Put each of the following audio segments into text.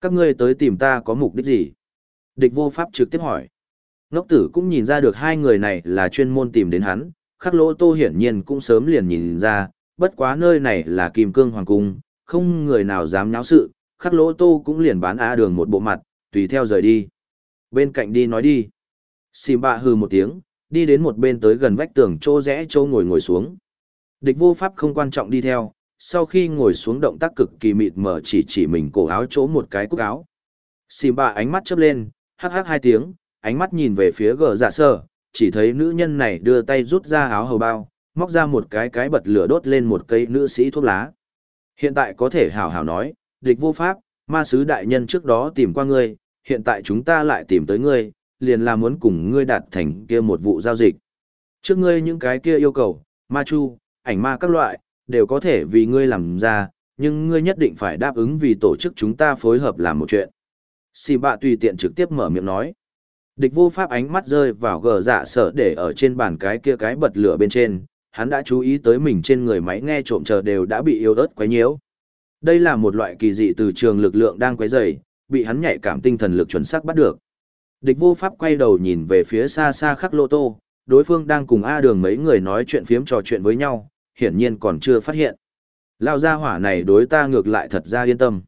Các ngươi tới tìm ta có mục đích gì? Địch vô pháp trực tiếp hỏi. Ngốc tử cũng nhìn ra được hai người này là chuyên môn tìm đến hắn, khắc lỗ tô hiển nhiên cũng sớm liền nhìn ra, bất quá nơi này là kim cương hoàng cung, không người nào dám nháo sự, khắc lỗ tô cũng liền bán á đường một bộ mặt, tùy theo rời đi. Bên cạnh đi nói đi. Xìm bạ hừ một tiếng, đi đến một bên tới gần vách tường chỗ rẽ chỗ ngồi ngồi xuống. Địch vô pháp không quan trọng đi theo, sau khi ngồi xuống động tác cực kỳ mịt mờ chỉ chỉ mình cổ áo chỗ một cái cúc áo. Xìm bà ánh mắt chớp lên, hắc hắc hai tiếng, ánh mắt nhìn về phía gờ dạ sơ, chỉ thấy nữ nhân này đưa tay rút ra áo hầu bao, móc ra một cái cái bật lửa đốt lên một cây nữ sĩ thuốc lá. Hiện tại có thể hào hào nói, địch vô pháp, ma sứ đại nhân trước đó tìm qua ngươi, hiện tại chúng ta lại tìm tới ngươi, liền là muốn cùng ngươi đạt thành kia một vụ giao dịch. Trước ngươi những cái kia yêu cầu, ma chu, ảnh ma các loại, đều có thể vì ngươi làm ra, nhưng ngươi nhất định phải đáp ứng vì tổ chức chúng ta phối hợp làm một chuyện. Xì bạ tùy tiện trực tiếp mở miệng nói. Địch vô pháp ánh mắt rơi vào gờ dạ sở để ở trên bàn cái kia cái bật lửa bên trên, hắn đã chú ý tới mình trên người máy nghe trộm chờ đều đã bị yêu ớt quấy nhiễu. Đây là một loại kỳ dị từ trường lực lượng đang quấy rầy, bị hắn nhạy cảm tinh thần lực chuẩn xác bắt được. Địch vô pháp quay đầu nhìn về phía xa xa khắc lô tô, đối phương đang cùng A đường mấy người nói chuyện phiếm trò chuyện với nhau, hiển nhiên còn chưa phát hiện. Lao ra hỏa này đối ta ngược lại thật ra yên tâm.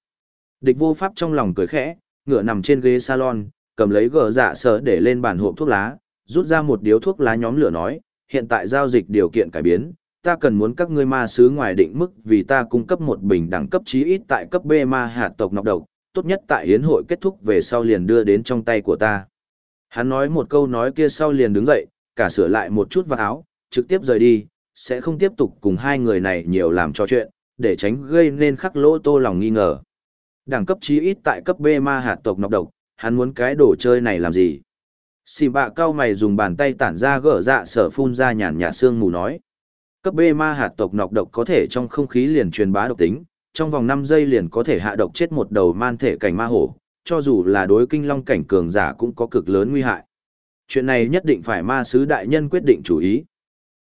Địch vô pháp trong lòng cười khẽ, ngựa nằm trên ghế salon, cầm lấy gờ dạ sở để lên bàn hộp thuốc lá, rút ra một điếu thuốc lá nhóm lửa nói, hiện tại giao dịch điều kiện cải biến, ta cần muốn các ngươi ma sứ ngoài định mức vì ta cung cấp một bình đẳng cấp chí ít tại cấp B ma hạt tộc nọc độc, tốt nhất tại hiến hội kết thúc về sau liền đưa đến trong tay của ta. Hắn nói một câu nói kia sau liền đứng dậy, cả sửa lại một chút vào áo, trực tiếp rời đi, sẽ không tiếp tục cùng hai người này nhiều làm cho chuyện, để tránh gây nên khắc lỗ tô lòng nghi ngờ. Đẳng cấp chí ít tại cấp B ma hạt tộc nọc độc, hắn muốn cái đồ chơi này làm gì? Xì bạ cao mày dùng bàn tay tản ra gỡ dạ sở phun ra nhàn nhạt xương mù nói. Cấp B ma hạt tộc nọc độc có thể trong không khí liền truyền bá độc tính, trong vòng 5 giây liền có thể hạ độc chết một đầu man thể cảnh ma hổ, cho dù là đối kinh long cảnh cường giả cũng có cực lớn nguy hại. Chuyện này nhất định phải ma sứ đại nhân quyết định chủ ý.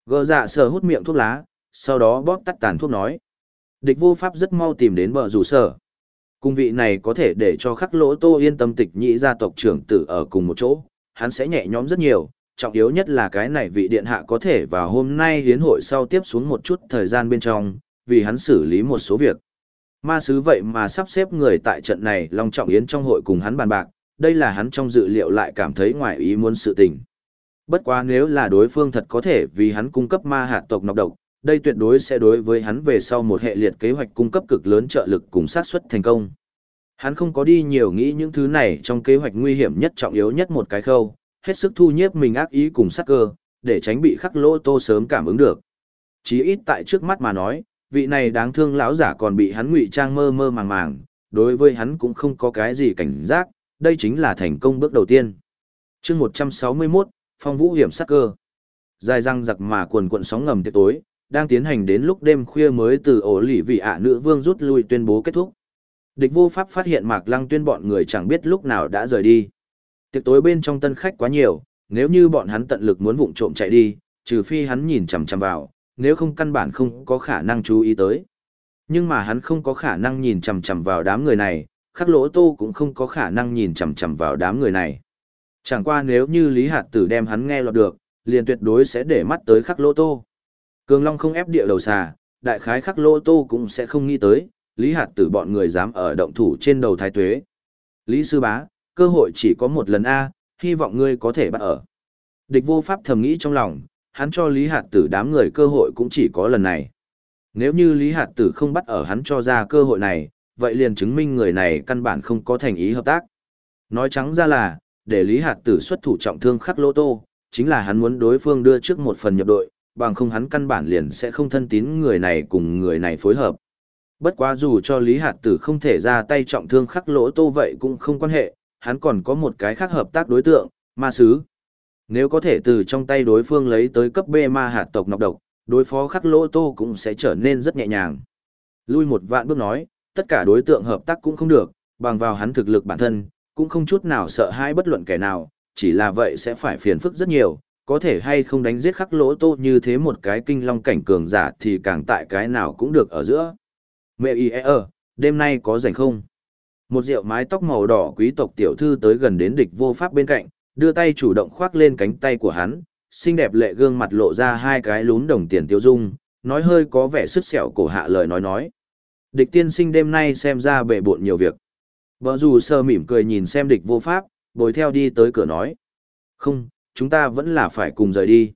Gờ dạ sờ hút miệng thuốc lá, sau đó bóp tắt tàn thuốc nói. Địch vô pháp rất mau tìm đến bờ rủ sở. Cung vị này có thể để cho khắc lỗ tô yên tâm tịch nhị gia tộc trưởng tử ở cùng một chỗ, hắn sẽ nhẹ nhõm rất nhiều, trọng yếu nhất là cái này vị điện hạ có thể vào hôm nay hiến hội sau tiếp xuống một chút thời gian bên trong, vì hắn xử lý một số việc. Ma sứ vậy mà sắp xếp người tại trận này long trọng yến trong hội cùng hắn bàn bạc, đây là hắn trong dự liệu lại cảm thấy ngoài ý muốn sự tình. Bất quá nếu là đối phương thật có thể vì hắn cung cấp ma hạt tộc nọc độc, đây tuyệt đối sẽ đối với hắn về sau một hệ liệt kế hoạch cung cấp cực lớn trợ lực cùng sát xuất thành công. Hắn không có đi nhiều nghĩ những thứ này trong kế hoạch nguy hiểm nhất trọng yếu nhất một cái khâu, hết sức thu nhiếp mình ác ý cùng sát cơ, để tránh bị khắc lỗ tô sớm cảm ứng được. Chí ít tại trước mắt mà nói, vị này đáng thương lão giả còn bị hắn ngụy trang mơ mơ màng màng, đối với hắn cũng không có cái gì cảnh giác, đây chính là thành công bước đầu tiên. chương 161, Phong Vũ hiểm sắc cơ. Dài răng giặc mà quần cuộn sóng ngầm tiệc tối, đang tiến hành đến lúc đêm khuya mới từ ổ lỉ vị ạ nữ vương rút lui tuyên bố kết thúc. Địch vô pháp phát hiện Mạc Lăng tuyên bọn người chẳng biết lúc nào đã rời đi. Tiệc tối bên trong tân khách quá nhiều, nếu như bọn hắn tận lực muốn vụng trộm chạy đi, trừ phi hắn nhìn chằm chằm vào, nếu không căn bản không có khả năng chú ý tới. Nhưng mà hắn không có khả năng nhìn chằm chằm vào đám người này, khắc lỗ tô cũng không có khả năng nhìn chằm chằm vào đám người này. Chẳng qua nếu như Lý Hạt Tử đem hắn nghe lọt được, liền tuyệt đối sẽ để mắt tới khắc lô tô. Cường Long không ép địa đầu xà, đại khái khắc lô tô cũng sẽ không nghĩ tới, Lý Hạt Tử bọn người dám ở động thủ trên đầu thái tuế. Lý Sư Bá, cơ hội chỉ có một lần A, hy vọng ngươi có thể bắt ở. Địch vô pháp thầm nghĩ trong lòng, hắn cho Lý Hạt Tử đám người cơ hội cũng chỉ có lần này. Nếu như Lý Hạt Tử không bắt ở hắn cho ra cơ hội này, vậy liền chứng minh người này căn bản không có thành ý hợp tác. Nói trắng ra là, để Lý Hạt Tử xuất thủ trọng thương khắc lô tô, chính là hắn muốn đối phương đưa trước một phần nhập đội, bằng không hắn căn bản liền sẽ không thân tín người này cùng người này phối hợp. Bất quá dù cho Lý Hạt Tử không thể ra tay trọng thương khắc lỗ tô vậy cũng không quan hệ, hắn còn có một cái khác hợp tác đối tượng, ma sứ. Nếu có thể từ trong tay đối phương lấy tới cấp B ma hạt tộc nọc độc, đối phó khắc lỗ tô cũng sẽ trở nên rất nhẹ nhàng. Lui một vạn bước nói, tất cả đối tượng hợp tác cũng không được, bằng vào hắn thực lực bản thân, cũng không chút nào sợ hãi bất luận kẻ nào, chỉ là vậy sẽ phải phiền phức rất nhiều, có thể hay không đánh giết khắc lỗ tô như thế một cái kinh long cảnh cường giả thì càng tại cái nào cũng được ở giữa. Mẹ y e đêm nay có rảnh không? Một rượu mái tóc màu đỏ quý tộc tiểu thư tới gần đến địch vô pháp bên cạnh, đưa tay chủ động khoác lên cánh tay của hắn, xinh đẹp lệ gương mặt lộ ra hai cái lún đồng tiền tiêu dung, nói hơi có vẻ sứt sẹo cổ hạ lời nói nói. Địch tiên sinh đêm nay xem ra bệ bộn nhiều việc. Bờ dù sơ mỉm cười nhìn xem địch vô pháp, bồi theo đi tới cửa nói. Không, chúng ta vẫn là phải cùng rời đi.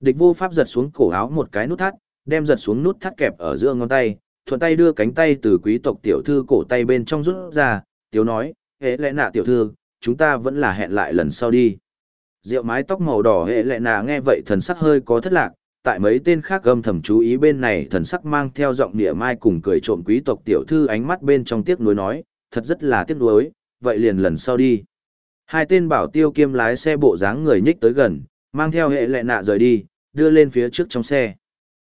Địch vô pháp giật xuống cổ áo một cái nút thắt, đem giật xuống nút thắt kẹp ở giữa ngón tay, thuận tay đưa cánh tay từ quý tộc tiểu thư cổ tay bên trong rút ra, tiểu nói, hệ lẽ nạ tiểu thư, chúng ta vẫn là hẹn lại lần sau đi. Rượu mái tóc màu đỏ hệ lệ nà nghe vậy thần sắc hơi có thất lạc, tại mấy tên khác gầm thầm chú ý bên này thần sắc mang theo giọng địa mai cùng cười trộm quý tộc tiểu thư ánh mắt bên trong tiếc nuối nói, thật rất là tiếc nuối, vậy liền lần sau đi. Hai tên bảo tiêu kiêm lái xe bộ dáng người nhích tới gần, mang theo hệ lệ nạ rời đi, đưa lên phía trước trong xe.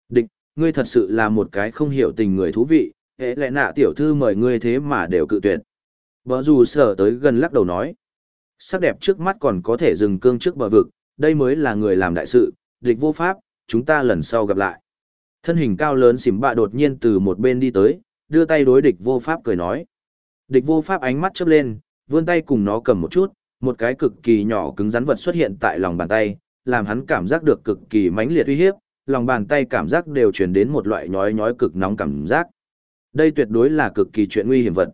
Địch, ngươi thật sự là một cái không hiểu tình người thú vị, hệ lệ nạ tiểu thư mời ngươi thế mà đều cự tuyệt. Bờ dù sở tới gần lắc đầu nói. Sắc đẹp trước mắt còn có thể dừng cương trước bờ vực, đây mới là người làm đại sự, địch vô pháp, chúng ta lần sau gặp lại. Thân hình cao lớn xỉm bạ đột nhiên từ một bên đi tới, đưa tay đối địch vô pháp cười nói. Địch vô pháp ánh mắt chớp lên, vươn tay cùng nó cầm một chút, một cái cực kỳ nhỏ cứng rắn vật xuất hiện tại lòng bàn tay, làm hắn cảm giác được cực kỳ mãnh liệt uy hiếp, lòng bàn tay cảm giác đều truyền đến một loại nhói nhói cực nóng cảm giác. Đây tuyệt đối là cực kỳ chuyện nguy hiểm vật.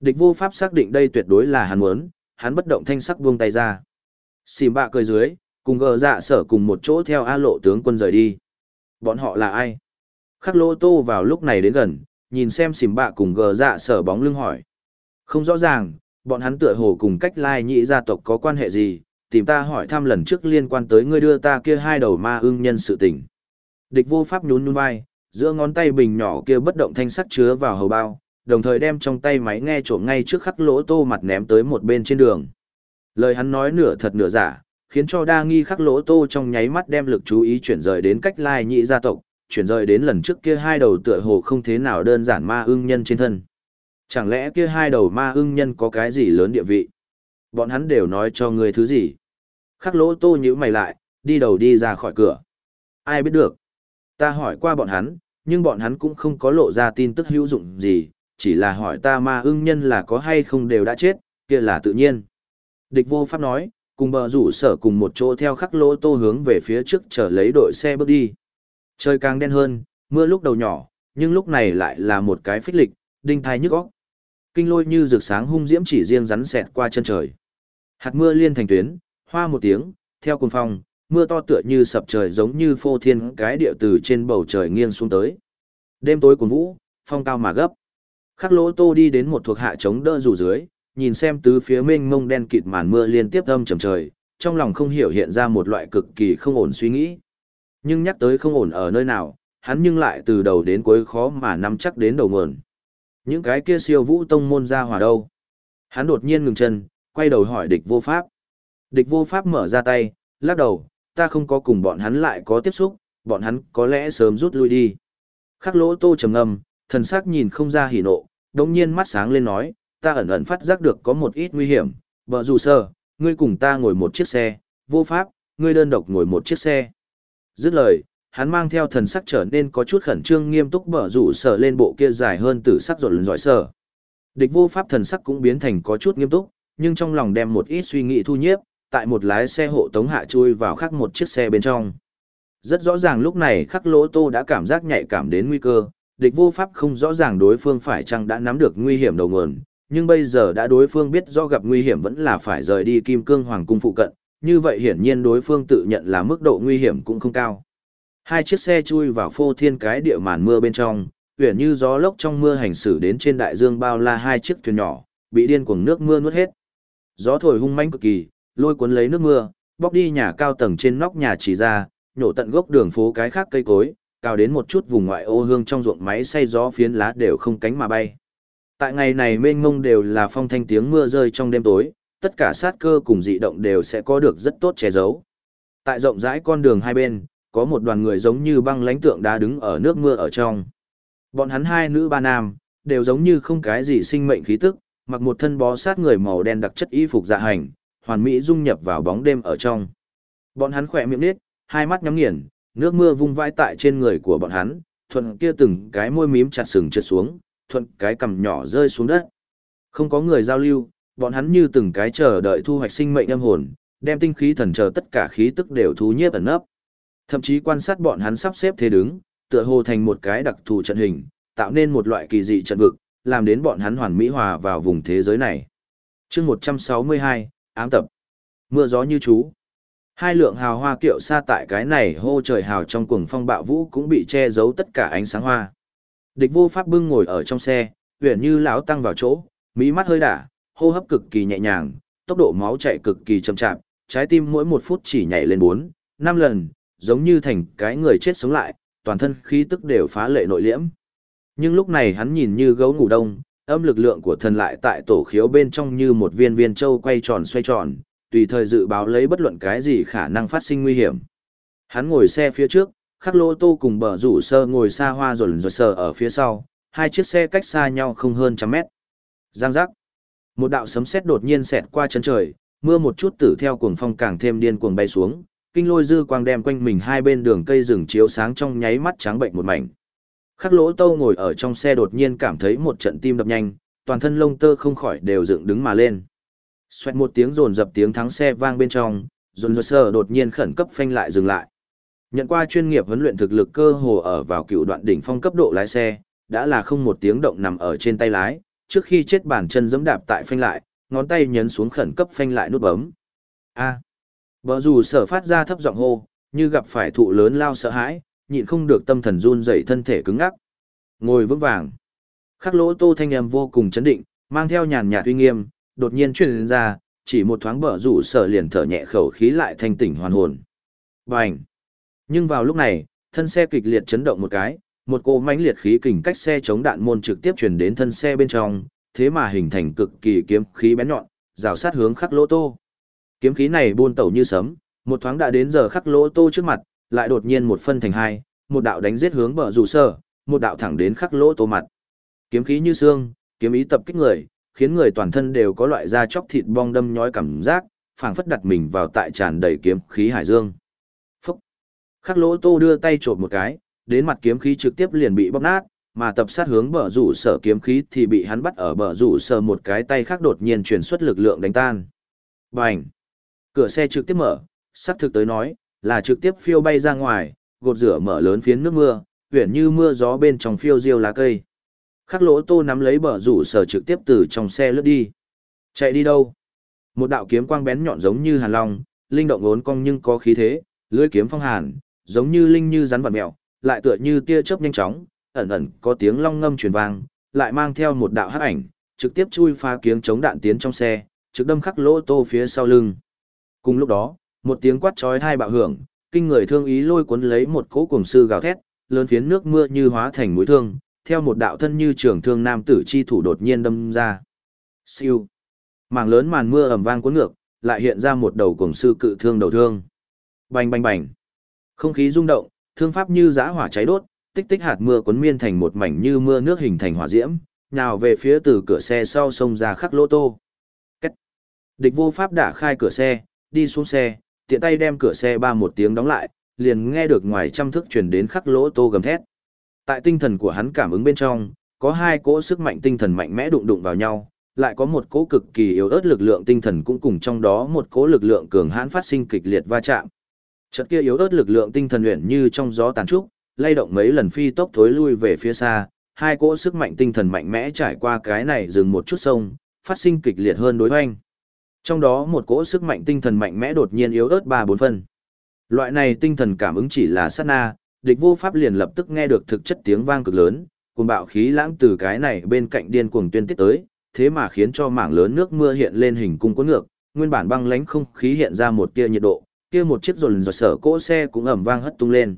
Địch vô pháp xác định đây tuyệt đối là hắn muốn, hắn bất động thanh sắc buông tay ra. Xìm bạ cười dưới, cùng gờ dạ sở cùng một chỗ theo A lộ tướng quân rời đi. Bọn họ là ai? Khắc lô tô vào lúc này đến gần, nhìn xem xìm bạ cùng gờ dạ sở bóng lưng hỏi. Không rõ ràng, bọn hắn tựa hồ cùng cách lai nhị gia tộc có quan hệ gì, tìm ta hỏi thăm lần trước liên quan tới ngươi đưa ta kia hai đầu ma ưng nhân sự tình. Địch vô pháp nhún nhún vai, giữa ngón tay bình nhỏ kia bất động thanh sắc chứa vào hầu bao, đồng thời đem trong tay máy nghe trộm ngay trước khắc lỗ tô mặt ném tới một bên trên đường. Lời hắn nói nửa thật nửa giả, khiến cho đa nghi khắc lỗ tô trong nháy mắt đem lực chú ý chuyển rời đến cách lai nhị gia tộc, chuyển rời đến lần trước kia hai đầu tựa hồ không thế nào đơn giản ma ưng nhân trên thân. Chẳng lẽ kia hai đầu ma ưng nhân có cái gì lớn địa vị? Bọn hắn đều nói cho ngươi thứ gì? Khắc lỗ tô nhữ mày lại, đi đầu đi ra khỏi cửa. Ai biết được? Ta hỏi qua bọn hắn, nhưng bọn hắn cũng không có lộ ra tin tức hữu dụng gì, chỉ là hỏi ta ma ưng nhân là có hay không đều đã chết, kia là tự nhiên. Địch vô pháp nói, cùng bờ rủ sở cùng một chỗ theo khắc lỗ tô hướng về phía trước chờ lấy đội xe bước đi. Trời càng đen hơn, mưa lúc đầu nhỏ, nhưng lúc này lại là một cái phích lịch, đinh thai nhức óc. Kinh lôi như rực sáng hung diễm chỉ riêng rắn xẹt qua chân trời. Hạt mưa liên thành tuyến, hoa một tiếng, theo cùng phong, mưa to tựa như sập trời giống như phô thiên cái địa từ trên bầu trời nghiêng xuống tới. Đêm tối cuồng vũ, phong cao mà gấp. Khắc lỗ tô đi đến một thuộc hạ chống đỡ rủ dưới, nhìn xem tứ phía mênh mông đen kịt màn mưa liên tiếp âm trầm trời, trong lòng không hiểu hiện ra một loại cực kỳ không ổn suy nghĩ. Nhưng nhắc tới không ổn ở nơi nào, hắn nhưng lại từ đầu đến cuối khó mà nắm chắc đến đầu nguồn. Những cái kia siêu vũ tông môn ra hỏa đâu? Hắn đột nhiên ngừng chân, quay đầu hỏi địch vô pháp. Địch vô pháp mở ra tay, lắc đầu, ta không có cùng bọn hắn lại có tiếp xúc, bọn hắn có lẽ sớm rút lui đi. Khắc lỗ tô trầm ngâm, thần sắc nhìn không ra hỉ nộ, đồng nhiên mắt sáng lên nói, ta ẩn ẩn phát giác được có một ít nguy hiểm, vợ dù sơ, ngươi cùng ta ngồi một chiếc xe, vô pháp, ngươi đơn độc ngồi một chiếc xe. Dứt lời, hắn mang theo thần sắc trở nên có chút khẩn trương nghiêm túc bở rủ sở lên bộ kia dài hơn từ sắc rộn giỏi sở. Địch vô pháp thần sắc cũng biến thành có chút nghiêm túc, nhưng trong lòng đem một ít suy nghĩ thu nhiếp, tại một lái xe hộ tống hạ chui vào khắc một chiếc xe bên trong. Rất rõ ràng lúc này khắc lỗ tô đã cảm giác nhạy cảm đến nguy cơ, địch vô pháp không rõ ràng đối phương phải chăng đã nắm được nguy hiểm đầu nguồn, nhưng bây giờ đã đối phương biết do gặp nguy hiểm vẫn là phải rời đi kim cương hoàng cung phụ cận, như vậy hiển nhiên đối phương tự nhận là mức độ nguy hiểm cũng không cao. Hai chiếc xe chui vào phô thiên cái địa màn mưa bên trong, uyển như gió lốc trong mưa hành xử đến trên đại dương bao la hai chiếc thuyền nhỏ, bị điên cuồng nước mưa nuốt hết. Gió thổi hung manh cực kỳ, lôi cuốn lấy nước mưa, bóc đi nhà cao tầng trên nóc nhà chỉ ra, nhổ tận gốc đường phố cái khác cây cối, cao đến một chút vùng ngoại ô hương trong ruộng máy xay gió phiến lá đều không cánh mà bay. Tại ngày này mênh mông đều là phong thanh tiếng mưa rơi trong đêm tối, tất cả sát cơ cùng dị động đều sẽ có được rất tốt che giấu. Tại rộng rãi con đường hai bên, có một đoàn người giống như băng lãnh tượng đá đứng ở nước mưa ở trong. Bọn hắn hai nữ ba nam, đều giống như không cái gì sinh mệnh khí tức, mặc một thân bó sát người màu đen đặc chất y phục dạ hành, hoàn mỹ dung nhập vào bóng đêm ở trong. Bọn hắn khỏe miệng nít, hai mắt nhắm nghiền, nước mưa vung vãi tại trên người của bọn hắn, thuận kia từng cái môi mím chặt sừng trượt xuống, thuận cái cằm nhỏ rơi xuống đất. Không có người giao lưu, bọn hắn như từng cái chờ đợi thu hoạch sinh mệnh âm hồn, đem tinh khí thần chờ tất cả khí tức đều thu nhiếp ẩn nấp. Thậm chí quan sát bọn hắn sắp xếp thế đứng, tựa hồ thành một cái đặc thù trận hình, tạo nên một loại kỳ dị trận vực, làm đến bọn hắn hoàn mỹ hòa vào vùng thế giới này. chương 162, ám tập. Mưa gió như chú. Hai lượng hào hoa kiệu xa tại cái này hô trời hào trong cuồng phong bạo vũ cũng bị che giấu tất cả ánh sáng hoa. Địch vô pháp bưng ngồi ở trong xe, huyền như lão tăng vào chỗ, mỹ mắt hơi đả, hô hấp cực kỳ nhẹ nhàng, tốc độ máu chạy cực kỳ chậm chạp, trái tim mỗi một phút chỉ nhảy lên 4, 5 lần, giống như thành cái người chết sống lại, toàn thân khí tức đều phá lệ nội liễm. Nhưng lúc này hắn nhìn như gấu ngủ đông, âm lực lượng của thần lại tại tổ khiếu bên trong như một viên viên châu quay tròn xoay tròn, tùy thời dự báo lấy bất luận cái gì khả năng phát sinh nguy hiểm. Hắn ngồi xe phía trước, khắc lô tô cùng bờ rủ sơ ngồi xa hoa rồn rồn sờ ở phía sau, hai chiếc xe cách xa nhau không hơn trăm mét. Giang giác. Một đạo sấm sét đột nhiên xẹt qua chân trời, mưa một chút tử theo cuồng phong càng thêm điên cuồng bay xuống, kinh lôi dư quang đem quanh mình hai bên đường cây rừng chiếu sáng trong nháy mắt trắng bệnh một mảnh. Khắc lỗ tâu ngồi ở trong xe đột nhiên cảm thấy một trận tim đập nhanh, toàn thân lông tơ không khỏi đều dựng đứng mà lên. Xoẹt một tiếng rồn dập tiếng thắng xe vang bên trong, rồn rồn sờ đột nhiên khẩn cấp phanh lại dừng lại. Nhận qua chuyên nghiệp huấn luyện thực lực cơ hồ ở vào cựu đoạn đỉnh phong cấp độ lái xe, đã là không một tiếng động nằm ở trên tay lái, trước khi chết bàn chân giẫm đạp tại phanh lại, ngón tay nhấn xuống khẩn cấp phanh lại nút bấm. A. Bờ dù sở phát ra thấp giọng hô, như gặp phải thụ lớn lao sợ hãi, nhịn không được tâm thần run dậy thân thể cứng ngắc. Ngồi vững vàng. Khắc lỗ tô thanh âm vô cùng chấn định, mang theo nhàn nhạt uy nghiêm, đột nhiên truyền ra, chỉ một thoáng bờ rủ sở liền thở nhẹ khẩu khí lại thanh tỉnh hoàn hồn. Bành! Nhưng vào lúc này, thân xe kịch liệt chấn động một cái, một cỗ mãnh liệt khí kình cách xe chống đạn môn trực tiếp truyền đến thân xe bên trong, thế mà hình thành cực kỳ kiếm khí bén nhọn, rào sát hướng khắc lỗ tô. Kiếm khí này buôn tẩu như sấm, một thoáng đã đến giờ khắc lỗ tô trước mặt, lại đột nhiên một phân thành hai, một đạo đánh giết hướng bờ rủ sở, một đạo thẳng đến khắc lỗ tô mặt. Kiếm khí như xương, kiếm ý tập kích người, khiến người toàn thân đều có loại da chóc thịt bong đâm nhói cảm giác, phảng phất đặt mình vào tại tràn đầy kiếm khí hải dương. Phúc! Khắc lỗ tô đưa tay trộm một cái, đến mặt kiếm khí trực tiếp liền bị bóp nát, mà tập sát hướng bờ rủ sở kiếm khí thì bị hắn bắt ở bờ rủ sở một cái tay khác đột nhiên truyền xuất lực lượng đánh tan. Bành! Cửa xe trực tiếp mở, sắp thực tới nói, là trực tiếp phiêu bay ra ngoài, gột rửa mở lớn phiến nước mưa, huyển như mưa gió bên trong phiêu diêu lá cây. Khắc lỗ tô nắm lấy bờ rủ sở trực tiếp từ trong xe lướt đi. Chạy đi đâu? Một đạo kiếm quang bén nhọn giống như hàn long, linh động ốn cong nhưng có khí thế, lưỡi kiếm phong hàn, giống như linh như rắn vật mèo, lại tựa như tia chớp nhanh chóng, ẩn ẩn có tiếng long ngâm truyền vang, lại mang theo một đạo hắc ảnh, trực tiếp chui phá kiếng chống đạn tiến trong xe, trực đâm khắc lỗ tô phía sau lưng. Cùng lúc đó, một tiếng quát chói tai bạo hưởng, kinh người thương ý lôi cuốn lấy một cỗ cuồng sư gào thét, lớn phiến nước mưa như hóa thành mũi thương, theo một đạo thân như trường thương nam tử chi thủ đột nhiên đâm ra. Siêu. Mảng lớn màn mưa ầm vang cuốn ngược, lại hiện ra một đầu cuồng sư cự thương đầu thương. Bành bành bành. Không khí rung động, thương pháp như giã hỏa cháy đốt, tích tích hạt mưa cuốn miên thành một mảnh như mưa nước hình thành hỏa diễm, nhào về phía từ cửa xe sau sông ra khắc lô tô. Cách. Địch vô pháp đả khai cửa xe, đi xuống xe, tiện tay đem cửa xe ba một tiếng đóng lại, liền nghe được ngoài trăm thức truyền đến khắc lỗ tô gầm thét. Tại tinh thần của hắn cảm ứng bên trong, có hai cỗ sức mạnh tinh thần mạnh mẽ đụng đụng vào nhau, lại có một cỗ cực kỳ yếu ớt lực lượng tinh thần cũng cùng trong đó một cỗ lực lượng cường hãn phát sinh kịch liệt va chạm. Chợt kia yếu ớt lực lượng tinh thần luyện như trong gió tàn trúc, lay động mấy lần phi tốc thối lui về phía xa, hai cỗ sức mạnh tinh thần mạnh mẽ trải qua cái này dừng một chút sông, phát sinh kịch liệt hơn đối hoanh. Trong đó một cỗ sức mạnh tinh thần mạnh mẽ đột nhiên yếu ớt ba bốn phân. Loại này tinh thần cảm ứng chỉ là sát na, địch vô pháp liền lập tức nghe được thực chất tiếng vang cực lớn, cùng bạo khí lãng từ cái này bên cạnh điên cuồng tuyên tiết tới, thế mà khiến cho mảng lớn nước mưa hiện lên hình cung cuốn ngược, nguyên bản băng lãnh không khí hiện ra một tia nhiệt độ, kia một chiếc rồn rợn sở cỗ xe cũng ầm vang hất tung lên.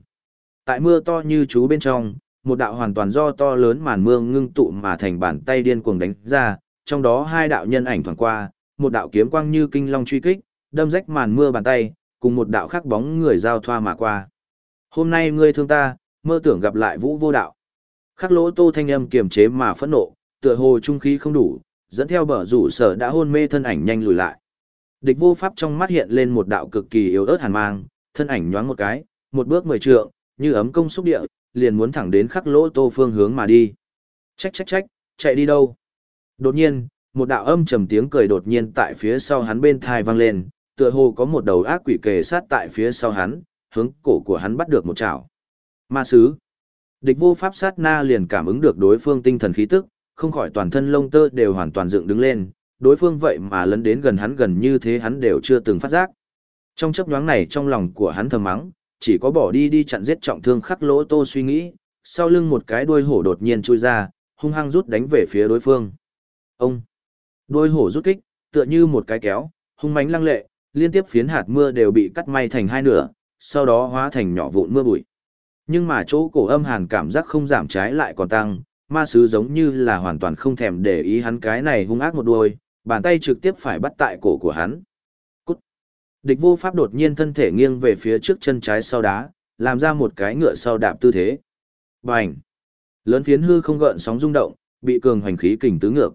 Tại mưa to như chú bên trong, một đạo hoàn toàn do to lớn màn mưa ngưng tụ mà thành bàn tay điên cuồng đánh ra, trong đó hai đạo nhân ảnh thoảng qua, một đạo kiếm quang như kinh long truy kích, đâm rách màn mưa bàn tay, cùng một đạo khắc bóng người giao thoa mà qua. Hôm nay ngươi thương ta, mơ tưởng gặp lại vũ vô đạo. Khắc lỗ tô thanh âm kiềm chế mà phẫn nộ, tựa hồ trung khí không đủ, dẫn theo bờ rủ sở đã hôn mê thân ảnh nhanh lùi lại. Địch vô pháp trong mắt hiện lên một đạo cực kỳ yếu ớt hàn mang, thân ảnh nhoáng một cái, một bước mười trượng, như ấm công xúc địa, liền muốn thẳng đến khắc lỗ tô phương hướng mà đi. Trách trách trách, chạy đi đâu? Đột nhiên, một đạo âm trầm tiếng cười đột nhiên tại phía sau hắn bên thai vang lên, tựa hồ có một đầu ác quỷ kề sát tại phía sau hắn, hướng cổ của hắn bắt được một chảo. Ma sứ. Địch vô pháp sát na liền cảm ứng được đối phương tinh thần khí tức, không khỏi toàn thân lông tơ đều hoàn toàn dựng đứng lên, đối phương vậy mà lấn đến gần hắn gần như thế hắn đều chưa từng phát giác. Trong chấp nhoáng này trong lòng của hắn thầm mắng, chỉ có bỏ đi đi chặn giết trọng thương khắc lỗ tô suy nghĩ, sau lưng một cái đuôi hổ đột nhiên chui ra, hung hăng rút đánh về phía đối phương. Ông! Đôi hổ rút kích, tựa như một cái kéo, hung mãnh lăng lệ, liên tiếp phiến hạt mưa đều bị cắt may thành hai nửa, sau đó hóa thành nhỏ vụn mưa bụi. Nhưng mà chỗ cổ âm hàn cảm giác không giảm trái lại còn tăng, ma sứ giống như là hoàn toàn không thèm để ý hắn cái này hung ác một đuôi, bàn tay trực tiếp phải bắt tại cổ của hắn. Cút! Địch vô pháp đột nhiên thân thể nghiêng về phía trước chân trái sau đá, làm ra một cái ngựa sau đạp tư thế. Bành! Lớn phiến hư không gợn sóng rung động, bị cường hoành khí kình tứ ngược.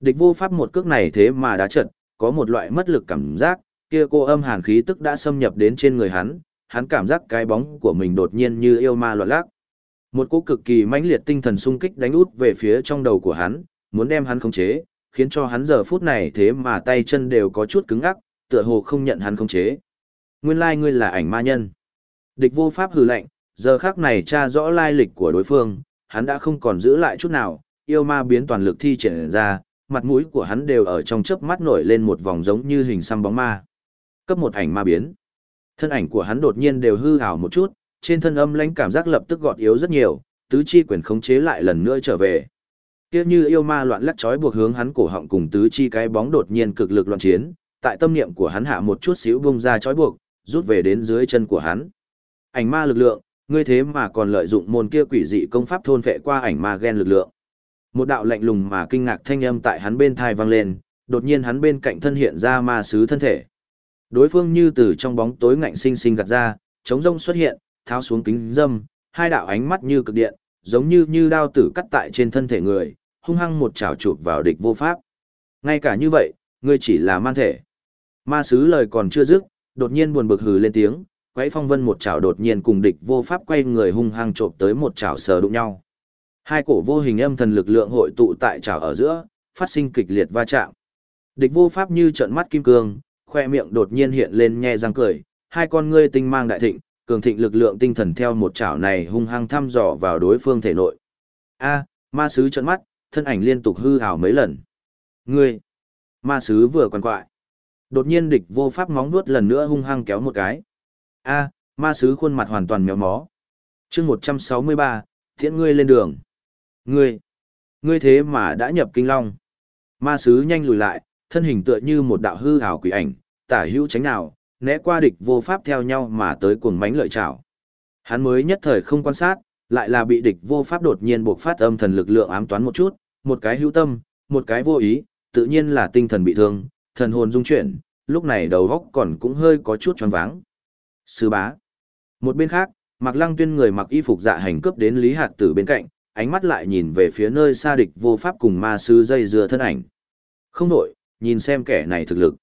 Địch vô pháp một cước này thế mà đã trật, có một loại mất lực cảm giác, kia cô âm hàn khí tức đã xâm nhập đến trên người hắn, hắn cảm giác cái bóng của mình đột nhiên như yêu ma loạn lạc, Một cú cực kỳ mãnh liệt tinh thần sung kích đánh út về phía trong đầu của hắn, muốn đem hắn khống chế, khiến cho hắn giờ phút này thế mà tay chân đều có chút cứng ngắc, tựa hồ không nhận hắn khống chế. Nguyên lai like ngươi là ảnh ma nhân. Địch vô pháp hừ lạnh, giờ khắc này tra rõ lai lịch của đối phương, hắn đã không còn giữ lại chút nào, yêu ma biến toàn lực thi triển ra, mặt mũi của hắn đều ở trong chớp mắt nổi lên một vòng giống như hình xăm bóng ma. Cấp một ảnh ma biến. Thân ảnh của hắn đột nhiên đều hư ảo một chút, trên thân âm lãnh cảm giác lập tức gọt yếu rất nhiều, tứ chi quyền khống chế lại lần nữa trở về. Kiếp như yêu ma loạn lắc chói buộc hướng hắn cổ họng cùng tứ chi cái bóng đột nhiên cực lực loạn chiến, tại tâm niệm của hắn hạ một chút xíu bung ra chói buộc, rút về đến dưới chân của hắn. Ảnh ma lực lượng, ngươi thế mà còn lợi dụng môn kia quỷ dị công pháp thôn phệ qua ảnh ma gen lực lượng. Một đạo lạnh lùng mà kinh ngạc thanh âm tại hắn bên thai vang lên, đột nhiên hắn bên cạnh thân hiện ra ma sứ thân thể. Đối phương như từ trong bóng tối ngạnh sinh sinh gạt ra, chống rông xuất hiện, tháo xuống kính dâm, hai đạo ánh mắt như cực điện, giống như như đao tử cắt tại trên thân thể người, hung hăng một chảo chụp vào địch vô pháp. Ngay cả như vậy, ngươi chỉ là man thể. Ma sứ lời còn chưa dứt, đột nhiên buồn bực hừ lên tiếng, quấy phong vân một chảo đột nhiên cùng địch vô pháp quay người hung hăng chộp tới một chảo sờ đụng nhau. Hai cổ vô hình âm thần lực lượng hội tụ tại chảo ở giữa, phát sinh kịch liệt va chạm. Địch vô pháp như trợn mắt kim cương, khoe miệng đột nhiên hiện lên nhe răng cười, hai con ngươi tinh mang đại thịnh, cường thịnh lực lượng tinh thần theo một chảo này hung hăng thăm dò vào đối phương thể nội. A, ma sứ trợn mắt, thân ảnh liên tục hư ảo mấy lần. Ngươi, ma sứ vừa quằn quại. Đột nhiên địch vô pháp móng vuốt lần nữa hung hăng kéo một cái. A, ma sứ khuôn mặt hoàn toàn méo mó. Chương 163, thiện ngươi lên đường. Ngươi, ngươi thế mà đã nhập kinh long. Ma sứ nhanh lùi lại, thân hình tựa như một đạo hư ảo quỷ ảnh, tả hữu tránh nào, né qua địch vô pháp theo nhau mà tới cuồng mánh lợi trảo. Hắn mới nhất thời không quan sát, lại là bị địch vô pháp đột nhiên buộc phát âm thần lực lượng ám toán một chút, một cái hữu tâm, một cái vô ý, tự nhiên là tinh thần bị thương, thần hồn dung chuyển, lúc này đầu góc còn cũng hơi có chút choáng váng. Sư bá. Một bên khác, Mạc Lăng Tuyên người mặc y phục dạ hành cướp đến Lý Hạt Tử bên cạnh, ánh mắt lại nhìn về phía nơi xa địch vô pháp cùng ma sư dây dưa thân ảnh. Không đổi, nhìn xem kẻ này thực lực.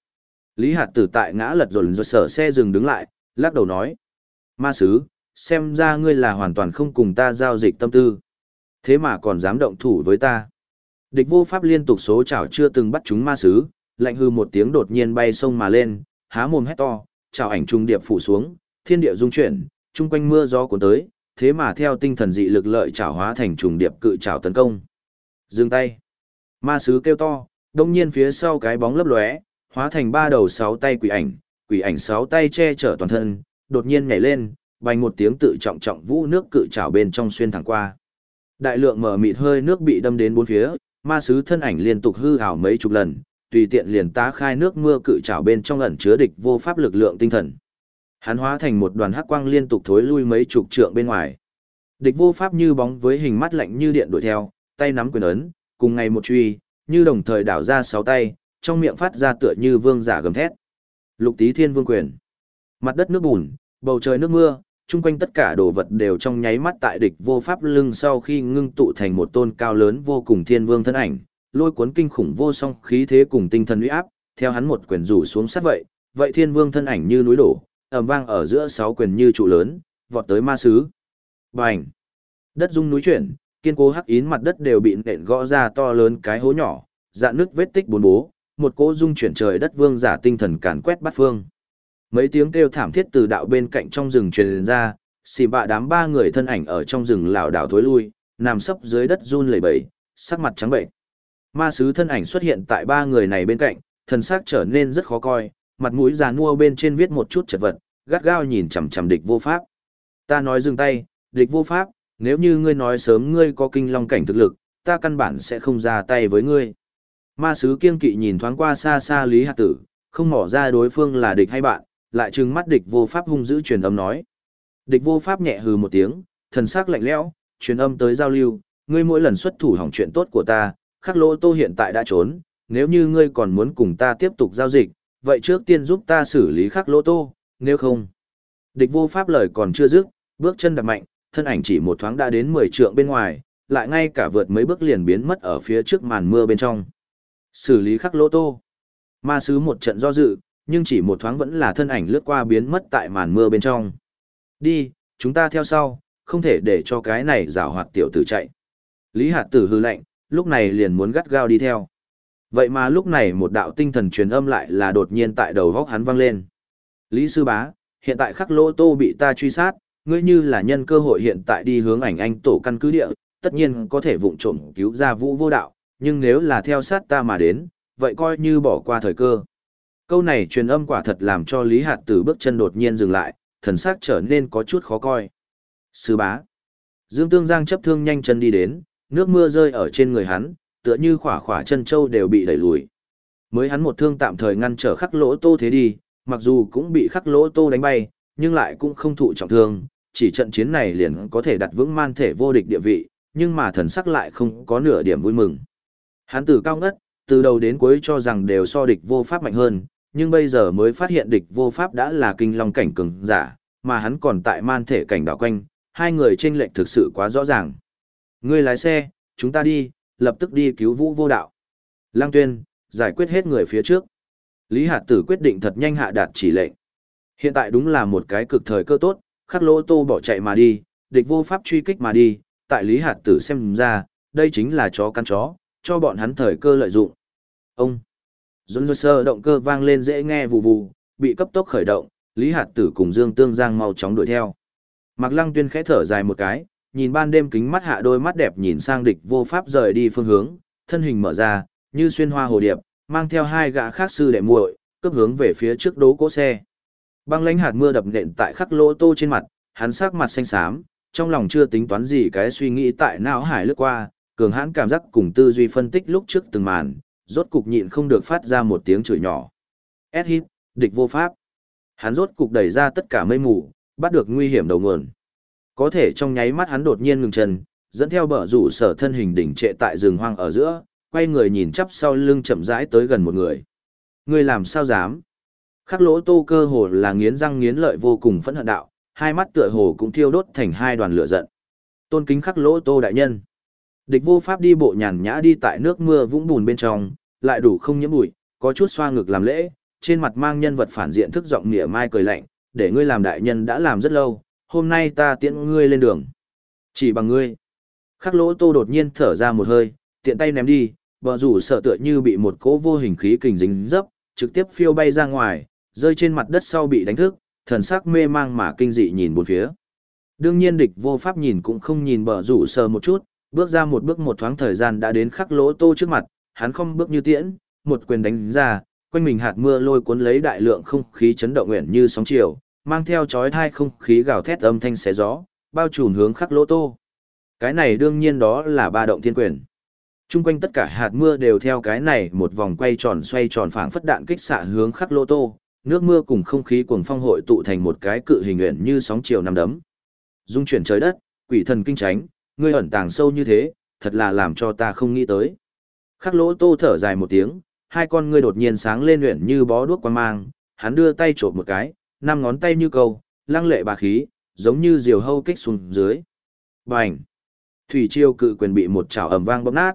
Lý Hạt Tử tại ngã lật rồi rồi sở xe dừng đứng lại, lắc đầu nói. Ma sứ, xem ra ngươi là hoàn toàn không cùng ta giao dịch tâm tư. Thế mà còn dám động thủ với ta. Địch vô pháp liên tục số chảo chưa từng bắt chúng ma sứ, lạnh hư một tiếng đột nhiên bay sông mà lên, há mồm hét to, chảo ảnh trung điệp phủ xuống, thiên địa dung chuyển, chung quanh mưa gió cuốn tới, thế mà theo tinh thần dị lực lợi chảo hóa thành trùng điệp cự chảo tấn công. Dừng tay. Ma sứ kêu to, đông nhiên phía sau cái bóng lấp lóe, hóa thành ba đầu sáu tay quỷ ảnh, quỷ ảnh sáu tay che chở toàn thân, đột nhiên nhảy lên, bành một tiếng tự trọng trọng vũ nước cự trảo bên trong xuyên thẳng qua. Đại lượng mở mịt hơi nước bị đâm đến bốn phía, ma sứ thân ảnh liên tục hư ảo mấy chục lần, tùy tiện liền tá khai nước mưa cự trảo bên trong ẩn chứa địch vô pháp lực lượng tinh thần. Hắn hóa thành một đoàn hắc quang liên tục thối lui mấy chục trượng bên ngoài. Địch vô pháp như bóng với hình mắt lạnh như điện đuổi theo, tay nắm quyền ấn, cùng ngày một truy, như đồng thời đảo ra sáu tay, trong miệng phát ra tựa như vương giả gầm thét. Lục tí thiên vương quyền. Mặt đất nước bùn, bầu trời nước mưa, chung quanh tất cả đồ vật đều trong nháy mắt tại địch vô pháp lưng sau khi ngưng tụ thành một tôn cao lớn vô cùng thiên vương thân ảnh, lôi cuốn kinh khủng vô song khí thế cùng tinh thần uy áp, theo hắn một quyền rủ xuống sát vậy, vậy thiên vương thân ảnh như núi đổ, ầm vang ở giữa sáu quyền như trụ lớn, vọt tới ma sứ. Bành! Đất rung núi chuyển, kiên cố hắc yến mặt đất đều bị nện gõ ra to lớn cái hố nhỏ, dạn nước vết tích bốn bố, một cỗ rung chuyển trời đất vương giả tinh thần càn quét bát phương. Mấy tiếng kêu thảm thiết từ đạo bên cạnh trong rừng truyền ra, xì bạ đám ba người thân ảnh ở trong rừng lảo đảo thối lui, nằm sấp dưới đất run lẩy bẩy, sắc mặt trắng bệnh. Ma sứ thân ảnh xuất hiện tại ba người này bên cạnh, thần sắc trở nên rất khó coi, mặt mũi già nua bên trên viết một chút chật vật, gắt gao nhìn chằm chằm địch vô pháp. Ta nói dừng tay, địch vô pháp, nếu như ngươi nói sớm ngươi có kinh long cảnh thực lực, ta căn bản sẽ không ra tay với ngươi. Ma sứ kiên kỵ nhìn thoáng qua xa xa Lý Hạc Tử, không mỏ ra đối phương là địch hay bạn, lại trừng mắt địch vô pháp hung dữ truyền âm nói. Địch vô pháp nhẹ hừ một tiếng, thần sắc lạnh lẽo, truyền âm tới giao lưu, ngươi mỗi lần xuất thủ hỏng chuyện tốt của ta, khắc lỗ tô hiện tại đã trốn, nếu như ngươi còn muốn cùng ta tiếp tục giao dịch, vậy trước tiên giúp ta xử lý khắc lỗ tô, nếu không. Địch vô pháp lời còn chưa dứt, bước chân đặt mạnh, thân ảnh chỉ một thoáng đã đến 10 trượng bên ngoài, lại ngay cả vượt mấy bước liền biến mất ở phía trước màn mưa bên trong. Xử lý khắc lỗ tô. Ma sứ một trận do dự, nhưng chỉ một thoáng vẫn là thân ảnh lướt qua biến mất tại màn mưa bên trong. Đi, chúng ta theo sau, không thể để cho cái này rào hoạt tiểu tử chạy. Lý hạt tử hư lệnh, lúc này liền muốn gắt gao đi theo. Vậy mà lúc này một đạo tinh thần truyền âm lại là đột nhiên tại đầu góc hắn vang lên. Lý sư bá, hiện tại khắc lỗ tô bị ta truy sát, ngươi như là nhân cơ hội hiện tại đi hướng ảnh anh tổ căn cứ địa, tất nhiên có thể vụng trộm cứu ra vũ vô đạo, nhưng nếu là theo sát ta mà đến, vậy coi như bỏ qua thời cơ. Câu này truyền âm quả thật làm cho Lý Hạt Tử bước chân đột nhiên dừng lại, thần sắc trở nên có chút khó coi. Sư bá. Dương Tương Giang chấp thương nhanh chân đi đến, nước mưa rơi ở trên người hắn, tựa như khỏa khỏa chân châu đều bị đẩy lùi. Mới hắn một thương tạm thời ngăn trở khắc lỗ tô thế đi, mặc dù cũng bị khắc lỗ tô đánh bay, nhưng lại cũng không thụ trọng thương, chỉ trận chiến này liền có thể đặt vững man thể vô địch địa vị, nhưng mà thần sắc lại không có nửa điểm vui mừng. Hắn từ cao ngất, từ đầu đến cuối cho rằng đều so địch vô pháp mạnh hơn, nhưng bây giờ mới phát hiện địch vô pháp đã là kinh long cảnh cường giả, mà hắn còn tại man thể cảnh đảo quanh, hai người chênh lệch thực sự quá rõ ràng. Ngươi lái xe, chúng ta đi, lập tức đi cứu vũ vô đạo. Lăng tuyên, giải quyết hết người phía trước. Lý Hạt Tử quyết định thật nhanh hạ đạt chỉ lệnh. Hiện tại đúng là một cái cực thời cơ tốt, khắc lỗ tô bỏ chạy mà đi, địch vô pháp truy kích mà đi, tại Lý Hạt Tử xem ra, đây chính là chó căn chó, cho bọn hắn thời cơ lợi dụng. Ông! Dũng dơ sơ động cơ vang lên dễ nghe vù vù, bị cấp tốc khởi động, Lý Hạt Tử cùng Dương Tương Giang mau chóng đuổi theo. Mạc Lăng Tuyên khẽ thở dài một cái, nhìn ban đêm kính mắt hạ đôi mắt đẹp nhìn sang địch vô pháp rời đi phương hướng, thân hình mở ra, như xuyên hoa hồ điệp, mang theo hai gã khác sư đệ muội, cấp hướng về phía trước đố cỗ xe. Băng lãnh hạt mưa đập nện tại khắc lỗ tô trên mặt, hắn sắc mặt xanh xám, trong lòng chưa tính toán gì cái suy nghĩ tại não hải lướt qua, cường hãn cảm giác cùng tư duy phân tích lúc trước từng màn, rốt cục nhịn không được phát ra một tiếng chửi nhỏ. S hit, địch vô pháp. Hắn rốt cục đẩy ra tất cả mây mù, bắt được nguy hiểm đầu nguồn. Có thể trong nháy mắt hắn đột nhiên ngừng chân, dẫn theo bờ rủ sở thân hình đỉnh trệ tại rừng hoang ở giữa, quay người nhìn chắp sau lưng chậm rãi tới gần một người. Người làm sao dám? Khắc lỗ tô cơ hồ là nghiến răng nghiến lợi vô cùng phẫn hận đạo, hai mắt tựa hồ cũng thiêu đốt thành hai đoàn lửa giận. Tôn kính khắc lỗ tô đại nhân. Địch vô pháp đi bộ nhàn nhã đi tại nước mưa vũng bùn bên trong, lại đủ không nhiễm bụi, có chút xoa ngực làm lễ, trên mặt mang nhân vật phản diện thức giọng mỉa mai cười lạnh, để ngươi làm đại nhân đã làm rất lâu, hôm nay ta tiễn ngươi lên đường. Chỉ bằng ngươi. Khắc lỗ tô đột nhiên thở ra một hơi, tiện tay ném đi, bờ rủ sợ tựa như bị một cỗ vô hình khí kình dính dấp, trực tiếp phiêu bay ra ngoài, rơi trên mặt đất sau bị đánh thức, thần sắc mê mang mà kinh dị nhìn bốn phía. Đương nhiên địch vô pháp nhìn cũng không nhìn bờ rủ sợ một chút, bước ra một bước một thoáng thời gian đã đến khắc lỗ tô trước mặt, hắn không bước như tiễn, một quyền đánh ra, quanh mình hạt mưa lôi cuốn lấy đại lượng không khí chấn động nguyện như sóng chiều, mang theo chói thai không khí gào thét âm thanh xé gió, bao trùm hướng khắc lỗ tô. Cái này đương nhiên đó là ba động thiên quyền. Trung quanh tất cả hạt mưa đều theo cái này một vòng quay tròn xoay tròn phảng phất đạn kích xạ hướng khắc lỗ tô, nước mưa cùng không khí cuồng phong hội tụ thành một cái cự hình nguyện như sóng chiều nằm đấm. Dung chuyển trời đất, quỷ thần kinh tránh, ngươi ẩn tàng sâu như thế, thật là làm cho ta không nghĩ tới. Khắc lỗ tô thở dài một tiếng, hai con ngươi đột nhiên sáng lên luyện như bó đuốc quan mang, hắn đưa tay trộm một cái, năm ngón tay như câu, lăng lệ bà khí, giống như diều hâu kích xuống dưới. Bành! Thủy triều cự quyền bị một chảo ầm vang bóp nát.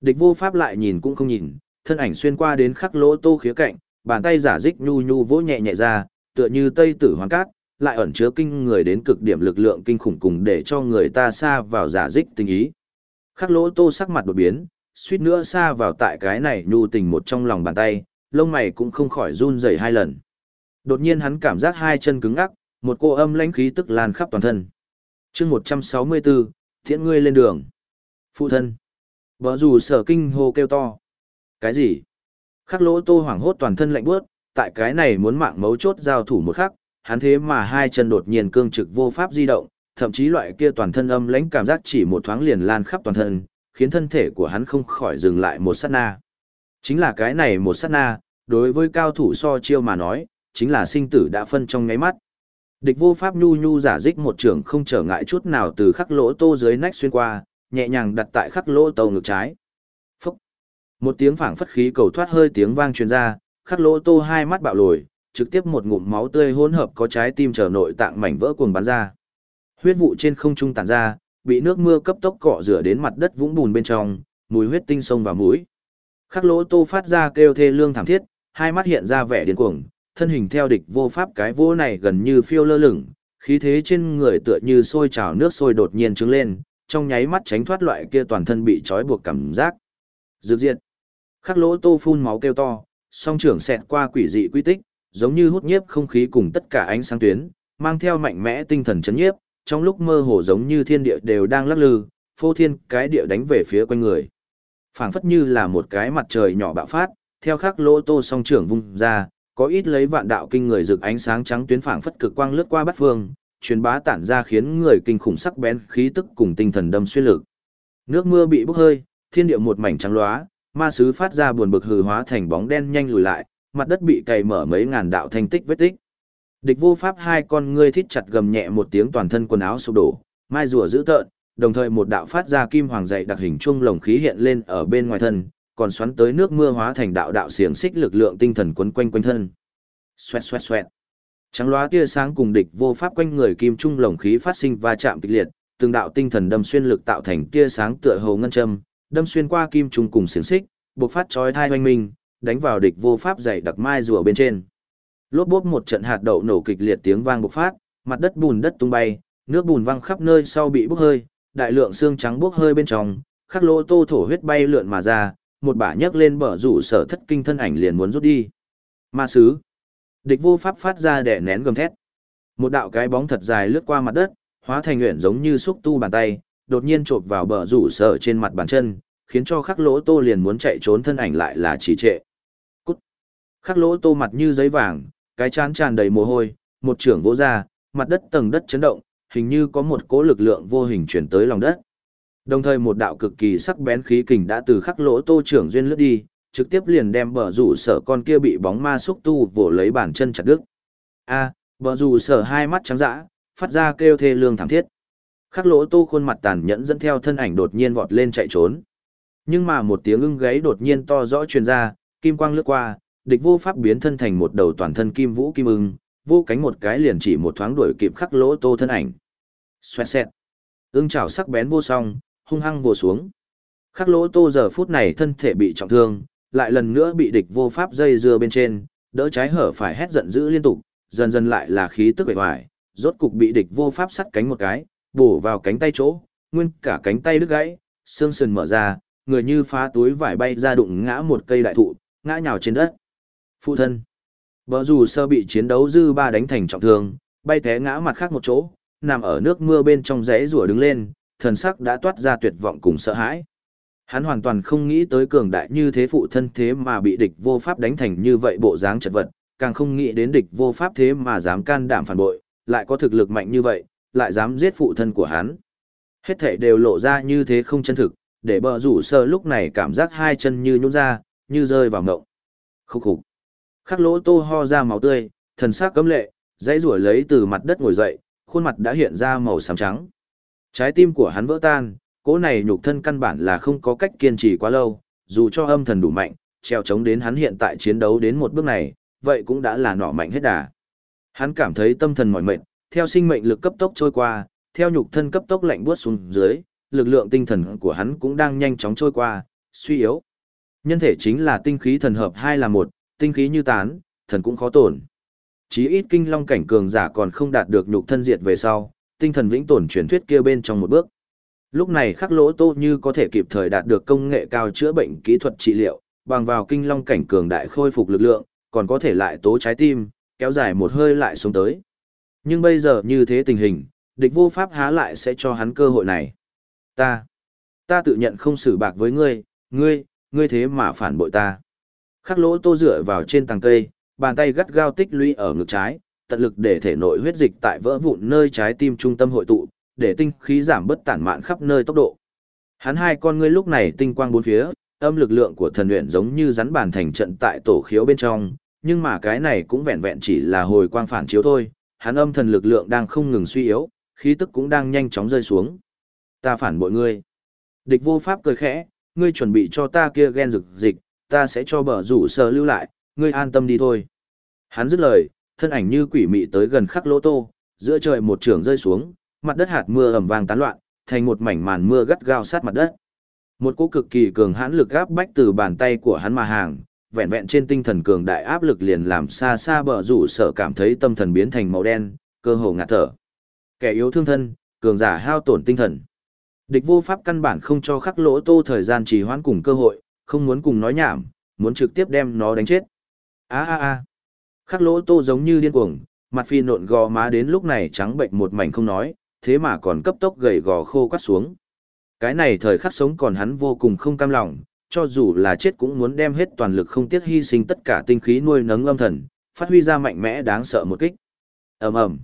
Địch vô pháp lại nhìn cũng không nhìn, thân ảnh xuyên qua đến khắc lỗ tô khía cạnh, bàn tay giả dích nhu nhu vỗ nhẹ nhẹ ra, tựa như tây tử hoàng cát, lại ẩn chứa kinh người đến cực điểm lực lượng kinh khủng cùng để cho người ta xa vào giả dích tình ý. Khắc lỗ tô sắc mặt đột biến, suýt nữa xa vào tại cái này nhu tình một trong lòng bàn tay, lông mày cũng không khỏi run rẩy hai lần. Đột nhiên hắn cảm giác hai chân cứng ngắc, một cô âm lãnh khí tức lan khắp toàn thân. chương 164, thiện ngươi lên đường. Phụ thân. Vợ dù sở kinh hô kêu to. Cái gì? Khắc lỗ tô hoảng hốt toàn thân lạnh bước, tại cái này muốn mạng mấu chốt giao thủ một khắc, hắn thế mà hai chân đột nhiên cương trực vô pháp di động, thậm chí loại kia toàn thân âm lãnh cảm giác chỉ một thoáng liền lan khắp toàn thân, khiến thân thể của hắn không khỏi dừng lại một sát na. Chính là cái này một sát na, đối với cao thủ so chiêu mà nói, chính là sinh tử đã phân trong ngáy mắt. Địch vô pháp nhu nhu giả dích một trường không trở ngại chút nào từ khắc lỗ tô dưới nách xuyên qua, nhẹ nhàng đặt tại khắc lỗ tàu ngực trái. Phúc! Một tiếng phảng phất khí cầu thoát hơi tiếng vang truyền ra, khắc lỗ tô hai mắt bạo lồi, trực tiếp một ngụm máu tươi hỗn hợp có trái tim trở nội tạng mảnh vỡ cuồng bắn ra. Huyết vụ trên không trung tản ra, bị nước mưa cấp tốc cọ rửa đến mặt đất vũng bùn bên trong, mùi huyết tinh sông vào mũi. Khắc lỗ tô phát ra kêu thê lương thảm thiết, hai mắt hiện ra vẻ điên cuồng, thân hình theo địch vô pháp cái vô này gần như phiêu lơ lửng, khí thế trên người tựa như sôi trào nước sôi đột nhiên trứng lên, trong nháy mắt tránh thoát loại kia toàn thân bị trói buộc cảm giác. Dược diệt. Khắc lỗ tô phun máu kêu to, song trưởng xẹt qua quỷ dị quy tích, giống như hút nhiếp không khí cùng tất cả ánh sáng tuyến, mang theo mạnh mẽ tinh thần chấn nhiếp, trong lúc mơ hồ giống như thiên địa đều đang lắc lư, phô thiên cái địa đánh về phía quanh người. phảng phất như là một cái mặt trời nhỏ bạo phát, theo khắc lỗ tô song trưởng vung ra, có ít lấy vạn đạo kinh người rực ánh sáng trắng tuyến phảng phất cực quang lướt qua bát phương, truyền bá tản ra khiến người kinh khủng sắc bén khí tức cùng tinh thần đâm xuyên lực. Nước mưa bị bốc hơi, thiên địa một mảnh trắng loá, ma sứ phát ra buồn bực hừ hóa thành bóng đen nhanh lùi lại, mặt đất bị cày mở mấy ngàn đạo thanh tích vết tích. Địch vô pháp hai con ngươi thít chặt gầm nhẹ một tiếng toàn thân quần áo sụp đổ, mai rùa dữ tợn, đồng thời một đạo phát ra kim hoàng dày đặc hình trung lồng khí hiện lên ở bên ngoài thân, còn xoắn tới nước mưa hóa thành đạo đạo xiềng xích lực lượng tinh thần quấn quanh quanh thân. Xoẹt xoẹt xoẹt. Trắng loá tia sáng cùng địch vô pháp quanh người kim trung lồng khí phát sinh va chạm kịch liệt, từng đạo tinh thần đâm xuyên lực tạo thành tia sáng tựa hồ ngân châm, đâm xuyên qua kim trung cùng xiềng xích, bộc phát chói tai hoành minh, đánh vào địch vô pháp dày đặc mai rùa bên trên. Lốp bốp một trận hạt đậu nổ kịch liệt tiếng vang bộc phát, mặt đất bùn đất tung bay, nước bùn văng khắp nơi sau bị bốc hơi, đại lượng xương trắng bốc hơi bên trong, khắc lỗ tô thổ huyết bay lượn mà ra, một bả nhấc lên bờ rủ sở thất kinh thân ảnh liền muốn rút đi. Ma sứ. Địch vô pháp phát ra đẻ nén gầm thét. Một đạo cái bóng thật dài lướt qua mặt đất, hóa thành nguyện giống như xúc tu bàn tay, đột nhiên chộp vào bờ rủ sở trên mặt bàn chân, khiến cho khắc lỗ tô liền muốn chạy trốn thân ảnh lại là trì trệ. Cút. Khắc lỗ tô mặt như giấy vàng, cái chán tràn đầy mồ hôi, một trưởng vỗ ra, mặt đất tầng đất chấn động, hình như có một cỗ lực lượng vô hình chuyển tới lòng đất. Đồng thời một đạo cực kỳ sắc bén khí kình đã từ khắc lỗ tô trưởng duyên lướt đi, trực tiếp liền đem bờ rủ sở con kia bị bóng ma xúc tu vỗ lấy bàn chân chặt đứt. A, bờ rủ sở hai mắt trắng dã, phát ra kêu thê lương thảm thiết. Khắc lỗ tô khuôn mặt tàn nhẫn dẫn theo thân ảnh đột nhiên vọt lên chạy trốn. Nhưng mà một tiếng ưng gáy đột nhiên to rõ truyền ra, kim quang lướt qua, địch vô pháp biến thân thành một đầu toàn thân kim vũ kim ưng, vô cánh một cái liền chỉ một thoáng đuổi kịp khắc lỗ tô thân ảnh. Xoẹt xẹt. Ưng chảo sắc bén vô song, hung hăng vồ xuống. Khắc lỗ tô giờ phút này thân thể bị trọng thương, lại lần nữa bị địch vô pháp dây dưa bên trên, đỡ trái hở phải hét giận dữ liên tục, dần dần lại là khí tức bề hoài, rốt cục bị địch vô pháp sắt cánh một cái, bổ vào cánh tay chỗ, nguyên cả cánh tay đứt gãy, xương sườn mở ra, người như phá túi vải bay ra đụng ngã một cây đại thụ, ngã nhào trên đất. Phụ thân. Bờ dù sơ bị chiến đấu dư ba đánh thành trọng thương, bay té ngã mặt khác một chỗ, nằm ở nước mưa bên trong rẽ rủa đứng lên, thần sắc đã toát ra tuyệt vọng cùng sợ hãi. Hắn hoàn toàn không nghĩ tới cường đại như thế phụ thân thế mà bị địch vô pháp đánh thành như vậy bộ dáng chật vật, càng không nghĩ đến địch vô pháp thế mà dám can đảm phản bội, lại có thực lực mạnh như vậy, lại dám giết phụ thân của hắn. Hết thể đều lộ ra như thế không chân thực, để bờ rủ sơ lúc này cảm giác hai chân như nhũn ra, như rơi vào ngộng. Khúc khục. Khắc lỗ tô ho ra máu tươi, thần sắc cấm lệ, dãy rủa lấy từ mặt đất ngồi dậy, khuôn mặt đã hiện ra màu xám trắng. Trái tim của hắn vỡ tan, cỗ này nhục thân căn bản là không có cách kiên trì quá lâu, dù cho âm thần đủ mạnh, treo chống đến hắn hiện tại chiến đấu đến một bước này, vậy cũng đã là nỏ mạnh hết đà. Hắn cảm thấy tâm thần mỏi mệt, theo sinh mệnh lực cấp tốc trôi qua, theo nhục thân cấp tốc lạnh buốt xuống dưới, lực lượng tinh thần của hắn cũng đang nhanh chóng trôi qua, suy yếu. Nhân thể chính là tinh khí thần hợp hai là một, tinh khí như tán, thần cũng khó tổn. Chí ít kinh long cảnh cường giả còn không đạt được nhục thân diệt về sau, tinh thần vĩnh tồn truyền thuyết kia bên trong một bước. Lúc này khắc lỗ tô như có thể kịp thời đạt được công nghệ cao chữa bệnh kỹ thuật trị liệu, bằng vào kinh long cảnh cường đại khôi phục lực lượng, còn có thể lại tố trái tim, kéo dài một hơi lại xuống tới. Nhưng bây giờ như thế tình hình, địch vô pháp há lại sẽ cho hắn cơ hội này. Ta, ta tự nhận không xử bạc với ngươi, ngươi, ngươi thế mà phản bội ta. Khắc lỗ tô dựa vào trên tàng cây, bàn tay gắt gao tích lũy ở ngực trái, tận lực để thể nội huyết dịch tại vỡ vụn nơi trái tim trung tâm hội tụ, để tinh khí giảm bất tản mạn khắp nơi tốc độ. Hắn hai con ngươi lúc này tinh quang bốn phía, âm lực lượng của thần luyện giống như rắn bàn thành trận tại tổ khiếu bên trong, nhưng mà cái này cũng vẹn vẹn chỉ là hồi quang phản chiếu thôi, hắn âm thần lực lượng đang không ngừng suy yếu, khí tức cũng đang nhanh chóng rơi xuống. Ta phản bội ngươi. Địch vô pháp cười khẽ, ngươi chuẩn bị cho ta kia ghen rực dịch, ta sẽ cho bờ rủ sờ lưu lại, ngươi an tâm đi thôi. Hắn dứt lời, thân ảnh như quỷ mị tới gần khắc lỗ tô, giữa trời một trường rơi xuống, mặt đất hạt mưa ầm vang tán loạn, thành một mảnh màn mưa gắt gao sát mặt đất. Một cỗ cực kỳ cường hãn lực áp bách từ bàn tay của hắn mà hàng, vẹn vẹn trên tinh thần cường đại áp lực liền làm xa xa bờ rủ sở cảm thấy tâm thần biến thành màu đen, cơ hồ ngạt thở. Kẻ yếu thương thân, cường giả hao tổn tinh thần. Địch vô pháp căn bản không cho khắc lỗ tô thời gian trì hoãn cùng cơ hội, không muốn cùng nói nhảm, muốn trực tiếp đem nó đánh chết. a a a khắc lỗ tô giống như điên cuồng, mặt phi nộn gò má đến lúc này trắng bệnh một mảnh không nói, thế mà còn cấp tốc gầy gò khô quắt xuống. Cái này thời khắc sống còn hắn vô cùng không cam lòng, cho dù là chết cũng muốn đem hết toàn lực không tiếc hy sinh tất cả tinh khí nuôi nấng âm thần, phát huy ra mạnh mẽ đáng sợ một kích. Ầm ầm.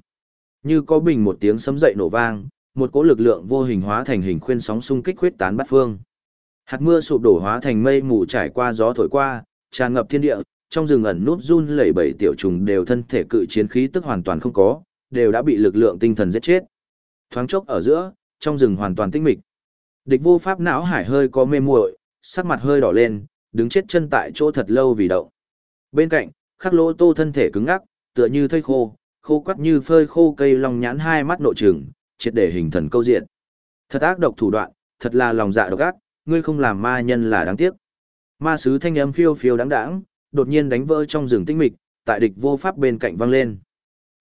Như có bình một tiếng sấm dậy nổ vang, một cỗ lực lượng vô hình hóa thành hình khuyên sóng xung kích huyết tán bát phương. Hạt mưa sụp đổ hóa thành mây mù trải qua gió thổi qua, tràn ngập thiên địa, trong rừng ẩn núp run lẩy bẩy tiểu trùng đều thân thể cự chiến khí tức hoàn toàn không có, đều đã bị lực lượng tinh thần giết chết. Thoáng chốc ở giữa, trong rừng hoàn toàn tĩnh mịch. Địch vô pháp não hải hơi có mê muội, sắc mặt hơi đỏ lên, đứng chết chân tại chỗ thật lâu vì động. Bên cạnh, khắc lỗ tô thân thể cứng ngắc, tựa như thây khô, khô quắt như phơi khô cây long nhãn hai mắt nội trừng, triệt để hình thần câu diện. Thật ác độc thủ đoạn, thật là lòng dạ độc ác, ngươi không làm ma nhân là đáng tiếc. Ma sứ thanh âm phiêu phiêu đáng đáng, đột nhiên đánh vỡ trong rừng tinh mịch, tại địch vô pháp bên cạnh vang lên.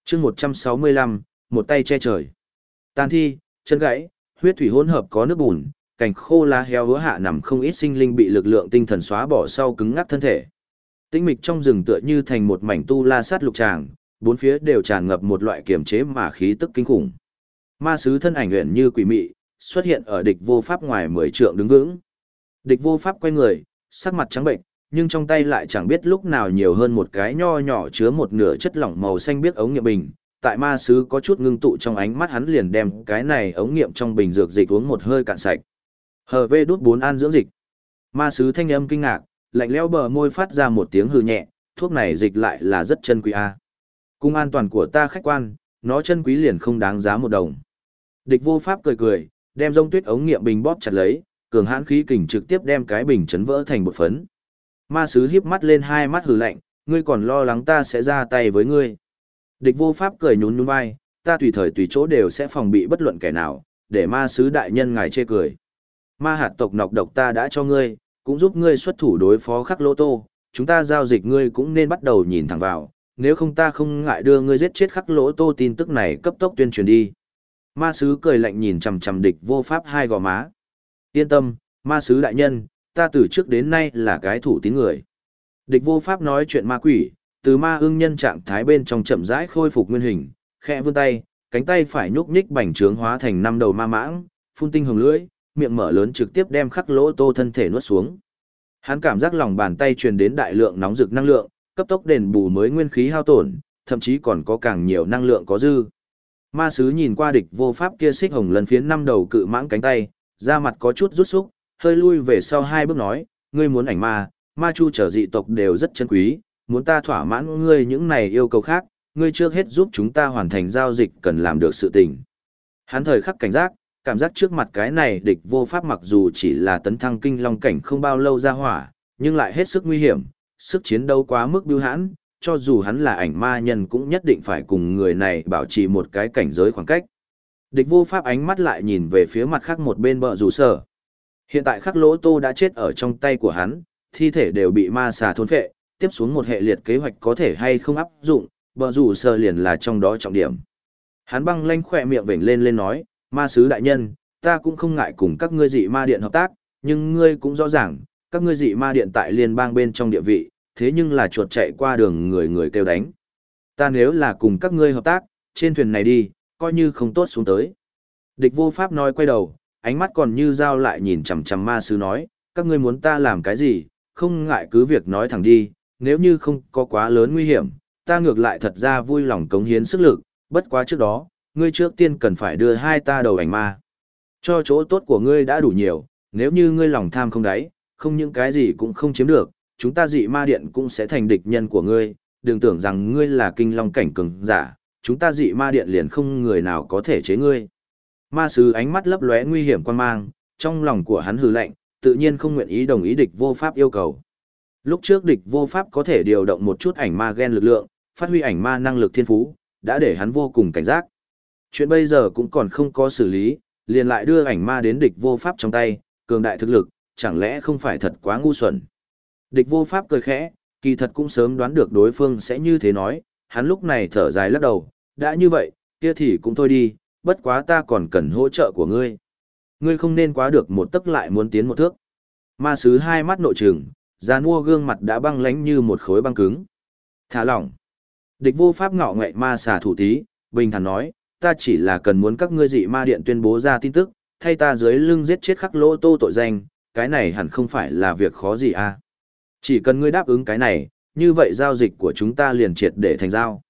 chương 165, một tay che trời. Tàn thi, chân gãy, huyết thủy hỗn hợp có nước bùn, cành khô lá heo hứa hạ nằm không ít sinh linh bị lực lượng tinh thần xóa bỏ sau cứng ngắc thân thể. Tinh mịch trong rừng tựa như thành một mảnh tu la sát lục tràng, bốn phía đều tràn ngập một loại kiềm chế mà khí tức kinh khủng. Ma sứ thân ảnh huyền như quỷ mị, xuất hiện ở địch vô pháp ngoài mười trượng đứng vững. Địch vô pháp quay người, sắc mặt trắng bệnh, nhưng trong tay lại chẳng biết lúc nào nhiều hơn một cái nho nhỏ chứa một nửa chất lỏng màu xanh biết ống nghiệm bình. Tại ma sứ có chút ngưng tụ trong ánh mắt hắn liền đem cái này ống nghiệm trong bình dược dịch uống một hơi cạn sạch. Hờ vê đút bốn an dưỡng dịch. Ma sứ thanh âm kinh ngạc, lạnh lẽo bờ môi phát ra một tiếng hư nhẹ, thuốc này dịch lại là rất chân quý a. À. Cung an toàn của ta khách quan, nó chân quý liền không đáng giá một đồng. Địch vô pháp cười cười, đem rông tuyết ống nghiệm bình bóp chặt lấy, cường hãn khí kình trực tiếp đem cái bình chấn vỡ thành một phấn. Ma sứ híp mắt lên hai mắt hừ lạnh, ngươi còn lo lắng ta sẽ ra tay với ngươi. Địch vô pháp cười nhún nhún vai, ta tùy thời tùy chỗ đều sẽ phòng bị bất luận kẻ nào, để ma sứ đại nhân ngài chê cười. Ma hạt tộc nọc độc ta đã cho ngươi, cũng giúp ngươi xuất thủ đối phó khắc lô tô, chúng ta giao dịch ngươi cũng nên bắt đầu nhìn thẳng vào, nếu không ta không ngại đưa ngươi giết chết khắc lỗ tô tin tức này cấp tốc tuyên truyền đi. Ma sứ cười lạnh nhìn chằm chằm địch vô pháp hai gò má. Yên tâm, ma sứ đại nhân, ta từ trước đến nay là cái thủ tín người. Địch vô pháp nói chuyện ma quỷ, từ ma ưng nhân trạng thái bên trong chậm rãi khôi phục nguyên hình, khẽ vươn tay, cánh tay phải nhúc nhích bành trướng hóa thành năm đầu ma mãng, phun tinh hồng lưỡi, miệng mở lớn trực tiếp đem khắc lỗ tô thân thể nuốt xuống. Hắn cảm giác lòng bàn tay truyền đến đại lượng nóng rực năng lượng, cấp tốc đền bù mới nguyên khí hao tổn, thậm chí còn có càng nhiều năng lượng có dư. Ma sứ nhìn qua địch vô pháp kia xích hồng lần phiến năm đầu cự mãng cánh tay, da mặt có chút rút xúc, hơi lui về sau hai bước nói, ngươi muốn ảnh ma, ma chu trở dị tộc đều rất chân quý, muốn ta thỏa mãn ngươi những này yêu cầu khác, ngươi trước hết giúp chúng ta hoàn thành giao dịch cần làm được sự tình. Hắn thời khắc cảnh giác, cảm giác trước mặt cái này địch vô pháp mặc dù chỉ là tấn thăng kinh long cảnh không bao lâu ra hỏa, nhưng lại hết sức nguy hiểm, sức chiến đấu quá mức biêu hãn, cho dù hắn là ảnh ma nhân cũng nhất định phải cùng người này bảo trì một cái cảnh giới khoảng cách. Địch vô pháp ánh mắt lại nhìn về phía mặt khác một bên bờ rủ sở. Hiện tại khắc lỗ tô đã chết ở trong tay của hắn, thi thể đều bị ma xà thôn phệ, tiếp xuống một hệ liệt kế hoạch có thể hay không áp dụng, bờ rủ sơ liền là trong đó trọng điểm. Hắn băng lanh khỏe miệng vểnh lên lên nói, ma sứ đại nhân, ta cũng không ngại cùng các ngươi dị ma điện hợp tác, nhưng ngươi cũng rõ ràng, các ngươi dị ma điện tại liên bang bên trong địa vị, thế nhưng là chuột chạy qua đường người người kêu đánh. Ta nếu là cùng các ngươi hợp tác, trên thuyền này đi, coi như không tốt xuống tới. Địch vô pháp nói quay đầu, ánh mắt còn như dao lại nhìn chằm chằm ma Sư nói, các ngươi muốn ta làm cái gì, không ngại cứ việc nói thẳng đi, nếu như không có quá lớn nguy hiểm, ta ngược lại thật ra vui lòng cống hiến sức lực, bất quá trước đó, ngươi trước tiên cần phải đưa hai ta đầu ảnh ma. Cho chỗ tốt của ngươi đã đủ nhiều, nếu như ngươi lòng tham không đáy, không những cái gì cũng không chiếm được, chúng ta dị ma điện cũng sẽ thành địch nhân của ngươi, đừng tưởng rằng ngươi là kinh long cảnh cường giả, chúng ta dị ma điện liền không người nào có thể chế ngươi. Ma sứ ánh mắt lấp lóe nguy hiểm quan mang, trong lòng của hắn hừ lạnh, tự nhiên không nguyện ý đồng ý địch vô pháp yêu cầu. Lúc trước địch vô pháp có thể điều động một chút ảnh ma gen lực lượng, phát huy ảnh ma năng lực thiên phú, đã để hắn vô cùng cảnh giác. Chuyện bây giờ cũng còn không có xử lý, liền lại đưa ảnh ma đến địch vô pháp trong tay, cường đại thực lực, chẳng lẽ không phải thật quá ngu xuẩn. Địch vô pháp cười khẽ, kỳ thật cũng sớm đoán được đối phương sẽ như thế nói, hắn lúc này thở dài lắc đầu, đã như vậy, kia thì cũng thôi đi, bất quá ta còn cần hỗ trợ của ngươi. Ngươi không nên quá được một tấc lại muốn tiến một thước. Ma sứ hai mắt nội trừng, ra mua gương mặt đã băng lánh như một khối băng cứng. Thả lỏng. Địch vô pháp ngọ ngậy ma xà thủ tí, bình thản nói, ta chỉ là cần muốn các ngươi dị ma điện tuyên bố ra tin tức, thay ta dưới lưng giết chết khắc lỗ tô tội danh, cái này hẳn không phải là việc khó gì à. Chỉ cần ngươi đáp ứng cái này, như vậy giao dịch của chúng ta liền triệt để thành giao.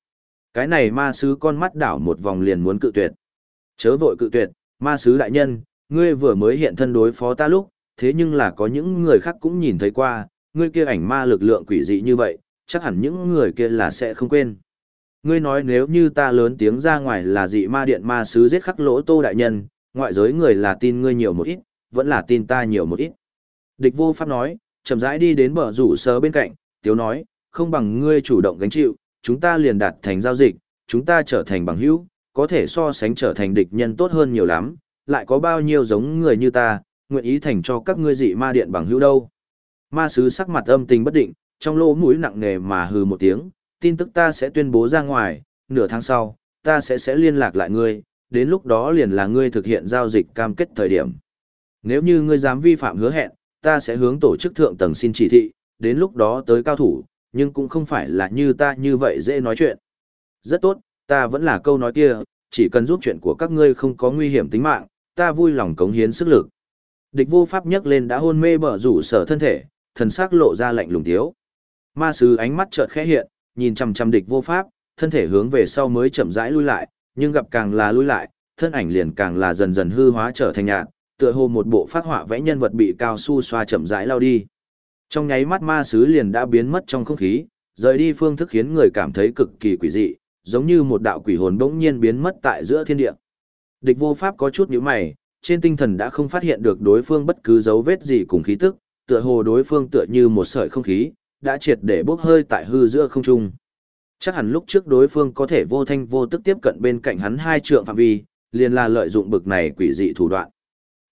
Cái này ma sứ con mắt đảo một vòng liền muốn cự tuyệt. Chớ vội cự tuyệt, ma sứ đại nhân, ngươi vừa mới hiện thân đối phó ta lúc, thế nhưng là có những người khác cũng nhìn thấy qua, ngươi kia ảnh ma lực lượng quỷ dị như vậy, chắc hẳn những người kia là sẽ không quên. Ngươi nói nếu như ta lớn tiếng ra ngoài là dị ma điện ma sứ giết khắc lỗ tô đại nhân, ngoại giới người là tin ngươi nhiều một ít, vẫn là tin ta nhiều một ít. Địch vô pháp nói, chậm rãi đi đến bờ rủ sớ bên cạnh, tiếu nói, không bằng ngươi chủ động gánh chịu, chúng ta liền đạt thành giao dịch, chúng ta trở thành bằng hữu, có thể so sánh trở thành địch nhân tốt hơn nhiều lắm, lại có bao nhiêu giống người như ta, nguyện ý thành cho các ngươi dị ma điện bằng hữu đâu. Ma sứ sắc mặt âm tình bất định, trong lỗ mũi nặng nề mà hừ một tiếng, tin tức ta sẽ tuyên bố ra ngoài, nửa tháng sau, ta sẽ sẽ liên lạc lại ngươi, đến lúc đó liền là ngươi thực hiện giao dịch cam kết thời điểm. Nếu như ngươi dám vi phạm hứa hẹn, ta sẽ hướng tổ chức thượng tầng xin chỉ thị, đến lúc đó tới cao thủ, nhưng cũng không phải là như ta như vậy dễ nói chuyện. Rất tốt, ta vẫn là câu nói kia, chỉ cần giúp chuyện của các ngươi không có nguy hiểm tính mạng, ta vui lòng cống hiến sức lực. Địch vô pháp nhấc lên đã hôn mê bở rủ sở thân thể, thần sắc lộ ra lạnh lùng tiếu. Ma sứ ánh mắt chợt khẽ hiện, nhìn chằm chằm địch vô pháp, thân thể hướng về sau mới chậm rãi lui lại, nhưng gặp càng là lui lại, thân ảnh liền càng là dần dần hư hóa trở thành nhạt, tựa hồ một bộ phát họa vẽ nhân vật bị cao su xoa chậm rãi lao đi. Trong nháy mắt ma sứ liền đã biến mất trong không khí, rời đi phương thức khiến người cảm thấy cực kỳ quỷ dị, giống như một đạo quỷ hồn bỗng nhiên biến mất tại giữa thiên địa. Địch vô pháp có chút nhíu mày, trên tinh thần đã không phát hiện được đối phương bất cứ dấu vết gì cùng khí tức, tựa hồ đối phương tựa như một sợi không khí, đã triệt để bốc hơi tại hư giữa không trung. Chắc hẳn lúc trước đối phương có thể vô thanh vô tức tiếp cận bên cạnh hắn hai trượng phạm vi, liền là lợi dụng bực này quỷ dị thủ đoạn.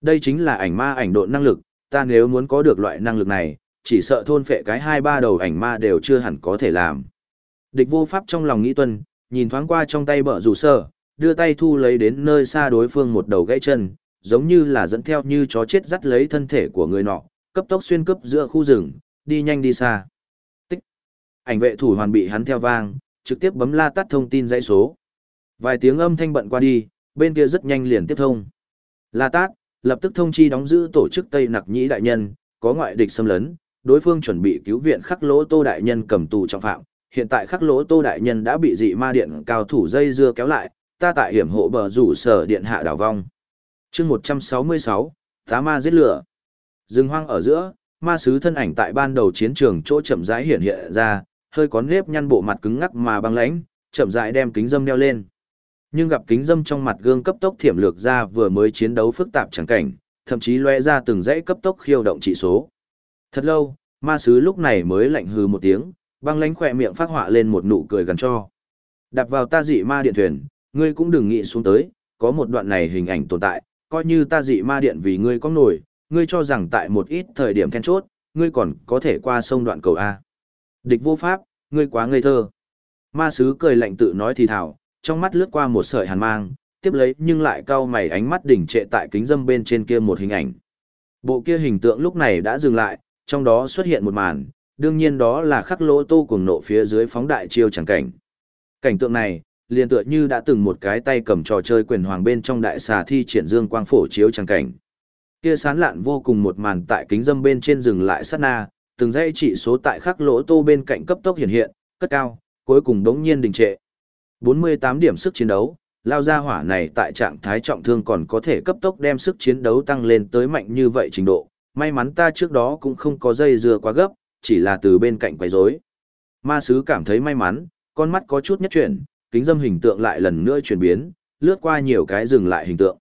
Đây chính là ảnh ma ảnh độn năng lực, ta nếu muốn có được loại năng lực này, chỉ sợ thôn phệ cái hai ba đầu ảnh ma đều chưa hẳn có thể làm. Địch vô pháp trong lòng nghĩ tuân, nhìn thoáng qua trong tay bờ rủ sở đưa tay thu lấy đến nơi xa đối phương một đầu gãy chân, giống như là dẫn theo như chó chết dắt lấy thân thể của người nọ, cấp tốc xuyên cấp giữa khu rừng, đi nhanh đi xa. Tích. Ảnh vệ thủ hoàn bị hắn theo vang, trực tiếp bấm la tắt thông tin dãy số. Vài tiếng âm thanh bận qua đi, bên kia rất nhanh liền tiếp thông. La tát, lập tức thông chi đóng giữ tổ chức Tây Nặc Nhĩ đại nhân, có ngoại địch xâm lấn, đối phương chuẩn bị cứu viện khắc lỗ tô đại nhân cầm tù trọng phạm. Hiện tại khắc lỗ tô đại nhân đã bị dị ma điện cao thủ dây dưa kéo lại, ta tại hiểm hộ bờ rủ sở điện hạ đảo vong. chương 166, tá ma giết lửa. Rừng hoang ở giữa, ma sứ thân ảnh tại ban đầu chiến trường chỗ chậm rãi hiện hiện ra, hơi có nếp nhăn bộ mặt cứng ngắc mà băng lãnh, chậm rãi đem kính dâm đeo lên. Nhưng gặp kính dâm trong mặt gương cấp tốc thiểm lược ra vừa mới chiến đấu phức tạp chẳng cảnh, thậm chí lóe ra từng dãy cấp tốc khiêu động trị số. Thật lâu, ma sứ lúc này mới lạnh hừ một tiếng, băng lãnh khỏe miệng phát họa lên một nụ cười gần cho. Đặt vào ta dị ma điện thuyền, ngươi cũng đừng nghĩ xuống tới, có một đoạn này hình ảnh tồn tại, coi như ta dị ma điện vì ngươi có nổi, ngươi cho rằng tại một ít thời điểm then chốt, ngươi còn có thể qua sông đoạn cầu A. Địch vô pháp, ngươi quá ngây thơ. Ma sứ cười lạnh tự nói thì thảo, trong mắt lướt qua một sợi hàn mang, tiếp lấy nhưng lại cau mày ánh mắt đỉnh trệ tại kính dâm bên trên kia một hình ảnh. Bộ kia hình tượng lúc này đã dừng lại, trong đó xuất hiện một màn, đương nhiên đó là khắc lỗ tô cuồng nộ phía dưới phóng đại chiêu chẳng cảnh. Cảnh tượng này, liền tựa như đã từng một cái tay cầm trò chơi quyền hoàng bên trong đại xà thi triển dương quang phổ chiếu chẳng cảnh. Kia sán lạn vô cùng một màn tại kính dâm bên trên dừng lại sát na, từng dãy chỉ số tại khắc lỗ tô bên cạnh cấp tốc hiện hiện, cất cao, cuối cùng đống nhiên đình trệ. 48 điểm sức chiến đấu, lao ra hỏa này tại trạng thái trọng thương còn có thể cấp tốc đem sức chiến đấu tăng lên tới mạnh như vậy trình độ. May mắn ta trước đó cũng không có dây dưa quá gấp, chỉ là từ bên cạnh quấy rối. Ma sứ cảm thấy may mắn, con mắt có chút nhất chuyển, kính dâm hình tượng lại lần nữa chuyển biến, lướt qua nhiều cái dừng lại hình tượng.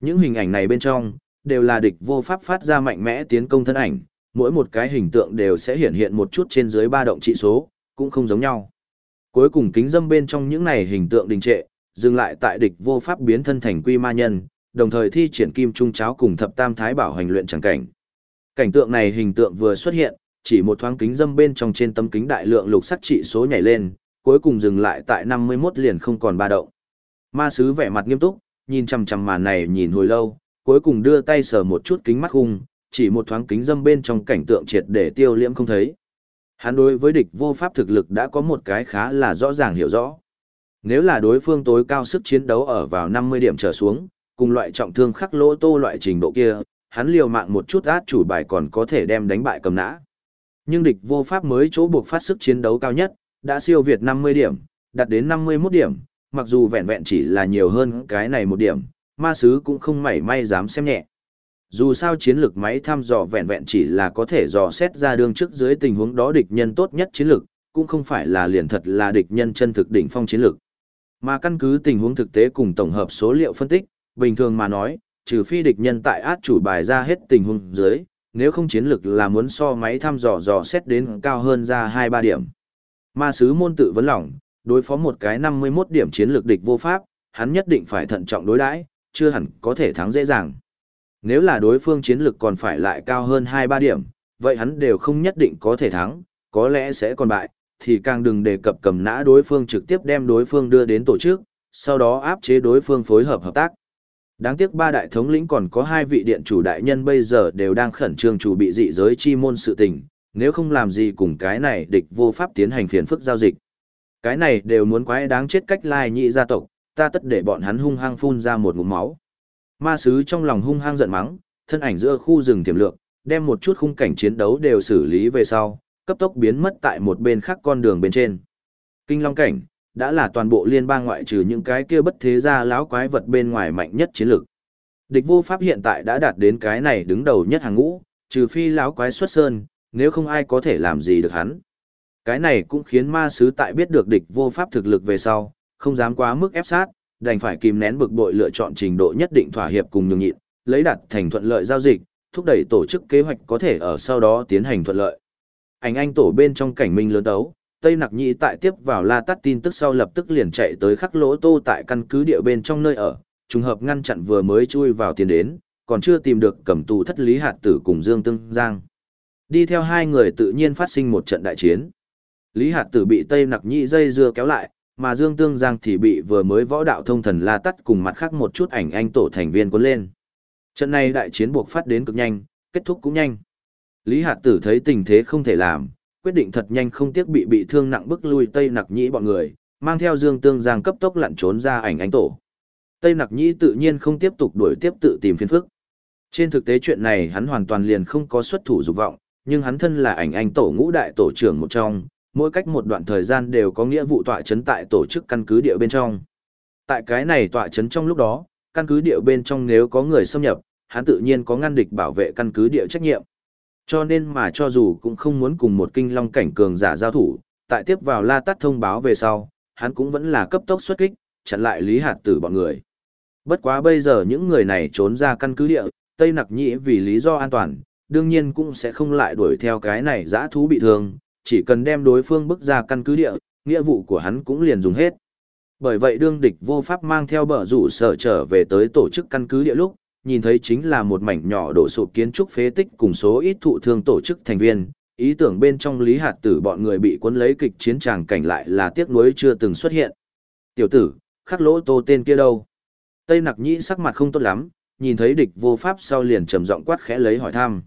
Những hình ảnh này bên trong, đều là địch vô pháp phát ra mạnh mẽ tiến công thân ảnh, mỗi một cái hình tượng đều sẽ hiện hiện một chút trên dưới ba động trị số, cũng không giống nhau. Cuối cùng kính dâm bên trong những này hình tượng đình trệ, dừng lại tại địch vô pháp biến thân thành quy ma nhân, đồng thời thi triển kim trung cháo cùng thập tam thái bảo hành luyện chẳng cảnh. Cảnh tượng này hình tượng vừa xuất hiện, chỉ một thoáng kính dâm bên trong trên tấm kính đại lượng lục sắc trị số nhảy lên, cuối cùng dừng lại tại 51 liền không còn ba động. Ma sứ vẻ mặt nghiêm túc, nhìn chằm chằm màn này nhìn hồi lâu, cuối cùng đưa tay sờ một chút kính mắt khung, chỉ một thoáng kính dâm bên trong cảnh tượng triệt để tiêu liễm không thấy. Hắn đối với địch vô pháp thực lực đã có một cái khá là rõ ràng hiểu rõ. Nếu là đối phương tối cao sức chiến đấu ở vào 50 điểm trở xuống, cùng loại trọng thương khắc lỗ tô loại trình độ kia, hắn liều mạng một chút át chủ bài còn có thể đem đánh bại cầm nã. Nhưng địch vô pháp mới chỗ buộc phát sức chiến đấu cao nhất, đã siêu việt 50 điểm, đạt đến 51 điểm, mặc dù vẹn vẹn chỉ là nhiều hơn cái này một điểm, ma sứ cũng không mảy may dám xem nhẹ. Dù sao chiến lược máy thăm dò vẹn vẹn chỉ là có thể dò xét ra đường trước dưới tình huống đó địch nhân tốt nhất chiến lược, cũng không phải là liền thật là địch nhân chân thực đỉnh phong chiến lược. Mà căn cứ tình huống thực tế cùng tổng hợp số liệu phân tích, bình thường mà nói, trừ phi địch nhân tại át chủ bài ra hết tình huống dưới, nếu không chiến lược là muốn so máy thăm dò dò xét đến cao hơn ra 2-3 điểm. Ma sứ môn tự vấn lỏng, đối phó một cái 51 điểm chiến lược địch vô pháp, hắn nhất định phải thận trọng đối đãi, chưa hẳn có thể thắng dễ dàng. Nếu là đối phương chiến lược còn phải lại cao hơn 2-3 điểm, vậy hắn đều không nhất định có thể thắng, có lẽ sẽ còn bại, thì càng đừng đề cập cầm nã đối phương trực tiếp đem đối phương đưa đến tổ chức, sau đó áp chế đối phương phối hợp hợp tác. Đáng tiếc ba đại thống lĩnh còn có hai vị điện chủ đại nhân bây giờ đều đang khẩn trương chủ bị dị giới chi môn sự tình, nếu không làm gì cùng cái này địch vô pháp tiến hành phiền phức giao dịch. Cái này đều muốn quái đáng chết cách lai nhị gia tộc, ta tất để bọn hắn hung hăng phun ra một ngụm máu. Ma sứ trong lòng hung hăng giận mắng, thân ảnh giữa khu rừng tiềm lượng, đem một chút khung cảnh chiến đấu đều xử lý về sau, cấp tốc biến mất tại một bên khác con đường bên trên. Kinh Long cảnh, đã là toàn bộ liên bang ngoại trừ những cái kia bất thế gia lão quái vật bên ngoài mạnh nhất chiến lược. Địch vô pháp hiện tại đã đạt đến cái này đứng đầu nhất hàng ngũ, trừ phi lão quái xuất sơn, nếu không ai có thể làm gì được hắn. Cái này cũng khiến ma sứ tại biết được địch vô pháp thực lực về sau, không dám quá mức ép sát, đành phải kìm nén bực bội lựa chọn trình độ nhất định thỏa hiệp cùng nhường nhịn, lấy đặt thành thuận lợi giao dịch, thúc đẩy tổ chức kế hoạch có thể ở sau đó tiến hành thuận lợi. Ảnh anh tổ bên trong cảnh minh lớn đấu, Tây Nặc Nhĩ tại tiếp vào La Tát tin tức sau lập tức liền chạy tới khắc lỗ tô tại căn cứ địa bên trong nơi ở, trùng hợp ngăn chặn vừa mới chui vào tiền đến, còn chưa tìm được cầm tù thất lý hạt tử cùng Dương Tương Giang. Đi theo hai người tự nhiên phát sinh một trận đại chiến. Lý hạt tử bị Tây Nặc Nhĩ dây dưa kéo lại, mà Dương Tương Giang thì bị vừa mới võ đạo thông thần La Tát cùng mặt khác một chút ảnh anh tổ thành viên cuốn lên. Trận này đại chiến buộc phát đến cực nhanh, kết thúc cũng nhanh. Lý Hạt Tử thấy tình thế không thể làm, quyết định thật nhanh không tiếc bị bị thương nặng bức lui Tây Nặc Nhĩ bọn người, mang theo Dương Tương Giang cấp tốc lặn trốn ra ảnh ánh tổ. Tây Nặc Nhĩ tự nhiên không tiếp tục đuổi tiếp tự tìm phiền phức. Trên thực tế chuyện này hắn hoàn toàn liền không có xuất thủ dục vọng, nhưng hắn thân là ảnh anh tổ ngũ đại tổ trưởng một trong, mỗi cách một đoạn thời gian đều có nghĩa vụ tọa chấn tại tổ chức căn cứ địa bên trong. Tại cái này tọa chấn trong lúc đó, căn cứ địa bên trong nếu có người xâm nhập, hắn tự nhiên có ngăn địch bảo vệ căn cứ địa trách nhiệm. Cho nên mà cho dù cũng không muốn cùng một kinh long cảnh cường giả giao thủ, tại tiếp vào la tắt thông báo về sau, hắn cũng vẫn là cấp tốc xuất kích, chặn lại lý hạt tử bọn người. Bất quá bây giờ những người này trốn ra căn cứ địa, Tây Nặc Nhĩ vì lý do an toàn, đương nhiên cũng sẽ không lại đuổi theo cái này dã thú bị thương, chỉ cần đem đối phương bước ra căn cứ địa, nghĩa vụ của hắn cũng liền dùng hết. Bởi vậy đương địch vô pháp mang theo bờ rủ sở trở về tới tổ chức căn cứ địa lúc, nhìn thấy chính là một mảnh nhỏ đổ sụp kiến trúc phế tích cùng số ít thụ thương tổ chức thành viên, ý tưởng bên trong lý hạt tử bọn người bị cuốn lấy kịch chiến tràng cảnh lại là tiếc nuối chưa từng xuất hiện. Tiểu tử, khắc lỗ tô tên kia đâu? Tây Nặc Nhĩ sắc mặt không tốt lắm, nhìn thấy địch vô pháp sau liền trầm giọng quát khẽ lấy hỏi thăm.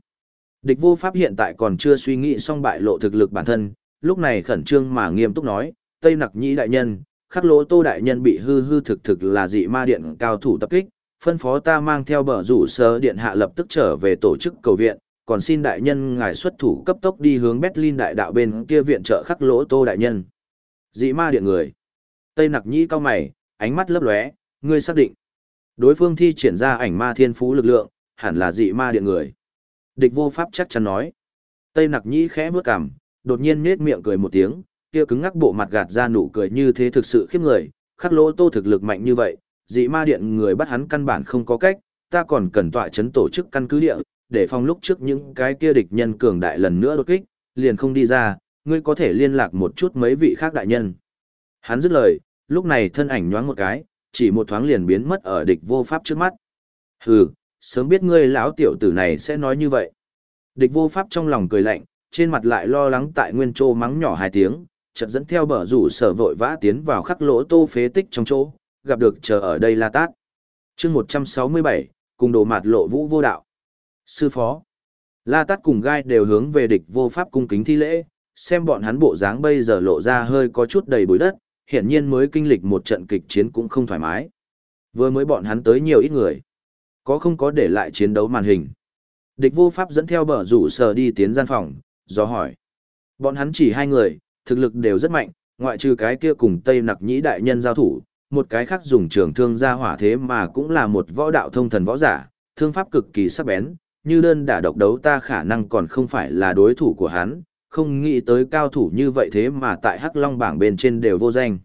Địch vô pháp hiện tại còn chưa suy nghĩ xong bại lộ thực lực bản thân, lúc này khẩn trương mà nghiêm túc nói, Tây Nặc Nhĩ đại nhân, khắc lỗ tô đại nhân bị hư hư thực thực là dị ma điện cao thủ tập kích, phân phó ta mang theo bờ rủ sơ điện hạ lập tức trở về tổ chức cầu viện, còn xin đại nhân ngài xuất thủ cấp tốc đi hướng Berlin đại đạo bên kia viện trợ khắc lỗ tô đại nhân. Dị ma điện người. Tây nặc nhĩ cao mày, ánh mắt lấp lóe, ngươi xác định. Đối phương thi triển ra ảnh ma thiên phú lực lượng, hẳn là dị ma điện người. Địch vô pháp chắc chắn nói. Tây nặc nhĩ khẽ bước cằm, đột nhiên nết miệng cười một tiếng, kia cứng ngắc bộ mặt gạt ra nụ cười như thế thực sự khiếp người, khắc lỗ tô thực lực mạnh như vậy, dị ma điện người bắt hắn căn bản không có cách, ta còn cần tọa chấn tổ chức căn cứ địa, để phòng lúc trước những cái kia địch nhân cường đại lần nữa đột kích, liền không đi ra, ngươi có thể liên lạc một chút mấy vị khác đại nhân. Hắn dứt lời, lúc này thân ảnh nhoáng một cái, chỉ một thoáng liền biến mất ở địch vô pháp trước mắt. Hừ, sớm biết ngươi lão tiểu tử này sẽ nói như vậy. Địch vô pháp trong lòng cười lạnh, trên mặt lại lo lắng tại nguyên trô mắng nhỏ hai tiếng, chợt dẫn theo bờ rủ sở vội vã tiến vào khắc lỗ tô phế tích trong chỗ, gặp được chờ ở đây La Tát. chương 167, cùng đồ mạt lộ vũ vô đạo. Sư phó. La Tát cùng gai đều hướng về địch vô pháp cung kính thi lễ, xem bọn hắn bộ dáng bây giờ lộ ra hơi có chút đầy bụi đất, hiện nhiên mới kinh lịch một trận kịch chiến cũng không thoải mái. Vừa mới bọn hắn tới nhiều ít người. Có không có để lại chiến đấu màn hình. Địch vô pháp dẫn theo bờ rủ sờ đi tiến gian phòng, do hỏi. Bọn hắn chỉ hai người, thực lực đều rất mạnh, ngoại trừ cái kia cùng Tây Nặc Nhĩ đại nhân giao thủ, một cái khác dùng trường thương ra hỏa thế mà cũng là một võ đạo thông thần võ giả, thương pháp cực kỳ sắc bén, như đơn đả độc đấu ta khả năng còn không phải là đối thủ của hắn, không nghĩ tới cao thủ như vậy thế mà tại Hắc Long bảng bên trên đều vô danh.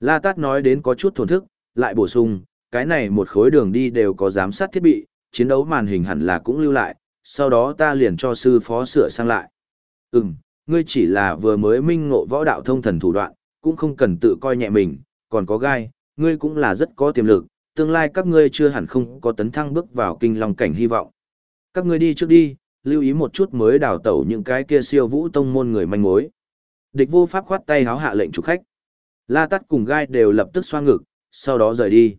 La Tát nói đến có chút thổn thức, lại bổ sung, cái này một khối đường đi đều có giám sát thiết bị, chiến đấu màn hình hẳn là cũng lưu lại, sau đó ta liền cho sư phó sửa sang lại. Ừm, ngươi chỉ là vừa mới minh ngộ võ đạo thông thần thủ đoạn, cũng không cần tự coi nhẹ mình, còn có gai, ngươi cũng là rất có tiềm lực, tương lai các ngươi chưa hẳn không có tấn thăng bước vào kinh long cảnh hy vọng. Các ngươi đi trước đi, lưu ý một chút mới đào tẩu những cái kia siêu vũ tông môn người manh mối. Địch vô pháp khoát tay háo hạ lệnh chủ khách. La Tát cùng gai đều lập tức xoa ngực, sau đó rời đi.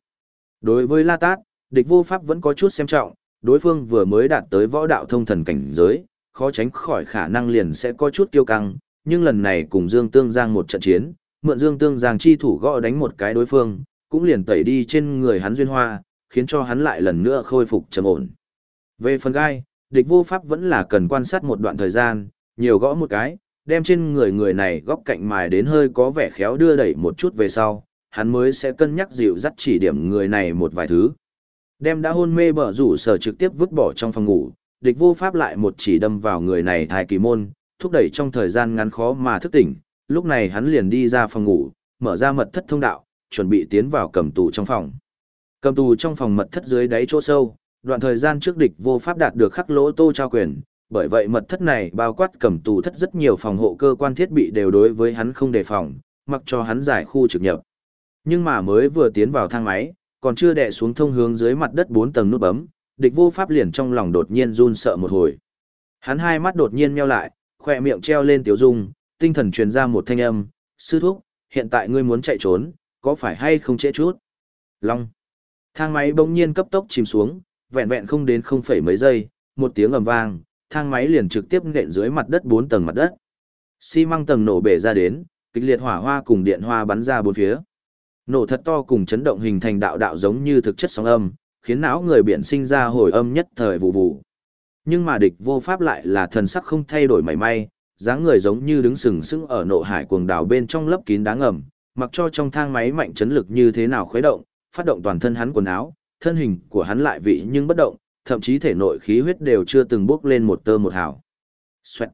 Đối với La Tát, địch vô pháp vẫn có chút xem trọng, đối phương vừa mới đạt tới võ đạo thông thần cảnh giới, khó tránh khỏi khả năng liền sẽ có chút kiêu căng, nhưng lần này cùng Dương Tương Giang một trận chiến, mượn Dương Tương Giang chi thủ gõ đánh một cái đối phương, cũng liền tẩy đi trên người hắn duyên hoa, khiến cho hắn lại lần nữa khôi phục trầm ổn. Về phần gai, địch vô pháp vẫn là cần quan sát một đoạn thời gian, nhiều gõ một cái, đem trên người người này góc cạnh mài đến hơi có vẻ khéo đưa đẩy một chút về sau, hắn mới sẽ cân nhắc dịu dắt chỉ điểm người này một vài thứ. Đem đã hôn mê bở rủ sở trực tiếp vứt bỏ trong phòng ngủ, địch vô pháp lại một chỉ đâm vào người này thai kỳ môn, thúc đẩy trong thời gian ngắn khó mà thức tỉnh, lúc này hắn liền đi ra phòng ngủ, mở ra mật thất thông đạo, chuẩn bị tiến vào cầm tù trong phòng. Cầm tù trong phòng mật thất dưới đáy chỗ sâu, đoạn thời gian trước địch vô pháp đạt được khắc lỗ tô trao quyền, bởi vậy mật thất này bao quát cầm tù thất rất nhiều phòng hộ cơ quan thiết bị đều đối với hắn không đề phòng, mặc cho hắn giải khu trực nhập. Nhưng mà mới vừa tiến vào thang máy, còn chưa đè xuống thông hướng dưới mặt đất 4 tầng nút bấm, địch vô pháp liền trong lòng đột nhiên run sợ một hồi. Hắn hai mắt đột nhiên nheo lại, khỏe miệng treo lên tiểu dung, tinh thần truyền ra một thanh âm, sư thúc, hiện tại ngươi muốn chạy trốn, có phải hay không trễ chút? Long. Thang máy bỗng nhiên cấp tốc chìm xuống, vẹn vẹn không đến không phẩy mấy giây, một tiếng ầm vang, thang máy liền trực tiếp nện dưới mặt đất 4 tầng mặt đất. Xi măng tầng nổ bể ra đến, kịch liệt hỏa hoa cùng điện hoa bắn ra bốn phía. Nổ thật to cùng chấn động hình thành đạo đạo giống như thực chất sóng âm, khiến não người biển sinh ra hồi âm nhất thời vụ vụ. Nhưng mà địch vô pháp lại là thần sắc không thay đổi mảy may, dáng người giống như đứng sừng sững ở nộ hải cuồng đảo bên trong lớp kín đá ngầm, mặc cho trong thang máy mạnh chấn lực như thế nào khuấy động, phát động toàn thân hắn quần áo, thân hình của hắn lại vị nhưng bất động, thậm chí thể nội khí huyết đều chưa từng bước lên một tơ một hào. Xoẹt.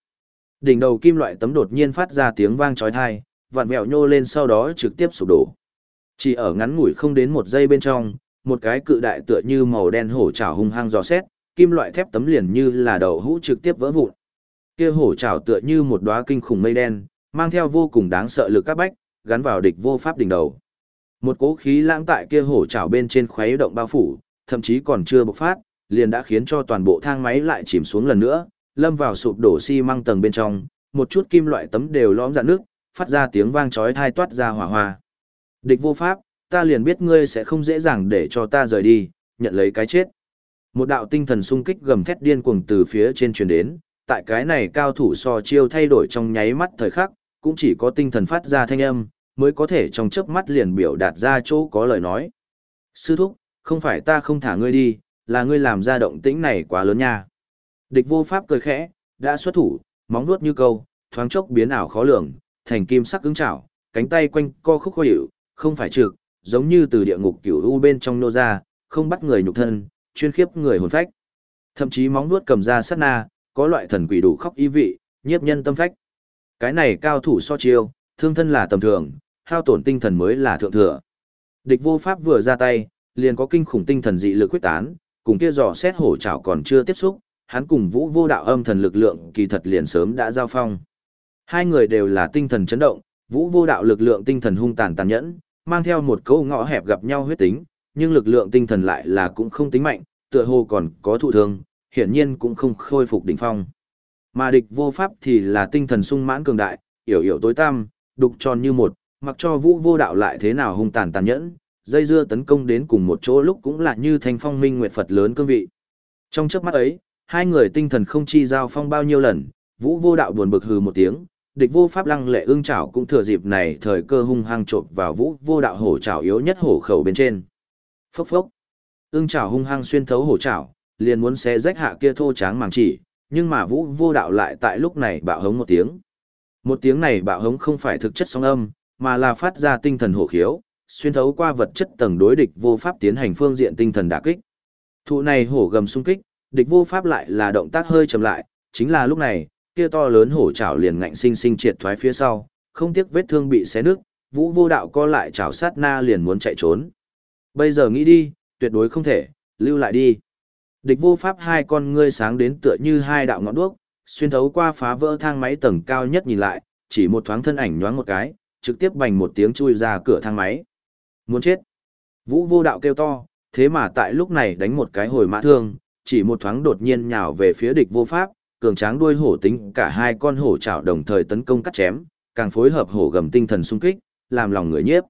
Đỉnh đầu kim loại tấm đột nhiên phát ra tiếng vang chói tai, vặn vẹo nhô lên sau đó trực tiếp sụp đổ. Chỉ ở ngắn ngủi không đến một giây bên trong, một cái cự đại tựa như màu đen hổ trảo hung hăng dò xét, kim loại thép tấm liền như là đầu hũ trực tiếp vỡ vụn. Kia hổ trảo tựa như một đóa kinh khủng mây đen, mang theo vô cùng đáng sợ lực các bách, gắn vào địch vô pháp đỉnh đầu. Một cỗ khí lãng tại kia hổ trảo bên trên khuấy động bao phủ, thậm chí còn chưa bộc phát, liền đã khiến cho toàn bộ thang máy lại chìm xuống lần nữa, lâm vào sụp đổ xi măng tầng bên trong, một chút kim loại tấm đều lõm ra nước, phát ra tiếng vang chói tai toát ra hỏa hoa. Địch vô pháp, ta liền biết ngươi sẽ không dễ dàng để cho ta rời đi, nhận lấy cái chết. Một đạo tinh thần sung kích gầm thét điên cuồng từ phía trên truyền đến, tại cái này cao thủ so chiêu thay đổi trong nháy mắt thời khắc, cũng chỉ có tinh thần phát ra thanh âm, mới có thể trong chớp mắt liền biểu đạt ra chỗ có lời nói. Sư thúc, không phải ta không thả ngươi đi, là ngươi làm ra động tĩnh này quá lớn nha. Địch vô pháp cười khẽ, đã xuất thủ, móng nuốt như câu, thoáng chốc biến ảo khó lường, thành kim sắc cứng chảo, cánh tay quanh co khúc khó hiểu, không phải trực, giống như từ địa ngục cửu u bên trong nô ra, không bắt người nhục thân, chuyên khiếp người hồn phách. Thậm chí móng nuốt cầm ra sát na, có loại thần quỷ đủ khóc ý vị, nhiếp nhân tâm phách. Cái này cao thủ so chiêu, thương thân là tầm thường, hao tổn tinh thần mới là thượng thừa. Địch vô pháp vừa ra tay, liền có kinh khủng tinh thần dị lực quyết tán, cùng kia dò xét hổ chảo còn chưa tiếp xúc, hắn cùng vũ vô đạo âm thần lực lượng kỳ thật liền sớm đã giao phong. Hai người đều là tinh thần chấn động, vũ vô đạo lực lượng tinh thần hung tàn tàn nhẫn, mang theo một câu ngõ hẹp gặp nhau huyết tính, nhưng lực lượng tinh thần lại là cũng không tính mạnh, tựa hồ còn có thụ thương, hiển nhiên cũng không khôi phục đỉnh phong. Mà địch vô pháp thì là tinh thần sung mãn cường đại, hiểu hiểu tối tăm, đục tròn như một, mặc cho vũ vô đạo lại thế nào hung tàn tàn nhẫn, dây dưa tấn công đến cùng một chỗ lúc cũng là như thanh phong minh nguyệt Phật lớn cương vị. Trong chớp mắt ấy, hai người tinh thần không chi giao phong bao nhiêu lần, vũ vô đạo buồn bực hừ một tiếng, địch vô pháp lăng lệ ương chảo cũng thừa dịp này thời cơ hung hăng trộm vào vũ vô đạo hổ chảo yếu nhất hổ khẩu bên trên. Phốc phốc. Ương chảo hung hăng xuyên thấu hổ chảo, liền muốn xé rách hạ kia thô tráng màng chỉ, nhưng mà vũ vô đạo lại tại lúc này bạo hống một tiếng. Một tiếng này bạo hống không phải thực chất sóng âm, mà là phát ra tinh thần hổ khiếu, xuyên thấu qua vật chất tầng đối địch vô pháp tiến hành phương diện tinh thần đả kích. Thụ này hổ gầm xung kích, địch vô pháp lại là động tác hơi chậm lại, chính là lúc này, kia to lớn hổ chảo liền ngạnh sinh sinh triệt thoái phía sau, không tiếc vết thương bị xé nứt, Vũ Vô Đạo co lại chảo sát na liền muốn chạy trốn. Bây giờ nghĩ đi, tuyệt đối không thể, lưu lại đi. Địch vô pháp hai con ngươi sáng đến tựa như hai đạo ngọn đuốc, xuyên thấu qua phá vỡ thang máy tầng cao nhất nhìn lại, chỉ một thoáng thân ảnh nhoáng một cái, trực tiếp bành một tiếng chui ra cửa thang máy. Muốn chết. Vũ vô đạo kêu to, thế mà tại lúc này đánh một cái hồi mã thương, chỉ một thoáng đột nhiên nhào về phía địch vô pháp, cường tráng đuôi hổ tính cả hai con hổ chảo đồng thời tấn công cắt chém, càng phối hợp hổ gầm tinh thần sung kích, làm lòng người nhiếp.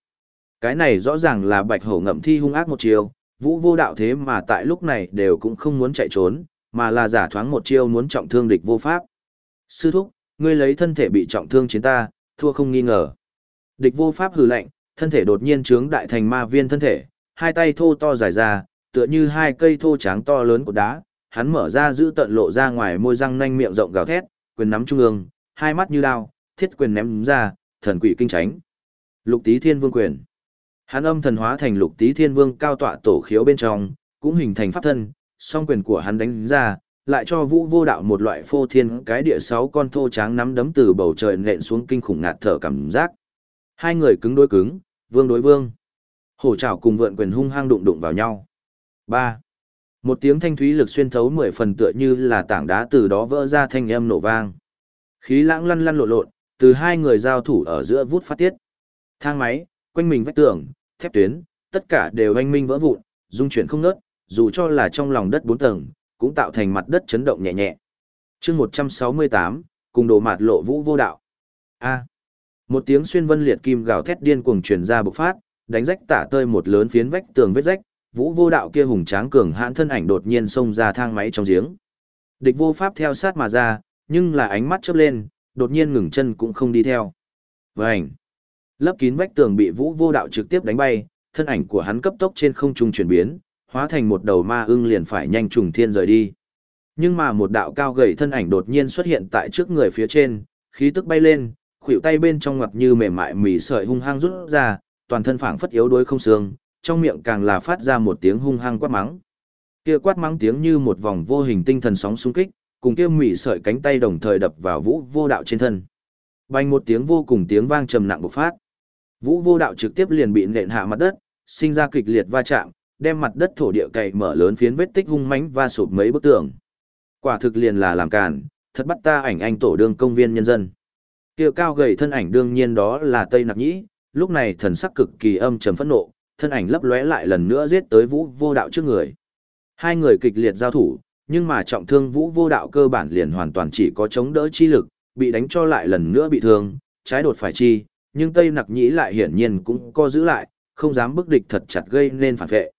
Cái này rõ ràng là bạch hổ ngậm thi hung ác một chiều, vũ vô đạo thế mà tại lúc này đều cũng không muốn chạy trốn, mà là giả thoáng một chiêu muốn trọng thương địch vô pháp. Sư thúc, ngươi lấy thân thể bị trọng thương chiến ta, thua không nghi ngờ. Địch vô pháp hừ lạnh, thân thể đột nhiên trướng đại thành ma viên thân thể, hai tay thô to dài ra, tựa như hai cây thô tráng to lớn của đá, hắn mở ra giữ tận lộ ra ngoài môi răng nanh miệng rộng gào thét, quyền nắm trung ương, hai mắt như đao, thiết quyền ném ra, thần quỷ kinh tránh. Lục Tý Thiên Vương quyền. Hắn âm thần hóa thành Lục Tý Thiên Vương cao tọa tổ khiếu bên trong, cũng hình thành pháp thân, song quyền của hắn đánh ra, lại cho Vũ Vô Đạo một loại phô thiên cái địa sáu con thô tráng nắm đấm từ bầu trời nện xuống kinh khủng ngạt thở cảm giác. Hai người cứng đối cứng, vương đối vương. Hổ trảo cùng vượn quyền hung hăng đụng đụng vào nhau. ba Một tiếng thanh thúy lực xuyên thấu mười phần tựa như là tảng đá từ đó vỡ ra thanh âm nổ vang. Khí lãng lăn lăn lộn lộn, từ hai người giao thủ ở giữa vút phát tiết. Thang máy, quanh mình vách tường, thép tuyến, tất cả đều anh minh vỡ vụn, dung chuyển không ngớt, dù cho là trong lòng đất bốn tầng, cũng tạo thành mặt đất chấn động nhẹ nhẹ. chương 168, cùng đồ mạt lộ vũ vô đạo. A. Một tiếng xuyên vân liệt kim gào thét điên cuồng truyền ra bộc phát, đánh rách tả tơi một lớn phiến vách tường vết rách, vũ vô đạo kia hùng tráng cường hãn thân ảnh đột nhiên xông ra thang máy trong giếng. Địch vô pháp theo sát mà ra, nhưng là ánh mắt chớp lên, đột nhiên ngừng chân cũng không đi theo. Vành. Lấp kín vách tường bị vũ vô đạo trực tiếp đánh bay, thân ảnh của hắn cấp tốc trên không trung chuyển biến, hóa thành một đầu ma ưng liền phải nhanh trùng thiên rời đi. Nhưng mà một đạo cao gầy thân ảnh đột nhiên xuất hiện tại trước người phía trên, khí tức bay lên, khuỷu tay bên trong ngoặt như mềm mại mì sợi hung hăng rút ra, toàn thân phảng phất yếu đuối không xương, trong miệng càng là phát ra một tiếng hung hăng quát mắng. Kia quát mắng tiếng như một vòng vô hình tinh thần sóng xung kích, cùng kia mỉ sợi cánh tay đồng thời đập vào Vũ Vô Đạo trên thân. Bành một tiếng vô cùng tiếng vang trầm nặng bộc phát. Vũ Vô Đạo trực tiếp liền bị nện hạ mặt đất, sinh ra kịch liệt va chạm, đem mặt đất thổ địa cày mở lớn phiến vết tích hung mãnh và sụp mấy bức tường. Quả thực liền là làm càn, thật bắt ta ảnh anh tổ đương công viên nhân dân. Kiều cao gầy thân ảnh đương nhiên đó là Tây Nặc Nhĩ, lúc này thần sắc cực kỳ âm trầm phẫn nộ, thân ảnh lấp lóe lại lần nữa giết tới Vũ Vô Đạo trước người. Hai người kịch liệt giao thủ, nhưng mà trọng thương Vũ Vô Đạo cơ bản liền hoàn toàn chỉ có chống đỡ chi lực, bị đánh cho lại lần nữa bị thương, trái đột phải chi, nhưng Tây Nặc Nhĩ lại hiển nhiên cũng co giữ lại, không dám bức địch thật chặt gây nên phản vệ.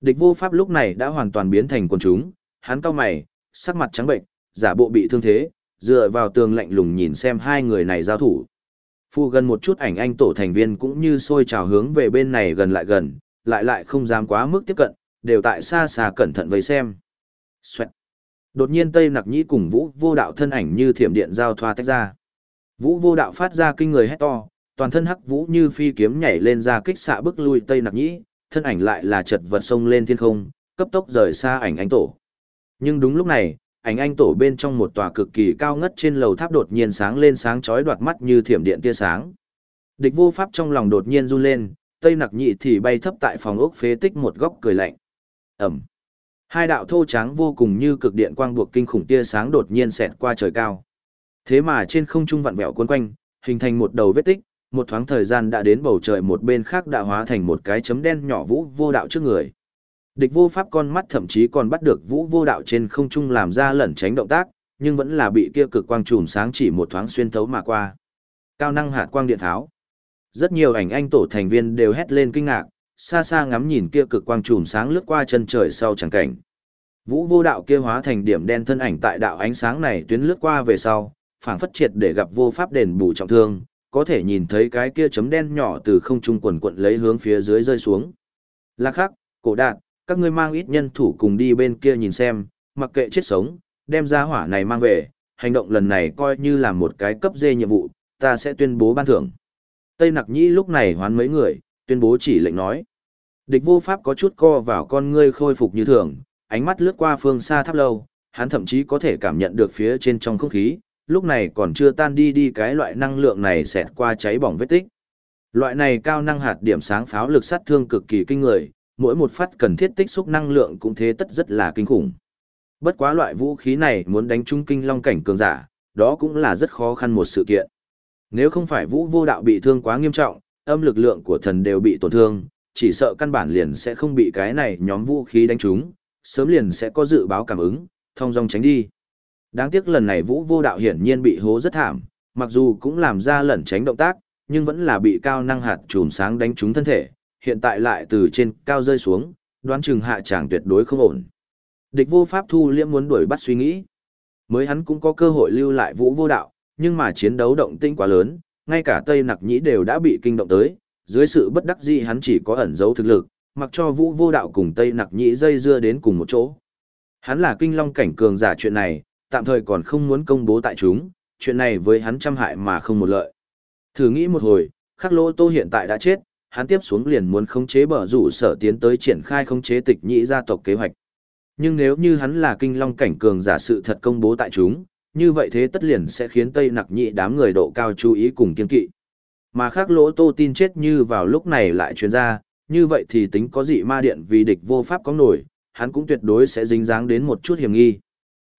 Địch vô pháp lúc này đã hoàn toàn biến thành quần chúng, hắn cao mày, sắc mặt trắng bệnh, giả bộ bị thương thế, dựa vào tường lạnh lùng nhìn xem hai người này giao thủ. Phu gần một chút ảnh anh tổ thành viên cũng như sôi trào hướng về bên này gần lại gần, lại lại không dám quá mức tiếp cận, đều tại xa xa cẩn thận với xem. Xoẹt. Đột nhiên Tây Nặc Nhĩ cùng Vũ Vô Đạo thân ảnh như thiểm điện giao thoa tách ra. Vũ Vô Đạo phát ra kinh người hét to, toàn thân hắc vũ như phi kiếm nhảy lên ra kích xạ bức lui Tây Nặc Nhĩ, thân ảnh lại là chật vật sông lên thiên không, cấp tốc rời xa ảnh anh tổ. Nhưng đúng lúc này, ảnh anh tổ bên trong một tòa cực kỳ cao ngất trên lầu tháp đột nhiên sáng lên sáng chói đoạt mắt như thiểm điện tia sáng. Địch vô pháp trong lòng đột nhiên run lên, Tây Nặc Nhị thì bay thấp tại phòng ốc phế tích một góc cười lạnh. Ẩm. Hai đạo thô trắng vô cùng như cực điện quang buộc kinh khủng tia sáng đột nhiên xẹt qua trời cao. Thế mà trên không trung vặn vẹo cuốn quanh, hình thành một đầu vết tích, một thoáng thời gian đã đến bầu trời một bên khác đã hóa thành một cái chấm đen nhỏ vũ vô đạo trước người. Địch vô pháp con mắt thậm chí còn bắt được vũ vô đạo trên không trung làm ra lẩn tránh động tác, nhưng vẫn là bị kia cực quang trùm sáng chỉ một thoáng xuyên thấu mà qua. Cao năng hạt quang điện tháo. Rất nhiều ảnh anh tổ thành viên đều hét lên kinh ngạc, xa xa ngắm nhìn kia cực quang trùm sáng lướt qua chân trời sau chẳng cảnh. Vũ vô đạo kia hóa thành điểm đen thân ảnh tại đạo ánh sáng này tuyến lướt qua về sau, phảng phất triệt để gặp vô pháp đền bù trọng thương, có thể nhìn thấy cái kia chấm đen nhỏ từ không trung quần quận lấy hướng phía dưới rơi xuống. Lạc khắc, cổ đạt, các ngươi mang ít nhân thủ cùng đi bên kia nhìn xem, mặc kệ chết sống, đem ra hỏa này mang về, hành động lần này coi như là một cái cấp dê nhiệm vụ, ta sẽ tuyên bố ban thưởng. Tây Nặc Nhĩ lúc này hoán mấy người, tuyên bố chỉ lệnh nói. Địch vô pháp có chút co vào con ngươi khôi phục như thường, ánh mắt lướt qua phương xa tháp lâu, hắn thậm chí có thể cảm nhận được phía trên trong không khí, lúc này còn chưa tan đi đi cái loại năng lượng này xẹt qua cháy bỏng vết tích. Loại này cao năng hạt điểm sáng pháo lực sát thương cực kỳ kinh người, mỗi một phát cần thiết tích xúc năng lượng cũng thế tất rất là kinh khủng. Bất quá loại vũ khí này muốn đánh trúng kinh long cảnh cường giả, đó cũng là rất khó khăn một sự kiện. Nếu không phải vũ vô đạo bị thương quá nghiêm trọng, âm lực lượng của thần đều bị tổn thương, chỉ sợ căn bản liền sẽ không bị cái này nhóm vũ khí đánh trúng, sớm liền sẽ có dự báo cảm ứng, thông dong tránh đi. Đáng tiếc lần này vũ vô đạo hiển nhiên bị hố rất thảm, mặc dù cũng làm ra lẩn tránh động tác, nhưng vẫn là bị cao năng hạt chùm sáng đánh trúng thân thể, hiện tại lại từ trên cao rơi xuống, đoán chừng hạ chàng tuyệt đối không ổn. Địch vô pháp thu liễm muốn đuổi bắt suy nghĩ. Mới hắn cũng có cơ hội lưu lại vũ vô đạo, nhưng mà chiến đấu động tinh quá lớn, ngay cả Tây Nặc Nhĩ đều đã bị kinh động tới, dưới sự bất đắc dĩ hắn chỉ có ẩn giấu thực lực, mặc cho vũ vô đạo cùng Tây Nặc Nhĩ dây dưa đến cùng một chỗ. Hắn là kinh long cảnh cường giả chuyện này, tạm thời còn không muốn công bố tại chúng, chuyện này với hắn trăm hại mà không một lợi. Thử nghĩ một hồi, khắc lỗ tô hiện tại đã chết, hắn tiếp xuống liền muốn khống chế bờ rủ sở tiến tới triển khai khống chế tịch nhị gia tộc kế hoạch. Nhưng nếu như hắn là kinh long cảnh cường giả sự thật công bố tại chúng, như vậy thế tất liền sẽ khiến Tây Nặc nhị đám người độ cao chú ý cùng kiên kỵ. Mà khác lỗ tô tin chết như vào lúc này lại truyền ra, như vậy thì tính có dị ma điện vì địch vô pháp có nổi, hắn cũng tuyệt đối sẽ dính dáng đến một chút hiểm nghi.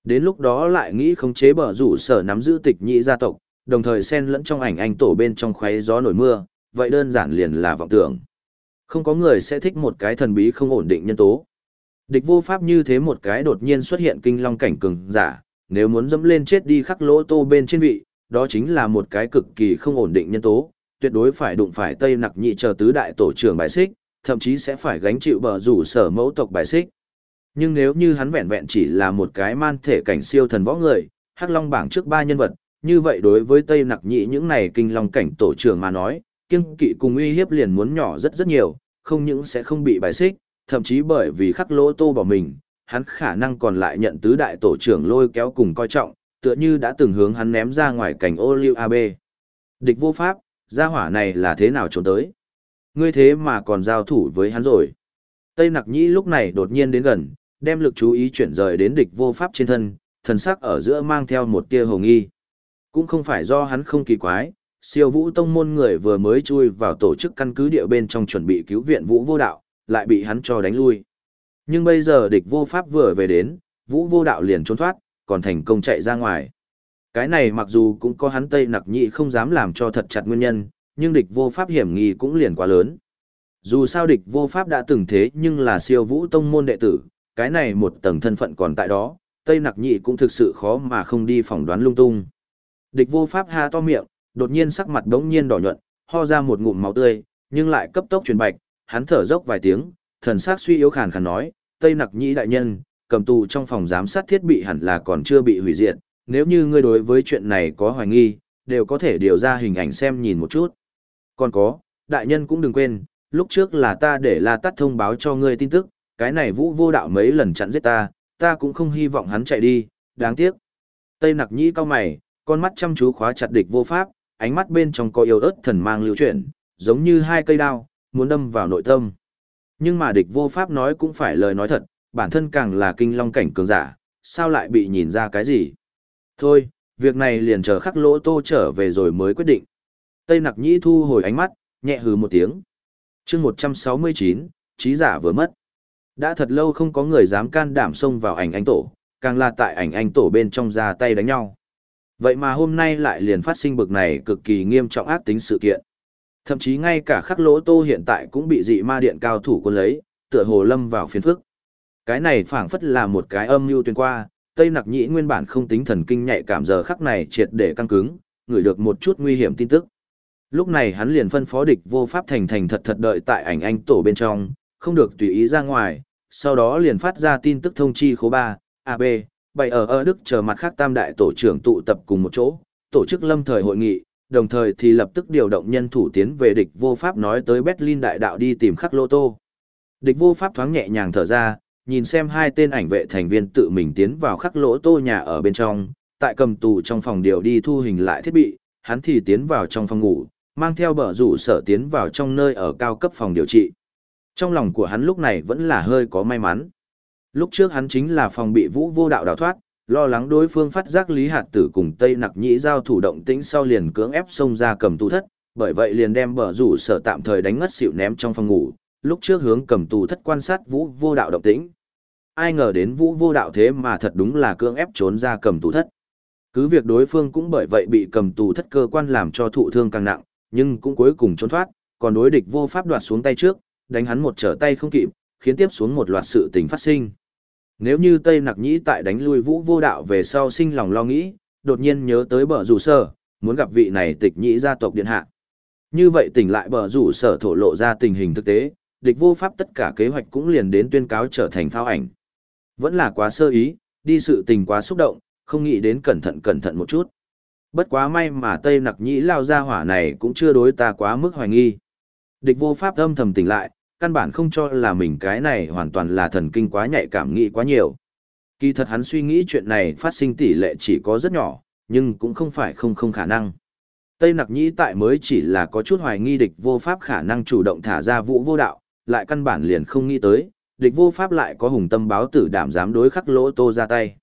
Đến lúc đó lại nghĩ khống chế bờ rủ sở nắm giữ tịch nhị gia tộc, đồng thời xen lẫn trong ảnh anh tổ bên trong khoáy gió nổi mưa, vậy đơn giản liền là vọng tưởng. Không có người sẽ thích một cái thần bí không ổn định nhân tố. Địch vô pháp như thế một cái đột nhiên xuất hiện kinh long cảnh cường giả, nếu muốn dẫm lên chết đi khắc lỗ tô bên trên vị, đó chính là một cái cực kỳ không ổn định nhân tố, tuyệt đối phải đụng phải tây nặc nhị chờ tứ đại tổ trưởng bài xích, thậm chí sẽ phải gánh chịu bờ rủ sở mẫu tộc bài xích. Nhưng nếu như hắn vẹn vẹn chỉ là một cái man thể cảnh siêu thần võ người, hắc long bảng trước ba nhân vật, như vậy đối với tây nặc nhị những này kinh long cảnh tổ trưởng mà nói, kiêng kỵ cùng uy hiếp liền muốn nhỏ rất rất nhiều, không những sẽ không bị bài xích, thậm chí bởi vì khắc lỗ tô bỏ mình, hắn khả năng còn lại nhận tứ đại tổ trưởng lôi kéo cùng coi trọng, tựa như đã từng hướng hắn ném ra ngoài cảnh ô liu AB. Địch vô pháp, gia hỏa này là thế nào trốn tới? Ngươi thế mà còn giao thủ với hắn rồi. Tây nặc nhĩ lúc này đột nhiên đến gần, đem lực chú ý chuyển rời đến địch vô pháp trên thân, thần sắc ở giữa mang theo một tia hồng nghi. Cũng không phải do hắn không kỳ quái, siêu vũ tông môn người vừa mới chui vào tổ chức căn cứ địa bên trong chuẩn bị cứu viện vũ vô đạo, lại bị hắn cho đánh lui. Nhưng bây giờ địch vô pháp vừa về đến, vũ vô đạo liền trốn thoát, còn thành công chạy ra ngoài. Cái này mặc dù cũng có hắn tây nặc nhị không dám làm cho thật chặt nguyên nhân, nhưng địch vô pháp hiểm nghi cũng liền quá lớn. Dù sao địch vô pháp đã từng thế nhưng là siêu vũ tông môn đệ tử, cái này một tầng thân phận còn tại đó, tây nặc nhị cũng thực sự khó mà không đi phỏng đoán lung tung. Địch vô pháp ha to miệng, đột nhiên sắc mặt đống nhiên đỏ nhuận, ho ra một ngụm máu tươi, nhưng lại cấp tốc truyền bạch, hắn thở dốc vài tiếng, thần sắc suy yếu khàn khàn nói, Tây Nặc nhị đại nhân, cầm tù trong phòng giám sát thiết bị hẳn là còn chưa bị hủy diệt, nếu như ngươi đối với chuyện này có hoài nghi, đều có thể điều ra hình ảnh xem nhìn một chút. Còn có, đại nhân cũng đừng quên, lúc trước là ta để La Tát thông báo cho ngươi tin tức, cái này vũ vô đạo mấy lần chặn giết ta, ta cũng không hy vọng hắn chạy đi, đáng tiếc. Tây Nặc Nhĩ cao mày, con mắt chăm chú khóa chặt địch vô pháp, ánh mắt bên trong có yêu ớt thần mang lưu chuyển, giống như hai cây đao, muốn đâm vào nội tâm. Nhưng mà địch vô pháp nói cũng phải lời nói thật, bản thân càng là kinh long cảnh cường giả, sao lại bị nhìn ra cái gì. Thôi, việc này liền chờ khắc lỗ tô trở về rồi mới quyết định. Tây nặc nhĩ thu hồi ánh mắt, nhẹ hừ một tiếng. chương 169, trí giả vừa mất. Đã thật lâu không có người dám can đảm xông vào ảnh anh tổ, càng là tại ảnh anh tổ bên trong ra tay đánh nhau. Vậy mà hôm nay lại liền phát sinh bực này cực kỳ nghiêm trọng ác tính sự kiện. Thậm chí ngay cả khắc lỗ tô hiện tại cũng bị dị ma điện cao thủ quân lấy, tựa hồ lâm vào phiền phức. Cái này phảng phất là một cái âm mưu tuyên qua, Tây Nặc Nhĩ nguyên bản không tính thần kinh nhạy cảm giờ khắc này triệt để căng cứng, ngửi được một chút nguy hiểm tin tức. Lúc này hắn liền phân phó địch vô pháp thành thành thật thật đợi tại ảnh anh tổ bên trong, không được tùy ý ra ngoài, sau đó liền phát ra tin tức thông chi khố ba AB, bày ở ở Đức chờ mặt khác tam đại tổ trưởng tụ tập cùng một chỗ, tổ chức lâm thời hội nghị, đồng thời thì lập tức điều động nhân thủ tiến về địch vô pháp nói tới Berlin đại đạo đi tìm khắc lô tô. Địch vô pháp thoáng nhẹ nhàng thở ra, nhìn xem hai tên ảnh vệ thành viên tự mình tiến vào khắc lỗ tô nhà ở bên trong, tại cầm tù trong phòng điều đi thu hình lại thiết bị, hắn thì tiến vào trong phòng ngủ, mang theo bờ rủ sở tiến vào trong nơi ở cao cấp phòng điều trị. Trong lòng của hắn lúc này vẫn là hơi có may mắn. Lúc trước hắn chính là phòng bị vũ vô đạo đào thoát, lo lắng đối phương phát giác lý hạt tử cùng tây nặc nhĩ giao thủ động tĩnh sau liền cưỡng ép xông ra cầm tù thất, bởi vậy liền đem bờ rủ sở tạm thời đánh ngất xỉu ném trong phòng ngủ, lúc trước hướng cầm tù thất quan sát vũ vô đạo động tĩnh. Ai ngờ đến vũ vô đạo thế mà thật đúng là cưỡng ép trốn ra cầm tù thất. Cứ việc đối phương cũng bởi vậy bị cầm tù thất cơ quan làm cho thụ thương càng nặng, nhưng cũng cuối cùng trốn thoát, còn đối địch vô pháp đoạt xuống tay trước, đánh hắn một trở tay không kịp, khiến tiếp xuống một loạt sự tình phát sinh. Nếu như Tây Nặc Nhĩ tại đánh lui vũ vô đạo về sau sinh lòng lo nghĩ, đột nhiên nhớ tới bờ rủ sở, muốn gặp vị này tịch nhĩ gia tộc điện hạ. Như vậy tỉnh lại bờ rủ sở thổ lộ ra tình hình thực tế, địch vô pháp tất cả kế hoạch cũng liền đến tuyên cáo trở thành phao ảnh. Vẫn là quá sơ ý, đi sự tình quá xúc động, không nghĩ đến cẩn thận cẩn thận một chút. Bất quá may mà Tây Nặc Nhĩ lao ra hỏa này cũng chưa đối ta quá mức hoài nghi. Địch vô pháp âm thầm tỉnh lại, căn bản không cho là mình cái này hoàn toàn là thần kinh quá nhạy cảm nghĩ quá nhiều. Kỳ thật hắn suy nghĩ chuyện này phát sinh tỷ lệ chỉ có rất nhỏ, nhưng cũng không phải không không khả năng. Tây Nặc Nhĩ tại mới chỉ là có chút hoài nghi địch vô pháp khả năng chủ động thả ra vũ vô đạo, lại căn bản liền không nghĩ tới, địch vô pháp lại có hùng tâm báo tử đảm dám đối khắc lỗ tô ra tay.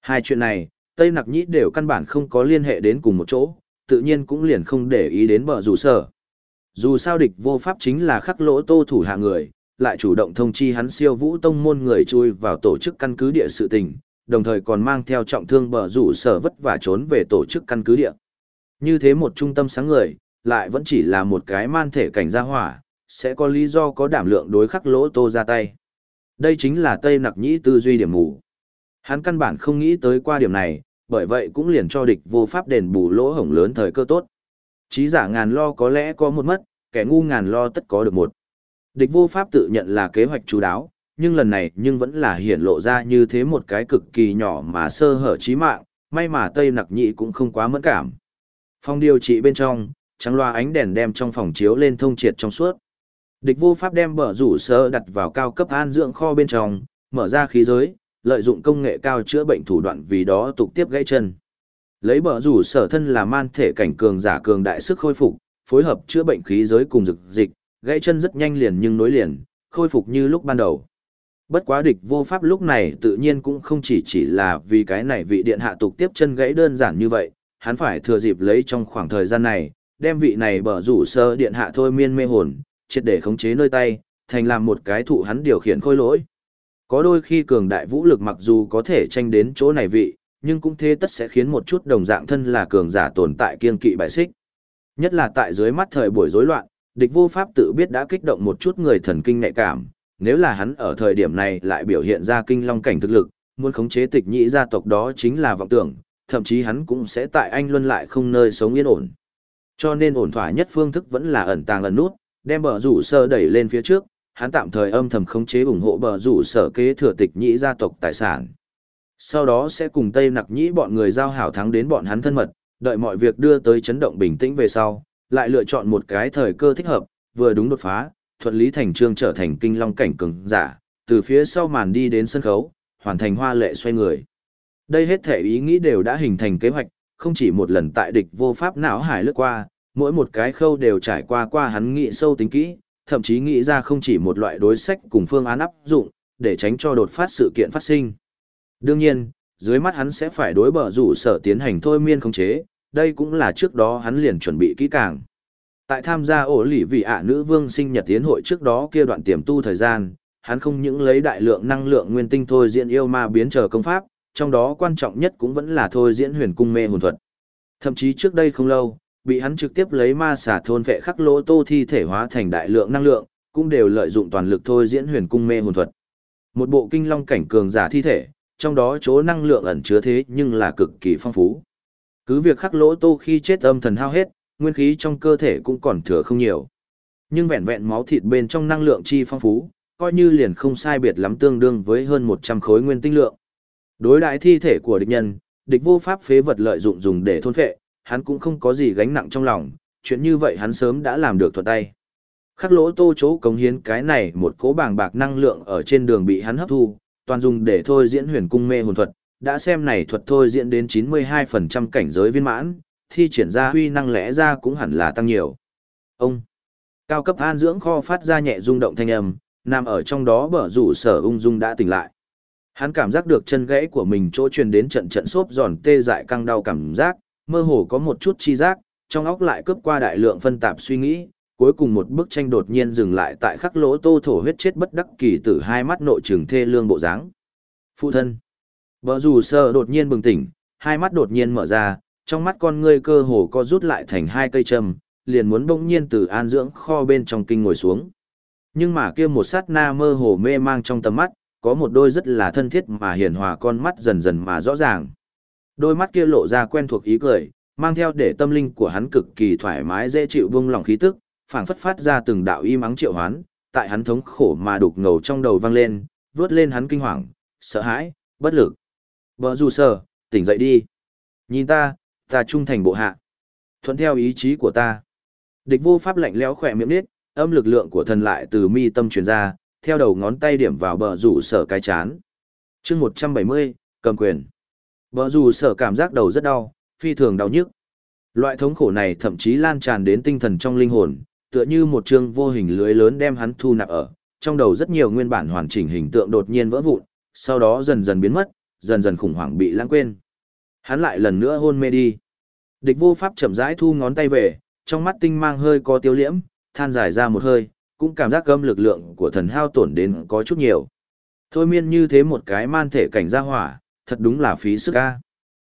Hai chuyện này, Tây Nặc Nhĩ đều căn bản không có liên hệ đến cùng một chỗ, tự nhiên cũng liền không để ý đến bờ rủ sở. Dù sao địch vô pháp chính là khắc lỗ tô thủ hạ người, lại chủ động thông chi hắn siêu vũ tông môn người chui vào tổ chức căn cứ địa sự tình, đồng thời còn mang theo trọng thương bờ rủ sở vất vả trốn về tổ chức căn cứ địa. Như thế một trung tâm sáng người, lại vẫn chỉ là một cái man thể cảnh gia hỏa, sẽ có lý do có đảm lượng đối khắc lỗ tô ra tay. Đây chính là Tây Nặc Nhĩ tư duy điểm mù. Hắn căn bản không nghĩ tới qua điểm này, bởi vậy cũng liền cho địch vô pháp đền bù lỗ hổng lớn thời cơ tốt trí giả ngàn lo có lẽ có một mất, kẻ ngu ngàn lo tất có được một. Địch vô pháp tự nhận là kế hoạch chú đáo, nhưng lần này nhưng vẫn là hiển lộ ra như thế một cái cực kỳ nhỏ mà sơ hở chí mạng, may mà Tây Nặc Nhị cũng không quá mẫn cảm. Phòng điều trị bên trong, trắng loa ánh đèn đem trong phòng chiếu lên thông triệt trong suốt. Địch vô pháp đem bờ rủ sơ đặt vào cao cấp an dưỡng kho bên trong, mở ra khí giới, lợi dụng công nghệ cao chữa bệnh thủ đoạn vì đó tục tiếp gãy chân. Lấy bờ rủ sở thân là man thể cảnh cường giả cường đại sức khôi phục, phối hợp chữa bệnh khí giới cùng dực dịch, gãy chân rất nhanh liền nhưng nối liền, khôi phục như lúc ban đầu. Bất quá địch vô pháp lúc này tự nhiên cũng không chỉ chỉ là vì cái này vị điện hạ tục tiếp chân gãy đơn giản như vậy, hắn phải thừa dịp lấy trong khoảng thời gian này, đem vị này bở rủ sơ điện hạ thôi miên mê hồn, triệt để khống chế nơi tay, thành làm một cái thụ hắn điều khiển khôi lỗi. Có đôi khi cường đại vũ lực mặc dù có thể tranh đến chỗ này vị, nhưng cũng thế tất sẽ khiến một chút đồng dạng thân là cường giả tồn tại kiên kỵ bại xích. Nhất là tại dưới mắt thời buổi rối loạn, địch vô pháp tự biết đã kích động một chút người thần kinh nhạy cảm, nếu là hắn ở thời điểm này lại biểu hiện ra kinh long cảnh thực lực, muốn khống chế tịch nhị gia tộc đó chính là vọng tưởng, thậm chí hắn cũng sẽ tại anh luân lại không nơi sống yên ổn. Cho nên ổn thỏa nhất phương thức vẫn là ẩn tàng ẩn nút, đem bờ rủ sơ đẩy lên phía trước, hắn tạm thời âm thầm khống chế ủng hộ bờ rủ sở kế thừa tịch nhĩ gia tộc tài sản. Sau đó sẽ cùng Tây Nặc Nhĩ bọn người giao hảo thắng đến bọn hắn thân mật, đợi mọi việc đưa tới chấn động bình tĩnh về sau, lại lựa chọn một cái thời cơ thích hợp, vừa đúng đột phá, thuận lý thành trương trở thành kinh long cảnh cường giả, từ phía sau màn đi đến sân khấu, hoàn thành hoa lệ xoay người. Đây hết thể ý nghĩ đều đã hình thành kế hoạch, không chỉ một lần tại địch vô pháp não hải lướt qua, mỗi một cái khâu đều trải qua qua hắn nghĩ sâu tính kỹ, thậm chí nghĩ ra không chỉ một loại đối sách cùng phương án áp dụng, để tránh cho đột phát sự kiện phát sinh. Đương nhiên, dưới mắt hắn sẽ phải đối bờ rủ sở tiến hành thôi miên khống chế, đây cũng là trước đó hắn liền chuẩn bị kỹ càng. Tại tham gia ổ lỉ vị ạ nữ vương sinh nhật tiến hội trước đó kia đoạn tiềm tu thời gian, hắn không những lấy đại lượng năng lượng nguyên tinh thôi diễn yêu ma biến trở công pháp, trong đó quan trọng nhất cũng vẫn là thôi diễn huyền cung mê hồn thuật. Thậm chí trước đây không lâu, bị hắn trực tiếp lấy ma xả thôn vệ khắc lỗ tô thi thể hóa thành đại lượng năng lượng, cũng đều lợi dụng toàn lực thôi diễn huyền cung mê hồn thuật. Một bộ kinh long cảnh cường giả thi thể, trong đó chỗ năng lượng ẩn chứa thế nhưng là cực kỳ phong phú. Cứ việc khắc lỗ tô khi chết âm thần hao hết, nguyên khí trong cơ thể cũng còn thừa không nhiều. Nhưng vẹn vẹn máu thịt bên trong năng lượng chi phong phú, coi như liền không sai biệt lắm tương đương với hơn 100 khối nguyên tinh lượng. Đối đại thi thể của địch nhân, địch vô pháp phế vật lợi dụng dùng để thôn phệ, hắn cũng không có gì gánh nặng trong lòng, chuyện như vậy hắn sớm đã làm được thuận tay. Khắc lỗ tô chỗ cống hiến cái này một cố bảng bạc năng lượng ở trên đường bị hắn hấp thu, toàn dùng để thôi diễn huyền cung mê hồn thuật, đã xem này thuật thôi diễn đến 92% cảnh giới viên mãn, thi triển ra huy năng lẽ ra cũng hẳn là tăng nhiều. Ông, cao cấp an dưỡng kho phát ra nhẹ rung động thanh âm, nằm ở trong đó bở rủ sở ung dung đã tỉnh lại. Hắn cảm giác được chân gãy của mình chỗ truyền đến trận trận xốp giòn tê dại căng đau cảm giác, mơ hồ có một chút chi giác, trong óc lại cướp qua đại lượng phân tạp suy nghĩ, cuối cùng một bức tranh đột nhiên dừng lại tại khắc lỗ tô thổ huyết chết bất đắc kỳ tử hai mắt nội trường thê lương bộ dáng. Phụ thân. Bờ dù sơ đột nhiên bừng tỉnh, hai mắt đột nhiên mở ra, trong mắt con ngươi cơ hồ co rút lại thành hai cây châm, liền muốn bỗng nhiên từ an dưỡng kho bên trong kinh ngồi xuống. Nhưng mà kia một sát na mơ hồ mê mang trong tầm mắt, có một đôi rất là thân thiết mà hiền hòa con mắt dần dần mà rõ ràng. Đôi mắt kia lộ ra quen thuộc ý cười, mang theo để tâm linh của hắn cực kỳ thoải mái dễ chịu vung lòng khí tức, phảng phất phát ra từng đạo y mắng triệu hoán, tại hắn thống khổ mà đục ngầu trong đầu vang lên, vướt lên hắn kinh hoàng, sợ hãi, bất lực. Bờ dù sờ, tỉnh dậy đi. Nhìn ta, ta trung thành bộ hạ. Thuận theo ý chí của ta. Địch vô pháp lạnh lẽo khỏe miệng nít, âm lực lượng của thần lại từ mi tâm truyền ra, theo đầu ngón tay điểm vào bờ rủ sở cái chán. chương 170, cầm quyền. Bờ rủ sở cảm giác đầu rất đau, phi thường đau nhức. Loại thống khổ này thậm chí lan tràn đến tinh thần trong linh hồn, tựa như một chương vô hình lưới lớn đem hắn thu nạp ở, trong đầu rất nhiều nguyên bản hoàn chỉnh hình tượng đột nhiên vỡ vụn, sau đó dần dần biến mất, dần dần khủng hoảng bị lãng quên. Hắn lại lần nữa hôn mê đi. Địch vô pháp chậm rãi thu ngón tay về, trong mắt tinh mang hơi có tiêu liễm, than dài ra một hơi, cũng cảm giác gâm lực lượng của thần hao tổn đến có chút nhiều. Thôi miên như thế một cái man thể cảnh gia hỏa, thật đúng là phí sức ca.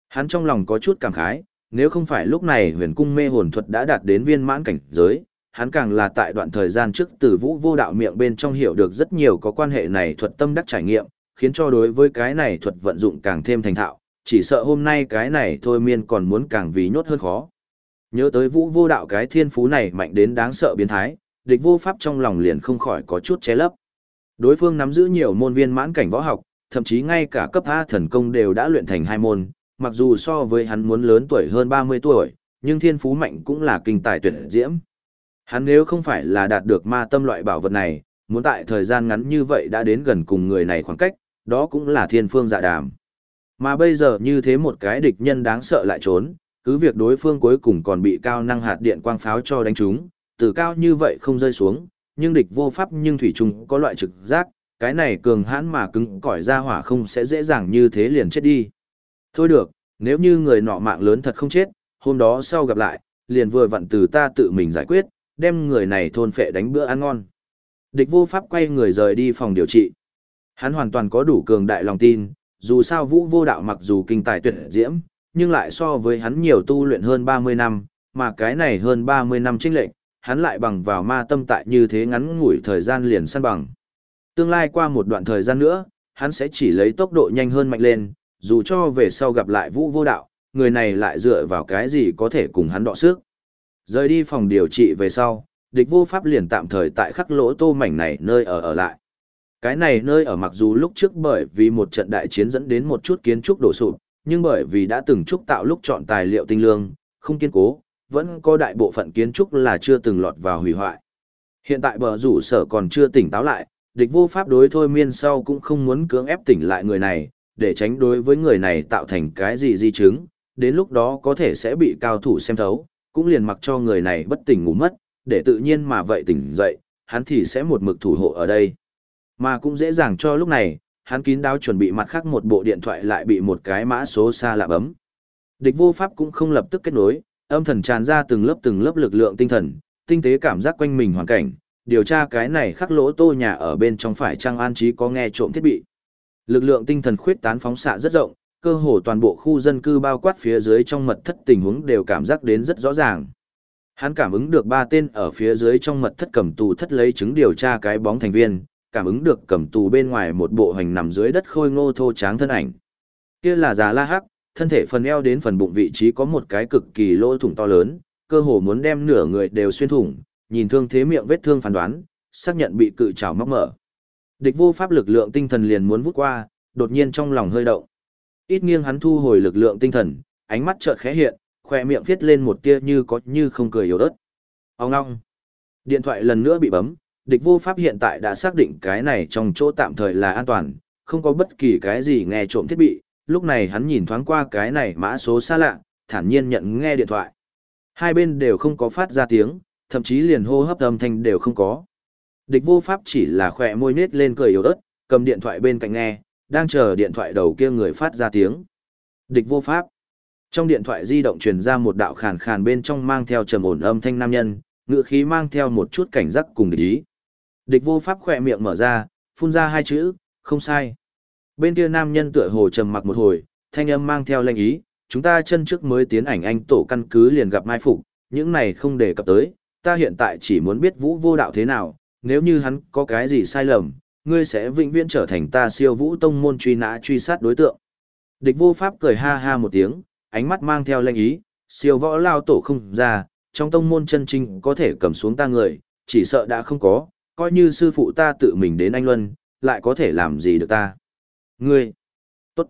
Hắn trong lòng có chút cảm khái, nếu không phải lúc này huyền cung mê hồn thuật đã đạt đến viên mãn cảnh giới, hắn càng là tại đoạn thời gian trước từ vũ vô đạo miệng bên trong hiểu được rất nhiều có quan hệ này thuật tâm đắc trải nghiệm, khiến cho đối với cái này thuật vận dụng càng thêm thành thạo, chỉ sợ hôm nay cái này thôi miên còn muốn càng vì nhốt hơn khó. Nhớ tới vũ vô đạo cái thiên phú này mạnh đến đáng sợ biến thái, địch vô pháp trong lòng liền không khỏi có chút che lấp. Đối phương nắm giữ nhiều môn viên mãn cảnh võ học, thậm chí ngay cả cấp A thần công đều đã luyện thành hai môn, mặc dù so với hắn muốn lớn tuổi hơn 30 tuổi, nhưng thiên phú mạnh cũng là kinh tài tuyệt diễm. Hắn nếu không phải là đạt được ma tâm loại bảo vật này, muốn tại thời gian ngắn như vậy đã đến gần cùng người này khoảng cách, đó cũng là thiên phương dạ đàm. Mà bây giờ như thế một cái địch nhân đáng sợ lại trốn, cứ việc đối phương cuối cùng còn bị cao năng hạt điện quang pháo cho đánh trúng, từ cao như vậy không rơi xuống, nhưng địch vô pháp nhưng thủy trùng có loại trực giác, cái này cường hãn mà cứng cỏi ra hỏa không sẽ dễ dàng như thế liền chết đi. Thôi được, nếu như người nọ mạng lớn thật không chết, hôm đó sau gặp lại, liền vừa vặn từ ta tự mình giải quyết, đem người này thôn phệ đánh bữa ăn ngon. Địch vô pháp quay người rời đi phòng điều trị. Hắn hoàn toàn có đủ cường đại lòng tin, dù sao vũ vô đạo mặc dù kinh tài tuyệt diễm, nhưng lại so với hắn nhiều tu luyện hơn 30 năm, mà cái này hơn 30 năm trinh lệnh, hắn lại bằng vào ma tâm tại như thế ngắn ngủi thời gian liền săn bằng. Tương lai qua một đoạn thời gian nữa, hắn sẽ chỉ lấy tốc độ nhanh hơn mạnh lên, dù cho về sau gặp lại vũ vô đạo, người này lại dựa vào cái gì có thể cùng hắn đọ sức. Rời đi phòng điều trị về sau, địch vô pháp liền tạm thời tại khắc lỗ tô mảnh này nơi ở ở lại. Cái này nơi ở mặc dù lúc trước bởi vì một trận đại chiến dẫn đến một chút kiến trúc đổ sụp, nhưng bởi vì đã từng trúc tạo lúc chọn tài liệu tinh lương, không kiên cố, vẫn có đại bộ phận kiến trúc là chưa từng lọt vào hủy hoại. Hiện tại bờ rủ sở còn chưa tỉnh táo lại, địch vô pháp đối thôi miên sau cũng không muốn cưỡng ép tỉnh lại người này, để tránh đối với người này tạo thành cái gì di chứng, đến lúc đó có thể sẽ bị cao thủ xem thấu, cũng liền mặc cho người này bất tỉnh ngủ mất, để tự nhiên mà vậy tỉnh dậy, hắn thì sẽ một mực thủ hộ ở đây. Mà cũng dễ dàng cho lúc này, hắn kín đáo chuẩn bị mặt khác một bộ điện thoại lại bị một cái mã số xa lạ bấm. Địch vô pháp cũng không lập tức kết nối, âm thần tràn ra từng lớp từng lớp lực lượng tinh thần, tinh tế cảm giác quanh mình hoàn cảnh, điều tra cái này khắc lỗ tô nhà ở bên trong phải trang an trí có nghe trộm thiết bị. Lực lượng tinh thần khuyết tán phóng xạ rất rộng, cơ hồ toàn bộ khu dân cư bao quát phía dưới trong mật thất tình huống đều cảm giác đến rất rõ ràng. Hắn cảm ứng được ba tên ở phía dưới trong mật thất cầm tù thất lấy chứng điều tra cái bóng thành viên, cảm ứng được cầm tù bên ngoài một bộ hành nằm dưới đất khôi ngô thô tráng thân ảnh. Kia là già la hắc, thân thể phần eo đến phần bụng vị trí có một cái cực kỳ lỗ thủng to lớn, cơ hồ muốn đem nửa người đều xuyên thủng, nhìn thương thế miệng vết thương phán đoán, xác nhận bị cự trảo móc mở. Địch vô pháp lực lượng tinh thần liền muốn vút qua, đột nhiên trong lòng hơi động. Ít nghiêng hắn thu hồi lực lượng tinh thần, ánh mắt chợt khẽ hiện, khoe miệng viết lên một tia như có như không cười yếu ớt. Ông ngong. Điện thoại lần nữa bị bấm, địch vô pháp hiện tại đã xác định cái này trong chỗ tạm thời là an toàn, không có bất kỳ cái gì nghe trộm thiết bị, lúc này hắn nhìn thoáng qua cái này mã số xa lạ, thản nhiên nhận nghe điện thoại. Hai bên đều không có phát ra tiếng, thậm chí liền hô hấp âm thanh đều không có. Địch vô pháp chỉ là khỏe môi nết lên cười yếu ớt, cầm điện thoại bên cạnh nghe, đang chờ điện thoại đầu kia người phát ra tiếng. Địch vô pháp. Trong điện thoại di động truyền ra một đạo khàn khàn bên trong mang theo trầm ổn âm thanh nam nhân, ngựa khí mang theo một chút cảnh giác cùng địch ý. Địch vô pháp khỏe miệng mở ra, phun ra hai chữ, không sai. Bên kia nam nhân tựa hồ trầm mặc một hồi, thanh âm mang theo lệnh ý, chúng ta chân trước mới tiến ảnh anh tổ căn cứ liền gặp mai phục, những này không đề cập tới, ta hiện tại chỉ muốn biết vũ vô đạo thế nào, nếu như hắn có cái gì sai lầm, ngươi sẽ vĩnh viễn trở thành ta siêu vũ tông môn truy nã truy sát đối tượng. Địch vô pháp cười ha ha một tiếng, ánh mắt mang theo lệnh ý, siêu võ lao tổ không ra, trong tông môn chân trinh có thể cầm xuống ta người, chỉ sợ đã không có, coi như sư phụ ta tự mình đến anh Luân, lại có thể làm gì được ta. Ngươi, tốt.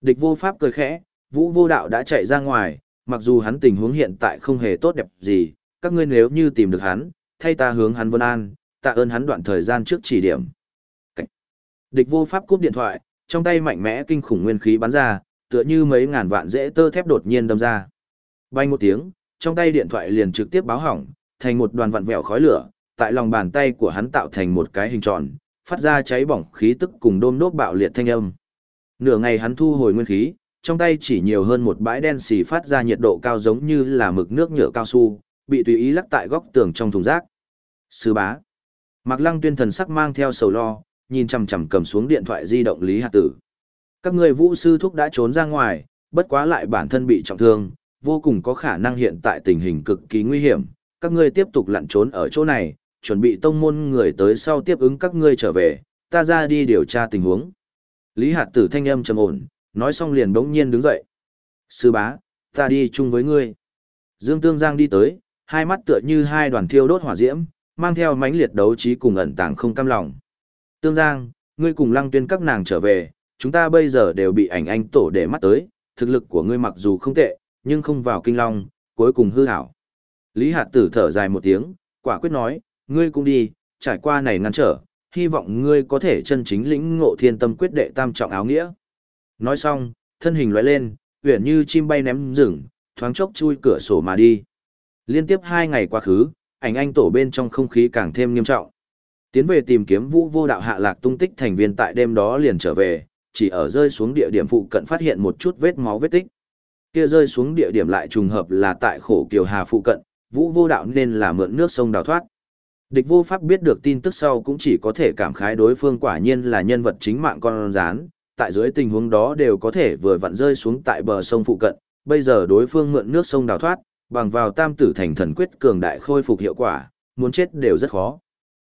Địch vô pháp cười khẽ, vũ vô đạo đã chạy ra ngoài, mặc dù hắn tình huống hiện tại không hề tốt đẹp gì, các ngươi nếu như tìm được hắn, thay ta hướng hắn vân an, tạ ơn hắn đoạn thời gian trước chỉ điểm. Địch vô pháp cúp điện thoại, trong tay mạnh mẽ kinh khủng nguyên khí bắn ra, tựa như mấy ngàn vạn dễ tơ thép đột nhiên đâm ra. Bay một tiếng, trong tay điện thoại liền trực tiếp báo hỏng, thành một đoàn vặn vẹo khói lửa, tại lòng bàn tay của hắn tạo thành một cái hình tròn, phát ra cháy bỏng khí tức cùng đôm đốt bạo liệt thanh âm. Nửa ngày hắn thu hồi nguyên khí, trong tay chỉ nhiều hơn một bãi đen xì phát ra nhiệt độ cao giống như là mực nước nhựa cao su, bị tùy ý lắc tại góc tường trong thùng rác. Sư bá. Mạc Lăng Tuyên thần sắc mang theo sầu lo, nhìn chằm chằm cầm xuống điện thoại di động Lý Hạt Tử. Các người vũ sư thúc đã trốn ra ngoài, bất quá lại bản thân bị trọng thương, vô cùng có khả năng hiện tại tình hình cực kỳ nguy hiểm. Các ngươi tiếp tục lặn trốn ở chỗ này, chuẩn bị tông môn người tới sau tiếp ứng các ngươi trở về, ta ra đi điều tra tình huống. Lý Hạt Tử thanh âm trầm ổn, nói xong liền bỗng nhiên đứng dậy. Sư bá, ta đi chung với ngươi. Dương Tương Giang đi tới, hai mắt tựa như hai đoàn thiêu đốt hỏa diễm, mang theo mãnh liệt đấu trí cùng ẩn tàng không cam lòng. Tương Giang, ngươi cùng lăng tuyên các nàng trở về, chúng ta bây giờ đều bị ảnh anh tổ để mắt tới, thực lực của ngươi mặc dù không tệ, nhưng không vào kinh long, cuối cùng hư hảo. Lý Hạt Tử thở dài một tiếng, quả quyết nói, ngươi cũng đi, trải qua này ngăn trở, hy vọng ngươi có thể chân chính lĩnh ngộ thiên tâm quyết đệ tam trọng áo nghĩa. Nói xong, thân hình lóe lên, uyển như chim bay ném rừng, thoáng chốc chui cửa sổ mà đi. Liên tiếp hai ngày quá khứ, ảnh anh tổ bên trong không khí càng thêm nghiêm trọng. Tiến về tìm kiếm vũ vô đạo hạ lạc tung tích thành viên tại đêm đó liền trở về, chỉ ở rơi xuống địa điểm phụ cận phát hiện một chút vết máu vết tích. Kia rơi xuống địa điểm lại trùng hợp là tại khổ kiều hà phụ cận, vũ vô đạo nên là mượn nước sông đào thoát. Địch vô pháp biết được tin tức sau cũng chỉ có thể cảm khái đối phương quả nhiên là nhân vật chính mạng con rán, tại dưới tình huống đó đều có thể vừa vặn rơi xuống tại bờ sông phụ cận, bây giờ đối phương mượn nước sông đào thoát, bằng vào tam tử thành thần quyết cường đại khôi phục hiệu quả, muốn chết đều rất khó.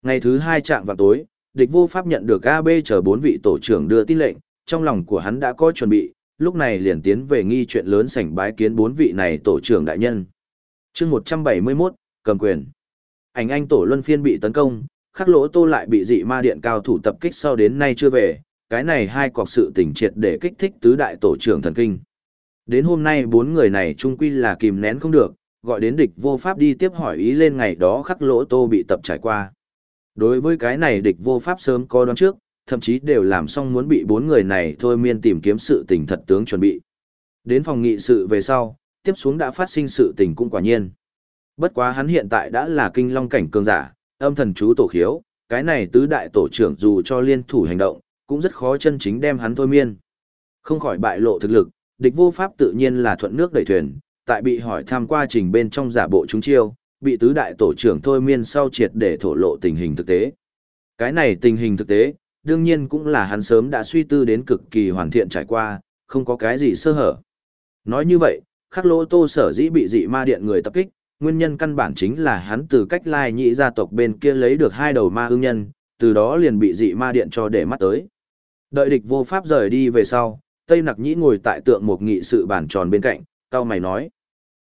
Ngày thứ hai trạng vào tối, địch vô pháp nhận được AB chờ bốn vị tổ trưởng đưa tin lệnh, trong lòng của hắn đã có chuẩn bị, lúc này liền tiến về nghi chuyện lớn sảnh bái kiến bốn vị này tổ trưởng đại nhân. chương 171, cầm quyền. Ảnh anh tổ luân phiên bị tấn công, khắc lỗ tô lại bị dị ma điện cao thủ tập kích sau đến nay chưa về, cái này hai cọc sự tình triệt để kích thích tứ đại tổ trưởng thần kinh. Đến hôm nay bốn người này trung quy là kìm nén không được, gọi đến địch vô pháp đi tiếp hỏi ý lên ngày đó khắc lỗ tô bị tập trải qua. Đối với cái này địch vô pháp sớm có đoán trước, thậm chí đều làm xong muốn bị bốn người này thôi miên tìm kiếm sự tình thật tướng chuẩn bị. Đến phòng nghị sự về sau, tiếp xuống đã phát sinh sự tình cũng quả nhiên. Bất quá hắn hiện tại đã là kinh long cảnh cường giả, âm thần chú tổ khiếu, cái này tứ đại tổ trưởng dù cho liên thủ hành động, cũng rất khó chân chính đem hắn thôi miên. Không khỏi bại lộ thực lực, địch vô pháp tự nhiên là thuận nước đẩy thuyền, tại bị hỏi tham qua trình bên trong giả bộ chúng chiêu, bị tứ đại tổ trưởng thôi miên sau triệt để thổ lộ tình hình thực tế. Cái này tình hình thực tế, đương nhiên cũng là hắn sớm đã suy tư đến cực kỳ hoàn thiện trải qua, không có cái gì sơ hở. Nói như vậy, khắc lỗ tô sở dĩ bị dị ma điện người tập kích, nguyên nhân căn bản chính là hắn từ cách lai nhị gia tộc bên kia lấy được hai đầu ma ưng nhân, từ đó liền bị dị ma điện cho để mắt tới. Đợi địch vô pháp rời đi về sau, Tây Nặc Nhĩ ngồi tại tượng một nghị sự bàn tròn bên cạnh, cao mày nói.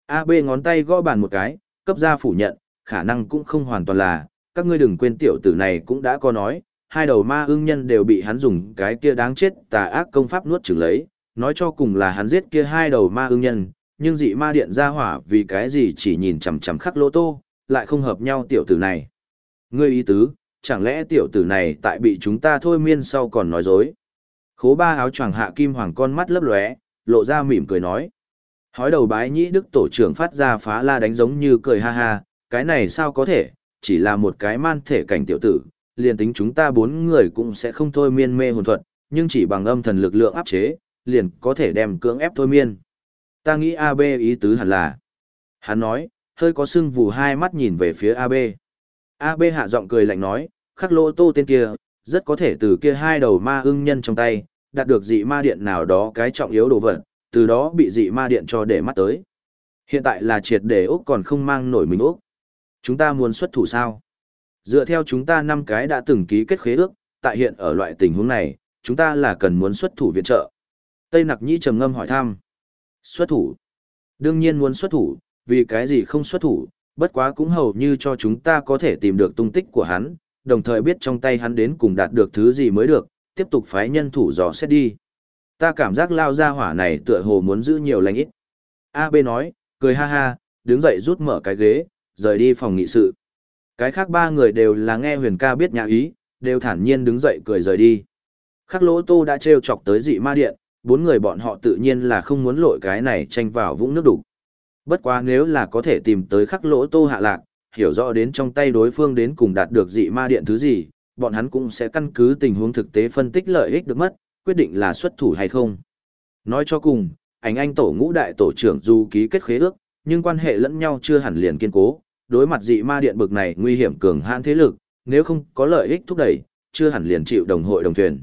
A B ngón tay gõ bàn một cái, cấp ra phủ nhận, khả năng cũng không hoàn toàn là, các ngươi đừng quên tiểu tử này cũng đã có nói, hai đầu ma ương nhân đều bị hắn dùng cái kia đáng chết tà ác công pháp nuốt chửng lấy, nói cho cùng là hắn giết kia hai đầu ma ương nhân, nhưng dị ma điện ra hỏa vì cái gì chỉ nhìn chằm chằm khắc lô tô, lại không hợp nhau tiểu tử này. Ngươi ý tứ, chẳng lẽ tiểu tử này tại bị chúng ta thôi miên sau còn nói dối. Khố ba áo choàng hạ kim hoàng con mắt lấp lóe, lộ ra mỉm cười nói. Hói đầu bái nhĩ đức tổ trưởng phát ra phá la đánh giống như cười ha ha, cái này sao có thể, chỉ là một cái man thể cảnh tiểu tử, liền tính chúng ta bốn người cũng sẽ không thôi miên mê hồn thuật, nhưng chỉ bằng âm thần lực lượng áp chế, liền có thể đem cưỡng ép thôi miên. Ta nghĩ AB ý tứ hẳn là. Hắn nói, hơi có sưng vù hai mắt nhìn về phía AB. AB hạ giọng cười lạnh nói, khắc lô tô tên kia, rất có thể từ kia hai đầu ma ưng nhân trong tay, đạt được dị ma điện nào đó cái trọng yếu đồ vật, từ đó bị dị ma điện cho để mắt tới. Hiện tại là triệt để Úc còn không mang nổi mình Úc. Chúng ta muốn xuất thủ sao? Dựa theo chúng ta năm cái đã từng ký kết khế ước, tại hiện ở loại tình huống này, chúng ta là cần muốn xuất thủ viện trợ. Tây Nặc Nhĩ trầm ngâm hỏi thăm. Xuất thủ. Đương nhiên muốn xuất thủ, vì cái gì không xuất thủ, bất quá cũng hầu như cho chúng ta có thể tìm được tung tích của hắn, đồng thời biết trong tay hắn đến cùng đạt được thứ gì mới được, tiếp tục phái nhân thủ dò xét đi. Ta cảm giác lao ra hỏa này tựa hồ muốn giữ nhiều lành ít. A B nói, cười ha ha, đứng dậy rút mở cái ghế, rời đi phòng nghị sự. Cái khác ba người đều là nghe huyền ca biết nhà ý, đều thản nhiên đứng dậy cười rời đi. Khắc lỗ tô đã trêu chọc tới dị ma điện, bốn người bọn họ tự nhiên là không muốn lội cái này tranh vào vũng nước đủ. Bất quá nếu là có thể tìm tới khắc lỗ tô hạ lạc, hiểu rõ đến trong tay đối phương đến cùng đạt được dị ma điện thứ gì, bọn hắn cũng sẽ căn cứ tình huống thực tế phân tích lợi ích được mất, quyết định là xuất thủ hay không. Nói cho cùng, ảnh anh tổ ngũ đại tổ trưởng dù ký kết khế ước, nhưng quan hệ lẫn nhau chưa hẳn liền kiên cố, đối mặt dị ma điện bực này nguy hiểm cường hãn thế lực, nếu không có lợi ích thúc đẩy, chưa hẳn liền chịu đồng hội đồng thuyền.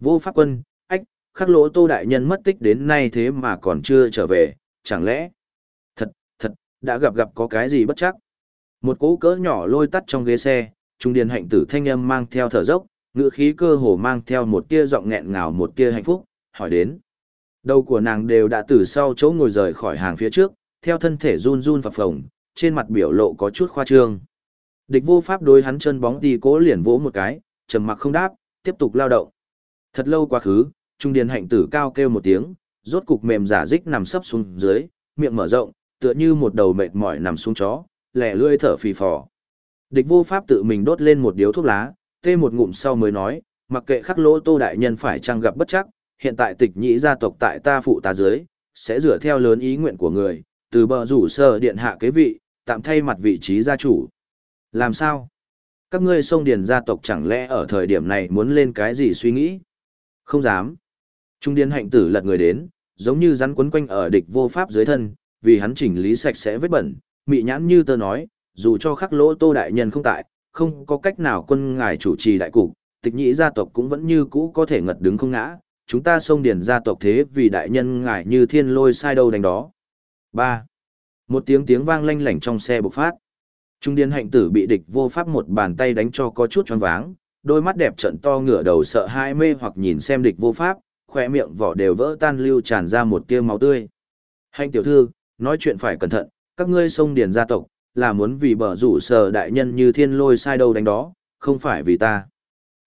Vô pháp quân, ách, khắc lỗ tô đại nhân mất tích đến nay thế mà còn chưa trở về, chẳng lẽ? Thật, thật, đã gặp gặp có cái gì bất chắc. Một cỗ cỡ nhỏ lôi tắt trong ghế xe, trung điền hạnh tử thanh âm mang theo thở dốc, ngựa khí cơ hồ mang theo một tia giọng nghẹn ngào một tia hạnh phúc, hỏi đến. Đầu của nàng đều đã từ sau chỗ ngồi rời khỏi hàng phía trước, theo thân thể run run phập phồng, trên mặt biểu lộ có chút khoa trương. Địch vô pháp đối hắn chân bóng đi cố liền vỗ một cái, trầm mặc không đáp, tiếp tục lao động. Thật lâu quá khứ, trung điền hạnh tử cao kêu một tiếng, rốt cục mềm giả dích nằm sấp xuống dưới, miệng mở rộng, tựa như một đầu mệt mỏi nằm xuống chó, lẻ lươi thở phì phò. Địch vô pháp tự mình đốt lên một điếu thuốc lá, tê một ngụm sau mới nói, mặc kệ khắc lỗ tô đại nhân phải chăng gặp bất chắc, hiện tại tịch nhĩ gia tộc tại ta phụ ta dưới, sẽ dựa theo lớn ý nguyện của người, từ bờ rủ sơ điện hạ kế vị, tạm thay mặt vị trí gia chủ. Làm sao? Các ngươi sông điền gia tộc chẳng lẽ ở thời điểm này muốn lên cái gì suy nghĩ? Không dám. Trung điên hạnh tử lật người đến, giống như rắn quấn quanh ở địch vô pháp dưới thân, vì hắn chỉnh lý sạch sẽ vết bẩn, mị nhãn như tơ nói, dù cho khắc lỗ tô đại nhân không tại, không có cách nào quân ngài chủ trì đại cục, tịch nhĩ gia tộc cũng vẫn như cũ có thể ngật đứng không ngã, chúng ta xông điền gia tộc thế vì đại nhân ngài như thiên lôi sai đâu đánh đó. 3. Một tiếng tiếng vang lanh lảnh trong xe bộc phát. Trung điền hạnh tử bị địch vô pháp một bàn tay đánh cho có chút choáng váng, đôi mắt đẹp trận to ngửa đầu sợ hãi mê hoặc nhìn xem địch vô pháp, khỏe miệng vỏ đều vỡ tan lưu tràn ra một tia máu tươi. Hạnh tiểu thư, nói chuyện phải cẩn thận, các ngươi xông điền gia tộc, là muốn vì bở rủ sở đại nhân như thiên lôi sai đâu đánh đó, không phải vì ta.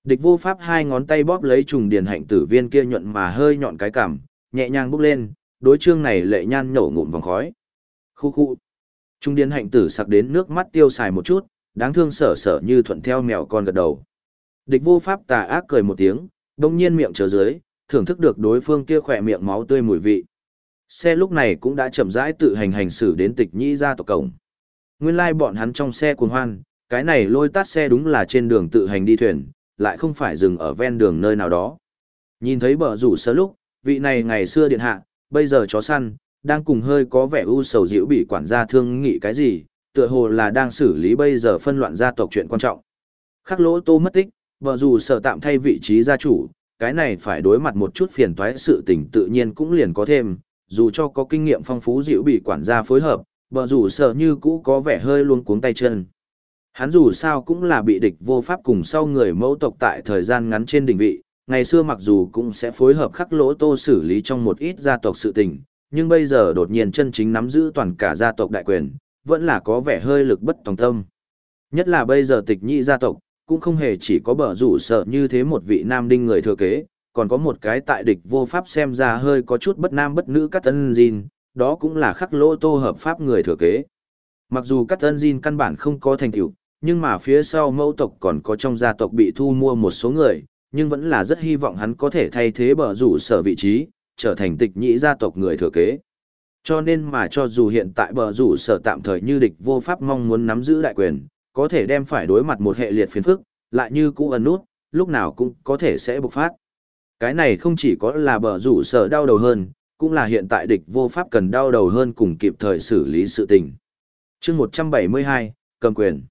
Địch vô pháp hai ngón tay bóp lấy trùng điền hạnh tử viên kia nhuận mà hơi nhọn cái cảm, nhẹ nhàng bốc lên, đối trương này lệ nhan nổ ngụm vòng khói. Khu khu. Trung điền hạnh tử sặc đến nước mắt tiêu xài một chút, đáng thương sở sở như thuận theo mèo con gật đầu. Địch vô pháp tà ác cười một tiếng, đông nhiên miệng trở dưới, thưởng thức được đối phương kia khỏe miệng máu tươi mùi vị. Xe lúc này cũng đã chậm rãi tự hành hành xử đến tịch nhĩ ra tộc cổng. Nguyên lai like bọn hắn trong xe cuồng hoan, cái này lôi tát xe đúng là trên đường tự hành đi thuyền, lại không phải dừng ở ven đường nơi nào đó. Nhìn thấy bờ rủ sơ lúc, vị này ngày xưa điện hạ, bây giờ chó săn, đang cùng hơi có vẻ u sầu dịu bị quản gia thương nghị cái gì, tựa hồ là đang xử lý bây giờ phân loạn gia tộc chuyện quan trọng. Khắc lỗ tô mất tích, bờ rủ sở tạm thay vị trí gia chủ, cái này phải đối mặt một chút phiền toái sự tình tự nhiên cũng liền có thêm, dù cho có kinh nghiệm phong phú dịu bị quản gia phối hợp, bờ rủ sở như cũ có vẻ hơi luôn cuống tay chân. Hắn dù sao cũng là bị địch vô pháp cùng sau người mẫu tộc tại thời gian ngắn trên đỉnh vị, ngày xưa mặc dù cũng sẽ phối hợp khắc lỗ tô xử lý trong một ít gia tộc sự tình, nhưng bây giờ đột nhiên chân chính nắm giữ toàn cả gia tộc đại quyền, vẫn là có vẻ hơi lực bất tòng tâm. Nhất là bây giờ tịch nhị gia tộc, cũng không hề chỉ có bờ rủ sợ như thế một vị nam đinh người thừa kế, còn có một cái tại địch vô pháp xem ra hơi có chút bất nam bất nữ cắt tân Jin, đó cũng là khắc lỗ tô hợp pháp người thừa kế. Mặc dù cắt tân Jin căn bản không có thành tựu, nhưng mà phía sau mẫu tộc còn có trong gia tộc bị thu mua một số người, nhưng vẫn là rất hy vọng hắn có thể thay thế bờ rủ sở vị trí, trở thành tịch nhĩ gia tộc người thừa kế. Cho nên mà cho dù hiện tại bờ rủ sở tạm thời như địch vô pháp mong muốn nắm giữ đại quyền, có thể đem phải đối mặt một hệ liệt phiền phức, lại như cũ ẩn nút, lúc nào cũng có thể sẽ bộc phát. Cái này không chỉ có là bờ rủ sở đau đầu hơn, cũng là hiện tại địch vô pháp cần đau đầu hơn cùng kịp thời xử lý sự tình. chương 172, cầm quyền.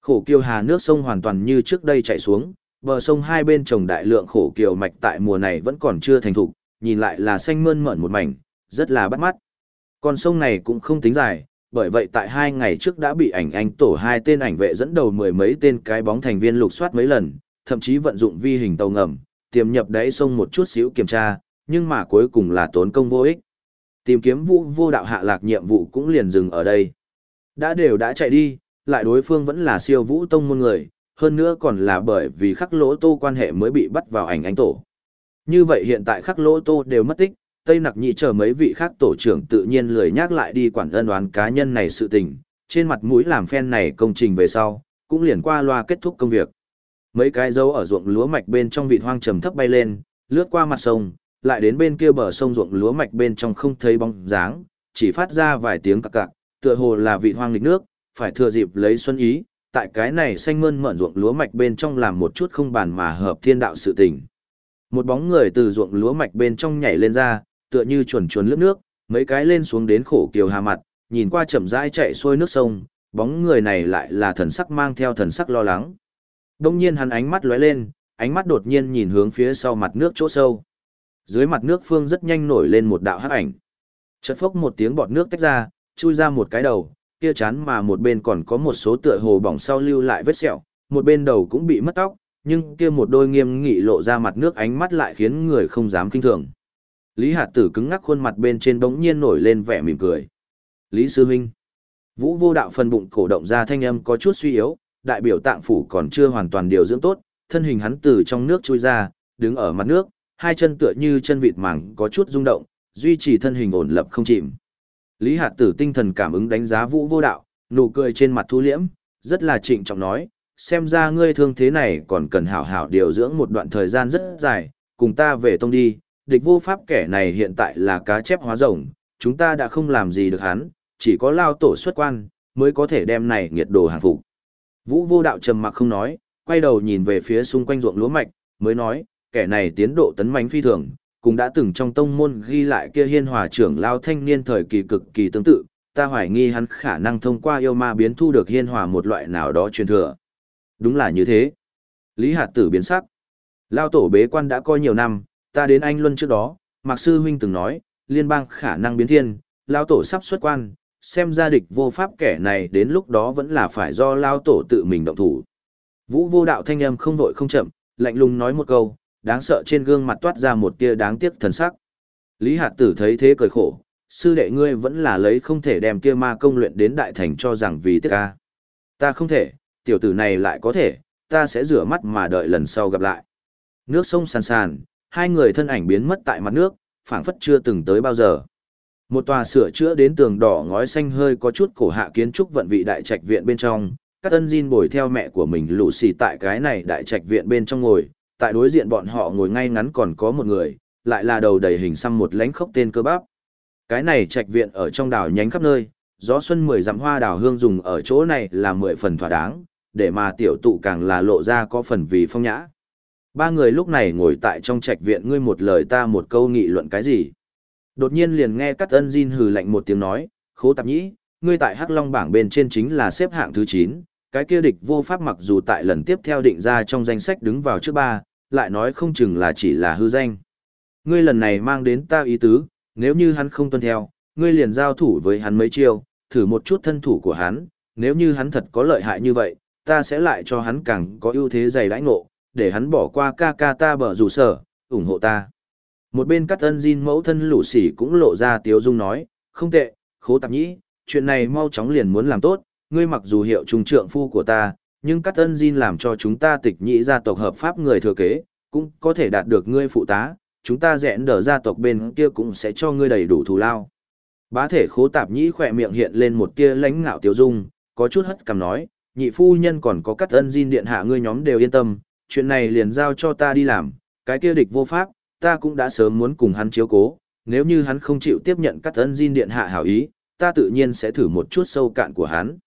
Khổ kiều hà nước sông hoàn toàn như trước đây chảy xuống, bờ sông hai bên trồng đại lượng khổ kiều mạch tại mùa này vẫn còn chưa thành thục, nhìn lại là xanh mơn mởn một mảnh, rất là bắt mắt. Con sông này cũng không tính dài, bởi vậy tại hai ngày trước đã bị ảnh anh tổ hai tên ảnh vệ dẫn đầu mười mấy tên cái bóng thành viên lục soát mấy lần, thậm chí vận dụng vi hình tàu ngầm, tiềm nhập đáy sông một chút xíu kiểm tra, nhưng mà cuối cùng là tốn công vô ích. Tìm kiếm vũ vô đạo hạ lạc nhiệm vụ cũng liền dừng ở đây. Đã đều đã chạy đi, lại đối phương vẫn là siêu vũ tông môn người, hơn nữa còn là bởi vì khắc lỗ tô quan hệ mới bị bắt vào ảnh ánh tổ. Như vậy hiện tại khắc lỗ tô đều mất tích, Tây Nặc Nhị chờ mấy vị khác tổ trưởng tự nhiên lười nhắc lại đi quản ân oán cá nhân này sự tình, trên mặt mũi làm phen này công trình về sau, cũng liền qua loa kết thúc công việc. Mấy cái dấu ở ruộng lúa mạch bên trong vịt hoang trầm thấp bay lên, lướt qua mặt sông, lại đến bên kia bờ sông ruộng lúa mạch bên trong không thấy bóng dáng, chỉ phát ra vài tiếng cạc cạc, tựa hồ là vị hoang lịch nước, phải thừa dịp lấy xuân ý, tại cái này xanh mơn mởn ruộng lúa mạch bên trong làm một chút không bàn mà hợp thiên đạo sự tình. Một bóng người từ ruộng lúa mạch bên trong nhảy lên ra, tựa như chuồn chuồn lướt nước, mấy cái lên xuống đến khổ kiều hà mặt, nhìn qua chậm rãi chạy xuôi nước sông, bóng người này lại là thần sắc mang theo thần sắc lo lắng. Đông nhiên hắn ánh mắt lóe lên, ánh mắt đột nhiên nhìn hướng phía sau mặt nước chỗ sâu. Dưới mặt nước phương rất nhanh nổi lên một đạo hắc ảnh. Chợt phốc một tiếng bọt nước tách ra, chui ra một cái đầu, kia chán mà một bên còn có một số tựa hồ bỏng sau lưu lại vết sẹo, một bên đầu cũng bị mất tóc, nhưng kia một đôi nghiêm nghị lộ ra mặt nước ánh mắt lại khiến người không dám kinh thường. Lý Hạt Tử cứng ngắc khuôn mặt bên trên bỗng nhiên nổi lên vẻ mỉm cười. Lý Sư Huynh. Vũ vô đạo phần bụng cổ động ra thanh âm có chút suy yếu, đại biểu tạng phủ còn chưa hoàn toàn điều dưỡng tốt, thân hình hắn từ trong nước chui ra, đứng ở mặt nước, hai chân tựa như chân vịt mảng có chút rung động, duy trì thân hình ổn lập không chìm. Lý Hạt Tử tinh thần cảm ứng đánh giá Vũ Vô Đạo, nụ cười trên mặt thu liễm, rất là trịnh trọng nói, xem ra ngươi thương thế này còn cần hảo hảo điều dưỡng một đoạn thời gian rất dài, cùng ta về tông đi, địch vô pháp kẻ này hiện tại là cá chép hóa rồng, chúng ta đã không làm gì được hắn, chỉ có lao tổ xuất quan, mới có thể đem này nghiệt đồ hàng phục. Vũ Vô Đạo trầm mặc không nói, quay đầu nhìn về phía xung quanh ruộng lúa mạch, mới nói, kẻ này tiến độ tấn mãnh phi thường, cũng đã từng trong tông môn ghi lại kia hiên hòa trưởng lao thanh niên thời kỳ cực kỳ tương tự, ta hoài nghi hắn khả năng thông qua yêu ma biến thu được hiên hòa một loại nào đó truyền thừa. Đúng là như thế. Lý Hạt Tử biến sắc. Lao tổ bế quan đã coi nhiều năm, ta đến Anh Luân trước đó, Mạc Sư Huynh từng nói, liên bang khả năng biến thiên, Lao tổ sắp xuất quan, xem ra địch vô pháp kẻ này đến lúc đó vẫn là phải do Lao tổ tự mình động thủ. Vũ vô đạo thanh âm không vội không chậm, lạnh lùng nói một câu, đáng sợ trên gương mặt toát ra một tia đáng tiếc thần sắc. Lý Hạt Tử thấy thế cười khổ, sư đệ ngươi vẫn là lấy không thể đem kia ma công luyện đến đại thành cho rằng vì tiếc ca. Ta không thể, tiểu tử này lại có thể, ta sẽ rửa mắt mà đợi lần sau gặp lại. Nước sông sàn sàn, hai người thân ảnh biến mất tại mặt nước, phảng phất chưa từng tới bao giờ. Một tòa sửa chữa đến tường đỏ ngói xanh hơi có chút cổ hạ kiến trúc vận vị đại trạch viện bên trong, các tân Jin bồi theo mẹ của mình lũ xì tại cái này đại trạch viện bên trong ngồi, tại đối diện bọn họ ngồi ngay ngắn còn có một người, lại là đầu đầy hình xăm một lánh khốc tên cơ bắp. Cái này trạch viện ở trong đảo nhánh khắp nơi, gió xuân mười dặm hoa đào hương dùng ở chỗ này là mười phần thỏa đáng, để mà tiểu tụ càng là lộ ra có phần vì phong nhã. Ba người lúc này ngồi tại trong trạch viện ngươi một lời ta một câu nghị luận cái gì. Đột nhiên liền nghe cắt Ân Jin hừ lạnh một tiếng nói, khố tạp nhĩ, ngươi tại Hắc Long bảng bên trên chính là xếp hạng thứ 9, cái kia địch vô pháp mặc dù tại lần tiếp theo định ra trong danh sách đứng vào trước ba, lại nói không chừng là chỉ là hư danh. Ngươi lần này mang đến ta ý tứ, nếu như hắn không tuân theo, ngươi liền giao thủ với hắn mấy chiêu, thử một chút thân thủ của hắn, nếu như hắn thật có lợi hại như vậy, ta sẽ lại cho hắn càng có ưu thế dày đãi ngộ, để hắn bỏ qua ca ca ta bở rủ sở, ủng hộ ta. Một bên cắt ân Jin mẫu thân lũ sỉ cũng lộ ra tiếu dung nói, không tệ, khố tạp nhĩ, chuyện này mau chóng liền muốn làm tốt, ngươi mặc dù hiệu trung trượng phu của ta, nhưng cắt ân Jin làm cho chúng ta tịch nhĩ gia tộc hợp pháp người thừa kế, cũng có thể đạt được ngươi phụ tá, chúng ta rẽn đỡ gia tộc bên kia cũng sẽ cho ngươi đầy đủ thù lao. Bá thể khố tạp nhĩ khỏe miệng hiện lên một tia lãnh ngạo tiêu dung, có chút hất cằm nói, nhị phu nhân còn có cắt ân Jin điện hạ ngươi nhóm đều yên tâm, chuyện này liền giao cho ta đi làm, cái kia địch vô pháp, ta cũng đã sớm muốn cùng hắn chiếu cố, nếu như hắn không chịu tiếp nhận cắt ân Jin điện hạ hảo ý, ta tự nhiên sẽ thử một chút sâu cạn của hắn.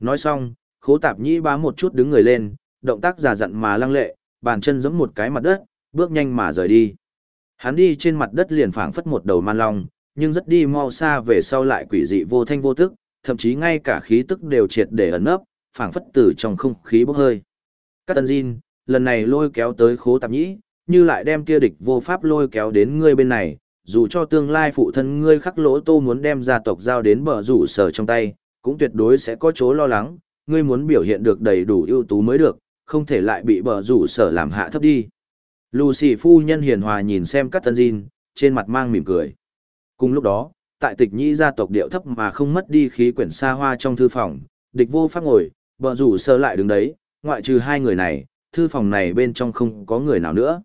Nói xong, khố tạp nhĩ bá một chút đứng người lên, động tác già dặn mà lăng lệ, bàn chân giẫm một cái mặt đất, bước nhanh mà rời đi. Hắn đi trên mặt đất liền phảng phất một đầu man long, nhưng rất đi mau xa về sau lại quỷ dị vô thanh vô tức, thậm chí ngay cả khí tức đều triệt để ẩn nấp, phảng phất từ trong không khí bốc hơi. Cát Tân Jin, lần này lôi kéo tới khố tạp nhĩ, như lại đem kia địch vô pháp lôi kéo đến ngươi bên này, dù cho tương lai phụ thân ngươi khắc lỗ tô muốn đem gia tộc giao đến bờ rủ sở trong tay, cũng tuyệt đối sẽ có chỗ lo lắng, ngươi muốn biểu hiện được đầy đủ ưu tú mới được, không thể lại bị bờ rủ sở làm hạ thấp đi. Lucy phu nhân hiền hòa nhìn xem các tân Jin, trên mặt mang mỉm cười. Cùng lúc đó, tại tịch nhĩ gia tộc điệu thấp mà không mất đi khí quyển xa hoa trong thư phòng, địch vô pháp ngồi, bờ rủ sở lại đứng đấy, ngoại trừ hai người này, thư phòng này bên trong không có người nào nữa.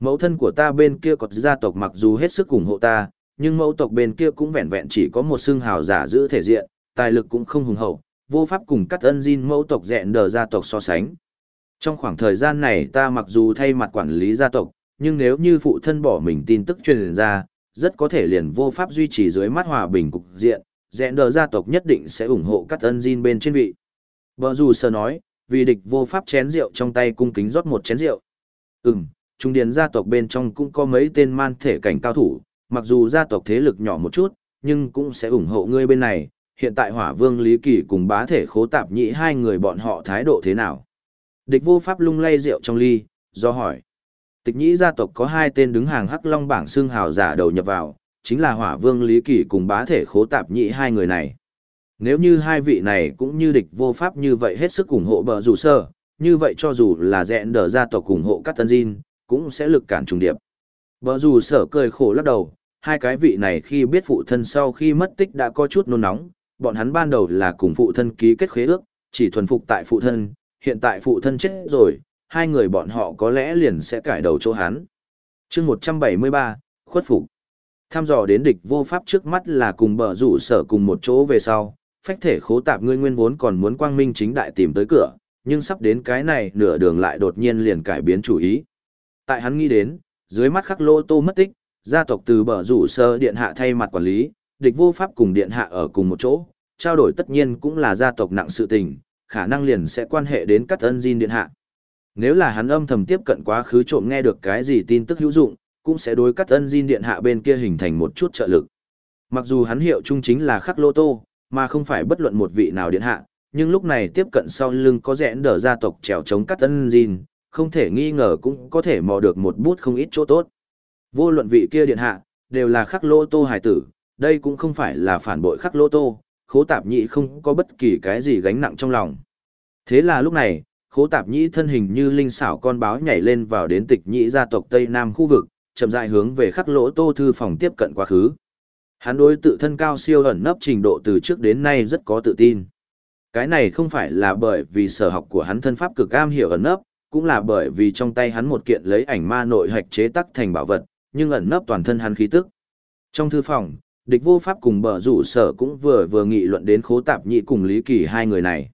Mẫu thân của ta bên kia có gia tộc mặc dù hết sức ủng hộ ta, nhưng mẫu tộc bên kia cũng vẹn vẹn chỉ có một xương hào giả giữ thể diện, tài lực cũng không hùng hậu, vô pháp cùng cắt ân Jin mẫu tộc dẹn đờ gia tộc so sánh. Trong khoảng thời gian này ta mặc dù thay mặt quản lý gia tộc, nhưng nếu như phụ thân bỏ mình tin tức truyền ra, rất có thể liền vô pháp duy trì dưới mắt hòa bình cục diện, dẹn đờ gia tộc nhất định sẽ ủng hộ cắt ân Jin bên trên vị. Bờ dù sơ nói, vì địch vô pháp chén rượu trong tay cung kính rót một chén rượu. Ừm, trung điền gia tộc bên trong cũng có mấy tên man thể cảnh cao thủ, mặc dù gia tộc thế lực nhỏ một chút, nhưng cũng sẽ ủng hộ ngươi bên này. Hiện tại hỏa vương Lý Kỳ cùng bá thể khố tạp nhĩ hai người bọn họ thái độ thế nào? Địch vô pháp lung lay rượu trong ly, do hỏi. Tịch nhĩ gia tộc có hai tên đứng hàng hắc long bảng xương hào giả đầu nhập vào, chính là hỏa vương Lý Kỳ cùng bá thể khố tạp nhĩ hai người này. Nếu như hai vị này cũng như địch vô pháp như vậy hết sức ủng hộ bờ rủ sơ, như vậy cho dù là dẹn đờ gia tộc ủng hộ các tân Jin, cũng sẽ lực cản trùng điệp. Bờ rủ sở cười khổ lắc đầu, hai cái vị này khi biết phụ thân sau khi mất tích đã có chút nôn nóng, bọn hắn ban đầu là cùng phụ thân ký kết khế ước, chỉ thuần phục tại phụ thân, hiện tại phụ thân chết rồi, hai người bọn họ có lẽ liền sẽ cải đầu chỗ hắn. chương 173, khuất phục. Tham dò đến địch vô pháp trước mắt là cùng bờ rủ sở cùng một chỗ về sau, phách thể khố tạp ngươi nguyên vốn còn muốn quang minh chính đại tìm tới cửa, nhưng sắp đến cái này nửa đường lại đột nhiên liền cải biến chủ ý. Tại hắn nghĩ đến, dưới mắt khắc lô tô mất tích, gia tộc từ bờ rủ sơ điện hạ thay mặt quản lý, địch vô pháp cùng điện hạ ở cùng một chỗ, trao đổi tất nhiên cũng là gia tộc nặng sự tình, khả năng liền sẽ quan hệ đến các ân Jin điện hạ. Nếu là hắn âm thầm tiếp cận quá khứ trộm nghe được cái gì tin tức hữu dụng, cũng sẽ đối các ân Jin điện hạ bên kia hình thành một chút trợ lực. Mặc dù hắn hiệu trung chính là khắc lô tô, mà không phải bất luận một vị nào điện hạ, nhưng lúc này tiếp cận sau lưng có rẽn đỡ gia tộc trèo chống cắt ân Jin, không thể nghi ngờ cũng có thể mò được một bút không ít chỗ tốt. Vô luận vị kia điện hạ, đều là khắc lô tô hải tử, đây cũng không phải là phản bội khắc lô tô, khố tạp nhị không có bất kỳ cái gì gánh nặng trong lòng. Thế là lúc này, khố tạp nhị thân hình như linh xảo con báo nhảy lên vào đến tịch nhị gia tộc Tây Nam khu vực, chậm rãi hướng về khắc lỗ tô thư phòng tiếp cận quá khứ. Hắn đối tự thân cao siêu ẩn nấp trình độ từ trước đến nay rất có tự tin. Cái này không phải là bởi vì sở học của hắn thân pháp cực am hiểu ẩn nấp, cũng là bởi vì trong tay hắn một kiện lấy ảnh ma nội hạch chế tắc thành bảo vật, nhưng ẩn nấp toàn thân hắn khí tức. Trong thư phòng, địch vô pháp cùng bờ rủ sở cũng vừa vừa nghị luận đến khố tạp nhị cùng Lý Kỳ hai người này.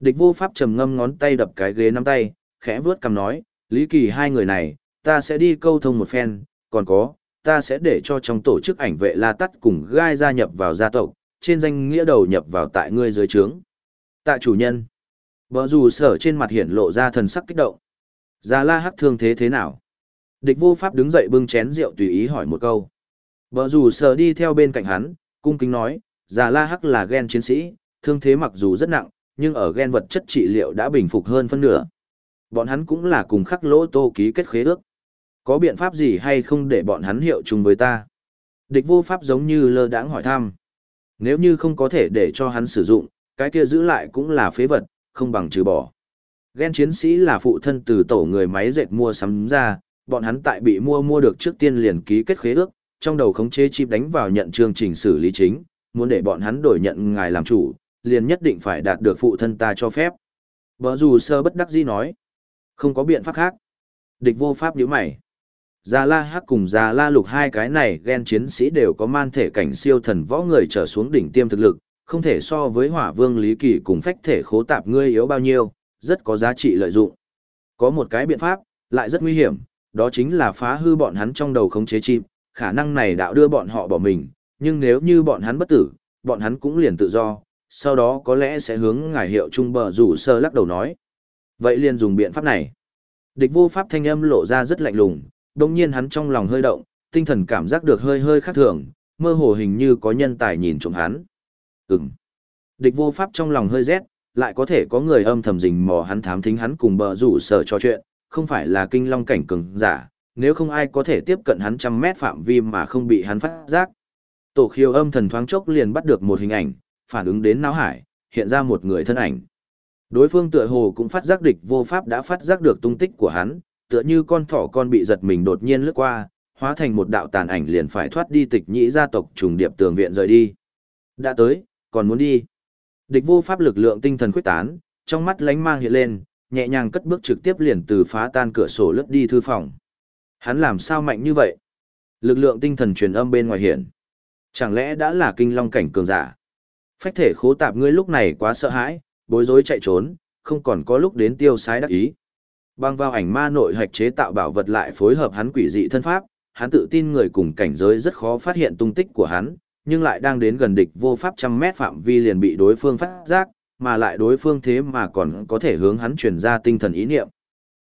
Địch vô pháp trầm ngâm ngón tay đập cái ghế nắm tay, khẽ vớt cằm nói, Lý Kỳ hai người này, ta sẽ đi câu thông một phen, còn có, ta sẽ để cho trong tổ chức ảnh vệ La Tắt cùng gai gia nhập vào gia tộc, trên danh nghĩa đầu nhập vào tại ngươi dưới trướng. Tạ chủ nhân. Bờ rủ sở trên mặt hiển lộ ra thần sắc kích động. Già la hắc thương thế thế nào? Địch vô pháp đứng dậy bưng chén rượu tùy ý hỏi một câu. Bờ rủ sờ đi theo bên cạnh hắn, cung kính nói, già la hắc là ghen chiến sĩ, thương thế mặc dù rất nặng, nhưng ở ghen vật chất trị liệu đã bình phục hơn phân nửa. Bọn hắn cũng là cùng khắc lỗ tô ký kết khế ước. Có biện pháp gì hay không để bọn hắn hiệu chung với ta? Địch vô pháp giống như lơ đãng hỏi thăm. Nếu như không có thể để cho hắn sử dụng, cái kia giữ lại cũng là phế vật, không bằng trừ bỏ. Ghen chiến sĩ là phụ thân từ tổ người máy dệt mua sắm ra, bọn hắn tại bị mua mua được trước tiên liền ký kết khế ước, trong đầu khống chế chip đánh vào nhận chương trình xử lý chính, muốn để bọn hắn đổi nhận ngài làm chủ, liền nhất định phải đạt được phụ thân ta cho phép. Bờ dù sơ bất đắc dĩ nói, không có biện pháp khác. Địch vô pháp nhíu mày. Già La Hắc cùng Già La Lục hai cái này ghen chiến sĩ đều có man thể cảnh siêu thần võ người trở xuống đỉnh tiêm thực lực, không thể so với hỏa vương Lý Kỳ cùng phách thể khố tạp ngươi yếu bao nhiêu, rất có giá trị lợi dụng. Có một cái biện pháp, lại rất nguy hiểm, đó chính là phá hư bọn hắn trong đầu khống chế chim, khả năng này đạo đưa bọn họ bỏ mình, nhưng nếu như bọn hắn bất tử, bọn hắn cũng liền tự do, sau đó có lẽ sẽ hướng ngài hiệu trung bờ rủ sơ lắc đầu nói. Vậy liền dùng biện pháp này. Địch vô pháp thanh âm lộ ra rất lạnh lùng, đồng nhiên hắn trong lòng hơi động, tinh thần cảm giác được hơi hơi khác thường, mơ hồ hình như có nhân tài nhìn trộm hắn. Ừm. Địch vô pháp trong lòng hơi rét, lại có thể có người âm thầm rình mò hắn thám thính hắn cùng bờ rủ sở trò chuyện, không phải là kinh long cảnh cường giả, nếu không ai có thể tiếp cận hắn trăm mét phạm vi mà không bị hắn phát giác. Tổ khiêu âm thần thoáng chốc liền bắt được một hình ảnh, phản ứng đến não hải, hiện ra một người thân ảnh. Đối phương tựa hồ cũng phát giác địch vô pháp đã phát giác được tung tích của hắn, tựa như con thỏ con bị giật mình đột nhiên lướt qua, hóa thành một đạo tàn ảnh liền phải thoát đi tịch nhĩ gia tộc trùng điệp tường viện rời đi. Đã tới, còn muốn đi. Địch vô pháp lực lượng tinh thần khuyết tán, trong mắt lánh mang hiện lên, nhẹ nhàng cất bước trực tiếp liền từ phá tan cửa sổ lướt đi thư phòng. Hắn làm sao mạnh như vậy? Lực lượng tinh thần truyền âm bên ngoài hiện. Chẳng lẽ đã là kinh long cảnh cường giả? Phách thể khố tạp ngươi lúc này quá sợ hãi, bối rối chạy trốn, không còn có lúc đến tiêu sái đắc ý. Bang vào ảnh ma nội hạch chế tạo bảo vật lại phối hợp hắn quỷ dị thân pháp, hắn tự tin người cùng cảnh giới rất khó phát hiện tung tích của hắn, nhưng lại đang đến gần địch vô pháp trăm mét phạm vi liền bị đối phương phát giác, mà lại đối phương thế mà còn có thể hướng hắn truyền ra tinh thần ý niệm.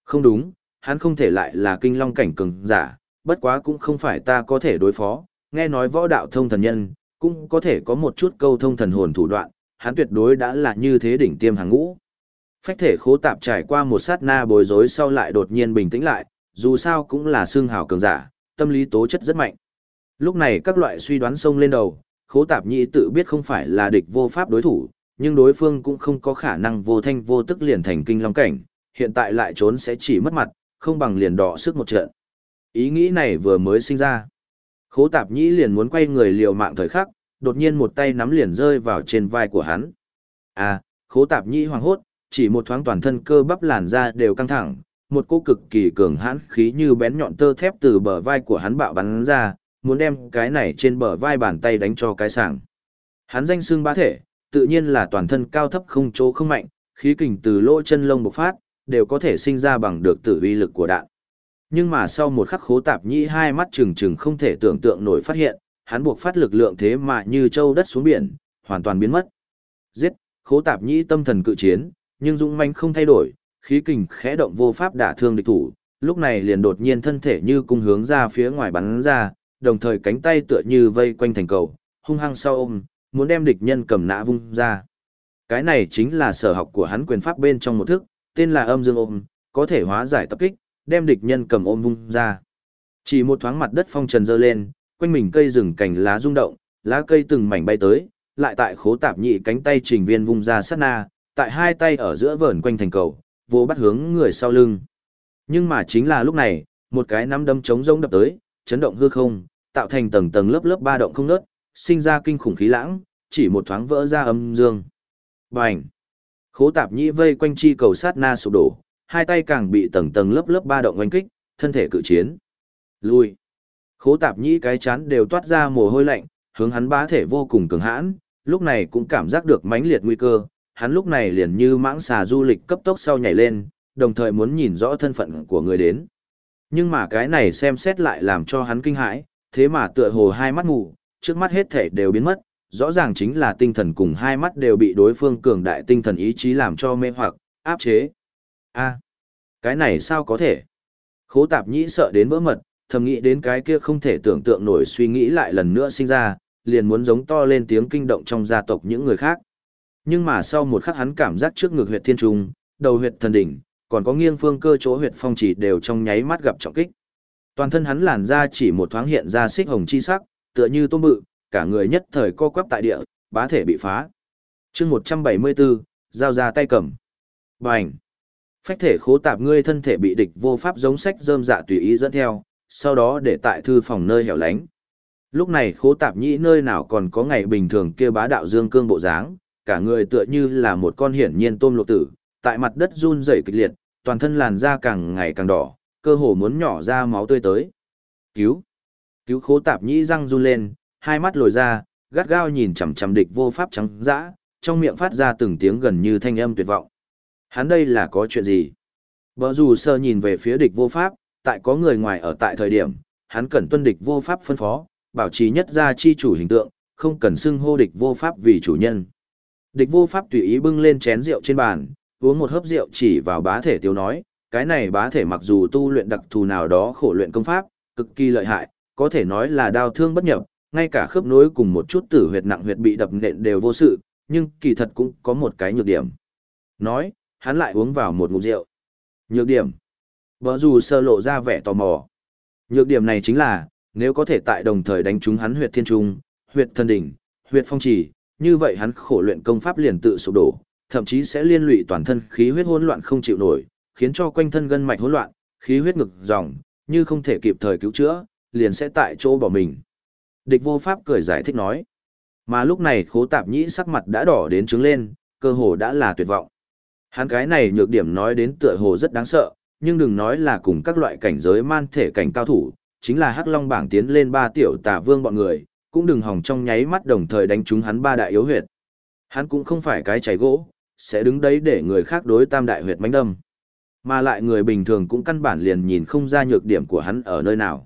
Không đúng, hắn không thể lại là kinh long cảnh cường giả, bất quá cũng không phải ta có thể đối phó, nghe nói võ đạo thông thần nhân, cũng có thể có một chút câu thông thần hồn thủ đoạn, hắn tuyệt đối đã là như thế đỉnh tiêm hàng ngũ. Phách thể khố tạp trải qua một sát na bối rối sau lại đột nhiên bình tĩnh lại, dù sao cũng là xương hào cường giả, tâm lý tố chất rất mạnh. Lúc này các loại suy đoán sông lên đầu, khố tạp nhị tự biết không phải là địch vô pháp đối thủ, nhưng đối phương cũng không có khả năng vô thanh vô tức liền thành kinh long cảnh, hiện tại lại trốn sẽ chỉ mất mặt, không bằng liền đỏ sức một trận. Ý nghĩ này vừa mới sinh ra. Khố tạp nhĩ liền muốn quay người liều mạng thời khắc, đột nhiên một tay nắm liền rơi vào trên vai của hắn. À, khố tạp nhĩ hoàng hốt, chỉ một thoáng toàn thân cơ bắp làn da đều căng thẳng, một cô cực kỳ cường hãn khí như bén nhọn tơ thép từ bờ vai của hắn bạo bắn ra, muốn đem cái này trên bờ vai bàn tay đánh cho cái sảng. Hắn danh xương bá thể, tự nhiên là toàn thân cao thấp không chỗ không mạnh, khí kình từ lỗ chân lông bộc phát, đều có thể sinh ra bằng được tử uy lực của đạn. Nhưng mà sau một khắc khố tạp nhĩ hai mắt trừng trừng không thể tưởng tượng nổi phát hiện, hắn buộc phát lực lượng thế mà như châu đất xuống biển, hoàn toàn biến mất. Giết, khố tạp nhĩ tâm thần cự chiến, nhưng dũng manh không thay đổi, khí kình khẽ động vô pháp đả thương địch thủ, lúc này liền đột nhiên thân thể như cung hướng ra phía ngoài bắn ra, đồng thời cánh tay tựa như vây quanh thành cầu, hung hăng sau ôm, muốn đem địch nhân cầm nã vung ra. Cái này chính là sở học của hắn quyền pháp bên trong một thức, tên là âm dương ôm, có thể hóa giải tập kích, đem địch nhân cầm ôm vung ra. Chỉ một thoáng mặt đất phong trần dơ lên, quanh mình cây rừng cành lá rung động, lá cây từng mảnh bay tới, lại tại khố tạp nhị cánh tay trình viên vung ra sát na, tại hai tay ở giữa vờn quanh thành cầu, vô bắt hướng người sau lưng. Nhưng mà chính là lúc này, một cái nắm đấm trống rông đập tới, chấn động hư không, tạo thành tầng tầng lớp lớp ba động không nớt, sinh ra kinh khủng khí lãng, chỉ một thoáng vỡ ra âm dương. Bành! Khố tạp nhĩ vây quanh chi cầu sát na sụp đổ, hai tay càng bị tầng tầng lớp lớp ba động oanh kích, thân thể cự chiến. Lui! Khố tạp nhĩ cái chán đều toát ra mồ hôi lạnh, hướng hắn bá thể vô cùng cường hãn, lúc này cũng cảm giác được mãnh liệt nguy cơ, hắn lúc này liền như mãng xà du lịch cấp tốc sau nhảy lên, đồng thời muốn nhìn rõ thân phận của người đến. Nhưng mà cái này xem xét lại làm cho hắn kinh hãi, thế mà tựa hồ hai mắt ngủ, trước mắt hết thể đều biến mất, rõ ràng chính là tinh thần cùng hai mắt đều bị đối phương cường đại tinh thần ý chí làm cho mê hoặc, áp chế. a cái này sao có thể? Khố tạp nhĩ sợ đến vỡ mật, thầm nghĩ đến cái kia không thể tưởng tượng nổi suy nghĩ lại lần nữa sinh ra, liền muốn giống to lên tiếng kinh động trong gia tộc những người khác. Nhưng mà sau một khắc hắn cảm giác trước ngực huyệt thiên trung, đầu huyệt thần đỉnh, còn có nghiêng phương cơ chỗ huyệt phong chỉ đều trong nháy mắt gặp trọng kích. Toàn thân hắn làn ra chỉ một thoáng hiện ra xích hồng chi sắc, tựa như tôm bự, cả người nhất thời co quắp tại địa, bá thể bị phá. chương 174, giao ra tay cầm. Bành! Phách thể khố tạp ngươi thân thể bị địch vô pháp giống sách rơm dạ tùy ý dẫn theo, sau đó để tại thư phòng nơi hẻo lánh. Lúc này khố tạp nhĩ nơi nào còn có ngày bình thường kia bá đạo dương cương bộ dáng, cả người tựa như là một con hiển nhiên tôm lộ tử, tại mặt đất run rẩy kịch liệt, toàn thân làn da càng ngày càng đỏ, cơ hồ muốn nhỏ ra máu tươi tới. Cứu! Cứu khố tạp nhĩ răng run lên, hai mắt lồi ra, gắt gao nhìn chằm chằm địch vô pháp trắng dã, trong miệng phát ra từng tiếng gần như thanh âm tuyệt vọng. Hắn đây là có chuyện gì? Bờ dù sơ nhìn về phía địch vô pháp, tại có người ngoài ở tại thời điểm, hắn cần tuân địch vô pháp phân phó, bảo trì nhất gia chi chủ hình tượng, không cần xưng hô địch vô pháp vì chủ nhân. Địch vô pháp tùy ý bưng lên chén rượu trên bàn, uống một hớp rượu chỉ vào bá thể tiêu nói, cái này bá thể mặc dù tu luyện đặc thù nào đó khổ luyện công pháp, cực kỳ lợi hại, có thể nói là đau thương bất nhập, ngay cả khớp nối cùng một chút tử huyệt nặng huyệt bị đập nện đều vô sự, nhưng kỳ thật cũng có một cái nhược điểm. Nói, hắn lại uống vào một ngụm rượu. Nhược điểm. Vợ dù sơ lộ ra vẻ tò mò. Nhược điểm này chính là, nếu có thể tại đồng thời đánh trúng hắn huyệt thiên trung, huyệt thân đỉnh, huyệt phong trì, như vậy hắn khổ luyện công pháp liền tự sụp đổ, thậm chí sẽ liên lụy toàn thân khí huyết hỗn loạn không chịu nổi, khiến cho quanh thân gân mạch hỗn loạn, khí huyết ngực dòng, như không thể kịp thời cứu chữa, liền sẽ tại chỗ bỏ mình. Địch vô pháp cười giải thích nói. Mà lúc này khố tạp nhĩ sắc mặt đã đỏ đến trứng lên, cơ hồ đã là tuyệt vọng. Hắn cái này nhược điểm nói đến tựa hồ rất đáng sợ, nhưng đừng nói là cùng các loại cảnh giới man thể cảnh cao thủ, chính là Hắc Long bảng tiến lên ba tiểu tà vương bọn người, cũng đừng hòng trong nháy mắt đồng thời đánh trúng hắn ba đại yếu huyệt. Hắn cũng không phải cái chảy gỗ, sẽ đứng đấy để người khác đối tam đại huyệt mánh đâm. Mà lại người bình thường cũng căn bản liền nhìn không ra nhược điểm của hắn ở nơi nào.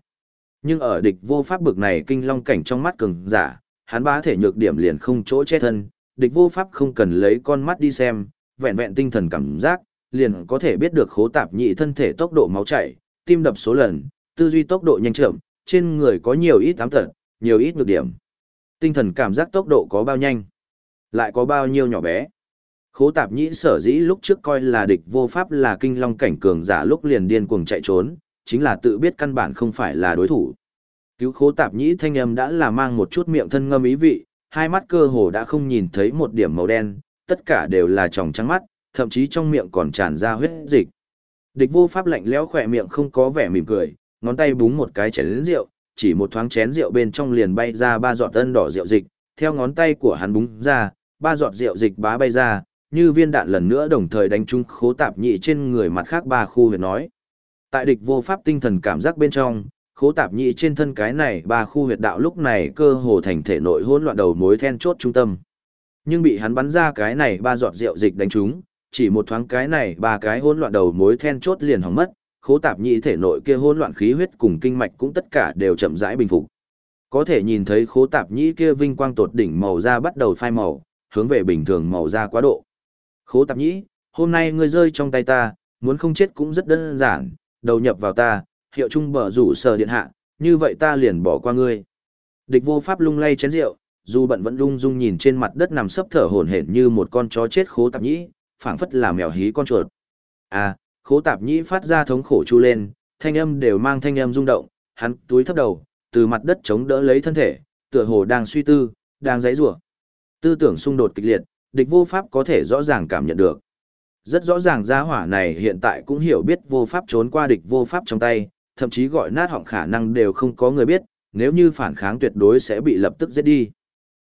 Nhưng ở địch vô pháp bực này kinh long cảnh trong mắt cường giả, hắn bá thể nhược điểm liền không chỗ che thân, địch vô pháp không cần lấy con mắt đi xem, vẹn vẹn tinh thần cảm giác, liền có thể biết được khố tạp nhị thân thể tốc độ máu chảy, tim đập số lần, tư duy tốc độ nhanh chậm, trên người có nhiều ít ám tật, nhiều ít nhược điểm. Tinh thần cảm giác tốc độ có bao nhanh, lại có bao nhiêu nhỏ bé. Khố tạp nhĩ sở dĩ lúc trước coi là địch vô pháp là kinh long cảnh cường giả lúc liền điên cuồng chạy trốn, chính là tự biết căn bản không phải là đối thủ. Cứu khố tạp nhĩ thanh âm đã là mang một chút miệng thân ngâm ý vị, hai mắt cơ hồ đã không nhìn thấy một điểm màu đen, tất cả đều là tròng trắng mắt, thậm chí trong miệng còn tràn ra huyết dịch. Địch vô pháp lạnh lẽo khỏe miệng không có vẻ mỉm cười, ngón tay búng một cái chén rượu, chỉ một thoáng chén rượu bên trong liền bay ra ba giọt tân đỏ rượu dịch, theo ngón tay của hắn búng ra, ba giọt rượu dịch bá bay ra, như viên đạn lần nữa đồng thời đánh trúng khố tạp nhị trên người mặt khác ba khu huyệt nói. Tại địch vô pháp tinh thần cảm giác bên trong, khố tạp nhị trên thân cái này ba khu huyệt đạo lúc này cơ hồ thành thể nội hỗn loạn đầu mối then chốt trung tâm. Nhưng bị hắn bắn ra cái này ba giọt rượu dịch đánh trúng, chỉ một thoáng cái này ba cái hỗn loạn đầu mối then chốt liền hỏng mất, khố tạp nhị thể nội kia hỗn loạn khí huyết cùng kinh mạch cũng tất cả đều chậm rãi bình phục. Có thể nhìn thấy khố tạp nhị kia vinh quang tột đỉnh màu da bắt đầu phai màu, hướng về bình thường màu da quá độ. Khố tạp nhĩ, hôm nay ngươi rơi trong tay ta, muốn không chết cũng rất đơn giản, đầu nhập vào ta, hiệu trung bờ rủ sở điện hạ, như vậy ta liền bỏ qua ngươi. Địch vô pháp lung lay chén rượu, dù bận vẫn lung dung nhìn trên mặt đất nằm sấp thở hổn hển như một con chó chết khố tạp nhĩ, phảng phất là mèo hí con chuột. À, khố tạp nhĩ phát ra thống khổ chu lên, thanh âm đều mang thanh âm rung động, hắn túi thấp đầu, từ mặt đất chống đỡ lấy thân thể, tựa hồ đang suy tư, đang giãy giụa. Tư tưởng xung đột kịch liệt, địch vô pháp có thể rõ ràng cảm nhận được. Rất rõ ràng gia hỏa này hiện tại cũng hiểu biết vô pháp trốn qua địch vô pháp trong tay, thậm chí gọi nát họng khả năng đều không có người biết, nếu như phản kháng tuyệt đối sẽ bị lập tức giết đi.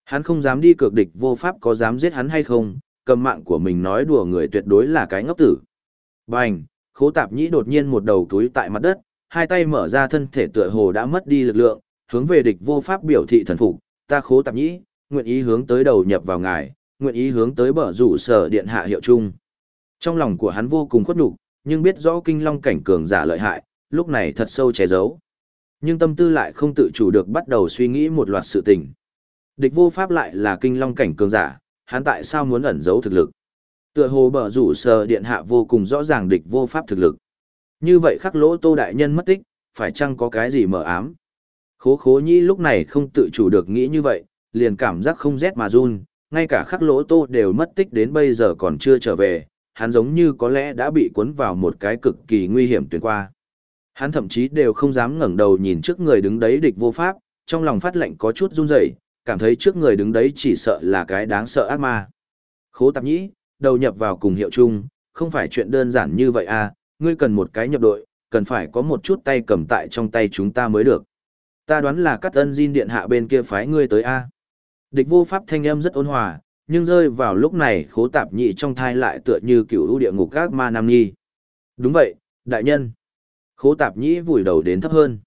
Hắn không dám đi cược địch vô pháp có dám giết hắn hay không, cầm mạng của mình nói đùa người tuyệt đối là cái ngốc tử. Bành, khố tạp nhĩ đột nhiên một đầu túi tại mặt đất, hai tay mở ra thân thể tựa hồ đã mất đi lực lượng, hướng về địch vô pháp biểu thị thần phục, ta khố tạp nhĩ, nguyện ý hướng tới đầu nhập vào ngài, nguyện ý hướng tới bờ rủ sở điện hạ hiệu chung. Trong lòng của hắn vô cùng khuất nhục, nhưng biết rõ kinh long cảnh cường giả lợi hại, lúc này thật sâu che giấu. Nhưng tâm tư lại không tự chủ được bắt đầu suy nghĩ một loạt sự tình. Địch vô pháp lại là kinh long cảnh cường giả, hắn tại sao muốn ẩn giấu thực lực? Tựa hồ bở rủ sờ điện hạ vô cùng rõ ràng địch vô pháp thực lực. Như vậy khắc lỗ tô đại nhân mất tích, phải chăng có cái gì mờ ám? Khố khố nhĩ lúc này không tự chủ được nghĩ như vậy, liền cảm giác không rét mà run, ngay cả khắc lỗ tô đều mất tích đến bây giờ còn chưa trở về, hắn giống như có lẽ đã bị cuốn vào một cái cực kỳ nguy hiểm tuyến qua. Hắn thậm chí đều không dám ngẩng đầu nhìn trước người đứng đấy địch vô pháp, trong lòng phát lệnh có chút run rẩy, cảm thấy trước người đứng đấy chỉ sợ là cái đáng sợ ác ma. Khố tạp nhĩ, đầu nhập vào cùng hiệu chung, không phải chuyện đơn giản như vậy à, ngươi cần một cái nhập đội, cần phải có một chút tay cầm tại trong tay chúng ta mới được. Ta đoán là các ân Jin điện hạ bên kia phái ngươi tới a. Địch vô pháp thanh âm rất ôn hòa, nhưng rơi vào lúc này khố tạp nhị trong thai lại tựa như cựu ưu địa ngục các ma nam nhi. Đúng vậy, đại nhân. Khố tạp nhĩ vùi đầu đến thấp hơn.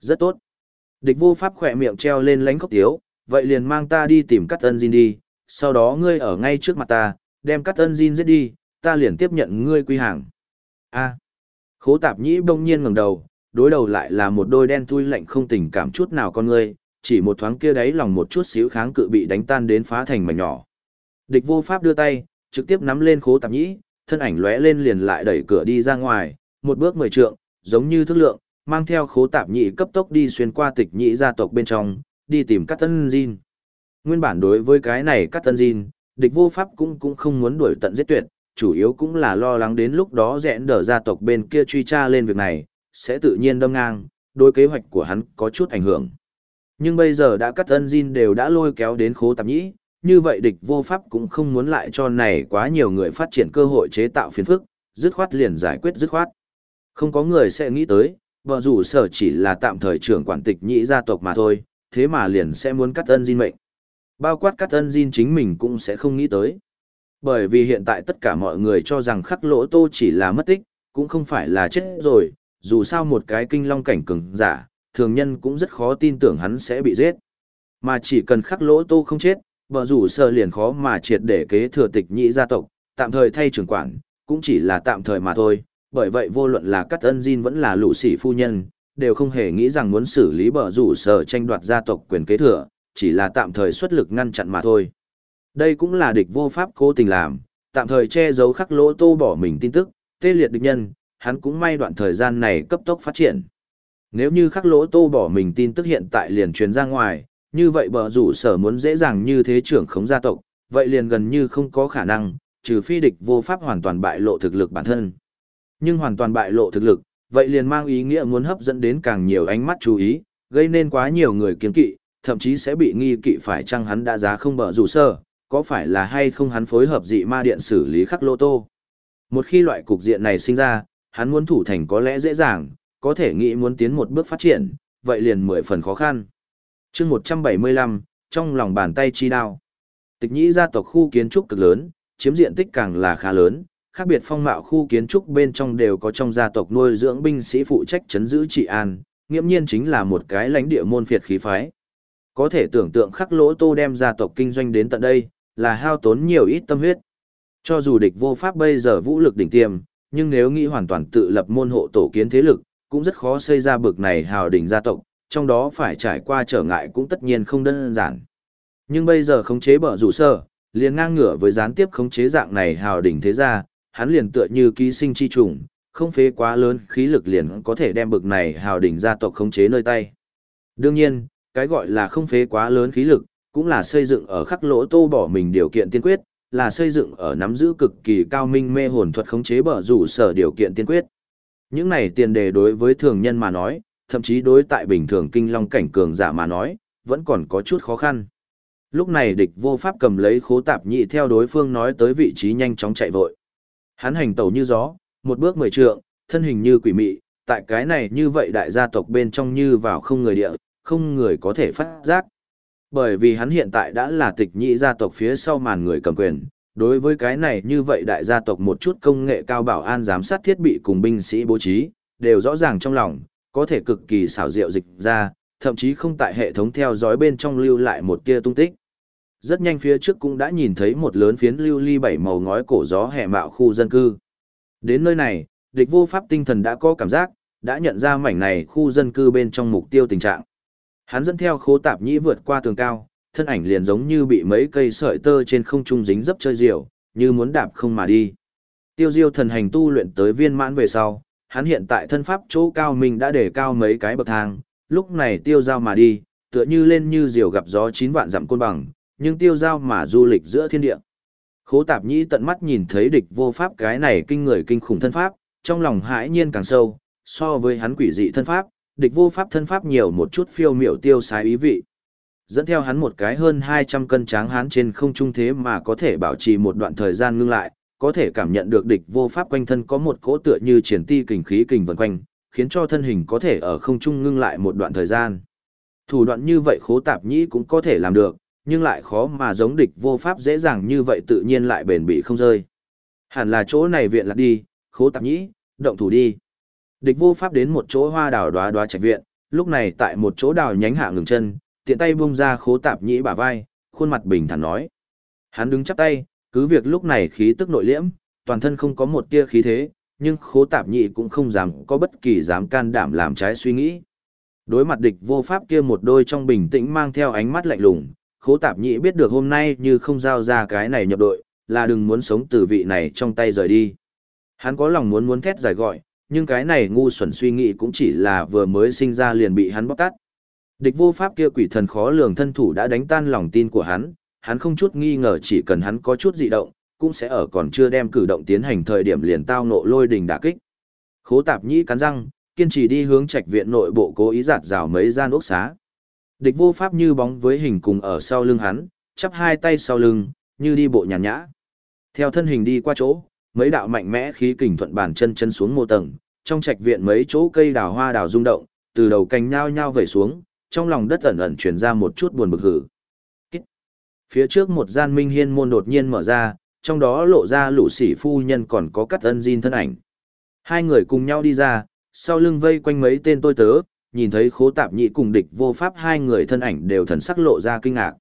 Rất tốt. Địch vô pháp khỏe miệng treo lên lánh khóc tiếu, vậy liền mang ta đi tìm cắt ân Jin đi, sau đó ngươi ở ngay trước mặt ta, đem cắt ân Jin giết đi, ta liền tiếp nhận ngươi quy hàng. A. Khố tạp nhĩ bỗng nhiên ngẩng đầu, đối đầu lại là một đôi đen thui lạnh không tình cảm chút nào con ngươi, chỉ một thoáng kia đáy lòng một chút xíu kháng cự bị đánh tan đến phá thành mảnh nhỏ. Địch vô pháp đưa tay, trực tiếp nắm lên khố tạp nhĩ, thân ảnh lóe lên liền lại đẩy cửa đi ra ngoài, một bước mười trượng, giống như thức lượng, mang theo khố tạp nhĩ cấp tốc đi xuyên qua tịch nhĩ gia tộc bên trong, đi tìm các tân Jin. Nguyên bản đối với cái này các tân Jin, địch vô pháp cũng cũng không muốn đuổi tận giết tuyệt, chủ yếu cũng là lo lắng đến lúc đó rẽn đỡ gia tộc bên kia truy tra lên việc này, sẽ tự nhiên đâm ngang, đối kế hoạch của hắn có chút ảnh hưởng. Nhưng bây giờ đã cắt ân Jin đều đã lôi kéo đến khố tạp nhĩ, như vậy địch vô pháp cũng không muốn lại cho này quá nhiều người phát triển cơ hội chế tạo phiền phức, dứt khoát liền giải quyết dứt khoát. Không có người sẽ nghĩ tới, vợ rủ sở chỉ là tạm thời trưởng quản tịch nhị gia tộc mà thôi, thế mà liền sẽ muốn cắt ân Jin mệnh. Bao quát cắt ân Jin chính mình cũng sẽ không nghĩ tới. Bởi vì hiện tại tất cả mọi người cho rằng khắc lỗ tô chỉ là mất tích, cũng không phải là chết rồi, dù sao một cái kinh long cảnh cường giả, thường nhân cũng rất khó tin tưởng hắn sẽ bị giết. Mà chỉ cần khắc lỗ tô không chết, bờ rủ sơ liền khó mà triệt để kế thừa tịch nhị gia tộc, tạm thời thay trưởng quản, cũng chỉ là tạm thời mà thôi, bởi vậy vô luận là cắt ân Jin vẫn là lũ sĩ phu nhân, đều không hề nghĩ rằng muốn xử lý bờ rủ sở tranh đoạt gia tộc quyền kế thừa, chỉ là tạm thời xuất lực ngăn chặn mà thôi. Đây cũng là địch vô pháp cố tình làm, tạm thời che giấu khắc lỗ tô bỏ mình tin tức, tê liệt địch nhân, hắn cũng may đoạn thời gian này cấp tốc phát triển. Nếu như khắc lỗ tô bỏ mình tin tức hiện tại liền truyền ra ngoài, như vậy bờ rủ sở muốn dễ dàng như thế trưởng khống gia tộc, vậy liền gần như không có khả năng, trừ phi địch vô pháp hoàn toàn bại lộ thực lực bản thân. Nhưng hoàn toàn bại lộ thực lực, vậy liền mang ý nghĩa muốn hấp dẫn đến càng nhiều ánh mắt chú ý, gây nên quá nhiều người kiên kỵ, thậm chí sẽ bị nghi kỵ phải chăng hắn đã giá không bờ rủ sở, có phải là hay không hắn phối hợp dị ma điện xử lý khắc lô tô. Một khi loại cục diện này sinh ra, hắn muốn thủ thành có lẽ dễ dàng, có thể nghĩ muốn tiến một bước phát triển, vậy liền mười phần khó khăn chương 175, trong lòng bàn tay chi đao. Tịch nhĩ gia tộc khu kiến trúc cực lớn, chiếm diện tích càng là khá lớn, khác biệt phong mạo khu kiến trúc bên trong đều có trong gia tộc nuôi dưỡng binh sĩ phụ trách chấn giữ trị an, nghiễm nhiên chính là một cái lãnh địa môn phiệt khí phái. Có thể tưởng tượng khắc lỗ tô đem gia tộc kinh doanh đến tận đây, là hao tốn nhiều ít tâm huyết. Cho dù địch vô pháp bây giờ vũ lực đỉnh tiêm, nhưng nếu nghĩ hoàn toàn tự lập môn hộ tổ kiến thế lực, cũng rất khó xây ra bực này hào đỉnh gia tộc, trong đó phải trải qua trở ngại cũng tất nhiên không đơn giản. Nhưng bây giờ khống chế bờ rủ sơ, liền ngang ngửa với gián tiếp khống chế dạng này hào đỉnh thế gia, hắn liền tựa như ký sinh chi trùng, không phế quá lớn khí lực liền có thể đem bực này hào đỉnh gia tộc khống chế nơi tay. Đương nhiên, cái gọi là không phế quá lớn khí lực, cũng là xây dựng ở khắc lỗ tô bỏ mình điều kiện tiên quyết, là xây dựng ở nắm giữ cực kỳ cao minh mê hồn thuật khống chế bờ rủ sở điều kiện tiên quyết. Những này tiền đề đối với thường nhân mà nói, thậm chí đối tại bình thường kinh long cảnh cường giả mà nói, vẫn còn có chút khó khăn. Lúc này địch vô pháp cầm lấy khố tạp nhị theo đối phương nói tới vị trí nhanh chóng chạy vội. Hắn hành tẩu như gió, một bước mười trượng, thân hình như quỷ mị, tại cái này như vậy đại gia tộc bên trong như vào không người địa, không người có thể phát giác. Bởi vì hắn hiện tại đã là tịch nhị gia tộc phía sau màn người cầm quyền, đối với cái này như vậy đại gia tộc một chút công nghệ cao bảo an giám sát thiết bị cùng binh sĩ bố trí, đều rõ ràng trong lòng, có thể cực kỳ xảo diệu dịch ra, thậm chí không tại hệ thống theo dõi bên trong lưu lại một tia tung tích. Rất nhanh phía trước cũng đã nhìn thấy một lớn phiến lưu ly bảy màu ngói cổ gió hẻ mạo khu dân cư. Đến nơi này, địch vô pháp tinh thần đã có cảm giác, đã nhận ra mảnh này khu dân cư bên trong mục tiêu tình trạng. Hắn dẫn theo khố tạp nhĩ vượt qua tường cao, thân ảnh liền giống như bị mấy cây sợi tơ trên không trung dính dấp chơi diều, như muốn đạp không mà đi. Tiêu diêu thần hành tu luyện tới viên mãn về sau, hắn hiện tại thân pháp chỗ cao mình đã để cao mấy cái bậc thang, lúc này tiêu giao mà đi, tựa như lên như diều gặp gió chín vạn dặm côn bằng, nhưng tiêu giao mà du lịch giữa thiên địa. Khố tạp nhĩ tận mắt nhìn thấy địch vô pháp cái này kinh người kinh khủng thân pháp, trong lòng hãi nhiên càng sâu, so với hắn quỷ dị thân pháp, địch vô pháp thân pháp nhiều một chút phiêu miểu tiêu sái ý vị. Dẫn theo hắn một cái hơn 200 cân tráng hán trên không trung thế mà có thể bảo trì một đoạn thời gian ngưng lại, có thể cảm nhận được địch vô pháp quanh thân có một cỗ tựa như triển ti kình khí kình vần quanh, khiến cho thân hình có thể ở không trung ngưng lại một đoạn thời gian. Thủ đoạn như vậy khố tạp nhĩ cũng có thể làm được, nhưng lại khó mà giống địch vô pháp dễ dàng như vậy tự nhiên lại bền bị không rơi. Hẳn là chỗ này viện lạc đi, khố tạp nhĩ, động thủ đi. Địch vô pháp đến một chỗ hoa đào đoá đoá trạch viện, lúc này tại một chỗ đào nhánh hạ ngừng chân, tiện tay buông ra khố tạp nhĩ bả vai, khuôn mặt bình thản nói. Hắn đứng chắp tay, cứ việc lúc này khí tức nội liễm, toàn thân không có một tia khí thế, nhưng khố tạp nhị cũng không dám có bất kỳ dám can đảm làm trái suy nghĩ. Đối mặt địch vô pháp kia một đôi trong bình tĩnh mang theo ánh mắt lạnh lùng, khố tạp nhị biết được hôm nay như không giao ra cái này nhập đội, là đừng muốn sống từ vị này trong tay rời đi. Hắn có lòng muốn muốn thét giải gọi, nhưng cái này ngu xuẩn suy nghĩ cũng chỉ là vừa mới sinh ra liền bị hắn bóc tát. Địch vô pháp kia quỷ thần khó lường thân thủ đã đánh tan lòng tin của hắn, hắn không chút nghi ngờ chỉ cần hắn có chút dị động, cũng sẽ ở còn chưa đem cử động tiến hành thời điểm liền tao nộ lôi đình đả kích. Khố tạp nhĩ cắn răng, kiên trì đi hướng trạch viện nội bộ cố ý giạt rào mấy gian ốc xá. Địch vô pháp như bóng với hình cùng ở sau lưng hắn, chắp hai tay sau lưng, như đi bộ nhàn nhã. Theo thân hình đi qua chỗ, mấy đạo mạnh mẽ khí kình thuận bàn chân chân xuống mô tầng, trong trạch viện mấy chỗ cây đào hoa đào rung động, từ đầu cành nhao nhao về xuống, trong lòng đất ẩn ẩn truyền ra một chút buồn bực hử. Phía trước một gian minh hiên môn đột nhiên mở ra, trong đó lộ ra lũ sỉ phu nhân còn có cắt ân Jin thân ảnh. Hai người cùng nhau đi ra, sau lưng vây quanh mấy tên tôi tớ, nhìn thấy khố tạp nhĩ cùng địch vô pháp hai người thân ảnh đều thần sắc lộ ra kinh ngạc.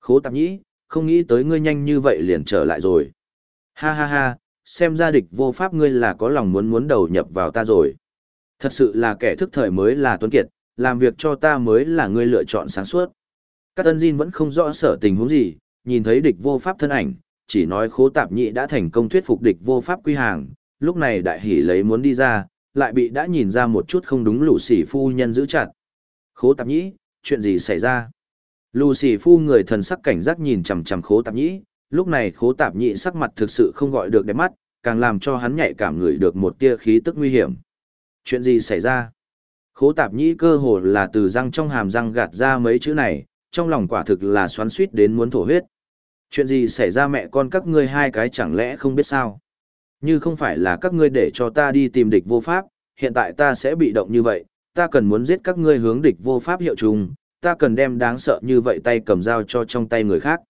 Khố tạp nhĩ, không nghĩ tới ngươi nhanh như vậy liền trở lại rồi. Ha ha ha, xem ra địch vô pháp ngươi là có lòng muốn muốn đầu nhập vào ta rồi. Thật sự là kẻ thức thời mới là tuấn kiệt, làm việc cho ta mới là ngươi lựa chọn sáng suốt. Các tân Jin vẫn không rõ sở tình huống gì, nhìn thấy địch vô pháp thân ảnh, chỉ nói khố tạp nhị đã thành công thuyết phục địch vô pháp quy hàng, lúc này đại hỉ lấy muốn đi ra, lại bị đã nhìn ra một chút không đúng lũ sỉ phu nhân giữ chặt. Khố tạp nhĩ, chuyện gì xảy ra? Lù sỉ phu người thần sắc cảnh giác nhìn chằm chằm khố tạp nhĩ, lúc này khố tạp nhị sắc mặt thực sự không gọi được đẹp mắt, càng làm cho hắn nhạy cảm người được một tia khí tức nguy hiểm. Chuyện gì xảy ra? Khố tạp nhĩ cơ hồ là từ răng trong hàm răng gạt ra mấy chữ này, trong lòng quả thực là xoắn suýt đến muốn thổ huyết. Chuyện gì xảy ra mẹ con các ngươi hai cái chẳng lẽ không biết sao? Như không phải là các ngươi để cho ta đi tìm địch vô pháp, hiện tại ta sẽ bị động như vậy, ta cần muốn giết các ngươi hướng địch vô pháp hiệu trùng, ta cần đem đáng sợ như vậy tay cầm dao cho trong tay người khác.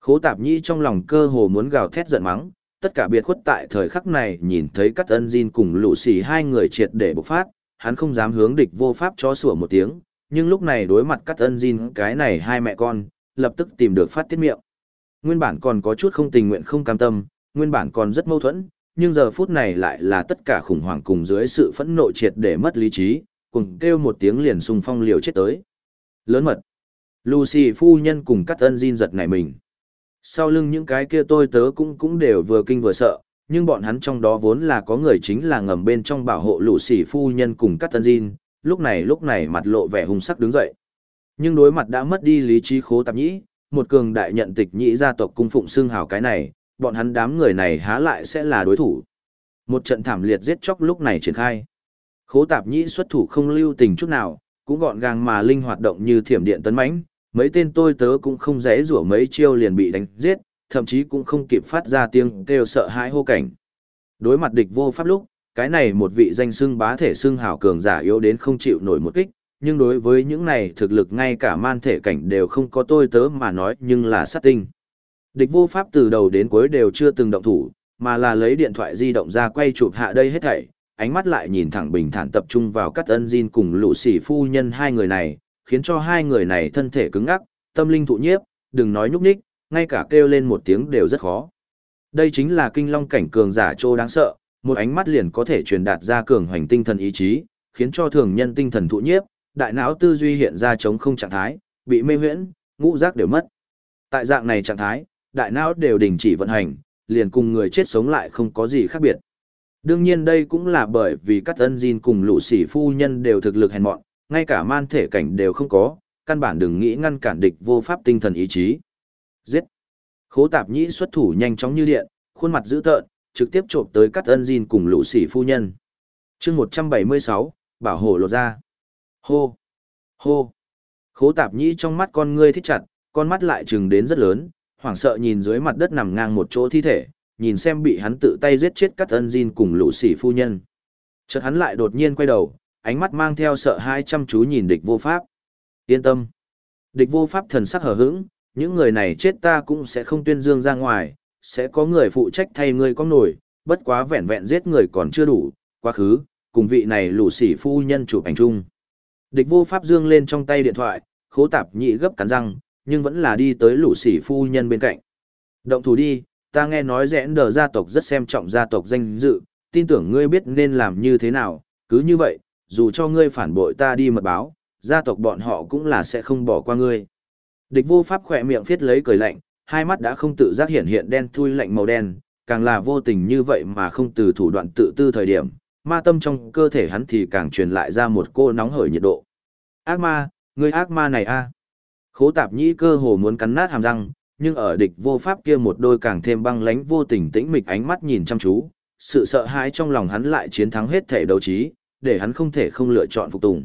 Khố tạp nhĩ trong lòng cơ hồ muốn gào thét giận mắng, tất cả biệt khuất tại thời khắc này nhìn thấy cắt ân Jin cùng lũ xì hai người triệt để bộc phát, hắn không dám hướng địch vô pháp cho sủa một tiếng, nhưng lúc này đối mặt cắt ân Jin cái này hai mẹ con, lập tức tìm được phát tiết miệng. Nguyên bản còn có chút không tình nguyện không cam tâm, nguyên bản còn rất mâu thuẫn, nhưng giờ phút này lại là tất cả khủng hoảng cùng dưới sự phẫn nộ triệt để mất lý trí, cùng kêu một tiếng liền xung phong liều chết tới. Lớn mật. Lucy phu nhân cùng cắt ân Jin giật nảy mình. Sau lưng những cái kia tôi tớ cũng cũng đều vừa kinh vừa sợ, nhưng bọn hắn trong đó vốn là có người chính là ngầm bên trong bảo hộ lũ phu nhân cùng cắt tân Jin, lúc này lúc này mặt lộ vẻ hung sắc đứng dậy. Nhưng đối mặt đã mất đi lý trí khố tạp nhĩ, một cường đại nhận tịch nhĩ gia tộc cung phụng xương hào cái này, bọn hắn đám người này há lại sẽ là đối thủ. Một trận thảm liệt giết chóc lúc này triển khai. Khố tạp nhĩ xuất thủ không lưu tình chút nào, cũng gọn gàng mà linh hoạt động như thiểm điện tấn mãnh, mấy tên tôi tớ cũng không dễ rủa mấy chiêu liền bị đánh giết, thậm chí cũng không kịp phát ra tiếng kêu sợ hãi hô cảnh. Đối mặt địch vô pháp lúc, cái này một vị danh xưng bá thể xưng hào cường giả yếu đến không chịu nổi một kích, nhưng đối với những này thực lực ngay cả man thể cảnh đều không có tôi tớ mà nói nhưng là sát tinh. Địch vô pháp từ đầu đến cuối đều chưa từng động thủ, mà là lấy điện thoại di động ra quay chụp hạ đây hết thảy, ánh mắt lại nhìn thẳng bình thản tập trung vào cắt ân Jin cùng lũ sỉ phu nhân hai người này, khiến cho hai người này thân thể cứng ngắc, tâm linh thụ nhiếp, đừng nói nhúc nhích, ngay cả kêu lên một tiếng đều rất khó. Đây chính là kinh long cảnh cường giả trô đáng sợ, một ánh mắt liền có thể truyền đạt ra cường hoành tinh thần ý chí, khiến cho thường nhân tinh thần thụ nhiếp, đại não tư duy hiện ra chống không trạng thái, bị mê huyễn, ngũ giác đều mất. Tại dạng này trạng thái, đại não đều đình chỉ vận hành, liền cùng người chết sống lại không có gì khác biệt. Đương nhiên đây cũng là bởi vì các ân Jin cùng lũ sỉ phu nhân đều thực lực hèn mọn, ngay cả man thể cảnh đều không có, căn bản đừng nghĩ ngăn cản địch vô pháp tinh thần ý chí. Giết! Khố tạp nhĩ xuất thủ nhanh chóng như điện, khuôn mặt dữ tợn, trực tiếp trộm tới cắt ân Jin cùng lũ sỉ phu nhân. chương 176, bảo hộ lột ra. Hô! Hô! Khố tạp nhĩ trong mắt con ngươi thích chặt, con mắt lại trừng đến rất lớn, hoảng sợ nhìn dưới mặt đất nằm ngang một chỗ thi thể, nhìn xem bị hắn tự tay giết chết cắt ân Jin cùng lũ sỉ phu nhân. Chợt hắn lại đột nhiên quay đầu, ánh mắt mang theo sợ hai chăm chú nhìn địch vô pháp. Yên tâm. Địch vô pháp thần sắc hờ hững, những người này chết ta cũng sẽ không tuyên dương ra ngoài, sẽ có người phụ trách thay ngươi có nổi, bất quá vẹn vẹn giết người còn chưa đủ, quá khứ, cùng vị này lũ sỉ phu nhân chụp ảnh chung. Địch vô pháp dương lên trong tay điện thoại, khố tạp nhị gấp cắn răng, nhưng vẫn là đi tới lũ sỉ phu nhân bên cạnh. Động thủ đi, ta nghe nói rẽn đờ gia tộc rất xem trọng gia tộc danh dự, tin tưởng ngươi biết nên làm như thế nào, cứ như vậy, dù cho ngươi phản bội ta đi mật báo, gia tộc bọn họ cũng là sẽ không bỏ qua ngươi. Địch vô pháp khỏe miệng phiết lấy cười lạnh, hai mắt đã không tự giác hiện hiện đen thui lạnh màu đen, càng là vô tình như vậy mà không từ thủ đoạn tự tư thời điểm, ma tâm trong cơ thể hắn thì càng truyền lại ra một cô nóng hởi nhiệt độ. Ác ma, người ác ma này a. Khố tạp nhĩ cơ hồ muốn cắn nát hàm răng, nhưng ở địch vô pháp kia một đôi càng thêm băng lánh vô tình tĩnh mịch ánh mắt nhìn chăm chú, sự sợ hãi trong lòng hắn lại chiến thắng hết thể đấu trí, để hắn không thể không lựa chọn phục tùng.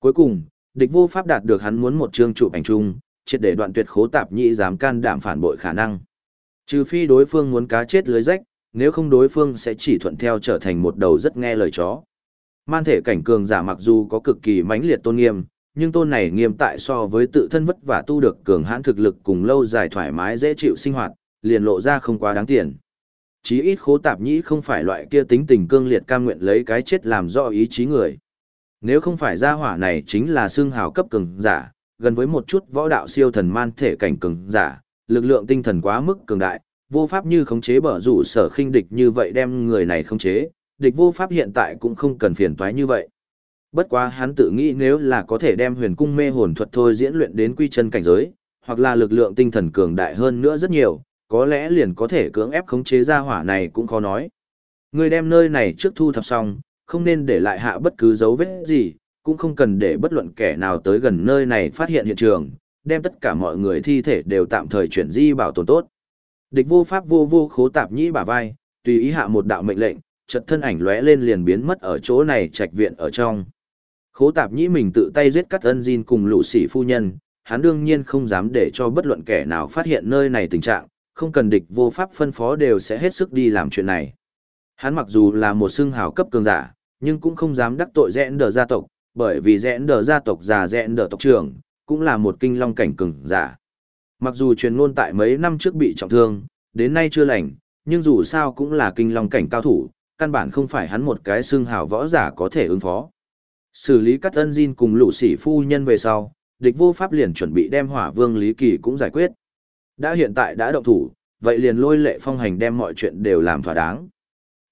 Cuối cùng, địch vô pháp đạt được hắn muốn một chương chụp ảnh chung, triệt để đoạn tuyệt khố tạp nhĩ dám can đảm phản bội khả năng. Trừ phi đối phương muốn cá chết lưới rách, nếu không đối phương sẽ chỉ thuận theo trở thành một đầu rất nghe lời chó. Man thể cảnh cường giả mặc dù có cực kỳ mãnh liệt tôn nghiêm, nhưng tôn này nghiêm tại so với tự thân vất vả tu được cường hãn thực lực cùng lâu dài thoải mái dễ chịu sinh hoạt, liền lộ ra không quá đáng tiền. Chí ít khố tạp nhĩ không phải loại kia tính tình cương liệt cam nguyện lấy cái chết làm do ý chí người. Nếu không phải gia hỏa này chính là xương hào cấp cường giả, gần với một chút võ đạo siêu thần man thể cảnh cường giả, lực lượng tinh thần quá mức cường đại, vô pháp như khống chế bở rủ sở khinh địch như vậy đem người này khống chế, địch vô pháp hiện tại cũng không cần phiền toái như vậy. Bất quá hắn tự nghĩ nếu là có thể đem huyền cung mê hồn thuật thôi diễn luyện đến quy chân cảnh giới, hoặc là lực lượng tinh thần cường đại hơn nữa rất nhiều, có lẽ liền có thể cưỡng ép khống chế ra hỏa này cũng khó nói. Người đem nơi này trước thu thập xong, không nên để lại hạ bất cứ dấu vết gì, cũng không cần để bất luận kẻ nào tới gần nơi này phát hiện hiện trường, đem tất cả mọi người thi thể đều tạm thời chuyển di bảo tồn tốt. Địch vô pháp vô vô khố tạp nhĩ bả vai, tùy ý hạ một đạo mệnh lệnh, chợt thân ảnh lóe lên liền biến mất ở chỗ này trạch viện ở trong. Khố tạp nhĩ mình tự tay giết cắt ân Jin cùng lũ sĩ phu nhân, hắn đương nhiên không dám để cho bất luận kẻ nào phát hiện nơi này tình trạng, không cần địch vô pháp phân phó đều sẽ hết sức đi làm chuyện này. Hắn mặc dù là một xương hào cấp cường giả, nhưng cũng không dám đắc tội rẽn đờ gia tộc, bởi vì rẽn đờ gia tộc già rẽn đờ tộc trưởng, cũng là một kinh long cảnh cường giả. Mặc dù truyền ngôn tại mấy năm trước bị trọng thương, đến nay chưa lành, nhưng dù sao cũng là kinh long cảnh cao thủ, căn bản không phải hắn một cái xương hào võ giả có thể ứng phó. Xử lý cắt ân Jin cùng lũ sĩ phu nhân về sau, địch vô pháp liền chuẩn bị đem hỏa vương Lý Kỳ cũng giải quyết. Đã hiện tại đã động thủ, vậy liền lôi lệ phong hành đem mọi chuyện đều làm thỏa đáng.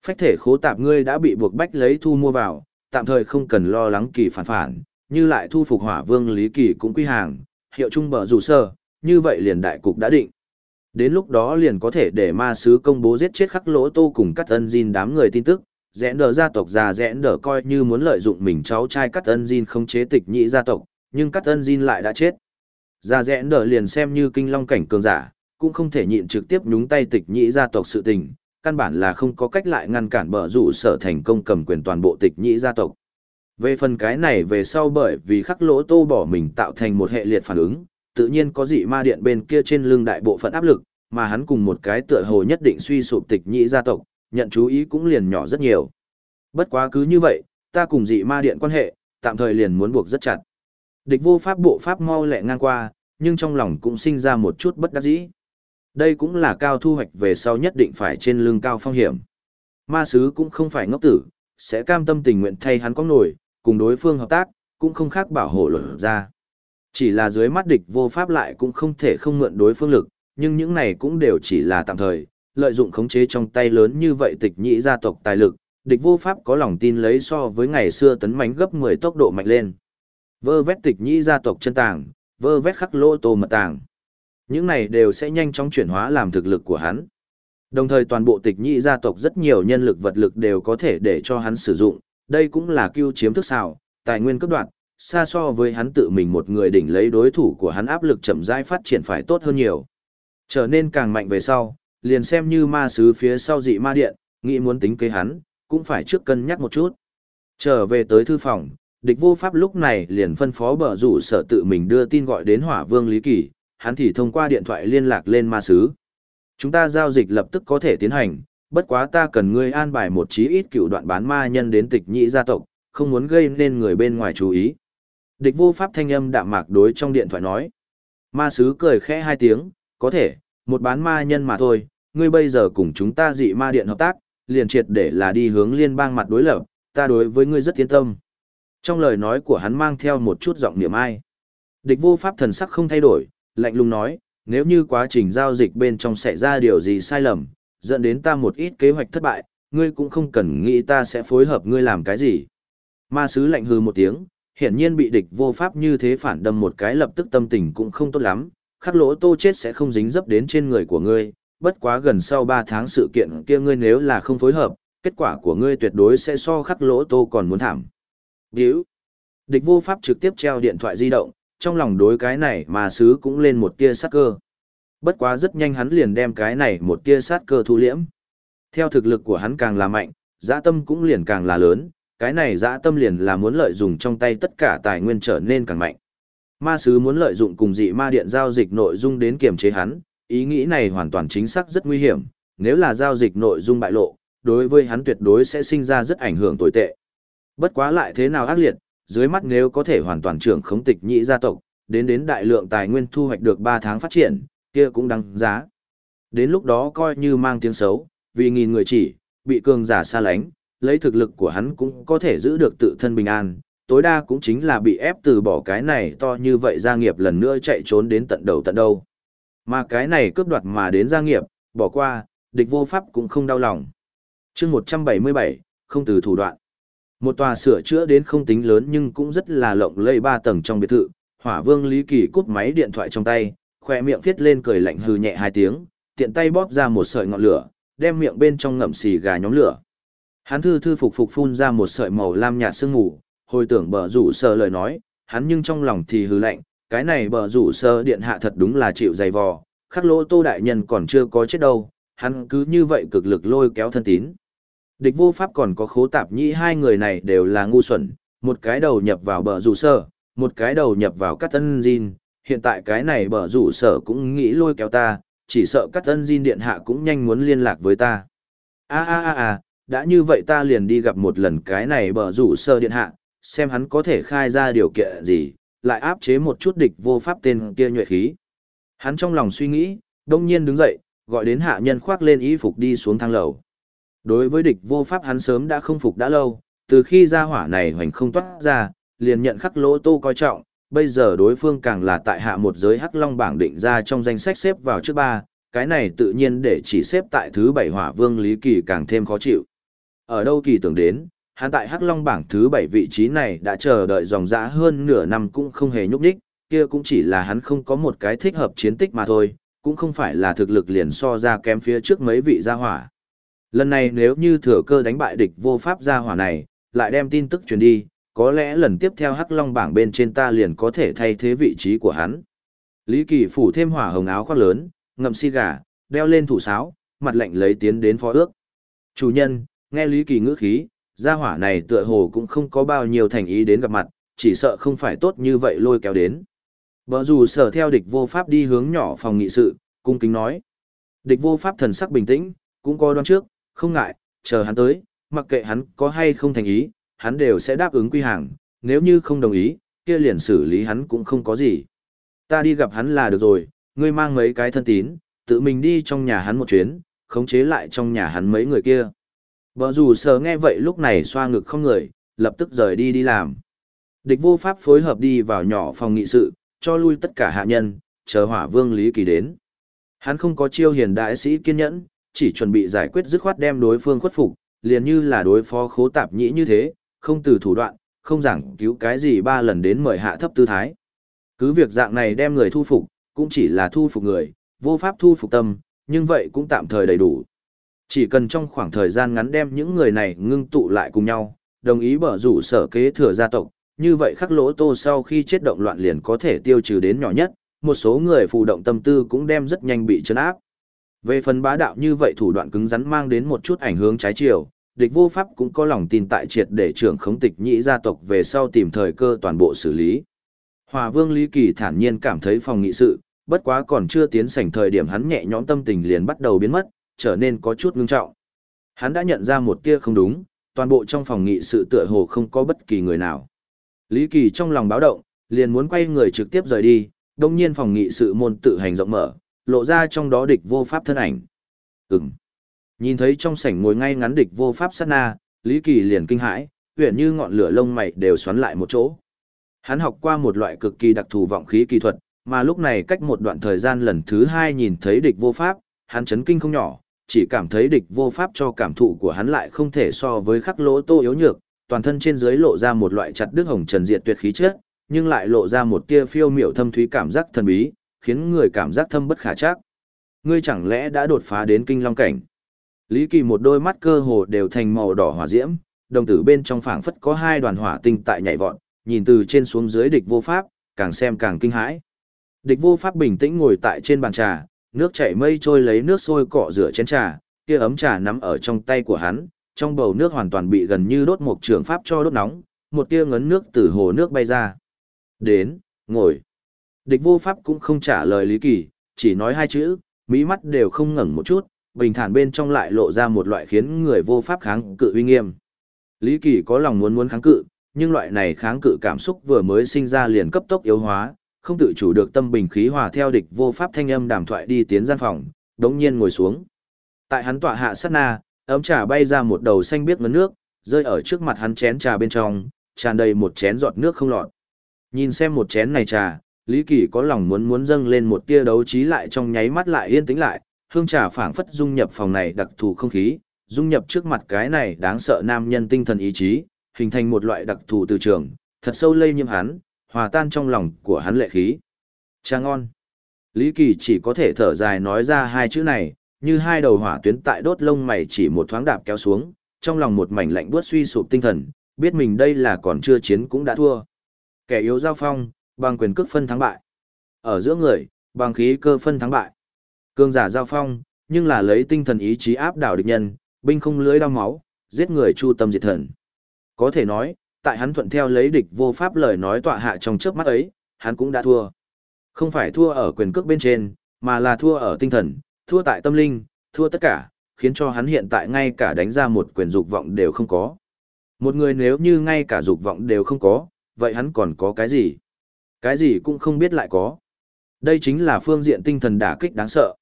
Phách thể khố tạp ngươi đã bị buộc bách lấy thu mua vào, tạm thời không cần lo lắng kỳ phản phản, như lại thu phục hỏa vương Lý Kỳ cũng quy hàng, hiệu trung bờ rủ sơ, như vậy liền đại cục đã định. Đến lúc đó liền có thể để ma sứ công bố giết chết khắc lỗ tô cùng cắt ân Jin đám người tin tức, rẽn đờ gia tộc già rẽn đờ coi như muốn lợi dụng mình cháu trai cắt ân Jin không chế tịch nhị gia tộc, nhưng cắt ân Jin lại đã chết. Già rẽn đờ liền xem như kinh long cảnh cường giả, cũng không thể nhịn trực tiếp nhúng tay tịch nhị gia tộc sự tình, căn bản là không có cách lại ngăn cản bờ rủ sở thành công cầm quyền toàn bộ tịch nhị gia tộc. Về phần cái này về sau bởi vì khắc lỗ tô bỏ mình tạo thành một hệ liệt phản ứng, tự nhiên có dị ma điện bên kia trên lưng đại bộ phận áp lực, mà hắn cùng một cái tựa hồ nhất định suy sụp tịch nhị gia tộc, nhận chú ý cũng liền nhỏ rất nhiều. Bất quá cứ như vậy, ta cùng dị ma điện quan hệ, tạm thời liền muốn buộc rất chặt. Địch vô pháp bộ pháp mau lẹ ngang qua, nhưng trong lòng cũng sinh ra một chút bất đắc dĩ. Đây cũng là cao thu hoạch về sau nhất định phải trên lưng cao phong hiểm. Ma sứ cũng không phải ngốc tử, sẽ cam tâm tình nguyện thay hắn có nổi, cùng đối phương hợp tác, cũng không khác bảo hộ lộ ra. Chỉ là dưới mắt địch vô pháp lại cũng không thể không mượn đối phương lực, nhưng những này cũng đều chỉ là tạm thời, lợi dụng khống chế trong tay lớn như vậy tịch nhĩ gia tộc tài lực, địch vô pháp có lòng tin lấy so với ngày xưa tấn mánh gấp 10 tốc độ mạnh lên. Vơ vét tịch nhĩ gia tộc chân tàng, vơ vét khắc lô tô mật tàng. Những này đều sẽ nhanh chóng chuyển hóa làm thực lực của hắn. Đồng thời toàn bộ tịch nhị gia tộc rất nhiều nhân lực vật lực đều có thể để cho hắn sử dụng, đây cũng là cưu chiếm thức xảo, tài nguyên cấp đoạn, xa so với hắn tự mình một người đỉnh lấy đối thủ của hắn áp lực chậm rãi phát triển phải tốt hơn nhiều. Trở nên càng mạnh về sau, liền xem như ma sứ phía sau dị ma điện, nghĩ muốn tính kế hắn, cũng phải trước cân nhắc một chút. Trở về tới thư phòng, địch vô pháp lúc này liền phân phó bờ rủ sở tự mình đưa tin gọi đến hỏa vương Lý Kỳ, hắn thì thông qua điện thoại liên lạc lên ma sứ. Chúng ta giao dịch lập tức có thể tiến hành, bất quá ta cần ngươi an bài một chí ít cựu đoạn bán ma nhân đến tịch nhị gia tộc, không muốn gây nên người bên ngoài chú ý. Địch vô pháp thanh âm đạm mạc đối trong điện thoại nói. Ma sứ cười khẽ hai tiếng, có thể, một bán ma nhân mà thôi, ngươi bây giờ cùng chúng ta dị ma điện hợp tác, liền triệt để là đi hướng liên bang mặt đối lập, ta đối với ngươi rất yên tâm. Trong lời nói của hắn mang theo một chút giọng niệm ai. Địch vô pháp thần sắc không thay đổi, lạnh lùng nói, nếu như quá trình giao dịch bên trong xảy ra điều gì sai lầm, dẫn đến ta một ít kế hoạch thất bại, ngươi cũng không cần nghĩ ta sẽ phối hợp ngươi làm cái gì. Ma sứ lạnh hừ một tiếng, hiển nhiên bị địch vô pháp như thế phản đâm một cái lập tức tâm tình cũng không tốt lắm, khắc lỗ tô chết sẽ không dính dấp đến trên người của ngươi, bất quá gần sau 3 tháng sự kiện kia ngươi nếu là không phối hợp, kết quả của ngươi tuyệt đối sẽ so khắc lỗ tô còn muốn thảm. Điếu. Địch vô pháp trực tiếp treo điện thoại di động, trong lòng đối cái này mà sứ cũng lên một tia sát cơ. Bất quá rất nhanh hắn liền đem cái này một tia sát cơ thu liễm. Theo thực lực của hắn càng là mạnh, dã tâm cũng liền càng là lớn, cái này dã tâm liền là muốn lợi dụng trong tay tất cả tài nguyên trở nên càng mạnh. Ma sứ muốn lợi dụng cùng dị ma điện giao dịch nội dung đến kiềm chế hắn, ý nghĩ này hoàn toàn chính xác rất nguy hiểm, nếu là giao dịch nội dung bại lộ, đối với hắn tuyệt đối sẽ sinh ra rất ảnh hưởng tồi tệ. Bất quá lại thế nào ác liệt, dưới mắt nếu có thể hoàn toàn trưởng khống tịch nhị gia tộc, đến đến đại lượng tài nguyên thu hoạch được 3 tháng phát triển, kia cũng đáng giá. Đến lúc đó coi như mang tiếng xấu, vì nghìn người chỉ, bị cường giả xa lánh, lấy thực lực của hắn cũng có thể giữ được tự thân bình an, tối đa cũng chính là bị ép từ bỏ cái này to như vậy gia nghiệp lần nữa chạy trốn đến tận đầu tận đâu. Mà cái này cướp đoạt mà đến gia nghiệp, bỏ qua, địch vô pháp cũng không đau lòng. chương 177, không từ thủ đoạn. Một tòa sửa chữa đến không tính lớn nhưng cũng rất là lộng lây ba tầng trong biệt thự, hỏa vương Lý Kỳ cút máy điện thoại trong tay, khỏe miệng viết lên cười lạnh hư nhẹ hai tiếng, tiện tay bóp ra một sợi ngọn lửa, đem miệng bên trong ngậm xì gà nhóm lửa. Hắn thư thư phục phục phun ra một sợi màu lam nhạt sương mù, hồi tưởng bờ rủ sơ lời nói, hắn nhưng trong lòng thì hư lạnh, cái này bờ rủ sơ điện hạ thật đúng là chịu dày vò, khắc lỗ tô đại nhân còn chưa có chết đâu, hắn cứ như vậy cực lực lôi kéo thân tín. Địch vô pháp còn có khố tạp nhĩ hai người này đều là ngu xuẩn, một cái đầu nhập vào bờ rủ sơ, một cái đầu nhập vào cắt tân Jin, hiện tại cái này bờ rủ sở cũng nghĩ lôi kéo ta, chỉ sợ cắt tân Jin điện hạ cũng nhanh muốn liên lạc với ta. a a a a đã như vậy ta liền đi gặp một lần cái này bờ rủ sơ điện hạ, xem hắn có thể khai ra điều kiện gì, lại áp chế một chút địch vô pháp tên kia nhuệ khí. Hắn trong lòng suy nghĩ, đông nhiên đứng dậy, gọi đến hạ nhân khoác lên y phục đi xuống thang lầu. Đối với địch vô pháp hắn sớm đã không phục đã lâu, từ khi ra hỏa này hoành không toát ra, liền nhận khắc lỗ tô coi trọng, bây giờ đối phương càng là tại hạ một giới hắc long bảng định ra trong danh sách xếp vào trước ba, cái này tự nhiên để chỉ xếp tại thứ bảy hỏa vương Lý Kỳ càng thêm khó chịu. Ở đâu kỳ tưởng đến, hắn tại Hắc Long bảng thứ bảy vị trí này đã chờ đợi dòng dã hơn nửa năm cũng không hề nhúc nhích, kia cũng chỉ là hắn không có một cái thích hợp chiến tích mà thôi, cũng không phải là thực lực liền so ra kém phía trước mấy vị gia hỏa. Lần này nếu như thừa cơ đánh bại địch vô pháp gia hỏa này, lại đem tin tức truyền đi, có lẽ lần tiếp theo Hắc Long bảng bên trên ta liền có thể thay thế vị trí của hắn. Lý Kỳ phủ thêm hỏa hồng áo khoác lớn, ngậm si gà, đeo lên thủ sáo, mặt lạnh lấy tiến đến phó ước. Chủ nhân, nghe Lý Kỳ ngữ khí, gia hỏa này tựa hồ cũng không có bao nhiêu thành ý đến gặp mặt, chỉ sợ không phải tốt như vậy lôi kéo đến. Bở dù sở theo địch vô pháp đi hướng nhỏ phòng nghị sự, cung kính nói. Địch vô pháp thần sắc bình tĩnh, cũng có đoán trước, không ngại, chờ hắn tới, mặc kệ hắn có hay không thành ý, hắn đều sẽ đáp ứng quy hàng, nếu như không đồng ý, kia liền xử lý hắn cũng không có gì. Ta đi gặp hắn là được rồi, ngươi mang mấy cái thân tín, tự mình đi trong nhà hắn một chuyến, khống chế lại trong nhà hắn mấy người kia. bờ rủ sờ nghe vậy lúc này xoa ngực không người, lập tức rời đi đi làm. Địch vô pháp phối hợp đi vào nhỏ phòng nghị sự, cho lui tất cả hạ nhân, chờ hỏa vương Lý Kỳ đến. Hắn không có chiêu hiền đại sĩ kiên nhẫn, chỉ chuẩn bị giải quyết dứt khoát đem đối phương khuất phục, liền như là đối phó khố tạp nhĩ như thế, không từ thủ đoạn, không giảng cứu cái gì ba lần đến mời hạ thấp tư thái. Cứ việc dạng này đem người thu phục, cũng chỉ là thu phục người, vô pháp thu phục tâm, nhưng vậy cũng tạm thời đầy đủ. Chỉ cần trong khoảng thời gian ngắn đem những người này ngưng tụ lại cùng nhau, đồng ý bở rủ sở kế thừa gia tộc, như vậy khắc lỗ tô sau khi chết động loạn liền có thể tiêu trừ đến nhỏ nhất, một số người phụ động tâm tư cũng đem rất nhanh bị chấn áp. Về phần bá đạo như vậy thủ đoạn cứng rắn mang đến một chút ảnh hưởng trái chiều, địch vô pháp cũng có lòng tin tại triệt để trưởng khống tịch nhĩ gia tộc về sau tìm thời cơ toàn bộ xử lý. Hòa vương Lý Kỳ thản nhiên cảm thấy phòng nghị sự, bất quá còn chưa tiến sảnh thời điểm hắn nhẹ nhõm tâm tình liền bắt đầu biến mất, trở nên có chút ngưng trọng. Hắn đã nhận ra một tia không đúng, toàn bộ trong phòng nghị sự tựa hồ không có bất kỳ người nào. Lý Kỳ trong lòng báo động, liền muốn quay người trực tiếp rời đi, đồng nhiên phòng nghị sự môn tự hành rộng mở, lộ ra trong đó địch vô pháp thân ảnh. Ừm. Nhìn thấy trong sảnh ngồi ngay ngắn địch vô pháp sát na, Lý Kỳ liền kinh hãi, huyện như ngọn lửa lông mày đều xoắn lại một chỗ. Hắn học qua một loại cực kỳ đặc thù vọng khí kỳ thuật, mà lúc này cách một đoạn thời gian lần thứ hai nhìn thấy địch vô pháp, hắn chấn kinh không nhỏ, chỉ cảm thấy địch vô pháp cho cảm thụ của hắn lại không thể so với khắc lỗ tô yếu nhược, toàn thân trên dưới lộ ra một loại chặt đứt hồng trần diệt tuyệt khí chất, nhưng lại lộ ra một tia phiêu miểu thâm thúy cảm giác thần bí, khiến người cảm giác thâm bất khả trác. Ngươi chẳng lẽ đã đột phá đến kinh long cảnh? Lý Kỳ một đôi mắt cơ hồ đều thành màu đỏ hỏa diễm, đồng tử bên trong phảng phất có hai đoàn hỏa tinh tại nhảy vọt, nhìn từ trên xuống dưới địch vô pháp, càng xem càng kinh hãi. Địch vô pháp bình tĩnh ngồi tại trên bàn trà, nước chảy mây trôi lấy nước sôi cọ rửa chén trà, kia ấm trà nắm ở trong tay của hắn, trong bầu nước hoàn toàn bị gần như đốt một trường pháp cho đốt nóng, một tia ngấn nước từ hồ nước bay ra. Đến, ngồi. Địch vô pháp cũng không trả lời Lý Kỳ, chỉ nói hai chữ, mỹ mắt đều không ngẩng một chút, bình thản bên trong lại lộ ra một loại khiến người vô pháp kháng cự uy nghiêm. Lý Kỳ có lòng muốn muốn kháng cự, nhưng loại này kháng cự cảm xúc vừa mới sinh ra liền cấp tốc yếu hóa, không tự chủ được tâm bình khí hòa theo địch vô pháp thanh âm đàm thoại đi tiến gian phòng, đống nhiên ngồi xuống. Tại hắn tọa hạ sát na, ấm trà bay ra một đầu xanh biếc ngấn nước, rơi ở trước mặt hắn chén trà bên trong, tràn đầy một chén giọt nước không lọt. Nhìn xem một chén này trà, Lý Kỳ có lòng muốn muốn dâng lên một tia đấu trí lại trong nháy mắt lại yên tĩnh lại, hương trà phảng phất dung nhập phòng này đặc thù không khí, dung nhập trước mặt cái này đáng sợ nam nhân tinh thần ý chí, hình thành một loại đặc thù từ trường, thật sâu lây nhiễm hắn, hòa tan trong lòng của hắn lệ khí. Trà ngon. Lý Kỳ chỉ có thể thở dài nói ra hai chữ này, như hai đầu hỏa tuyến tại đốt lông mày chỉ một thoáng đạp kéo xuống, trong lòng một mảnh lạnh buốt suy sụp tinh thần, biết mình đây là còn chưa chiến cũng đã thua. Kẻ yếu giao phong, bằng quyền cước phân thắng bại. Ở giữa người, bằng khí cơ phân thắng bại. Cương giả giao phong, nhưng là lấy tinh thần ý chí áp đảo địch nhân, binh không lưới đau máu, giết người chu tâm diệt thần. Có thể nói, tại hắn thuận theo lấy địch vô pháp lời nói tọa hạ trong trước mắt ấy, hắn cũng đã thua. Không phải thua ở quyền cước bên trên, mà là thua ở tinh thần, thua tại tâm linh, thua tất cả, khiến cho hắn hiện tại ngay cả đánh ra một quyền dục vọng đều không có. Một người nếu như ngay cả dục vọng đều không có, vậy hắn còn có cái gì? Cái gì cũng không biết lại có. Đây chính là phương diện tinh thần đả kích đáng sợ.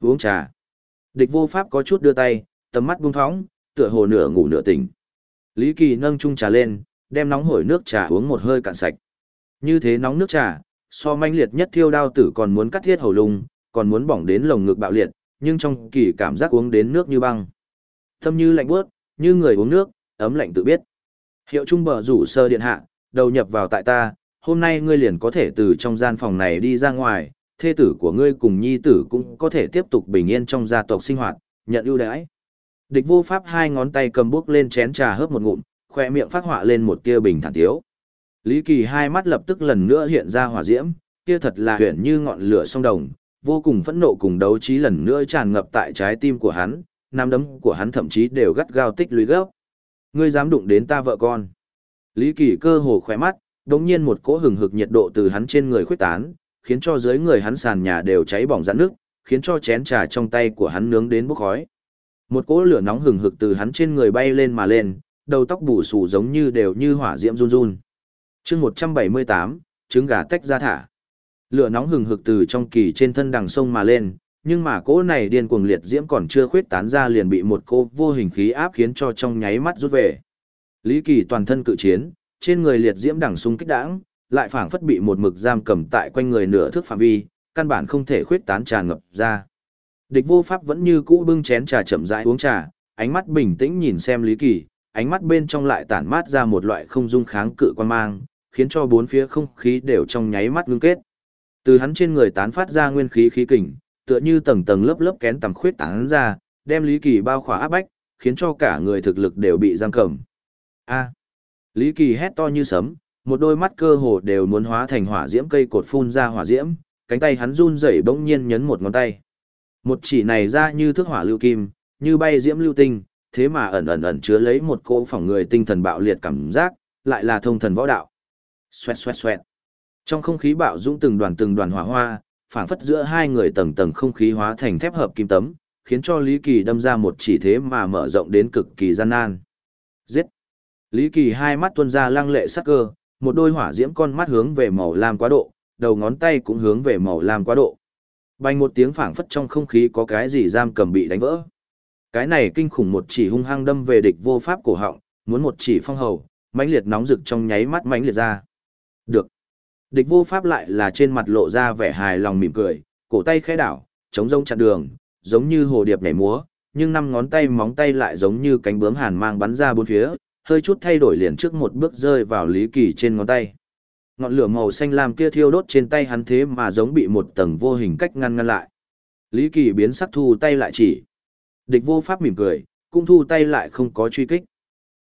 Uống trà. Địch vô pháp có chút đưa tay, tầm mắt buông thõng tựa hồ nửa ngủ nửa tỉnh. Lý Kỳ nâng chung trà lên, đem nóng hổi nước trà uống một hơi cạn sạch. Như thế nóng nước trà, so manh liệt nhất thiêu đao tử còn muốn cắt thiết hầu lung, còn muốn bỏng đến lồng ngực bạo liệt, nhưng trong kỳ cảm giác uống đến nước như băng. Thâm như lạnh bước, như người uống nước, ấm lạnh tự biết. Hiệu trung bờ rủ sơ điện hạ, đầu nhập vào tại ta, hôm nay ngươi liền có thể từ trong gian phòng này đi ra ngoài, thê tử của ngươi cùng nhi tử cũng có thể tiếp tục bình yên trong gia tộc sinh hoạt, nhận ưu đãi. Địch vô pháp hai ngón tay cầm bước lên chén trà hớp một ngụm, khoe miệng phát họa lên một tia bình thản tiếu. Lý Kỳ hai mắt lập tức lần nữa hiện ra hỏa diễm, kia thật là huyền như ngọn lửa sông đồng, vô cùng phẫn nộ cùng đấu trí lần nữa tràn ngập tại trái tim của hắn, nam đấm của hắn thậm chí đều gắt gao tích lũy gấp. Ngươi dám đụng đến ta vợ con. Lý Kỳ cơ hồ khỏe mắt, đột nhiên một cỗ hừng hực nhiệt độ từ hắn trên người khuếch tán, khiến cho dưới người hắn sàn nhà đều cháy bỏng rãn nước, khiến cho chén trà trong tay của hắn nướng đến bốc khói. Một cỗ lửa nóng hừng hực từ hắn trên người bay lên mà lên, đầu tóc bù xù giống như đều như hỏa diễm run run. chương 178, trứng gà tách ra thả. Lửa nóng hừng hực từ trong kỳ trên thân đằng sông mà lên, nhưng mà cỗ này điên cuồng liệt diễm còn chưa khuyết tán ra liền bị một cô vô hình khí áp khiến cho trong nháy mắt rút về. Lý Kỳ toàn thân cự chiến, trên người liệt diễm đằng sung kích đãng, lại phảng phất bị một mực giam cầm tại quanh người nửa thước phạm vi, căn bản không thể khuyết tán tràn ngập ra. Địch vô pháp vẫn như cũ bưng chén trà chậm rãi uống trà, ánh mắt bình tĩnh nhìn xem Lý Kỳ, ánh mắt bên trong lại tản mát ra một loại không dung kháng cự quan mang, khiến cho bốn phía không khí đều trong nháy mắt ngưng kết. Từ hắn trên người tán phát ra nguyên khí khí kình, tựa như tầng tầng lớp lớp kén tầm khuyết tán ra, đem Lý Kỳ bao khỏa áp bách, khiến cho cả người thực lực đều bị giam cầm. A. Lý Kỳ hét to như sấm, một đôi mắt cơ hồ đều muốn hóa thành hỏa diễm cây cột phun ra hỏa diễm, cánh tay hắn run rẩy bỗng nhiên nhấn một ngón tay. Một chỉ này ra như thước hỏa lưu kim, như bay diễm lưu tinh, thế mà ẩn ẩn ẩn chứa lấy một cỗ phỏng người tinh thần bạo liệt cảm giác, lại là thông thần võ đạo. Xoẹt xoẹt xoẹt. Trong không khí bạo dũng từng đoàn từng đoàn hỏa hoa, phảng phất giữa hai người tầng tầng không khí hóa thành thép hợp kim tấm, khiến cho Lý Kỳ đâm ra một chỉ thế mà mở rộng đến cực kỳ gian nan. Giết! Lý Kỳ hai mắt tuôn ra lăng lệ sắc cơ, một đôi hỏa diễm con mắt hướng về màu lam quá độ, đầu ngón tay cũng hướng về màu lam quá độ. Bành một tiếng phảng phất trong không khí có cái gì giam cầm bị đánh vỡ. Cái này kinh khủng một chỉ hung hăng đâm về địch vô pháp cổ họng, muốn một chỉ phong hầu, mãnh liệt nóng rực trong nháy mắt mãnh liệt ra. Được. Địch vô pháp lại là trên mặt lộ ra vẻ hài lòng mỉm cười, cổ tay khẽ đảo, chống rông chặn đường, giống như hồ điệp nhảy múa, nhưng năm ngón tay móng tay lại giống như cánh bướm hàn mang bắn ra bốn phía, hơi chút thay đổi liền trước một bước rơi vào Lý Kỳ trên ngón tay. Ngọn lửa màu xanh lam kia thiêu đốt trên tay hắn thế mà giống bị một tầng vô hình cách ngăn ngăn lại. Lý Kỳ biến sắc thu tay lại chỉ. Địch vô pháp mỉm cười, cũng thu tay lại không có truy kích.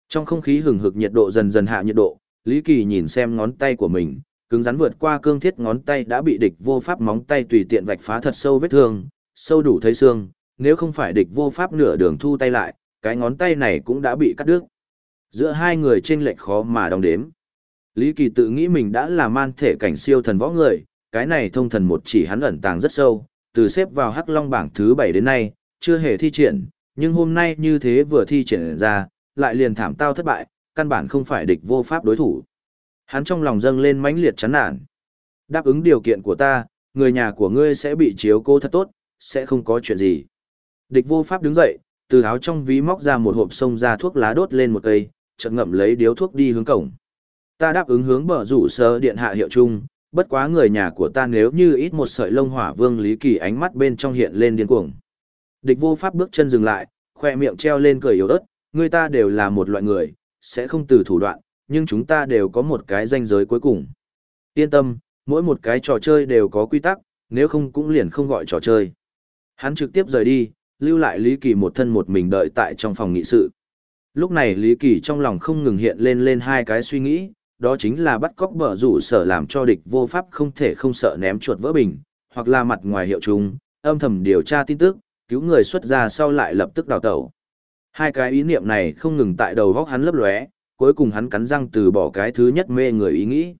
Trong không khí hừng hực nhiệt độ dần dần hạ nhiệt độ, Lý Kỳ nhìn xem ngón tay của mình, cứng rắn vượt qua cương thiết ngón tay đã bị địch vô pháp móng tay tùy tiện vạch phá thật sâu vết thương, sâu đủ thấy xương, nếu không phải địch vô pháp nửa đường thu tay lại, cái ngón tay này cũng đã bị cắt đứt. Giữa hai người chênh lệch khó mà đong đếm. Lý Kỳ tự nghĩ mình đã là man thể cảnh siêu thần võ người, cái này thông thần một chỉ hắn ẩn tàng rất sâu, từ xếp vào Hắc Long bảng thứ 7 đến nay, chưa hề thi triển, nhưng hôm nay như thế vừa thi triển ra, lại liền thảm tao thất bại, căn bản không phải địch vô pháp đối thủ. Hắn trong lòng dâng lên mãnh liệt chán nản. Đáp ứng điều kiện của ta, người nhà của ngươi sẽ bị chiếu cố thật tốt, sẽ không có chuyện gì. Địch vô pháp đứng dậy, từ áo trong ví móc ra một hộp sông ra thuốc lá đốt lên một cây, chợt ngậm lấy điếu thuốc đi hướng cổng. Ta đáp ứng hướng bờ rủ sơ điện hạ hiệu chung, bất quá người nhà của ta nếu như ít một sợi lông hỏa vương lý kỳ ánh mắt bên trong hiện lên điên cuồng. Địch vô pháp bước chân dừng lại, khoe miệng treo lên cười yếu ớt, người ta đều là một loại người, sẽ không từ thủ đoạn, nhưng chúng ta đều có một cái danh giới cuối cùng. Yên tâm, mỗi một cái trò chơi đều có quy tắc, nếu không cũng liền không gọi trò chơi. Hắn trực tiếp rời đi, lưu lại Lý Kỳ một thân một mình đợi tại trong phòng nghị sự. Lúc này Lý Kỳ trong lòng không ngừng hiện lên lên hai cái suy nghĩ, đó chính là bắt cóc bờ rủ sở làm cho địch vô pháp không thể không sợ ném chuột vỡ bình, hoặc là mặt ngoài hiệu chúng, âm thầm điều tra tin tức, cứu người xuất ra sau lại lập tức đào tẩu. Hai cái ý niệm này không ngừng tại đầu góc hắn lấp lóe, cuối cùng hắn cắn răng từ bỏ cái thứ nhất mê người ý nghĩ.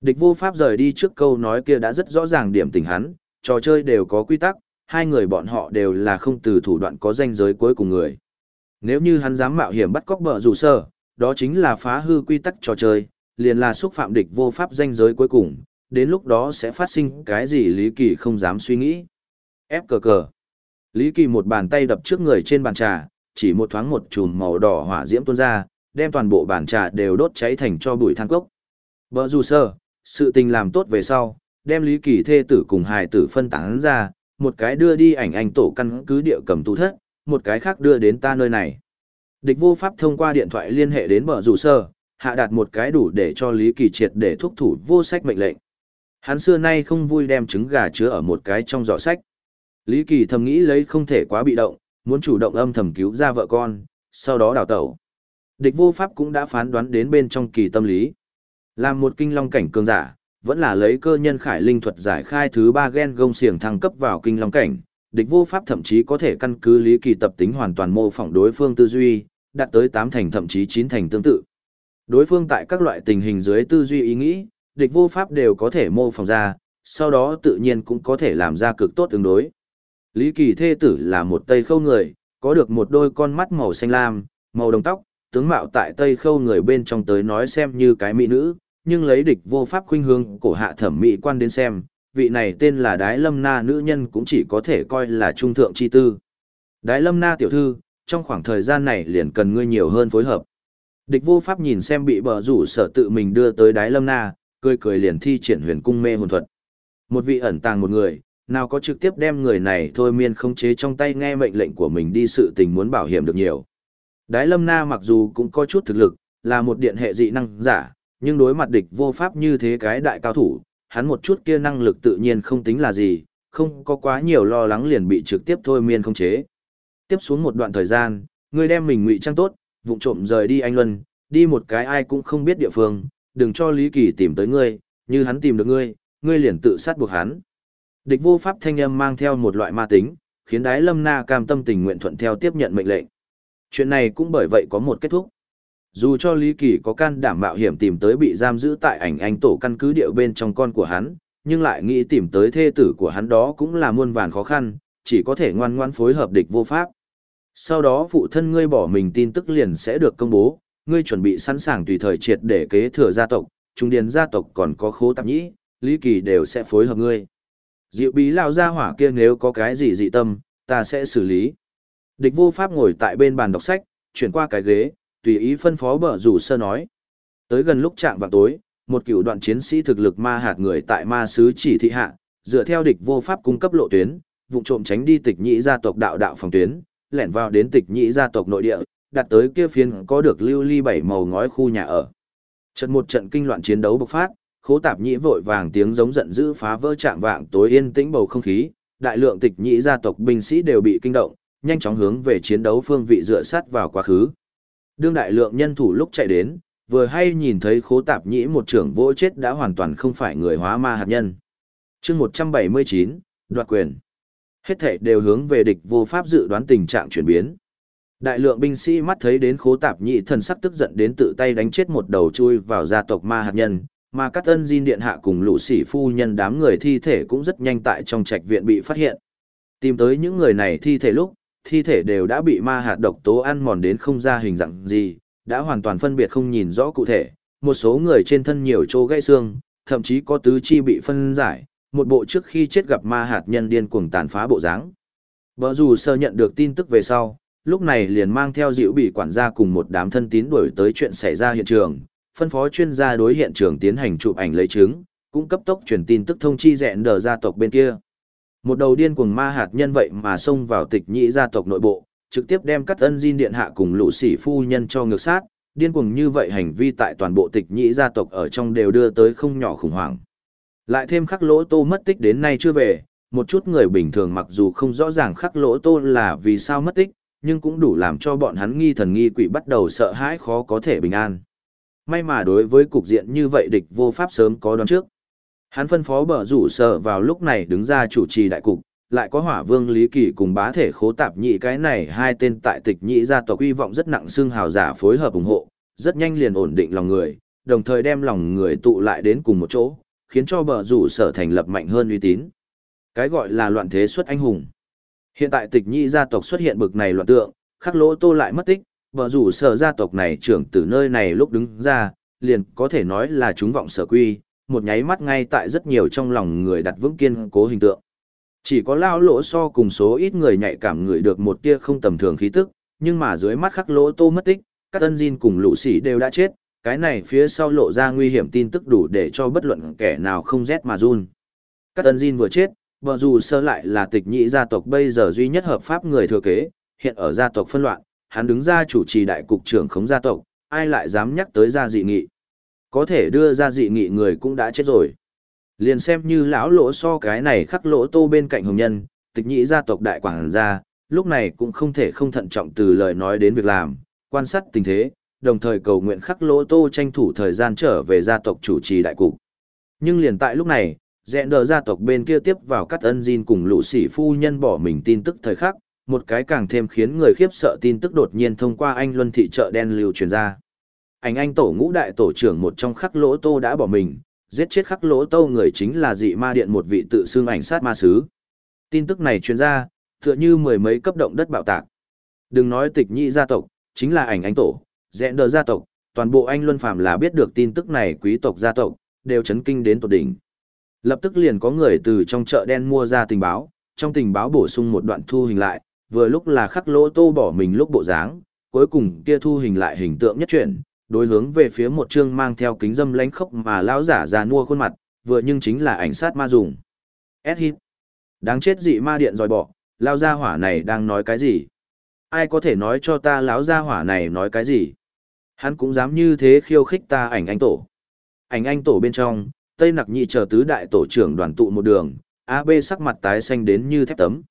Địch vô pháp rời đi trước câu nói kia đã rất rõ ràng điểm tình hắn, trò chơi đều có quy tắc, hai người bọn họ đều là không từ thủ đoạn có danh giới cuối cùng người. Nếu như hắn dám mạo hiểm bắt cóc bờ rủ sơ, đó chính là phá hư quy tắc trò chơi, liền là xúc phạm địch vô pháp danh giới cuối cùng, đến lúc đó sẽ phát sinh cái gì Lý Kỳ không dám suy nghĩ. Ép cờ cờ. Lý Kỳ một bàn tay đập trước người trên bàn trà, chỉ một thoáng một chùm màu đỏ hỏa diễm tuôn ra, đem toàn bộ bàn trà đều đốt cháy thành cho bụi than cốc. Bờ rủ sơ, sự tình làm tốt về sau, đem Lý Kỳ thê tử cùng hài tử phân tán ra, một cái đưa đi ảnh anh tổ căn cứ địa cầm tu thất, một cái khác đưa đến ta nơi này. Địch vô pháp thông qua điện thoại liên hệ đến bờ rủ sơ, hạ đạt một cái đủ để cho Lý Kỳ triệt để thúc thủ vô sách mệnh lệnh. Hắn xưa nay không vui đem trứng gà chứa ở một cái trong giỏ sách. Lý Kỳ thầm nghĩ lấy không thể quá bị động, muốn chủ động âm thầm cứu ra vợ con, sau đó đào tẩu. Địch vô pháp cũng đã phán đoán đến bên trong kỳ tâm lý. Làm một kinh long cảnh cường giả, vẫn là lấy cơ nhân khải linh thuật giải khai thứ ba gen gông xiềng thăng cấp vào kinh long cảnh. Địch vô pháp thậm chí có thể căn cứ lý kỳ tập tính hoàn toàn mô phỏng đối phương tư duy, đạt tới tám thành thậm chí chín thành tương tự. Đối phương tại các loại tình hình dưới tư duy ý nghĩ, địch vô pháp đều có thể mô phỏng ra, sau đó tự nhiên cũng có thể làm ra cực tốt tương đối. Lý Kỳ thê tử là một tây khâu người, có được một đôi con mắt màu xanh lam, màu đồng tóc, tướng mạo tại tây khâu người bên trong tới nói xem như cái mỹ nữ, nhưng lấy địch vô pháp khuynh hướng cổ hạ thẩm mỹ quan đến xem, vị này tên là Đái Lâm Na nữ nhân cũng chỉ có thể coi là trung thượng chi tư. Đái Lâm Na tiểu thư, trong khoảng thời gian này liền cần ngươi nhiều hơn phối hợp. Địch vô pháp nhìn xem bị bờ rủ sở tự mình đưa tới Đái Lâm Na, cười cười liền thi triển huyền cung mê hồn thuật. Một vị ẩn tàng một người, nào có trực tiếp đem người này thôi miên không chế trong tay nghe mệnh lệnh của mình đi sự tình muốn bảo hiểm được nhiều. Đái Lâm Na mặc dù cũng có chút thực lực, là một điện hệ dị năng giả, nhưng đối mặt địch vô pháp như thế cái đại cao thủ, hắn một chút kia năng lực tự nhiên không tính là gì, không có quá nhiều lo lắng liền bị trực tiếp thôi miên không chế. Tiếp xuống một đoạn thời gian, ngươi đem mình ngụy trang tốt, vụng trộm rời đi anh Luân, đi một cái ai cũng không biết địa phương, đừng cho Lý Kỳ tìm tới ngươi, như hắn tìm được ngươi, ngươi liền tự sát buộc hắn. Địch vô pháp thanh âm mang theo một loại ma tính, khiến đái lâm na cam tâm tình nguyện thuận theo tiếp nhận mệnh lệnh. Chuyện này cũng bởi vậy có một kết thúc. Dù cho Lý Kỳ có can đảm mạo hiểm tìm tới bị giam giữ tại ảnh anh tổ căn cứ điệu bên trong con của hắn, nhưng lại nghĩ tìm tới thê tử của hắn đó cũng là muôn vàn khó khăn, chỉ có thể ngoan ngoan phối hợp địch vô pháp. Sau đó phụ thân ngươi bỏ mình tin tức liền sẽ được công bố, ngươi chuẩn bị sẵn sàng tùy thời triệt để kế thừa gia tộc, trung điền gia tộc còn có khố tạp nhĩ, Lý Kỳ đều sẽ phối hợp ngươi. Diệu bí lao gia hỏa kia nếu có cái gì dị tâm, ta sẽ xử lý. Địch vô pháp ngồi tại bên bàn đọc sách, chuyển qua cái ghế, tùy ý phân phó bờ rủ sơ nói. Tới gần lúc chạm vào tối, một cựu đoạn chiến sĩ thực lực ma hạt người tại ma sứ chỉ thị hạ, dựa theo địch vô pháp cung cấp lộ tuyến, vụ trộm tránh đi tịch nhĩ gia tộc đạo đạo phòng tuyến, lẻn vào đến tịch nhĩ gia tộc nội địa, đặt tới kia phiến có được lưu ly bảy màu ngói khu nhà ở. Trận một trận kinh loạn chiến đấu bộc phát, khố tạp nhĩ vội vàng tiếng giống giận dữ phá vỡ trạng vạng tối yên tĩnh bầu không khí, đại lượng tịch nhĩ gia tộc binh sĩ đều bị kinh động, nhanh chóng hướng về chiến đấu phương vị dựa sát vào quá khứ. Đương đại lượng nhân thủ lúc chạy đến, vừa hay nhìn thấy khố tạp nhĩ một trưởng vỗ chết đã hoàn toàn không phải người hóa ma hạt nhân. chương 179, đoạt quyền. Hết thể đều hướng về địch vô pháp dự đoán tình trạng chuyển biến. Đại lượng binh sĩ mắt thấy đến khố tạp nhĩ thần sắc tức giận đến tự tay đánh chết một đầu chui vào gia tộc ma hạt nhân, mà các tân diên điện hạ cùng lũ sĩ phu nhân đám người thi thể cũng rất nhanh tại trong trạch viện bị phát hiện. Tìm tới những người này thi thể lúc, thi thể đều đã bị ma hạt độc tố ăn mòn đến không ra hình dạng gì, đã hoàn toàn phân biệt không nhìn rõ cụ thể, một số người trên thân nhiều chỗ gãy xương, thậm chí có tứ chi bị phân giải, một bộ trước khi chết gặp ma hạt nhân điên cuồng tàn phá bộ dáng. Bở dù sơ nhận được tin tức về sau, lúc này liền mang theo dịu bị quản gia cùng một đám thân tín đuổi tới chuyện xảy ra hiện trường, phân phó chuyên gia đối hiện trường tiến hành chụp ảnh lấy chứng, cũng cấp tốc truyền tin tức thông chi dẹn đờ gia tộc bên kia. Một đầu điên cuồng ma hạt nhân vậy mà xông vào tịch nhĩ gia tộc nội bộ, trực tiếp đem cắt ân Jin điện hạ cùng lũ sĩ phu nhân cho ngược sát, điên cuồng như vậy hành vi tại toàn bộ tịch nhĩ gia tộc ở trong đều đưa tới không nhỏ khủng hoảng. Lại thêm khắc lỗ tô mất tích đến nay chưa về, một chút người bình thường mặc dù không rõ ràng khắc lỗ tô là vì sao mất tích, nhưng cũng đủ làm cho bọn hắn nghi thần nghi quỷ bắt đầu sợ hãi khó có thể bình an. May mà đối với cục diện như vậy địch vô pháp sớm có đoán trước. Hắn phân phó bờ rủ sở vào lúc này đứng ra chủ trì đại cục, lại có hỏa vương Lý Kỳ cùng bá thể khố tạp nhị cái này hai tên tại tịch nhị gia tộc uy vọng rất nặng xương hào giả phối hợp ủng hộ, rất nhanh liền ổn định lòng người, đồng thời đem lòng người tụ lại đến cùng một chỗ, khiến cho bờ rủ sở thành lập mạnh hơn uy tín. Cái gọi là loạn thế xuất anh hùng. Hiện tại tịch nhị gia tộc xuất hiện bực này loạn tượng, khắc lỗ tô lại mất tích, bờ rủ sở gia tộc này trưởng từ nơi này lúc đứng ra, liền có thể nói là chúng vọng sở quy, một nháy mắt ngay tại rất nhiều trong lòng người đặt vững kiên cố hình tượng. Chỉ có lao lỗ so cùng số ít người nhạy cảm người được một tia không tầm thường khí tức, nhưng mà dưới mắt khắc lỗ tô mất tích, các tân Jin cùng lũ sĩ đều đã chết, cái này phía sau lộ ra nguy hiểm tin tức đủ để cho bất luận kẻ nào không rét mà run. Các tân Jin vừa chết, bờ dù sơ lại là tịch nhị gia tộc bây giờ duy nhất hợp pháp người thừa kế, hiện ở gia tộc phân loạn, hắn đứng ra chủ trì đại cục trưởng khống gia tộc, ai lại dám nhắc tới gia dị nghị. Có thể đưa ra dị nghị người cũng đã chết rồi. Liền xem như lão lỗ so cái này khắc lỗ tô bên cạnh hồng nhân, tịch nhị gia tộc đại quảng gia, lúc này cũng không thể không thận trọng từ lời nói đến việc làm, quan sát tình thế, đồng thời cầu nguyện khắc lỗ tô tranh thủ thời gian trở về gia tộc chủ trì đại cục. Nhưng liền tại lúc này, dẹn đờ gia tộc bên kia tiếp vào cắt ân Jin cùng lũ sĩ phu nhân bỏ mình tin tức thời khắc, một cái càng thêm khiến người khiếp sợ tin tức đột nhiên thông qua anh luân thị chợ đen lưu truyền ra ảnh anh tổ ngũ đại tổ trưởng một trong khắc lỗ tô đã bỏ mình, giết chết khắc lỗ tô người chính là dị ma điện một vị tự xưng ảnh sát ma sứ. Tin tức này truyền ra, tựa như mười mấy cấp động đất bạo tạc. Đừng nói tịch nhị gia tộc, chính là ảnh anh tổ, dẹn đờ gia tộc, toàn bộ anh Luân Phàm là biết được tin tức này quý tộc gia tộc, đều chấn kinh đến tột đỉnh. Lập tức liền có người từ trong chợ đen mua ra tình báo, trong tình báo bổ sung một đoạn thu hình lại, vừa lúc là khắc lỗ tô bỏ mình lúc bộ dáng, cuối cùng kia thu hình lại hình tượng nhất chuyển, đối hướng về phía một chương mang theo kính dâm lánh khốc mà lão giả già nua khuôn mặt, vừa nhưng chính là ảnh sát ma dùng. S hit. Đáng chết dị ma điện dòi bỏ, lao gia hỏa này đang nói cái gì? Ai có thể nói cho ta lão gia hỏa này nói cái gì? Hắn cũng dám như thế khiêu khích ta ảnh anh tổ. Ảnh anh tổ bên trong, Tây Nặc Nhị chờ tứ đại tổ trưởng đoàn tụ một đường, AB sắc mặt tái xanh đến như thép tấm.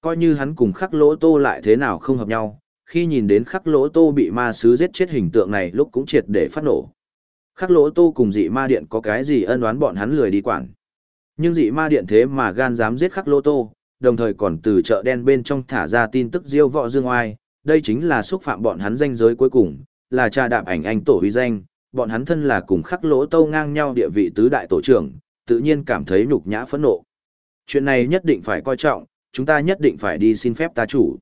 Coi như hắn cùng khắc lỗ tô lại thế nào không hợp nhau, khi nhìn đến khắc lỗ tô bị ma sứ giết chết hình tượng này lúc cũng triệt để phát nổ. Khắc lỗ tô cùng dị ma điện có cái gì ân oán bọn hắn lười đi quản. Nhưng dị ma điện thế mà gan dám giết khắc lỗ tô, đồng thời còn từ chợ đen bên trong thả ra tin tức diêu vọ dương oai, đây chính là xúc phạm bọn hắn danh giới cuối cùng, là trà đạp ảnh anh tổ huy danh, bọn hắn thân là cùng khắc lỗ tô ngang nhau địa vị tứ đại tổ trưởng, tự nhiên cảm thấy nhục nhã phẫn nộ. Chuyện này nhất định phải coi trọng, chúng ta nhất định phải đi xin phép ta chủ.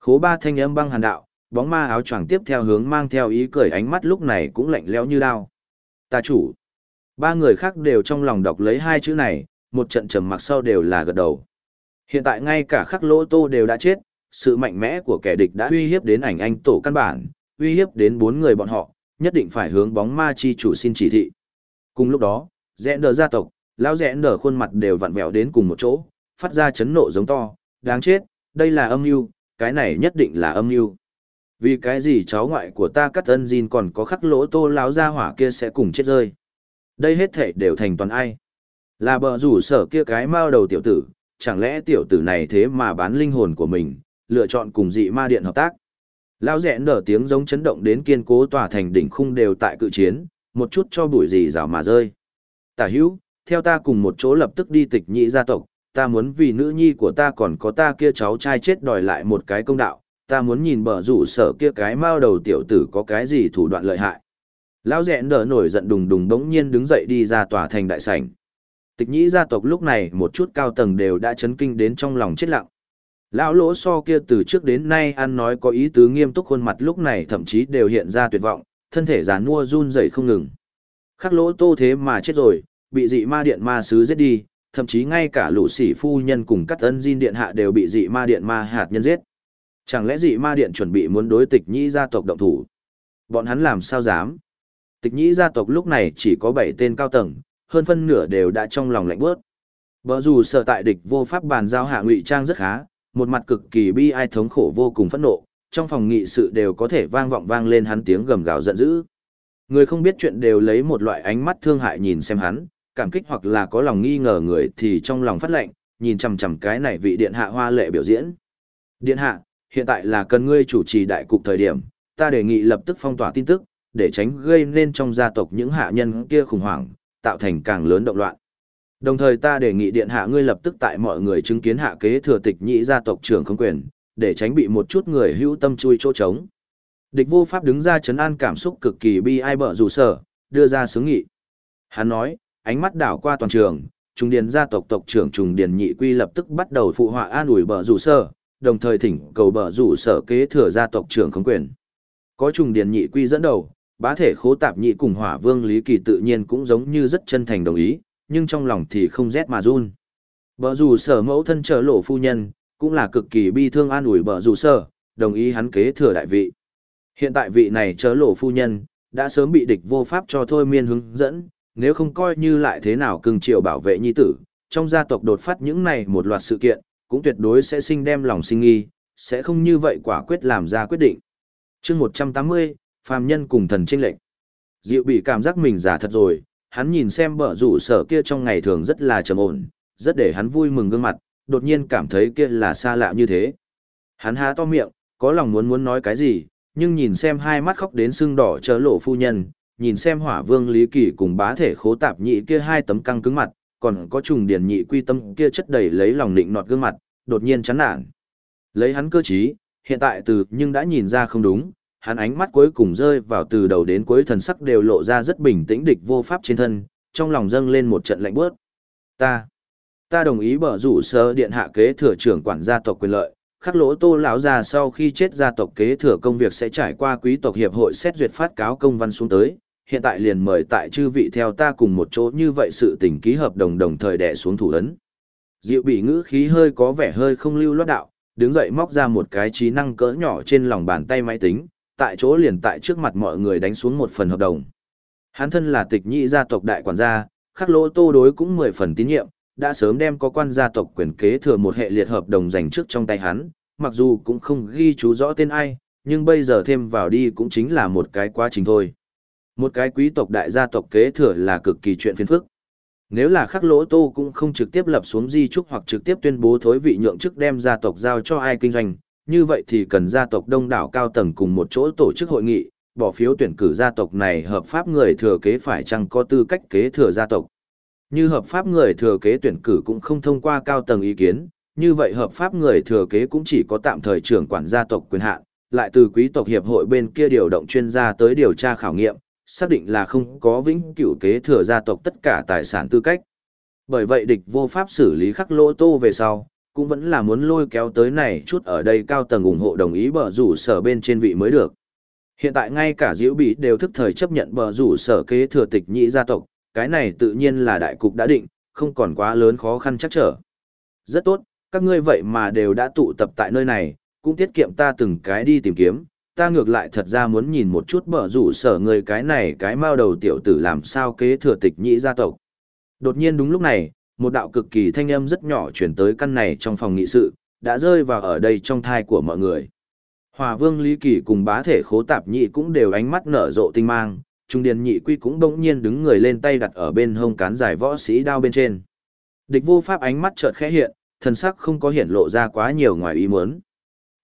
Khố ba thanh âm băng hàn đạo, bóng ma áo choàng tiếp theo hướng mang theo ý cười ánh mắt lúc này cũng lạnh lẽo như đao. Ta chủ. Ba người khác đều trong lòng đọc lấy hai chữ này, một trận trầm mặc sau đều là gật đầu. Hiện tại ngay cả khắc lỗ tô đều đã chết, sự mạnh mẽ của kẻ địch đã uy hiếp đến ảnh anh tổ căn bản, uy hiếp đến bốn người bọn họ, nhất định phải hướng bóng ma chi chủ xin chỉ thị. Cùng lúc đó, rẽ nở gia tộc, lão rẽ nở khuôn mặt đều vặn vẹo đến cùng một chỗ, phát ra chấn nộ giống to, đáng chết, đây là âm mưu, cái này nhất định là âm mưu. Vì cái gì cháu ngoại của ta cắt ân Jin còn có khắc lỗ tô lão gia hỏa kia sẽ cùng chết rơi. Đây hết thể đều thành toàn ai. Là bờ rủ sở kia cái mao đầu tiểu tử, chẳng lẽ tiểu tử này thế mà bán linh hồn của mình, lựa chọn cùng dị ma điện hợp tác. Lão rẽ nở tiếng giống chấn động đến kiên cố tòa thành đỉnh khung đều tại cự chiến, một chút cho bụi gì rào mà rơi. Tả hữu, theo ta cùng một chỗ lập tức đi tịch nhị gia tộc, ta muốn vì nữ nhi của ta còn có ta kia cháu trai chết đòi lại một cái công đạo, ta muốn nhìn bờ rủ sở kia cái mao đầu tiểu tử có cái gì thủ đoạn lợi hại. Lão rẽ nở nổi giận đùng đùng đống nhiên đứng dậy đi ra tòa thành đại sảnh. Tịch nhĩ gia tộc lúc này một chút cao tầng đều đã chấn kinh đến trong lòng chết lặng. Lão lỗ so kia từ trước đến nay ăn nói có ý tứ nghiêm túc khuôn mặt lúc này thậm chí đều hiện ra tuyệt vọng, thân thể giàn mua run rẩy không ngừng. Khắc lỗ tô thế mà chết rồi, bị dị ma điện ma sứ giết đi, thậm chí ngay cả lũ sỉ phu nhân cùng các ân diên điện hạ đều bị dị ma điện ma hạt nhân giết. Chẳng lẽ dị ma điện chuẩn bị muốn đối tịch nhĩ gia tộc động thủ? Bọn hắn làm sao dám? Tịch nhĩ gia tộc lúc này chỉ có 7 tên cao tầng, hơn phân nửa đều đã trong lòng lạnh bước. Bở dù sợ tại địch vô pháp bàn giao hạ ngụy trang rất khá, một mặt cực kỳ bi ai thống khổ vô cùng phẫn nộ, trong phòng nghị sự đều có thể vang vọng vang lên hắn tiếng gầm gào giận dữ. Người không biết chuyện đều lấy một loại ánh mắt thương hại nhìn xem hắn, cảm kích hoặc là có lòng nghi ngờ người thì trong lòng phát lệnh, nhìn chằm chằm cái này vị điện hạ hoa lệ biểu diễn. Điện hạ, hiện tại là cần ngươi chủ trì đại cục thời điểm, ta đề nghị lập tức phong tỏa tin tức, để tránh gây nên trong gia tộc những hạ nhân kia khủng hoảng, tạo thành càng lớn động loạn. Đồng thời ta đề nghị điện hạ ngươi lập tức tại mọi người chứng kiến hạ kế thừa tịch nhị gia tộc trưởng không quyền, để tránh bị một chút người hữu tâm chui chỗ trống. Địch vô pháp đứng ra chấn an cảm xúc cực kỳ bi ai bở rủ sở, đưa ra xướng nghị. Hắn nói, ánh mắt đảo qua toàn trường, trung điền gia tộc tộc trưởng trùng điền nhị quy lập tức bắt đầu phụ họa an ủi Bờ rủ sở, đồng thời thỉnh cầu Bờ rủ sở kế thừa gia tộc trưởng khống quyền. Có trùng điền nhị quy dẫn đầu, bá thể khố tạp nhị cùng hỏa vương lý kỳ tự nhiên cũng giống như rất chân thành đồng ý, nhưng trong lòng thì không rét mà run. Bờ rủ sở mẫu thân trở lộ phu nhân, cũng là cực kỳ bi thương an ủi Bờ rủ sở, đồng ý hắn kế thừa đại vị. Hiện tại vị này chớ lộ phu nhân, đã sớm bị địch vô pháp cho thôi miên hướng dẫn, nếu không coi như lại thế nào cưng chiều bảo vệ nhi tử, trong gia tộc đột phát những này một loạt sự kiện, cũng tuyệt đối sẽ sinh đem lòng sinh nghi, sẽ không như vậy quả quyết làm ra quyết định. chương 180, phàm nhân cùng thần trinh lệnh. Diệu bị cảm giác mình giả thật rồi, hắn nhìn xem bở rủ sở kia trong ngày thường rất là trầm ổn, rất để hắn vui mừng gương mặt, đột nhiên cảm thấy kia là xa lạ như thế. Hắn há to miệng, có lòng muốn muốn nói cái gì, nhưng nhìn xem hai mắt khóc đến sưng đỏ chớ lộ phu nhân, nhìn xem hỏa vương lý kỳ cùng bá thể khố tạp nhị kia hai tấm căng cứng mặt, còn có trùng điển nhị quy tâm kia chất đầy lấy lòng định nọt gương mặt, đột nhiên chán nản. Lấy hắn cơ trí, hiện tại từ nhưng đã nhìn ra không đúng, hắn ánh mắt cuối cùng rơi vào từ đầu đến cuối thần sắc đều lộ ra rất bình tĩnh địch vô pháp trên thân, trong lòng dâng lên một trận lạnh bớt Ta, ta đồng ý bở rủ sơ điện hạ kế thừa trưởng quản gia tộc quyền lợi, khắc lỗ tô lão già sau khi chết gia tộc kế thừa công việc sẽ trải qua quý tộc hiệp hội xét duyệt phát cáo công văn xuống tới hiện tại liền mời tại chư vị theo ta cùng một chỗ như vậy sự tình ký hợp đồng đồng thời đẻ xuống thủ ấn diệu bị ngữ khí hơi có vẻ hơi không lưu loát đạo đứng dậy móc ra một cái trí năng cỡ nhỏ trên lòng bàn tay máy tính tại chỗ liền tại trước mặt mọi người đánh xuống một phần hợp đồng hắn thân là tịch nhị gia tộc đại quản gia khắc lỗ tô đối cũng mười phần tín nhiệm đã sớm đem có quan gia tộc quyền kế thừa một hệ liệt hợp đồng dành trước trong tay hắn, mặc dù cũng không ghi chú rõ tên ai, nhưng bây giờ thêm vào đi cũng chính là một cái quá trình thôi. Một cái quý tộc đại gia tộc kế thừa là cực kỳ chuyện phiền phức. Nếu là khắc lỗ tô cũng không trực tiếp lập xuống di trúc hoặc trực tiếp tuyên bố thối vị nhượng chức đem gia tộc giao cho ai kinh doanh, như vậy thì cần gia tộc đông đảo cao tầng cùng một chỗ tổ chức hội nghị, bỏ phiếu tuyển cử gia tộc này hợp pháp người thừa kế phải chăng có tư cách kế thừa gia tộc. Như hợp pháp người thừa kế tuyển cử cũng không thông qua cao tầng ý kiến, như vậy hợp pháp người thừa kế cũng chỉ có tạm thời trưởng quản gia tộc quyền hạn, lại từ quý tộc hiệp hội bên kia điều động chuyên gia tới điều tra khảo nghiệm, xác định là không có vĩnh cửu kế thừa gia tộc tất cả tài sản tư cách. Bởi vậy địch vô pháp xử lý khắc lỗ tô về sau, cũng vẫn là muốn lôi kéo tới này chút ở đây cao tầng ủng hộ đồng ý bờ rủ sở bên trên vị mới được. Hiện tại ngay cả diễu bị đều thức thời chấp nhận bờ rủ sở kế thừa tịch nhị gia tộc, cái này tự nhiên là đại cục đã định, không còn quá lớn khó khăn chắc trở. Rất tốt, các ngươi vậy mà đều đã tụ tập tại nơi này, cũng tiết kiệm ta từng cái đi tìm kiếm, ta ngược lại thật ra muốn nhìn một chút bở rủ sở người cái này cái mao đầu tiểu tử làm sao kế thừa tịch nhị gia tộc. Đột nhiên đúng lúc này, một đạo cực kỳ thanh âm rất nhỏ chuyển tới căn này trong phòng nghị sự, đã rơi vào ở đây trong thai của mọi người. Hòa vương Lý Kỳ cùng bá thể khố tạp nhị cũng đều ánh mắt nở rộ tinh mang, trung điền nhị quy cũng bỗng nhiên đứng người lên tay đặt ở bên hông cán dài võ sĩ đao bên trên. Địch vô pháp ánh mắt chợt khẽ hiện, thần sắc không có hiện lộ ra quá nhiều ngoài ý muốn.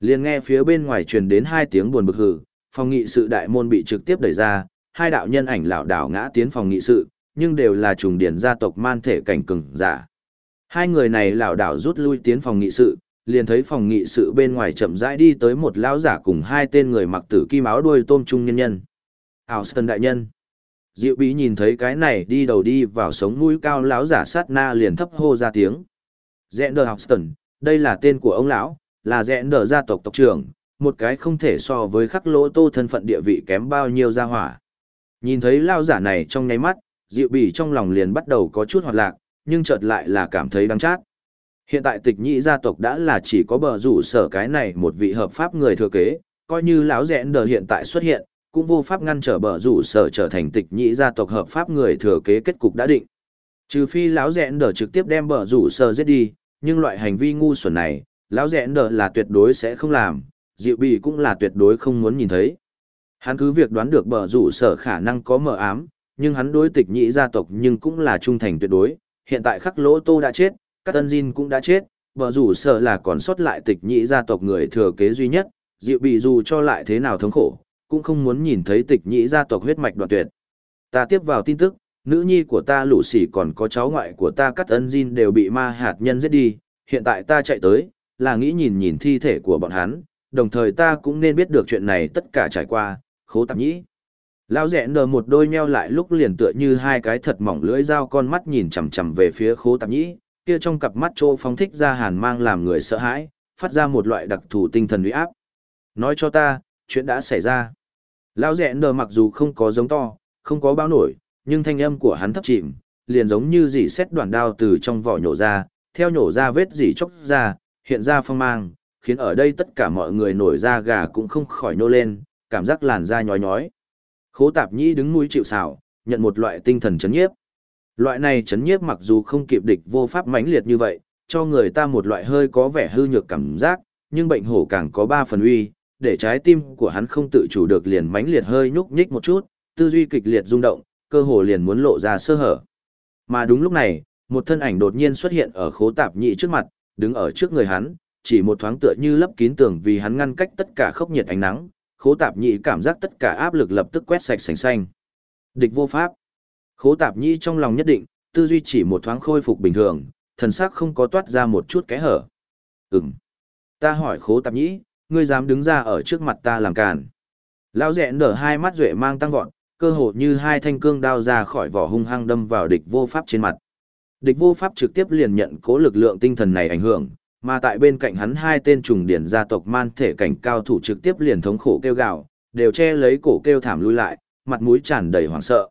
Liền nghe phía bên ngoài truyền đến hai tiếng buồn bực hừ, phòng nghị sự đại môn bị trực tiếp đẩy ra, hai đạo nhân ảnh lảo đảo ngã tiến phòng nghị sự, nhưng đều là trùng điển gia tộc man thể cảnh cường giả. Hai người này lảo đảo rút lui tiến phòng nghị sự, liền thấy phòng nghị sự bên ngoài chậm rãi đi tới một lão giả cùng hai tên người mặc tử kim áo đuôi tôm trung nhân nhân. Austin đại nhân. Diệu bí nhìn thấy cái này đi đầu đi vào sống mũi cao lão giả sát na liền thấp hô ra tiếng. Zender Austin, đây là tên của ông lão, là Zender gia tộc tộc trưởng, một cái không thể so với khắc lỗ tô thân phận địa vị kém bao nhiêu gia hỏa. Nhìn thấy lao giả này trong nháy mắt, dịu bỉ trong lòng liền bắt đầu có chút hoạt lạc, nhưng chợt lại là cảm thấy đắng chát. Hiện tại tịch nhị gia tộc đã là chỉ có bờ rủ sở cái này một vị hợp pháp người thừa kế, coi như lão rẽn đờ hiện tại xuất hiện, cũng vô pháp ngăn trở bờ rủ sở trở thành tịch nhị gia tộc hợp pháp người thừa kế kết cục đã định. Trừ phi lão rẽn đờ trực tiếp đem bờ rủ sở giết đi, nhưng loại hành vi ngu xuẩn này, lão rẽn đờ là tuyệt đối sẽ không làm, dịu bì cũng là tuyệt đối không muốn nhìn thấy. Hắn cứ việc đoán được bờ rủ sở khả năng có mờ ám, nhưng hắn đối tịch nhị gia tộc nhưng cũng là trung thành tuyệt đối. Hiện tại khắc lỗ tô đã chết, các tân Jin cũng đã chết, bờ rủ sở là còn sót lại tịch nhị gia tộc người thừa kế duy nhất, dịu bị dù cho lại thế nào thống khổ, cũng không muốn nhìn thấy tịch nhĩ gia tộc huyết mạch đoạn tuyệt. Ta tiếp vào tin tức, nữ nhi của ta lũ sỉ còn có cháu ngoại của ta cắt ân Jin đều bị ma hạt nhân giết đi, hiện tại ta chạy tới, là nghĩ nhìn nhìn thi thể của bọn hắn, đồng thời ta cũng nên biết được chuyện này tất cả trải qua, khố tạp nhĩ. Lão rẽ Nờ một đôi nheo lại lúc liền tựa như hai cái thật mỏng lưỡi dao con mắt nhìn chằm chằm về phía khố tạp nhĩ, kia trong cặp mắt trô phóng thích ra hàn mang làm người sợ hãi, phát ra một loại đặc thù tinh thần uy áp. Nói cho ta, chuyện đã xảy ra. Lão rẽ nờ mặc dù không có giống to, không có bao nổi, nhưng thanh âm của hắn thấp chìm, liền giống như dỉ xét đoạn đao từ trong vỏ nhổ ra, theo nhổ ra vết dỉ chốc ra, hiện ra phong mang, khiến ở đây tất cả mọi người nổi da gà cũng không khỏi nô lên, cảm giác làn da nhói nhói. Khố tạp nhĩ đứng mũi chịu xảo, nhận một loại tinh thần chấn nhiếp. Loại này chấn nhiếp mặc dù không kịp địch vô pháp mãnh liệt như vậy, cho người ta một loại hơi có vẻ hư nhược cảm giác, nhưng bệnh hổ càng có ba phần uy, để trái tim của hắn không tự chủ được liền mãnh liệt hơi nhúc nhích một chút, tư duy kịch liệt rung động, cơ hồ liền muốn lộ ra sơ hở. Mà đúng lúc này, một thân ảnh đột nhiên xuất hiện ở khố tạp nhị trước mặt, đứng ở trước người hắn, chỉ một thoáng tựa như lấp kín tường vì hắn ngăn cách tất cả khốc nhiệt ánh nắng, khố tạp nhị cảm giác tất cả áp lực lập tức quét sạch sành xanh. Địch vô pháp. Khố tạp nhị trong lòng nhất định, tư duy chỉ một thoáng khôi phục bình thường, thần sắc không có toát ra một chút kẽ hở. Ừm. Ta hỏi khố tạp nhị ngươi dám đứng ra ở trước mặt ta làm càn. Lão rẽ nở hai mắt duệ mang tăng vọt, cơ hồ như hai thanh cương đao ra khỏi vỏ hung hăng đâm vào địch vô pháp trên mặt. Địch vô pháp trực tiếp liền nhận cố lực lượng tinh thần này ảnh hưởng, mà tại bên cạnh hắn hai tên trùng điển gia tộc man thể cảnh cao thủ trực tiếp liền thống khổ kêu gào, đều che lấy cổ kêu thảm lui lại, mặt mũi tràn đầy hoảng sợ.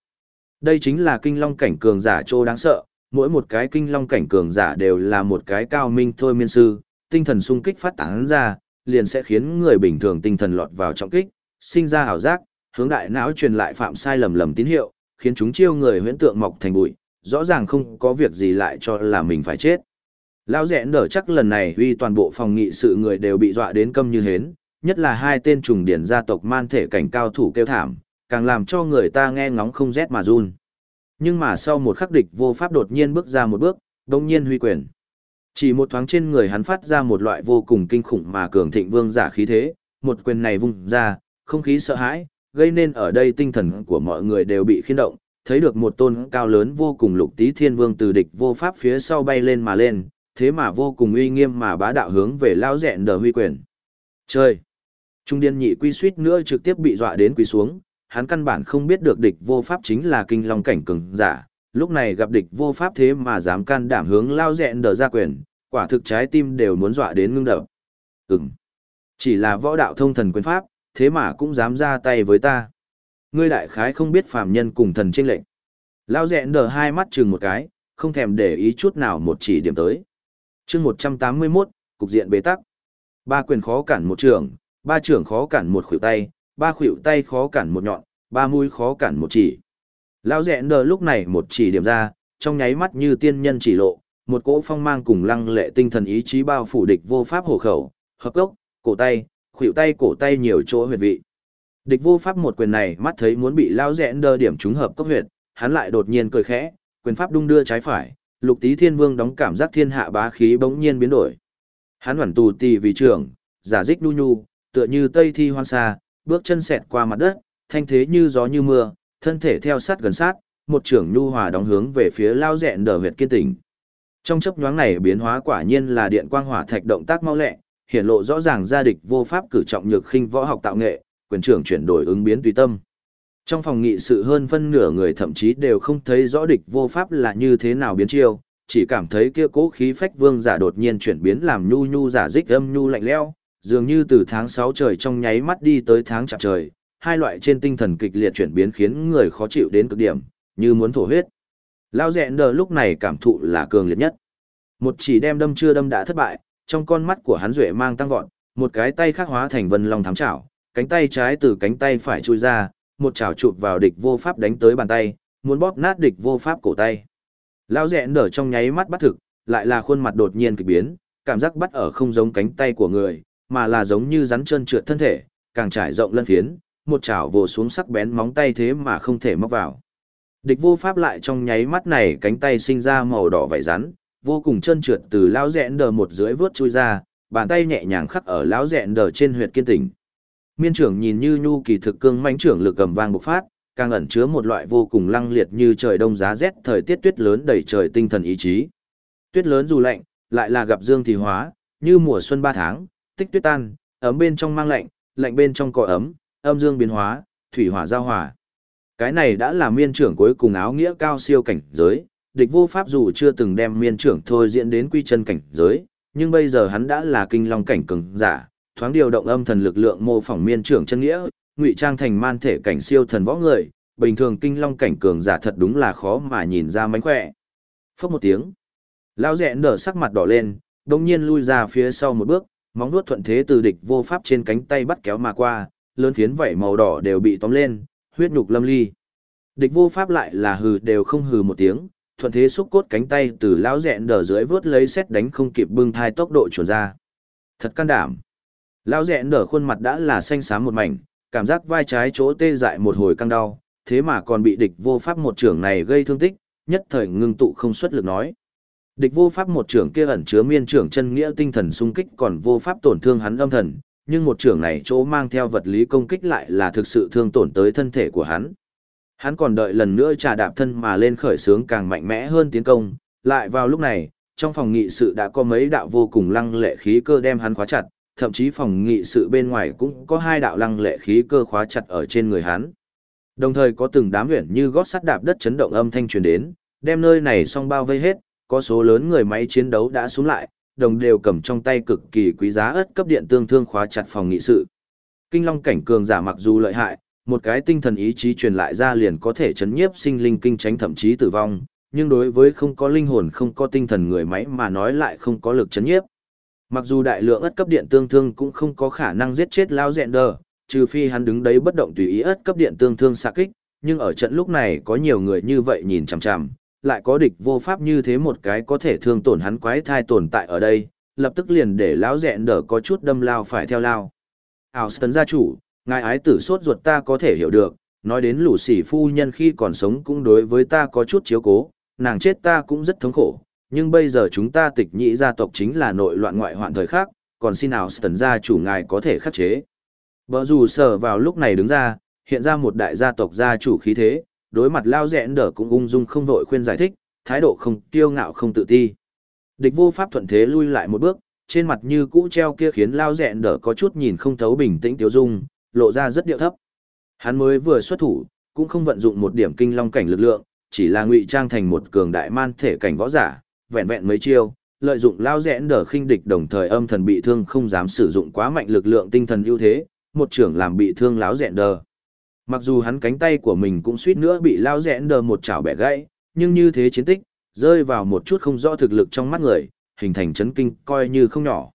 Đây chính là kinh long cảnh cường giả trô đáng sợ, mỗi một cái kinh long cảnh cường giả đều là một cái cao minh thôi miên sư, tinh thần sung kích phát tán ra, liền sẽ khiến người bình thường tinh thần lọt vào trọng kích, sinh ra ảo giác, hướng đại não truyền lại phạm sai lầm lầm tín hiệu, khiến chúng chiêu người huyễn tượng mọc thành bụi, rõ ràng không có việc gì lại cho là mình phải chết. Lão rẽ nở chắc lần này huy toàn bộ phòng nghị sự người đều bị dọa đến câm như hến, nhất là hai tên trùng điển gia tộc man thể cảnh cao thủ kêu thảm, càng làm cho người ta nghe ngóng không rét mà run. Nhưng mà sau một khắc địch vô pháp đột nhiên bước ra một bước, đồng nhiên huy quyền. Chỉ một thoáng trên người hắn phát ra một loại vô cùng kinh khủng mà cường thịnh vương giả khí thế, một quyền này vung ra, không khí sợ hãi, gây nên ở đây tinh thần của mọi người đều bị khiên động, thấy được một tôn cao lớn vô cùng lục tí thiên vương từ địch vô pháp phía sau bay lên mà lên, thế mà vô cùng uy nghiêm mà bá đạo hướng về lao dẹn đờ huy quyền. trời, Trung điên nhị quy suýt nữa trực tiếp bị dọa đến quỳ xuống, hắn căn bản không biết được địch vô pháp chính là kinh long cảnh cường giả, lúc này gặp địch vô pháp thế mà dám can đảm hướng lao dẹn đờ ra quyền, quả thực trái tim đều muốn dọa đến ngưng đập. Ừm. Chỉ là võ đạo thông thần quyền pháp, thế mà cũng dám ra tay với ta. Ngươi đại khái không biết phàm nhân cùng thần chênh lệnh. Lao dẹn đờ hai mắt chừng một cái, không thèm để ý chút nào một chỉ điểm tới. chương 181, cục diện bế tắc. Ba quyền khó cản một trường, ba trưởng khó cản một khuỷu tay, ba khuỷu tay khó cản một nhọn, ba mũi khó cản một chỉ. Lão dẹn đờ lúc này một chỉ điểm ra, trong nháy mắt như tiên nhân chỉ lộ, một cỗ phong mang cùng lăng lệ tinh thần ý chí bao phủ địch vô pháp hổ khẩu, hợp gốc, cổ tay, khuỷu tay cổ tay nhiều chỗ huyệt vị. Địch vô pháp một quyền này mắt thấy muốn bị lao rẽn đơ điểm trúng hợp cấp huyệt, hắn lại đột nhiên cười khẽ, quyền pháp đung đưa trái phải, lục tí thiên vương đóng cảm giác thiên hạ bá khí bỗng nhiên biến đổi. Hắn hoàn tù tì vì trưởng, giả dích nu nhu, tựa như tây thi hoang xa, bước chân xẹt qua mặt đất, thanh thế như gió như mưa, thân thể theo sát gần sát, một trưởng nhu hòa đóng hướng về phía lao dẹn đờ huyệt kiên tỉnh. Trong chấp nhoáng này biến hóa quả nhiên là điện quang hỏa thạch động tác mau lẹ, hiển lộ rõ ràng gia địch vô pháp cử trọng nhược khinh võ học tạo nghệ, quyền trưởng chuyển đổi ứng biến tùy tâm. Trong phòng nghị sự hơn phân nửa người thậm chí đều không thấy rõ địch vô pháp là như thế nào biến chiêu, chỉ cảm thấy kia cố khí phách vương giả đột nhiên chuyển biến làm nhu nhu giả dích âm nhu lạnh lẽo, dường như từ tháng 6 trời trong nháy mắt đi tới tháng chạp trời, hai loại trên tinh thần kịch liệt chuyển biến khiến người khó chịu đến cực điểm, như muốn thổ huyết. Lao dẹn đờ lúc này cảm thụ là cường liệt nhất. Một chỉ đem đâm chưa đâm đã thất bại, trong con mắt của hắn duệ mang tăng vọt, một cái tay khác hóa thành vân long thám chảo, cánh tay trái từ cánh tay phải chui ra, một chảo chụp vào địch vô pháp đánh tới bàn tay, muốn bóp nát địch vô pháp cổ tay. Lão dẹn đờ trong nháy mắt bắt thực, lại là khuôn mặt đột nhiên kỳ biến, cảm giác bắt ở không giống cánh tay của người, mà là giống như rắn trơn trượt thân thể, càng trải rộng lân phiến, một chảo vồ xuống sắc bén móng tay thế mà không thể móc vào. Địch vô pháp lại trong nháy mắt này cánh tay sinh ra màu đỏ vảy rắn, vô cùng trơn trượt từ lão rẽn đờ một dưới vướt chui ra, bàn tay nhẹ nhàng khắc ở lão rẽn đờ trên huyệt kiên tỉnh. Miên trưởng nhìn như nhu kỳ thực cương mãnh trưởng lực cầm vang bộc phát, càng ẩn chứa một loại vô cùng lăng liệt như trời đông giá rét thời tiết tuyết lớn đầy trời tinh thần ý chí. Tuyết lớn dù lạnh, lại là gặp dương thì hóa, như mùa xuân ba tháng, tích tuyết tan, ấm bên trong mang lạnh, lạnh bên trong có ấm, âm dương biến hóa, thủy hỏa giao hòa. Cái này đã là miên trưởng cuối cùng áo nghĩa cao siêu cảnh giới, địch vô pháp dù chưa từng đem miên trưởng thôi diễn đến quy chân cảnh giới, nhưng bây giờ hắn đã là kinh long cảnh cường giả, thoáng điều động âm thần lực lượng mô phỏng miên trưởng chân nghĩa, ngụy trang thành man thể cảnh siêu thần võ người, bình thường kinh long cảnh cường giả thật đúng là khó mà nhìn ra mánh khỏe. Phốc một tiếng, lão rẽ nở sắc mặt đỏ lên, đồng nhiên lui ra phía sau một bước, móng vuốt thuận thế từ địch vô pháp trên cánh tay bắt kéo mà qua, lớn phiến vảy màu đỏ đều bị tóm lên, huyết nhục lâm ly. Địch vô pháp lại là hừ đều không hừ một tiếng, thuận thế xúc cốt cánh tay từ lão rẹn đờ dưới vớt lấy xét đánh không kịp bưng thai tốc độ chuẩn ra. Thật can đảm. Lão dẹn nở khuôn mặt đã là xanh xám một mảnh, cảm giác vai trái chỗ tê dại một hồi căng đau, thế mà còn bị địch vô pháp một trưởng này gây thương tích, nhất thời ngưng tụ không xuất lực nói. Địch vô pháp một trưởng kia ẩn chứa miên trưởng chân nghĩa tinh thần sung kích còn vô pháp tổn thương hắn âm thần, nhưng một trưởng này chỗ mang theo vật lý công kích lại là thực sự thương tổn tới thân thể của hắn. Hắn còn đợi lần nữa trà đạp thân mà lên khởi sướng càng mạnh mẽ hơn tiến công, lại vào lúc này, trong phòng nghị sự đã có mấy đạo vô cùng lăng lệ khí cơ đem hắn khóa chặt, thậm chí phòng nghị sự bên ngoài cũng có hai đạo lăng lệ khí cơ khóa chặt ở trên người hắn. Đồng thời có từng đám huyền như gót sắt đạp đất chấn động âm thanh truyền đến, đem nơi này song bao vây hết, có số lớn người máy chiến đấu đã xuống lại, đồng đều cầm trong tay cực kỳ quý giá ớt cấp điện tương thương khóa chặt phòng nghị sự. Kinh long cảnh cường giả mặc dù lợi hại, một cái tinh thần ý chí truyền lại ra liền có thể chấn nhiếp sinh linh kinh tránh thậm chí tử vong, nhưng đối với không có linh hồn không có tinh thần người máy mà nói lại không có lực chấn nhiếp. Mặc dù đại lượng ớt cấp điện tương thương cũng không có khả năng giết chết lao dẹn đờ, trừ phi hắn đứng đấy bất động tùy ý ớt cấp điện tương thương xạ kích, nhưng ở trận lúc này có nhiều người như vậy nhìn chằm chằm, lại có địch vô pháp như thế một cái có thể thương tổn hắn quái thai tồn tại ở đây, lập tức liền để lão dẹn đờ có chút đâm lao phải theo lao. Ảo Stân gia chủ, ngài ái tử sốt ruột ta có thể hiểu được, nói đến lũ sỉ phu nhân khi còn sống cũng đối với ta có chút chiếu cố, nàng chết ta cũng rất thống khổ, nhưng bây giờ chúng ta tịch nhị gia tộc chính là nội loạn ngoại hoạn thời khác, còn xin nào Stân gia chủ ngài có thể khắc chế. Bờ dù sở vào lúc này đứng ra, hiện ra một đại gia tộc gia chủ khí thế, đối mặt lao rẽn đỡ cũng ung dung không vội khuyên giải thích, thái độ không kiêu ngạo không tự ti. Địch vô pháp thuận thế lui lại một bước, trên mặt như cũ treo kia khiến lao rẽn đỡ có chút nhìn không thấu bình tĩnh tiêu dung, lộ ra rất điệu thấp. Hắn mới vừa xuất thủ, cũng không vận dụng một điểm kinh long cảnh lực lượng, chỉ là ngụy trang thành một cường đại man thể cảnh võ giả, vẹn vẹn mấy chiêu, lợi dụng lao rẽn đờ khinh địch đồng thời âm thần bị thương không dám sử dụng quá mạnh lực lượng tinh thần ưu thế, một trưởng làm bị thương lão rẽn đờ. Mặc dù hắn cánh tay của mình cũng suýt nữa bị lao rẽn đờ một chảo bẻ gãy, nhưng như thế chiến tích, rơi vào một chút không rõ thực lực trong mắt người, hình thành chấn kinh coi như không nhỏ.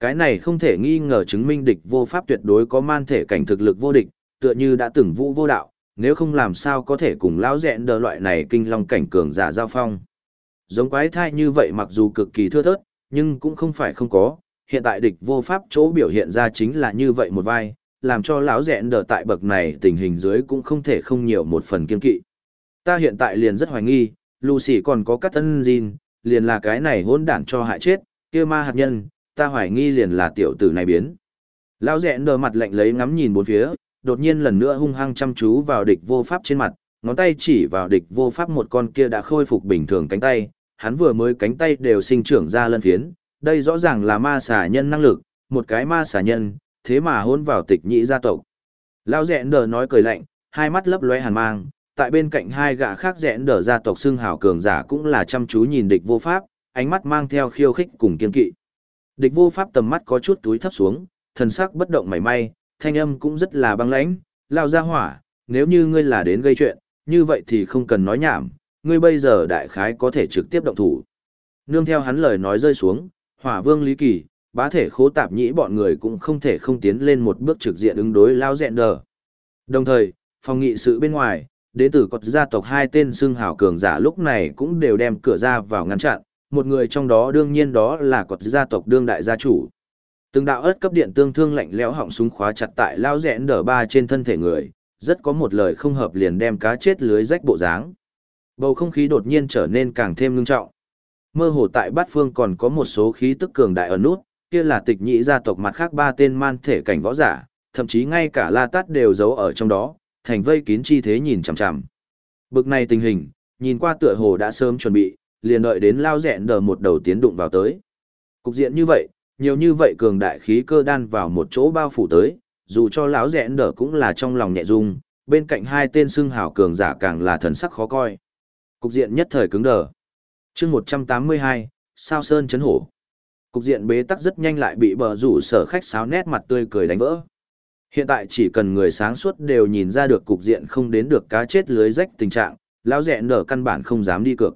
Cái này không thể nghi ngờ chứng minh địch vô pháp tuyệt đối có man thể cảnh thực lực vô địch, tựa như đã từng vũ vô đạo, nếu không làm sao có thể cùng lão rẽn đờ loại này kinh long cảnh cường giả giao phong. Giống quái thai như vậy mặc dù cực kỳ thưa thớt, nhưng cũng không phải không có, hiện tại địch vô pháp chỗ biểu hiện ra chính là như vậy một vai, làm cho lão rẹn đờ tại bậc này tình hình dưới cũng không thể không nhiều một phần kiên kỵ. Ta hiện tại liền rất hoài nghi, Lucy còn có cắt tân gìn, liền là cái này hỗn đản cho hại chết, kia ma hạt nhân, ta hoài nghi liền là tiểu tử này biến. Lão rẹn đờ mặt lạnh lấy ngắm nhìn bốn phía, đột nhiên lần nữa hung hăng chăm chú vào địch vô pháp trên mặt, ngón tay chỉ vào địch vô pháp một con kia đã khôi phục bình thường cánh tay, hắn vừa mới cánh tay đều sinh trưởng ra lân phiến, đây rõ ràng là ma xà nhân năng lực, một cái ma xà nhân, thế mà hôn vào tịch nhị gia tộc. Lão dẹn đờ nói cười lạnh, hai mắt lấp lóe hàn mang, tại bên cạnh hai gã khác dẹn đờ gia tộc xưng hào cường giả cũng là chăm chú nhìn địch vô pháp, ánh mắt mang theo khiêu khích cùng kiên kỵ. Địch vô pháp tầm mắt có chút túi thấp xuống, thần sắc bất động mảy may, thanh âm cũng rất là băng lãnh, lao ra hỏa, nếu như ngươi là đến gây chuyện, như vậy thì không cần nói nhảm, ngươi bây giờ đại khái có thể trực tiếp động thủ. Nương theo hắn lời nói rơi xuống, hỏa vương Lý Kỳ, bá thể khố tạp nhĩ bọn người cũng không thể không tiến lên một bước trực diện ứng đối lao dẹn đờ. Đồng thời, phòng nghị sự bên ngoài, đến từ cột gia tộc hai tên xương hảo cường giả lúc này cũng đều đem cửa ra vào ngăn chặn, một người trong đó đương nhiên đó là cột gia tộc đương đại gia chủ. Từng đạo ớt cấp điện tương thương lạnh lẽo họng súng khóa chặt tại lao dẹn đờ ba trên thân thể người, rất có một lời không hợp liền đem cá chết lưới rách bộ dáng. Bầu không khí đột nhiên trở nên càng thêm ngưng trọng. Mơ hồ tại bát phương còn có một số khí tức cường đại ở nút, kia là tịch nhị gia tộc mặt khác ba tên man thể cảnh võ giả, thậm chí ngay cả La Tát đều giấu ở trong đó, thành vây kín chi thế nhìn chằm chằm. Bực này tình hình, nhìn qua tựa hồ đã sớm chuẩn bị, liền đợi đến lao rẹn đờ một đầu tiến đụng vào tới. Cục diện như vậy, nhiều như vậy cường đại khí cơ đan vào một chỗ bao phủ tới, dù cho lão rẽn đờ cũng là trong lòng nhẹ dung, bên cạnh hai tên xưng hào cường giả càng là thần sắc khó coi. Cục diện nhất thời cứng đờ. chương 182, Sao Sơn chấn hổ. Cục diện bế tắc rất nhanh lại bị bờ rủ sở khách sáo nét mặt tươi cười đánh vỡ. Hiện tại chỉ cần người sáng suốt đều nhìn ra được cục diện không đến được cá chết lưới rách tình trạng, lão rẽ nở căn bản không dám đi cược.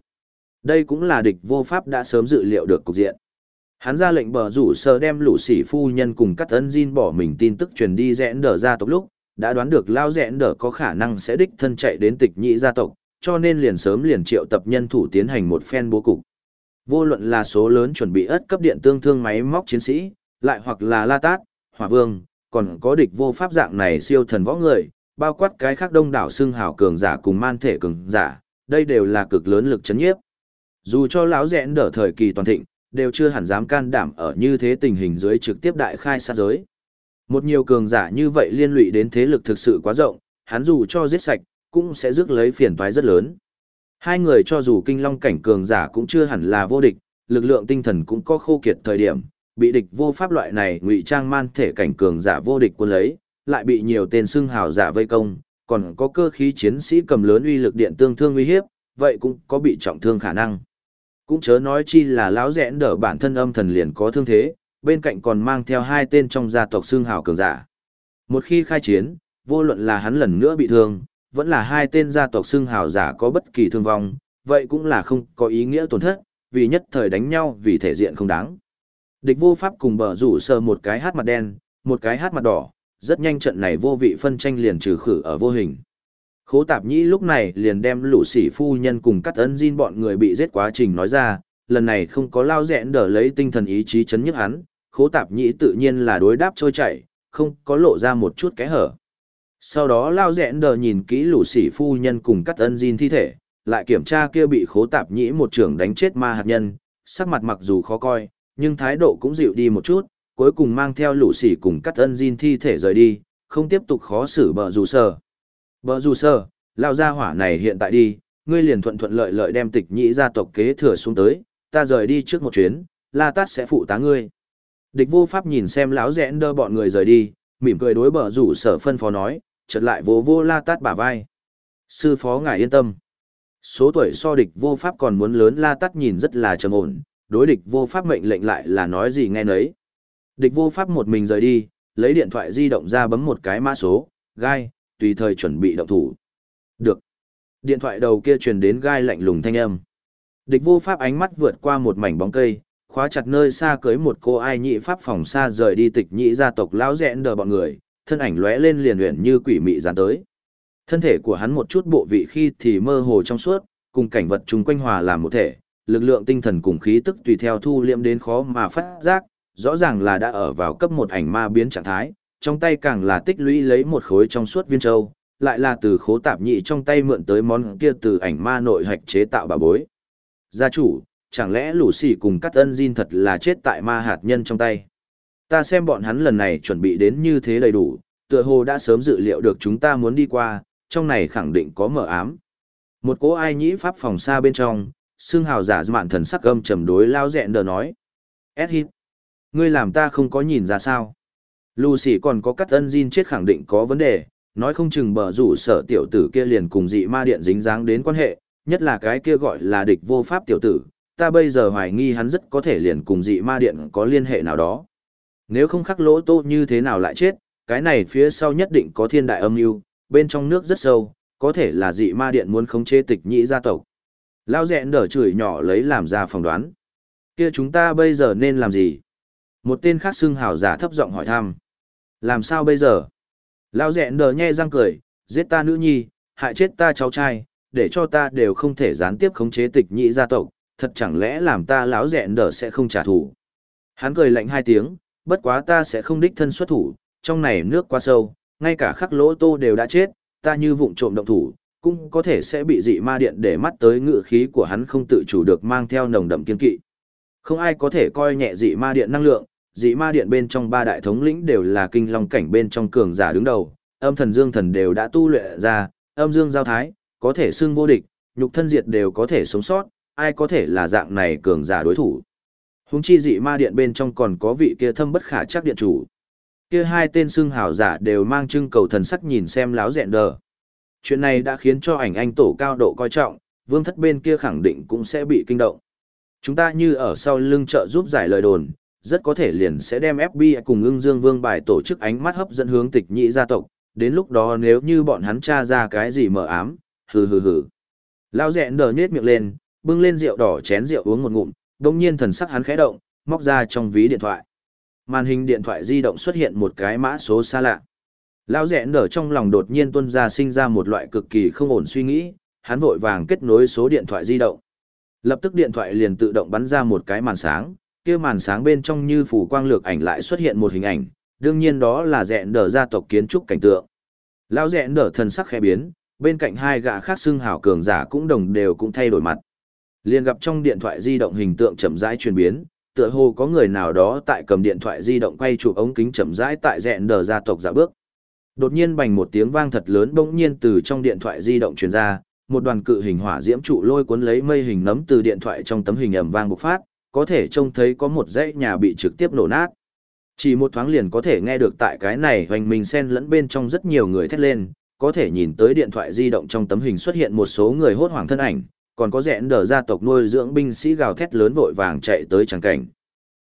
Đây cũng là địch vô pháp đã sớm dự liệu được cục diện. Hắn ra lệnh bờ rủ sở đem lũ sỉ phu nhân cùng cắt ân Jin bỏ mình tin tức truyền đi rẽ nở ra tộc lúc, đã đoán được lão rẽ nở có khả năng sẽ đích thân chạy đến tịch nhị gia tộc, cho nên liền sớm liền triệu tập nhân thủ tiến hành một phen bố cục. Vô luận là số lớn chuẩn bị ớt cấp điện tương thương máy móc chiến sĩ, lại hoặc là La Tát, Hỏa Vương, còn có địch vô pháp dạng này siêu thần võ người, bao quát cái khác đông đảo xương hào cường giả cùng man thể cường giả, đây đều là cực lớn lực chấn nhiếp. Dù cho lão rẽn đỡ thời kỳ toàn thịnh, đều chưa hẳn dám can đảm ở như thế tình hình dưới trực tiếp đại khai sát giới. Một nhiều cường giả như vậy liên lụy đến thế lực thực sự quá rộng, hắn dù cho giết sạch, cũng sẽ rước lấy phiền toái rất lớn. Hai người cho dù kinh long cảnh cường giả cũng chưa hẳn là vô địch, lực lượng tinh thần cũng có khô kiệt thời điểm, bị địch vô pháp loại này ngụy trang man thể cảnh cường giả vô địch quân lấy, lại bị nhiều tên xưng hào giả vây công, còn có cơ khí chiến sĩ cầm lớn uy lực điện tương thương uy hiếp, vậy cũng có bị trọng thương khả năng. Cũng chớ nói chi là lão rẽn đỡ bản thân âm thần liền có thương thế, bên cạnh còn mang theo hai tên trong gia tộc xương hào cường giả. Một khi khai chiến, vô luận là hắn lần nữa bị thương, vẫn là hai tên gia tộc xưng hào giả có bất kỳ thương vong, vậy cũng là không có ý nghĩa tổn thất, vì nhất thời đánh nhau vì thể diện không đáng. Địch vô pháp cùng bờ rủ sờ một cái hát mặt đen, một cái hát mặt đỏ, rất nhanh trận này vô vị phân tranh liền trừ khử ở vô hình. Khố tạp nhĩ lúc này liền đem lũ sỉ phu nhân cùng cắt ấn Jin bọn người bị giết quá trình nói ra, lần này không có lao rẽn đỡ lấy tinh thần ý chí chấn nhức hắn, khố tạp nhĩ tự nhiên là đối đáp trôi chảy, không có lộ ra một chút kẽ hở. Sau đó lao rẽn đờ nhìn kỹ lũ sỉ phu nhân cùng cắt ân Jin thi thể, lại kiểm tra kia bị khố tạp nhĩ một trưởng đánh chết ma hạt nhân, sắc mặt mặc dù khó coi, nhưng thái độ cũng dịu đi một chút, cuối cùng mang theo lũ sỉ cùng cắt ân Jin thi thể rời đi, không tiếp tục khó xử bờ rủ sơ. Bờ rủ sơ, lao ra hỏa này hiện tại đi, ngươi liền thuận thuận lợi lợi đem tịch nhĩ gia tộc kế thừa xuống tới, ta rời đi trước một chuyến, La Tát sẽ phụ tá ngươi. Địch vô pháp nhìn xem lão rẽn đơ bọn người rời đi, mỉm cười đối bờ rủ sở phân phó nói, chợt lại vô vô La Tát bả vai. Sư phó ngài yên tâm. Số tuổi so địch vô pháp còn muốn lớn La Tát nhìn rất là trầm ổn, đối địch vô pháp mệnh lệnh lại là nói gì nghe nấy. Địch vô pháp một mình rời đi, lấy điện thoại di động ra bấm một cái mã số, gai, tùy thời chuẩn bị động thủ. Được. Điện thoại đầu kia truyền đến gai lạnh lùng thanh âm. Địch vô pháp ánh mắt vượt qua một mảnh bóng cây, khóa chặt nơi xa cưới một cô ai nhị pháp phòng xa rời đi tịch nhị gia tộc lão rẽn đờ bọn người, thân ảnh lóe lên liền luyện như quỷ mị dán tới. Thân thể của hắn một chút bộ vị khi thì mơ hồ trong suốt, cùng cảnh vật chung quanh hòa làm một thể, lực lượng tinh thần cùng khí tức tùy theo thu liệm đến khó mà phát giác, rõ ràng là đã ở vào cấp một ảnh ma biến trạng thái, trong tay càng là tích lũy lấy một khối trong suốt viên châu, lại là từ khố tạp nhị trong tay mượn tới món kia từ ảnh ma nội hạch chế tạo bà bối. Gia chủ, chẳng lẽ lũ xỉ cùng cắt ân Jin thật là chết tại ma hạt nhân trong tay. Ta xem bọn hắn lần này chuẩn bị đến như thế đầy đủ, tựa hồ đã sớm dự liệu được chúng ta muốn đi qua, trong này khẳng định có mở ám. Một cố ai nhĩ pháp phòng xa bên trong, xương hào giả mạn thần sắc âm trầm đối lao dẹn đờ nói. Ed hít. Ngươi làm ta không có nhìn ra sao. Lucy còn có cắt ân Jin chết khẳng định có vấn đề, nói không chừng bờ rủ sở tiểu tử kia liền cùng dị ma điện dính dáng đến quan hệ, nhất là cái kia gọi là địch vô pháp tiểu tử, ta bây giờ hoài nghi hắn rất có thể liền cùng dị ma điện có liên hệ nào đó. Nếu không khắc lỗ tô như thế nào lại chết, cái này phía sau nhất định có thiên đại âm mưu bên trong nước rất sâu, có thể là dị ma điện muốn khống chế tịch nhĩ gia tộc. Lao dẹn đỡ chửi nhỏ lấy làm ra phỏng đoán. Kia chúng ta bây giờ nên làm gì? Một tên khác xưng hào giả thấp giọng hỏi thăm. Làm sao bây giờ? Lao dẹn đỡ nhe răng cười, giết ta nữ nhi, hại chết ta cháu trai, để cho ta đều không thể gián tiếp khống chế tịch nhĩ gia tộc, thật chẳng lẽ làm ta lão dẹn đỡ sẽ không trả thù. Hắn cười lạnh hai tiếng, bất quá ta sẽ không đích thân xuất thủ, trong này nước quá sâu, ngay cả khắc lỗ tô đều đã chết, ta như vụng trộm động thủ, cũng có thể sẽ bị dị ma điện để mắt tới ngự khí của hắn không tự chủ được mang theo nồng đậm kiên kỵ. Không ai có thể coi nhẹ dị ma điện năng lượng, dị ma điện bên trong ba đại thống lĩnh đều là kinh long cảnh bên trong cường giả đứng đầu, âm thần dương thần đều đã tu luyện ra, âm dương giao thái, có thể xưng vô địch, nhục thân diệt đều có thể sống sót, ai có thể là dạng này cường giả đối thủ. Húng chi dị ma điện bên trong còn có vị kia thâm bất khả chắc điện chủ. Kia hai tên xưng hào giả đều mang trưng cầu thần sắc nhìn xem láo dẹn đờ. Chuyện này đã khiến cho ảnh anh tổ cao độ coi trọng, vương thất bên kia khẳng định cũng sẽ bị kinh động. Chúng ta như ở sau lưng trợ giúp giải lời đồn, rất có thể liền sẽ đem FBI cùng ưng dương vương bài tổ chức ánh mắt hấp dẫn hướng tịch nhị gia tộc, đến lúc đó nếu như bọn hắn tra ra cái gì mờ ám, hừ hừ hừ. Lao dẹn đờ nhết miệng lên, bưng lên rượu đỏ chén rượu uống một ngụm, đông nhiên thần sắc hắn khẽ động, móc ra trong ví điện thoại. Màn hình điện thoại di động xuất hiện một cái mã số xa lạ. Lao rẽ nở trong lòng đột nhiên tuân ra sinh ra một loại cực kỳ không ổn suy nghĩ, hắn vội vàng kết nối số điện thoại di động. Lập tức điện thoại liền tự động bắn ra một cái màn sáng, kia màn sáng bên trong như phủ quang lược ảnh lại xuất hiện một hình ảnh, đương nhiên đó là rẽ nở gia tộc kiến trúc cảnh tượng. Lao rẽ nở thần sắc khẽ biến, bên cạnh hai gã khác xưng hảo cường giả cũng đồng đều cũng thay đổi mặt. Liền gặp trong điện thoại di động hình tượng chậm rãi chuyển biến, tựa hồ có người nào đó tại cầm điện thoại di động quay chụp ống kính chậm rãi tại rẹn đờ gia tộc dạ bước. Đột nhiên bành một tiếng vang thật lớn bỗng nhiên từ trong điện thoại di động truyền ra, một đoàn cự hình hỏa diễm trụ lôi cuốn lấy mây hình nấm từ điện thoại trong tấm hình ầm vang bộc phát, có thể trông thấy có một dãy nhà bị trực tiếp nổ nát. Chỉ một thoáng liền có thể nghe được tại cái này hoành mình xen lẫn bên trong rất nhiều người thét lên, có thể nhìn tới điện thoại di động trong tấm hình xuất hiện một số người hốt hoảng thân ảnh, còn có rẽn đờ gia tộc nuôi dưỡng binh sĩ gào thét lớn vội vàng chạy tới tràng cảnh.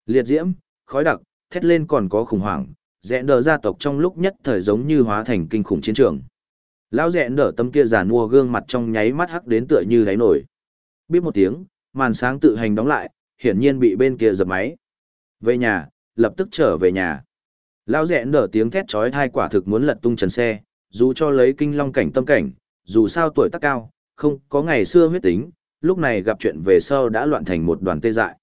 Liệt diễm, khói đặc, thét lên còn có khủng hoảng, rẽn đờ gia tộc trong lúc nhất thời giống như hóa thành kinh khủng chiến trường. Lão rẽn đờ tâm kia giàn mua gương mặt trong nháy mắt hắc đến tựa như đáy nổi. Biết một tiếng, màn sáng tự hành đóng lại, hiển nhiên bị bên kia dập máy. Về nhà, lập tức trở về nhà. Lão rẽn đờ tiếng thét chói tai quả thực muốn lật tung trần xe, dù cho lấy kinh long cảnh tâm cảnh, dù sao tuổi tác cao, không có ngày xưa huyết tính, lúc này gặp chuyện về sau đã loạn thành một đoàn tê dại.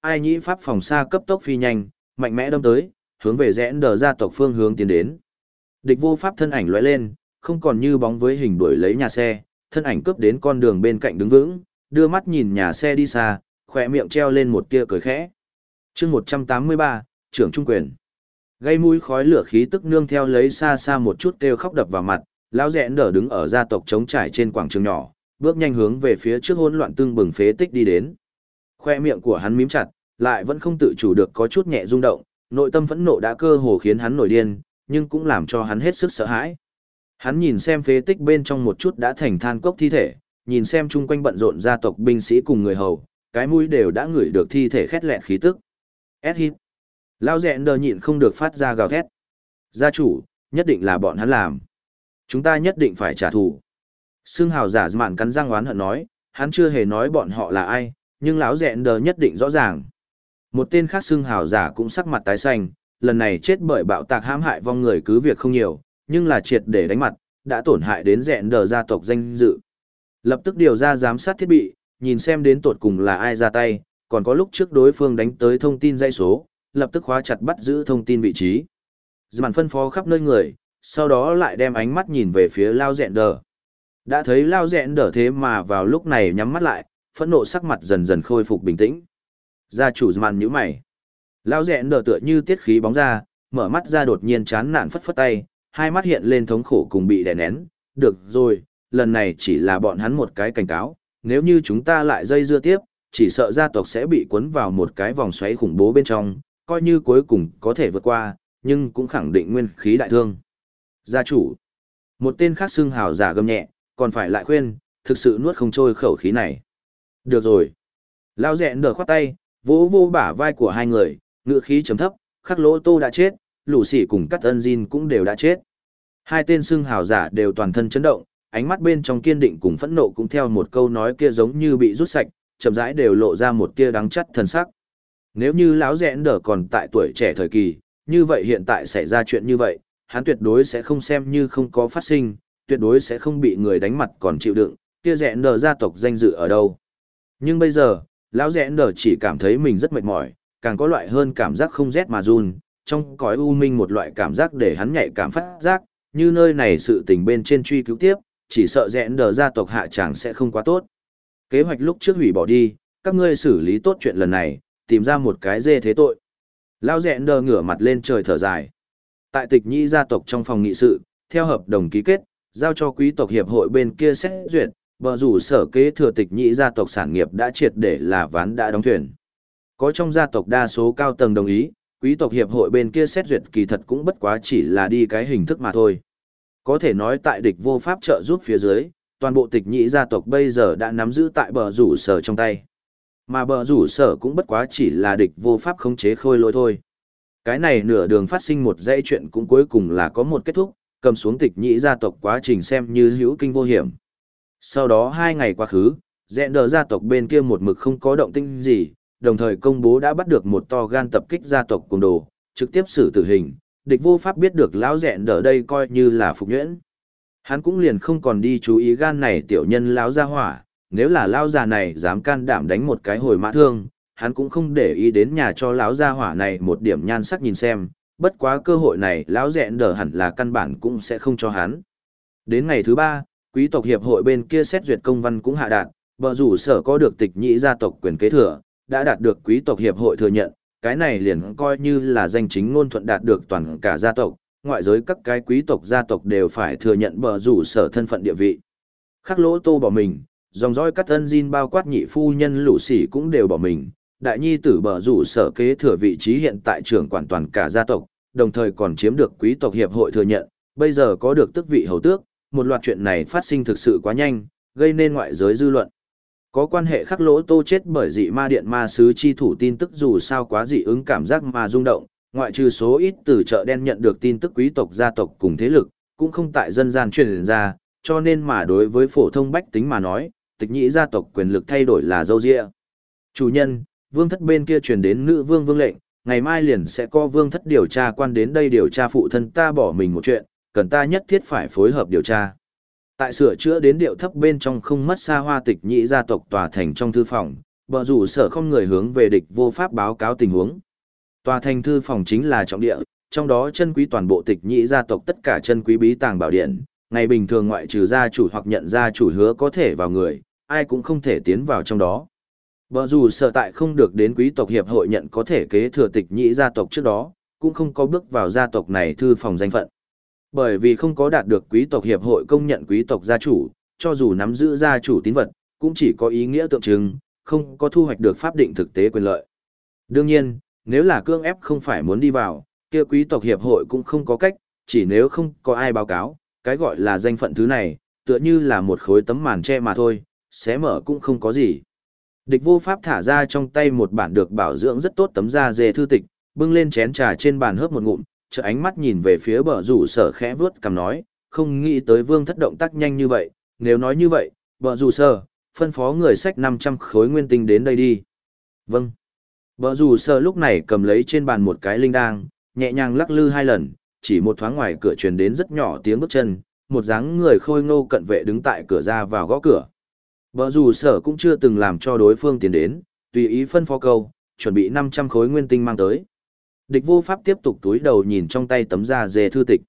Ai nhĩ pháp phòng xa cấp tốc phi nhanh, mạnh mẽ đâm tới, hướng về rẽ đờ gia tộc phương hướng tiến đến. Địch vô pháp thân ảnh lóe lên, không còn như bóng với hình đuổi lấy nhà xe, thân ảnh cướp đến con đường bên cạnh đứng vững, đưa mắt nhìn nhà xe đi xa, khỏe miệng treo lên một tia cười khẽ. chương 183, trưởng trung quyền. Gây mũi khói lửa khí tức nương theo lấy xa xa một chút kêu khóc đập vào mặt, lão rẽ nở đứng ở gia tộc trống trải trên quảng trường nhỏ, bước nhanh hướng về phía trước hỗn loạn tương bừng phế tích đi đến. Khoe miệng của hắn mím chặt, lại vẫn không tự chủ được có chút nhẹ rung động, nội tâm phẫn nộ đã cơ hồ khiến hắn nổi điên, nhưng cũng làm cho hắn hết sức sợ hãi. Hắn nhìn xem phế tích bên trong một chút đã thành than cốc thi thể, nhìn xem chung quanh bận rộn gia tộc binh sĩ cùng người hầu, cái mũi đều đã ngửi được thi thể khét lẹn khí tức. Ed hít. Lao rẽ đờ nhịn không được phát ra gào thét. Gia chủ, nhất định là bọn hắn làm. Chúng ta nhất định phải trả thù. Sương hào giả mạn cắn răng oán hận nói, hắn chưa hề nói bọn họ là ai, nhưng lão dẹn đờ nhất định rõ ràng. Một tên khác Sương hào giả cũng sắc mặt tái xanh, lần này chết bởi bạo tạc hãm hại vong người cứ việc không nhiều, nhưng là triệt để đánh mặt, đã tổn hại đến dẹn đờ gia tộc danh dự. Lập tức điều ra giám sát thiết bị, nhìn xem đến tột cùng là ai ra tay, còn có lúc trước đối phương đánh tới thông tin dây số, lập tức khóa chặt bắt giữ thông tin vị trí. Dàn phân phó khắp nơi người, sau đó lại đem ánh mắt nhìn về phía Lao Dẹn Đờ. Đã thấy Lao Dẹn Đờ thế mà vào lúc này nhắm mắt lại, phẫn nộ sắc mặt dần dần khôi phục bình tĩnh. Gia chủ màn nhíu mày. Lao Dẹn Đờ tựa như tiết khí bóng ra, mở mắt ra đột nhiên chán nản phất phất tay, hai mắt hiện lên thống khổ cùng bị đè nén. Được rồi, lần này chỉ là bọn hắn một cái cảnh cáo, nếu như chúng ta lại dây dưa tiếp, chỉ sợ gia tộc sẽ bị cuốn vào một cái vòng xoáy khủng bố bên trong, coi như cuối cùng có thể vượt qua, nhưng cũng khẳng định nguyên khí đại thương. Gia chủ, một tên khác xưng hào giả gầm nhẹ, còn phải lại khuyên, thực sự nuốt không trôi khẩu khí này. Được rồi. Lao dẹn đờ khoát tay, vỗ vô bả vai của hai người, ngựa khí chấm thấp, khắc lỗ tô đã chết, lũ sỉ cùng cắt ân Jin cũng đều đã chết. Hai tên xưng hào giả đều toàn thân chấn động, ánh mắt bên trong kiên định cùng phẫn nộ cũng theo một câu nói kia giống như bị rút sạch, chậm rãi đều lộ ra một tia đắng chắt thần sắc. Nếu như lão rẽn đờ còn tại tuổi trẻ thời kỳ, như vậy hiện tại xảy ra chuyện như vậy, hắn tuyệt đối sẽ không xem như không có phát sinh, tuyệt đối sẽ không bị người đánh mặt còn chịu đựng, kia rẽ đờ gia tộc danh dự ở đâu. Nhưng bây giờ, lão rẽ đờ chỉ cảm thấy mình rất mệt mỏi, càng có loại hơn cảm giác không rét mà run, trong cõi u minh một loại cảm giác để hắn nhạy cảm phát giác, như nơi này sự tình bên trên truy cứu tiếp, chỉ sợ rẽ đờ gia tộc hạ chẳng sẽ không quá tốt. Kế hoạch lúc trước hủy bỏ đi, các ngươi xử lý tốt chuyện lần này, tìm ra một cái dê thế tội. Lao rẽn đờ ngửa mặt lên trời thở dài. Tại tịch nhĩ gia tộc trong phòng nghị sự, theo hợp đồng ký kết, giao cho quý tộc hiệp hội bên kia xét duyệt, bờ rủ sở kế thừa tịch nhĩ gia tộc sản nghiệp đã triệt để là ván đã đóng thuyền. Có trong gia tộc đa số cao tầng đồng ý, quý tộc hiệp hội bên kia xét duyệt kỳ thật cũng bất quá chỉ là đi cái hình thức mà thôi. Có thể nói tại địch vô pháp trợ giúp phía dưới, toàn bộ tịch nhĩ gia tộc bây giờ đã nắm giữ tại bờ rủ sở trong tay. Mà bờ rủ sở cũng bất quá chỉ là địch vô pháp khống chế khôi lỗi thôi. Cái này nửa đường phát sinh một dãy chuyện cũng cuối cùng là có một kết thúc, cầm xuống tịch nhĩ gia tộc quá trình xem như hữu kinh vô hiểm. Sau đó hai ngày quá khứ, dẹn đờ gia tộc bên kia một mực không có động tinh gì, đồng thời công bố đã bắt được một to gan tập kích gia tộc cùng đồ, trực tiếp xử tử hình, địch vô pháp biết được lão dẹn đờ đây coi như là phục nhuyễn. Hắn cũng liền không còn đi chú ý gan này tiểu nhân lão gia hỏa, nếu là lão già này dám can đảm đánh một cái hồi mã thương, hắn cũng không để ý đến nhà cho lão gia hỏa này một điểm nhan sắc nhìn xem, bất quá cơ hội này lão dẹn đờ hẳn là căn bản cũng sẽ không cho hắn. Đến ngày thứ ba, quý tộc hiệp hội bên kia xét duyệt công văn cũng hạ đạt, bờ rủ sở có được tịch nhị gia tộc quyền kế thừa, đã đạt được quý tộc hiệp hội thừa nhận, cái này liền coi như là danh chính ngôn thuận đạt được toàn cả gia tộc, ngoại giới các cái quý tộc gia tộc đều phải thừa nhận bờ rủ sở thân phận địa vị. Khắc lỗ tô bỏ mình, dòng dõi cắt ân Jin bao quát nhị phu nhân lũ sỉ cũng đều bỏ mình, đại nhi tử bờ rủ sở kế thừa vị trí hiện tại trưởng quản toàn cả gia tộc, đồng thời còn chiếm được quý tộc hiệp hội thừa nhận, bây giờ có được tước vị hầu tước, một loạt chuyện này phát sinh thực sự quá nhanh, gây nên ngoại giới dư luận. có quan hệ khắc lỗ tô chết bởi dị ma điện ma sứ chi thủ tin tức dù sao quá dị ứng cảm giác mà rung động, ngoại trừ số ít từ chợ đen nhận được tin tức quý tộc gia tộc cùng thế lực, cũng không tại dân gian truyền ra, cho nên mà đối với phổ thông bách tính mà nói, tịch nhĩ gia tộc quyền lực thay đổi là dâu dịa. Chủ nhân, vương thất bên kia truyền đến nữ vương vương lệnh, ngày mai liền sẽ có vương thất điều tra quan đến đây điều tra phụ thân ta bỏ mình một chuyện, cần ta nhất thiết phải phối hợp điều tra. Tại sửa chữa đến điệu thấp bên trong không mất xa hoa tịch nhị gia tộc tòa thành trong thư phòng, bờ rủ sở không người hướng về địch vô pháp báo cáo tình huống. Tòa thành thư phòng chính là trọng địa, trong đó chân quý toàn bộ tịch nhị gia tộc tất cả chân quý bí tàng bảo điện, ngày bình thường ngoại trừ gia chủ hoặc nhận gia chủ hứa có thể vào người, ai cũng không thể tiến vào trong đó. Bờ dù sở tại không được đến quý tộc hiệp hội nhận có thể kế thừa tịch nhĩ gia tộc trước đó, cũng không có bước vào gia tộc này thư phòng danh phận. Bởi vì không có đạt được quý tộc hiệp hội công nhận quý tộc gia chủ, cho dù nắm giữ gia chủ tín vật, cũng chỉ có ý nghĩa tượng trưng, không có thu hoạch được pháp định thực tế quyền lợi. Đương nhiên, nếu là cương ép không phải muốn đi vào, kia quý tộc hiệp hội cũng không có cách, chỉ nếu không có ai báo cáo, cái gọi là danh phận thứ này, tựa như là một khối tấm màn che mà thôi, xé mở cũng không có gì. Địch vô pháp thả ra trong tay một bản được bảo dưỡng rất tốt tấm da dê thư tịch, bưng lên chén trà trên bàn hớp một ngụm, trợ ánh mắt nhìn về phía bờ rủ sở khẽ vướt cầm nói, không nghĩ tới vương thất động tác nhanh như vậy, nếu nói như vậy, bờ rủ sở, phân phó người sách 500 khối nguyên tinh đến đây đi. Vâng. Bờ rủ sở lúc này cầm lấy trên bàn một cái linh đang, nhẹ nhàng lắc lư hai lần, chỉ một thoáng ngoài cửa truyền đến rất nhỏ tiếng bước chân, một dáng người khôi ngô cận vệ đứng tại cửa ra vào gõ cửa. Bờ rủ sở cũng chưa từng làm cho đối phương tiến đến, tùy ý phân phó câu, chuẩn bị 500 khối nguyên tinh mang tới. Địch vô pháp tiếp tục túi đầu nhìn trong tay tấm da dê thư tịch.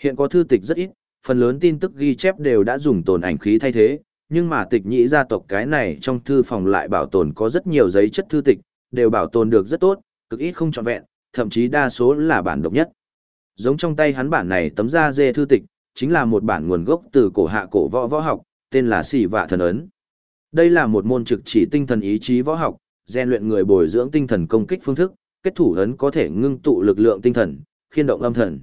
Hiện có thư tịch rất ít, phần lớn tin tức ghi chép đều đã dùng tồn ảnh khí thay thế, nhưng mà tịch nhĩ gia tộc cái này trong thư phòng lại bảo tồn có rất nhiều giấy chất thư tịch, đều bảo tồn được rất tốt, cực ít không trọn vẹn, thậm chí đa số là bản độc nhất. Giống trong tay hắn bản này tấm da dê thư tịch, chính là một bản nguồn gốc từ cổ hạ cổ võ võ học, tên là Sĩ Vạ Thần Ấn. Đây là một môn trực chỉ tinh thần ý chí võ học, rèn luyện người bồi dưỡng tinh thần công kích phương thức, kết thủ ấn có thể ngưng tụ lực lượng tinh thần, khiên động âm thần.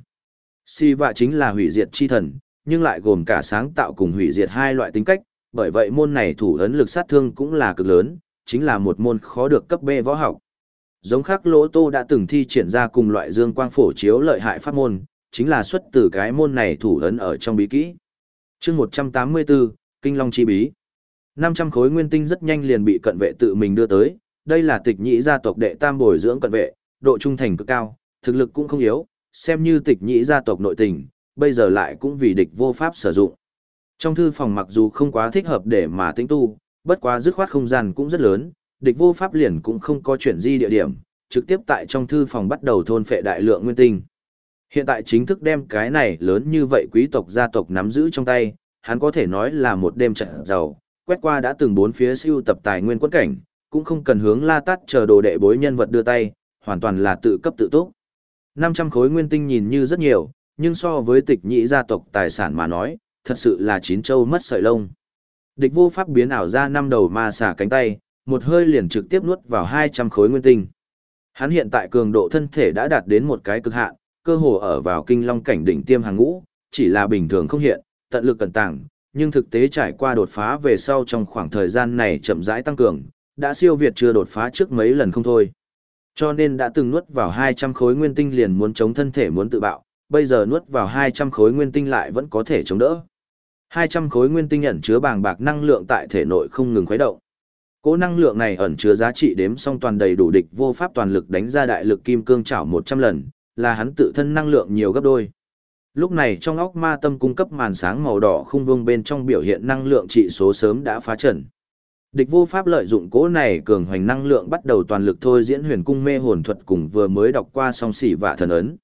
Si vạ chính là hủy diệt chi thần, nhưng lại gồm cả sáng tạo cùng hủy diệt hai loại tính cách, bởi vậy môn này thủ ấn lực sát thương cũng là cực lớn, chính là một môn khó được cấp B võ học. Giống khắc lỗ tô đã từng thi triển ra cùng loại dương quang phổ chiếu lợi hại pháp môn, chính là xuất từ cái môn này thủ ấn ở trong bí kỹ. chương 184, Kinh Long Chi Bí. 500 khối nguyên tinh rất nhanh liền bị cận vệ tự mình đưa tới, đây là tịch nhĩ gia tộc đệ tam bồi dưỡng cận vệ, độ trung thành cực cao, thực lực cũng không yếu, xem như tịch nhĩ gia tộc nội tình, bây giờ lại cũng vì địch vô pháp sử dụng. Trong thư phòng mặc dù không quá thích hợp để mà tính tu, bất quá dứt khoát không gian cũng rất lớn, địch vô pháp liền cũng không có chuyển di địa điểm, trực tiếp tại trong thư phòng bắt đầu thôn phệ đại lượng nguyên tinh. Hiện tại chính thức đem cái này lớn như vậy quý tộc gia tộc nắm giữ trong tay, hắn có thể nói là một đêm trận giàu, quét qua đã từng bốn phía siêu tập tài nguyên quân cảnh, cũng không cần hướng la tát chờ đồ đệ bối nhân vật đưa tay, hoàn toàn là tự cấp tự túc. 500 khối nguyên tinh nhìn như rất nhiều, nhưng so với tịch nhị gia tộc tài sản mà nói, thật sự là chín châu mất sợi lông. Địch vô pháp biến ảo ra năm đầu ma xả cánh tay, một hơi liền trực tiếp nuốt vào 200 khối nguyên tinh. Hắn hiện tại cường độ thân thể đã đạt đến một cái cực hạn, cơ hồ ở vào kinh long cảnh đỉnh tiêm hàng ngũ, chỉ là bình thường không hiện, tận lực cẩn tàng, nhưng thực tế trải qua đột phá về sau trong khoảng thời gian này chậm rãi tăng cường, đã siêu việt chưa đột phá trước mấy lần không thôi. Cho nên đã từng nuốt vào 200 khối nguyên tinh liền muốn chống thân thể muốn tự bạo, bây giờ nuốt vào 200 khối nguyên tinh lại vẫn có thể chống đỡ. 200 khối nguyên tinh ẩn chứa bàng bạc năng lượng tại thể nội không ngừng khuấy động. Cố năng lượng này ẩn chứa giá trị đếm song toàn đầy đủ địch vô pháp toàn lực đánh ra đại lực kim cương chảo 100 lần, là hắn tự thân năng lượng nhiều gấp đôi. Lúc này trong óc ma tâm cung cấp màn sáng màu đỏ khung vương bên trong biểu hiện năng lượng trị số sớm đã phá trần. Địch vô pháp lợi dụng cố này cường hoành năng lượng bắt đầu toàn lực thôi diễn huyền cung mê hồn thuật cùng vừa mới đọc qua song xỉ vạ thần ấn.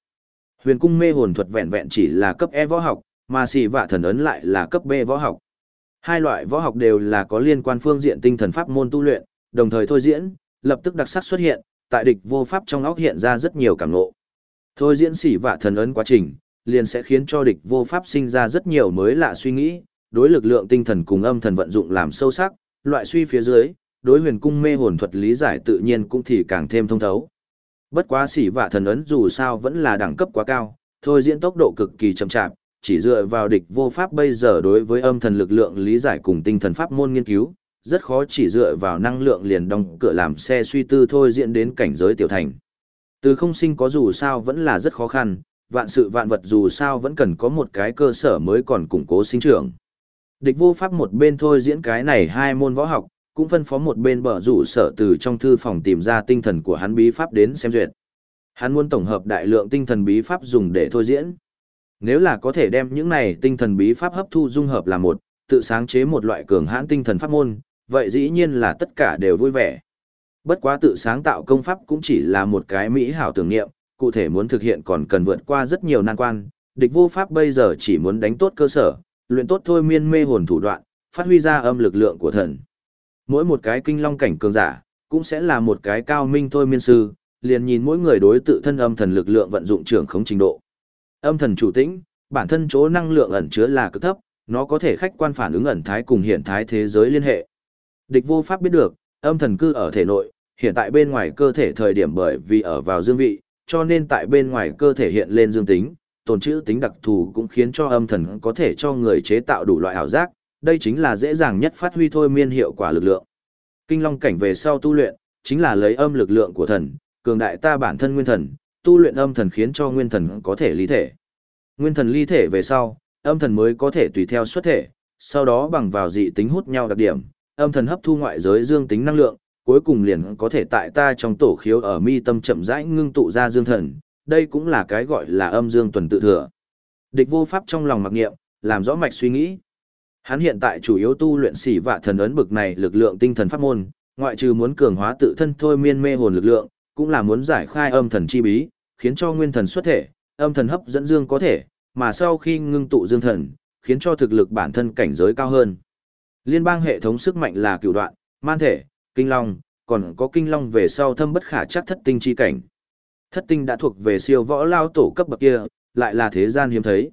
Huyền cung mê hồn thuật vẹn vẹn chỉ là cấp E võ học, mà xỉ vạ thần ấn lại là cấp B võ học. Hai loại võ học đều là có liên quan phương diện tinh thần pháp môn tu luyện, đồng thời thôi diễn, lập tức đặc sắc xuất hiện, tại địch vô pháp trong óc hiện ra rất nhiều cảm ngộ. Thôi diễn xỉ vạ thần ấn quá trình, liền sẽ khiến cho địch vô pháp sinh ra rất nhiều mới lạ suy nghĩ, đối lực lượng tinh thần cùng âm thần vận dụng làm sâu sắc, loại suy phía dưới, đối huyền cung mê hồn thuật lý giải tự nhiên cũng thì càng thêm thông thấu. Bất quá xỉ vạ thần ấn dù sao vẫn là đẳng cấp quá cao, thôi diễn tốc độ cực kỳ chậm chạp, chỉ dựa vào địch vô pháp bây giờ đối với âm thần lực lượng lý giải cùng tinh thần pháp môn nghiên cứu, rất khó chỉ dựa vào năng lượng liền đóng cửa làm xe suy tư thôi diễn đến cảnh giới tiểu thành. Từ không sinh có dù sao vẫn là rất khó khăn, vạn sự vạn vật dù sao vẫn cần có một cái cơ sở mới còn củng cố sinh trưởng. Địch vô pháp một bên thôi diễn cái này hai môn võ học, cũng phân phó một bên bở rủ sở từ trong thư phòng tìm ra tinh thần của hắn bí pháp đến xem duyệt. Hắn muốn tổng hợp đại lượng tinh thần bí pháp dùng để thôi diễn. Nếu là có thể đem những này tinh thần bí pháp hấp thu dung hợp là một, tự sáng chế một loại cường hãn tinh thần pháp môn, vậy dĩ nhiên là tất cả đều vui vẻ. Bất quá tự sáng tạo công pháp cũng chỉ là một cái mỹ hảo tưởng niệm, cụ thể muốn thực hiện còn cần vượt qua rất nhiều nan quan, địch vô pháp bây giờ chỉ muốn đánh tốt cơ sở, luyện tốt thôi miên mê hồn thủ đoạn, phát huy ra âm lực lượng của thần. Mỗi một cái kinh long cảnh cường giả, cũng sẽ là một cái cao minh thôi miên sư, liền nhìn mỗi người đối tự thân âm thần lực lượng vận dụng trưởng khống trình độ. Âm thần chủ tĩnh, bản thân chỗ năng lượng ẩn chứa là cực thấp, nó có thể khách quan phản ứng ẩn thái cùng hiện thái thế giới liên hệ. Địch vô pháp biết được, âm thần cư ở thể nội, hiện tại bên ngoài cơ thể thời điểm bởi vì ở vào dương vị, cho nên tại bên ngoài cơ thể hiện lên dương tính, tồn trữ tính đặc thù cũng khiến cho âm thần có thể cho người chế tạo đủ loại ảo giác, đây chính là dễ dàng nhất phát huy thôi miên hiệu quả lực lượng. Kinh long cảnh về sau tu luyện, chính là lấy âm lực lượng của thần, cường đại ta bản thân nguyên thần, tu luyện âm thần khiến cho nguyên thần có thể ly thể. Nguyên thần ly thể về sau, âm thần mới có thể tùy theo xuất thể, sau đó bằng vào dị tính hút nhau đặc điểm, âm thần hấp thu ngoại giới dương tính năng lượng, cuối cùng liền có thể tại ta trong tổ khiếu ở mi tâm chậm rãi ngưng tụ ra dương thần, đây cũng là cái gọi là âm dương tuần tự thừa. Địch vô pháp trong lòng mặc nghiệm, làm rõ mạch suy nghĩ. Hắn hiện tại chủ yếu tu luyện xỉ vạ thần ấn bực này lực lượng tinh thần pháp môn, ngoại trừ muốn cường hóa tự thân thôi miên mê hồn lực lượng, cũng là muốn giải khai âm thần chi bí, khiến cho nguyên thần xuất thể, âm thần hấp dẫn dương có thể, mà sau khi ngưng tụ dương thần, khiến cho thực lực bản thân cảnh giới cao hơn. Liên bang hệ thống sức mạnh là cửu đoạn, man thể, kinh long, còn có kinh long về sau thâm bất khả chắc thất tinh chi cảnh. Thất tinh đã thuộc về siêu võ lao tổ cấp bậc kia, lại là thế gian hiếm thấy.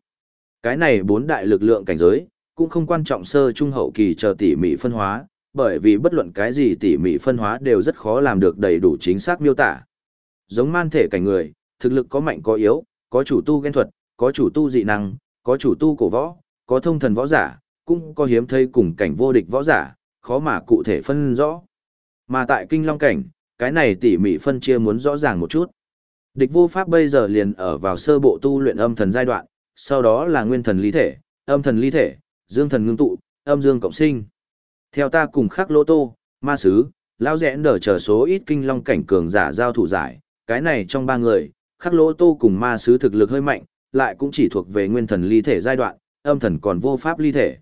Cái này bốn đại lực lượng cảnh giới, cũng không quan trọng sơ trung hậu kỳ chờ tỉ mỉ phân hóa, bởi vì bất luận cái gì tỉ mỉ phân hóa đều rất khó làm được đầy đủ chính xác miêu tả. Giống man thể cảnh người, thực lực có mạnh có yếu, có chủ tu ghen thuật, có chủ tu dị năng, có chủ tu cổ võ, có thông thần võ giả, cũng có hiếm thấy cùng cảnh vô địch võ giả, khó mà cụ thể phân rõ. Mà tại kinh long cảnh, cái này tỉ mỉ phân chia muốn rõ ràng một chút. Địch vô pháp bây giờ liền ở vào sơ bộ tu luyện âm thần giai đoạn, sau đó là nguyên thần lý thể, âm thần lý thể, dương thần ngưng tụ, âm dương cộng sinh. Theo ta cùng khắc lô tô, ma sứ, lao rẽ đỡ chờ số ít kinh long cảnh cường giả giao thủ giải, cái này trong ba người, khắc lô tô cùng ma sứ thực lực hơi mạnh, lại cũng chỉ thuộc về nguyên thần ly thể giai đoạn, âm thần còn vô pháp ly thể.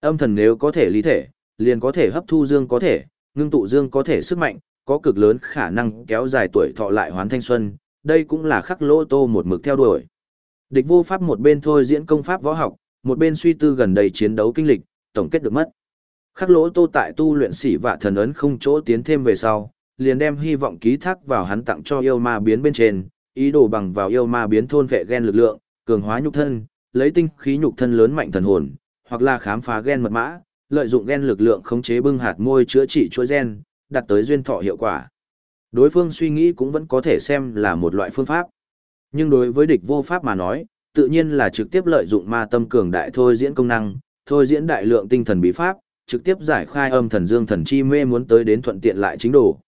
Âm thần nếu có thể ly thể, liền có thể hấp thu dương có thể, ngưng tụ dương có thể sức mạnh, có cực lớn khả năng kéo dài tuổi thọ lại hoán thanh xuân, đây cũng là khắc lô tô một mực theo đuổi. Địch vô pháp một bên thôi diễn công pháp võ học, một bên suy tư gần đây chiến đấu kinh lịch, tổng kết được mất. Khắc lỗ tô tại tu luyện sĩ và thần ấn không chỗ tiến thêm về sau, liền đem hy vọng ký thác vào hắn tặng cho yêu ma biến bên trên, ý đồ bằng vào yêu ma biến thôn vệ gen lực lượng, cường hóa nhục thân, lấy tinh khí nhục thân lớn mạnh thần hồn, hoặc là khám phá gen mật mã, lợi dụng gen lực lượng khống chế bưng hạt môi chữa trị chuỗi gen, đạt tới duyên thọ hiệu quả. Đối phương suy nghĩ cũng vẫn có thể xem là một loại phương pháp. Nhưng đối với địch vô pháp mà nói, tự nhiên là trực tiếp lợi dụng ma tâm cường đại thôi diễn công năng, thôi diễn đại lượng tinh thần bí pháp, trực tiếp giải khai âm thần dương thần chi mê muốn tới đến thuận tiện lại chính đồ.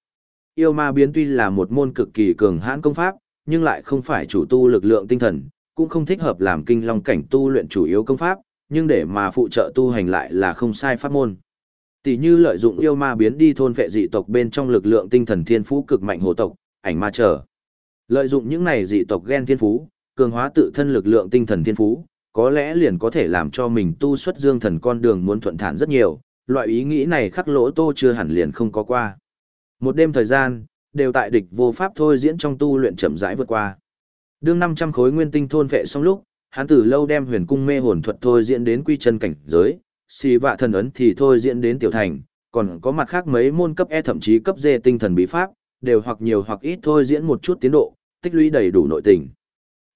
Yêu ma biến tuy là một môn cực kỳ cường hãn công pháp, nhưng lại không phải chủ tu lực lượng tinh thần, cũng không thích hợp làm kinh long cảnh tu luyện chủ yếu công pháp, nhưng để mà phụ trợ tu hành lại là không sai pháp môn. Tỷ như lợi dụng yêu ma biến đi thôn phệ dị tộc bên trong lực lượng tinh thần thiên phú cực mạnh hồ tộc, ảnh ma trở. Lợi dụng những này dị tộc gen thiên phú, cường hóa tự thân lực lượng tinh thần thiên phú, có lẽ liền có thể làm cho mình tu xuất dương thần con đường muốn thuận thản rất nhiều, loại ý nghĩ này khắc lỗ tô chưa hẳn liền không có qua. Một đêm thời gian, đều tại địch vô pháp thôi diễn trong tu luyện chậm rãi vượt qua. Đương 500 khối nguyên tinh thôn vệ xong lúc, hắn từ lâu đem huyền cung mê hồn thuật thôi diễn đến quy chân cảnh giới, xì vạ thần ấn thì thôi diễn đến tiểu thành, còn có mặt khác mấy môn cấp E thậm chí cấp D tinh thần bí pháp, đều hoặc nhiều hoặc ít thôi diễn một chút tiến độ, tích lũy đầy đủ nội tình.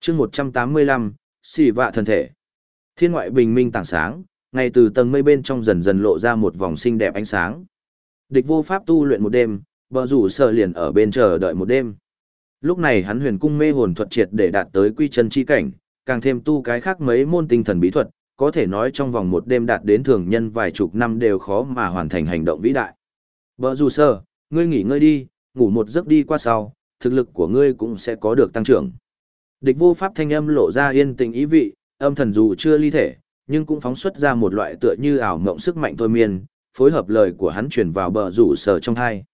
chương 185, xì vạ thần thể. Thiên ngoại bình minh tảng sáng, ngay từ tầng mây bên trong dần dần lộ ra một vòng xinh đẹp ánh sáng. Địch vô pháp tu luyện một đêm, bờ rủ sợ liền ở bên chờ đợi một đêm. Lúc này hắn huyền cung mê hồn thuật triệt để đạt tới quy chân chi cảnh, càng thêm tu cái khác mấy môn tinh thần bí thuật, có thể nói trong vòng một đêm đạt đến thường nhân vài chục năm đều khó mà hoàn thành hành động vĩ đại. Bờ dù sơ, ngươi nghỉ ngơi đi, ngủ một giấc đi qua sau, thực lực của ngươi cũng sẽ có được tăng trưởng. Địch vô pháp thanh âm lộ ra yên tình ý vị, âm thần dù chưa ly thể, nhưng cũng phóng xuất ra một loại tựa như ảo mộng sức mạnh thôi miên, phối hợp lời của hắn truyền vào bờ rủ sở trong hai.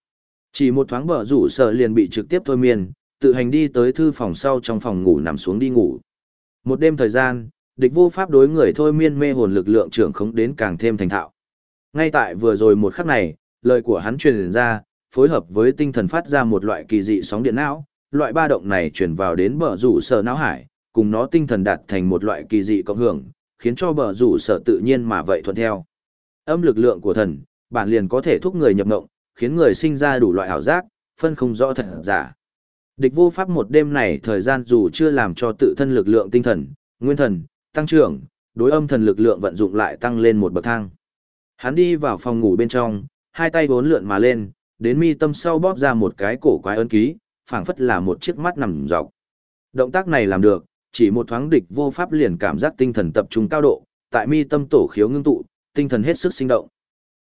Chỉ một thoáng bờ rủ sở liền bị trực tiếp thôi miên, tự hành đi tới thư phòng sau trong phòng ngủ nằm xuống đi ngủ. Một đêm thời gian, địch vô pháp đối người thôi miên mê hồn lực lượng trưởng khống đến càng thêm thành thạo. Ngay tại vừa rồi một khắc này, lời của hắn truyền ra, phối hợp với tinh thần phát ra một loại kỳ dị sóng điện não, loại ba động này truyền vào đến bờ rủ sở não hải, cùng nó tinh thần đạt thành một loại kỳ dị cộng hưởng, khiến cho bờ rủ sở tự nhiên mà vậy thuận theo. Âm lực lượng của thần, bản liền có thể thúc người nhập ngộng, khiến người sinh ra đủ loại ảo giác, phân không rõ thật giả. Địch vô pháp một đêm này thời gian dù chưa làm cho tự thân lực lượng tinh thần, nguyên thần, tăng trưởng, đối âm thần lực lượng vận dụng lại tăng lên một bậc thang. Hắn đi vào phòng ngủ bên trong, hai tay bốn lượn mà lên, đến mi tâm sau bóp ra một cái cổ quái ấn ký, phảng phất là một chiếc mắt nằm dọc. Động tác này làm được, chỉ một thoáng địch vô pháp liền cảm giác tinh thần tập trung cao độ, tại mi tâm tổ khiếu ngưng tụ, tinh thần hết sức sinh động.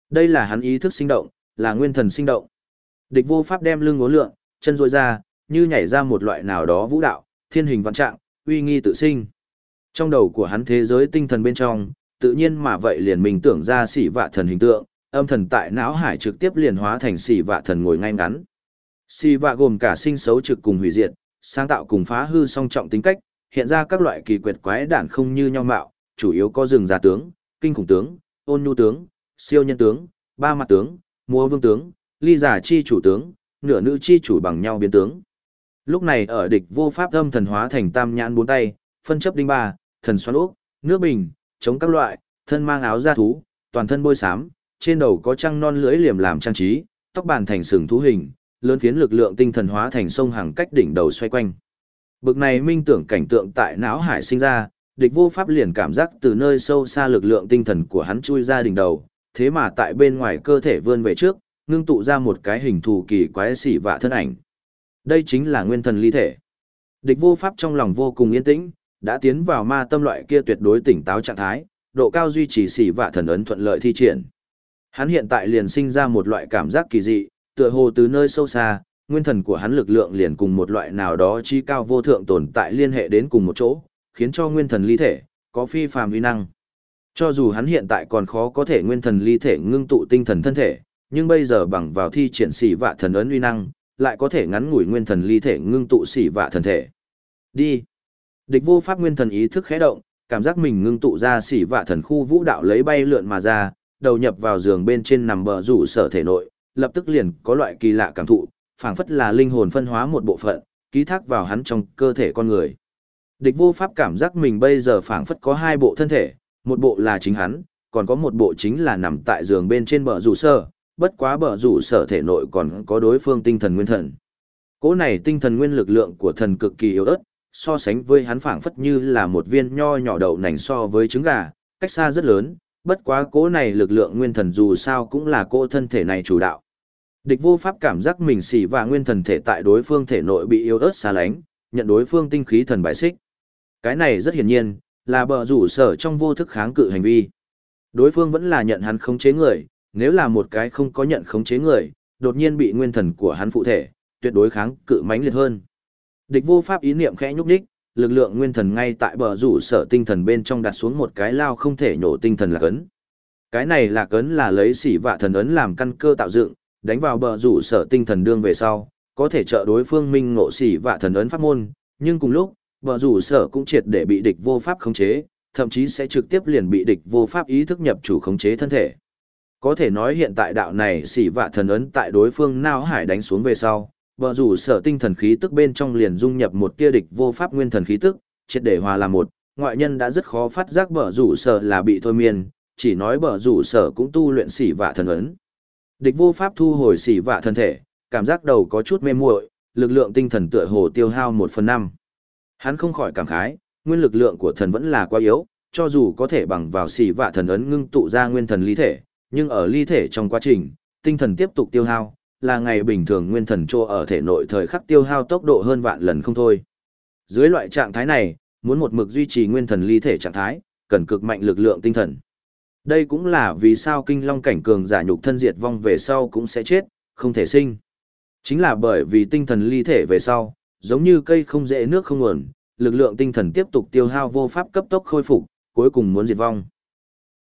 Đây là hắn ý thức sinh động, là nguyên thần sinh động. Địch vô pháp đem lưng uốn lượn, chân duỗi ra, như nhảy ra một loại nào đó vũ đạo, thiên hình vạn trạng, uy nghi tự sinh. Trong đầu của hắn thế giới tinh thần bên trong, tự nhiên mà vậy liền mình tưởng ra xỉ vạ thần hình tượng, âm thần tại não hải trực tiếp liền hóa thành xỉ vạ thần ngồi ngay ngắn. Xỉ vạ gồm cả sinh xấu trực cùng hủy diệt, sáng tạo cùng phá hư song trọng tính cách, hiện ra các loại kỳ quyệt quái đản không như nhau mạo, chủ yếu có rừng già tướng, kinh khủng tướng, ôn nhu tướng, siêu nhân tướng, ba mặt tướng, múa vương tướng, ly giả chi chủ tướng, nửa nữ chi chủ bằng nhau biến tướng. Lúc này ở địch vô pháp âm thần hóa thành tam nhãn bốn tay, phân chấp đinh ba, thần xoắn ốc, nước bình, chống các loại, thân mang áo da thú, toàn thân bôi xám, trên đầu có trăng non lưỡi liềm làm trang trí, tóc bàn thành sừng thú hình, lớn phiến lực lượng tinh thần hóa thành sông hàng cách đỉnh đầu xoay quanh. Bực này minh tưởng cảnh tượng tại não hải sinh ra, địch vô pháp liền cảm giác từ nơi sâu xa lực lượng tinh thần của hắn chui ra đỉnh đầu, thế mà tại bên ngoài cơ thể vươn về trước, ngưng tụ ra một cái hình thù kỳ quái xỉ vạ thân ảnh. Đây chính là nguyên thần ly thể. Địch vô pháp trong lòng vô cùng yên tĩnh, đã tiến vào ma tâm loại kia tuyệt đối tỉnh táo trạng thái, độ cao duy trì xỉ vạ thần ấn thuận lợi thi triển. Hắn hiện tại liền sinh ra một loại cảm giác kỳ dị, tựa hồ từ nơi sâu xa, nguyên thần của hắn lực lượng liền cùng một loại nào đó chi cao vô thượng tồn tại liên hệ đến cùng một chỗ, khiến cho nguyên thần ly thể, có phi phàm uy năng. Cho dù hắn hiện tại còn khó có thể nguyên thần ly thể ngưng tụ tinh thần thân thể, nhưng bây giờ bằng vào thi triển sỉ vạ thần ấn uy năng, lại có thể ngắn ngủi nguyên thần ly thể ngưng tụ xỉ vạ thần thể. Đi. Địch vô pháp nguyên thần ý thức khẽ động, cảm giác mình ngưng tụ ra xỉ vạ thần khu vũ đạo lấy bay lượn mà ra, đầu nhập vào giường bên trên nằm bờ rủ sở thể nội, lập tức liền có loại kỳ lạ cảm thụ, phảng phất là linh hồn phân hóa một bộ phận, ký thác vào hắn trong cơ thể con người. Địch vô pháp cảm giác mình bây giờ phảng phất có hai bộ thân thể, một bộ là chính hắn, còn có một bộ chính là nằm tại giường bên trên bờ rủ sở, bất quá bờ rủ sở thể nội còn có đối phương tinh thần nguyên thần. Cỗ này tinh thần nguyên lực lượng của thần cực kỳ yếu ớt, so sánh với hắn phảng phất như là một viên nho nhỏ đậu nành so với trứng gà, cách xa rất lớn, bất quá cỗ này lực lượng nguyên thần dù sao cũng là cỗ thân thể này chủ đạo. Địch vô pháp cảm giác mình xỉ và nguyên thần thể tại đối phương thể nội bị yếu ớt xa lánh, nhận đối phương tinh khí thần bại xích. Cái này rất hiển nhiên, là bờ rủ sở trong vô thức kháng cự hành vi. Đối phương vẫn là nhận hắn khống chế người, nếu là một cái không có nhận khống chế người, đột nhiên bị nguyên thần của hắn phụ thể, tuyệt đối kháng cự mãnh liệt hơn. Địch vô pháp ý niệm khẽ nhúc đích, lực lượng nguyên thần ngay tại bờ rủ sở tinh thần bên trong đặt xuống một cái lao không thể nhổ tinh thần là cấn. Cái này là cấn là lấy xỉ vạ thần ấn làm căn cơ tạo dựng, đánh vào bờ rủ sở tinh thần đương về sau, có thể trợ đối phương minh ngộ xỉ vạ thần ấn pháp môn, nhưng cùng lúc, bờ rủ sở cũng triệt để bị địch vô pháp khống chế, thậm chí sẽ trực tiếp liền bị địch vô pháp ý thức nhập chủ khống chế thân thể. Có thể nói hiện tại đạo này xỉ vạ thần ấn tại đối phương nao hải đánh xuống về sau, bờ rủ sở tinh thần khí tức bên trong liền dung nhập một tia địch vô pháp nguyên thần khí tức, triệt để hòa làm một, ngoại nhân đã rất khó phát giác bờ rủ sở là bị thôi miên, chỉ nói bờ rủ sở cũng tu luyện xỉ vạ thần ấn. Địch vô pháp thu hồi xỉ vạ thân thể, cảm giác đầu có chút mê muội, lực lượng tinh thần tựa hồ tiêu hao một phần năm. Hắn không khỏi cảm khái, nguyên lực lượng của thần vẫn là quá yếu, cho dù có thể bằng vào xỉ vạ thần ấn ngưng tụ ra nguyên thần lý thể, nhưng ở ly thể trong quá trình, tinh thần tiếp tục tiêu hao, là ngày bình thường nguyên thần trô ở thể nội thời khắc tiêu hao tốc độ hơn vạn lần không thôi. Dưới loại trạng thái này, muốn một mực duy trì nguyên thần ly thể trạng thái, cần cực mạnh lực lượng tinh thần. Đây cũng là vì sao kinh long cảnh cường giả nhục thân diệt vong về sau cũng sẽ chết, không thể sinh. Chính là bởi vì tinh thần ly thể về sau, giống như cây không dễ nước không nguồn, lực lượng tinh thần tiếp tục tiêu hao vô pháp cấp tốc khôi phục, cuối cùng muốn diệt vong.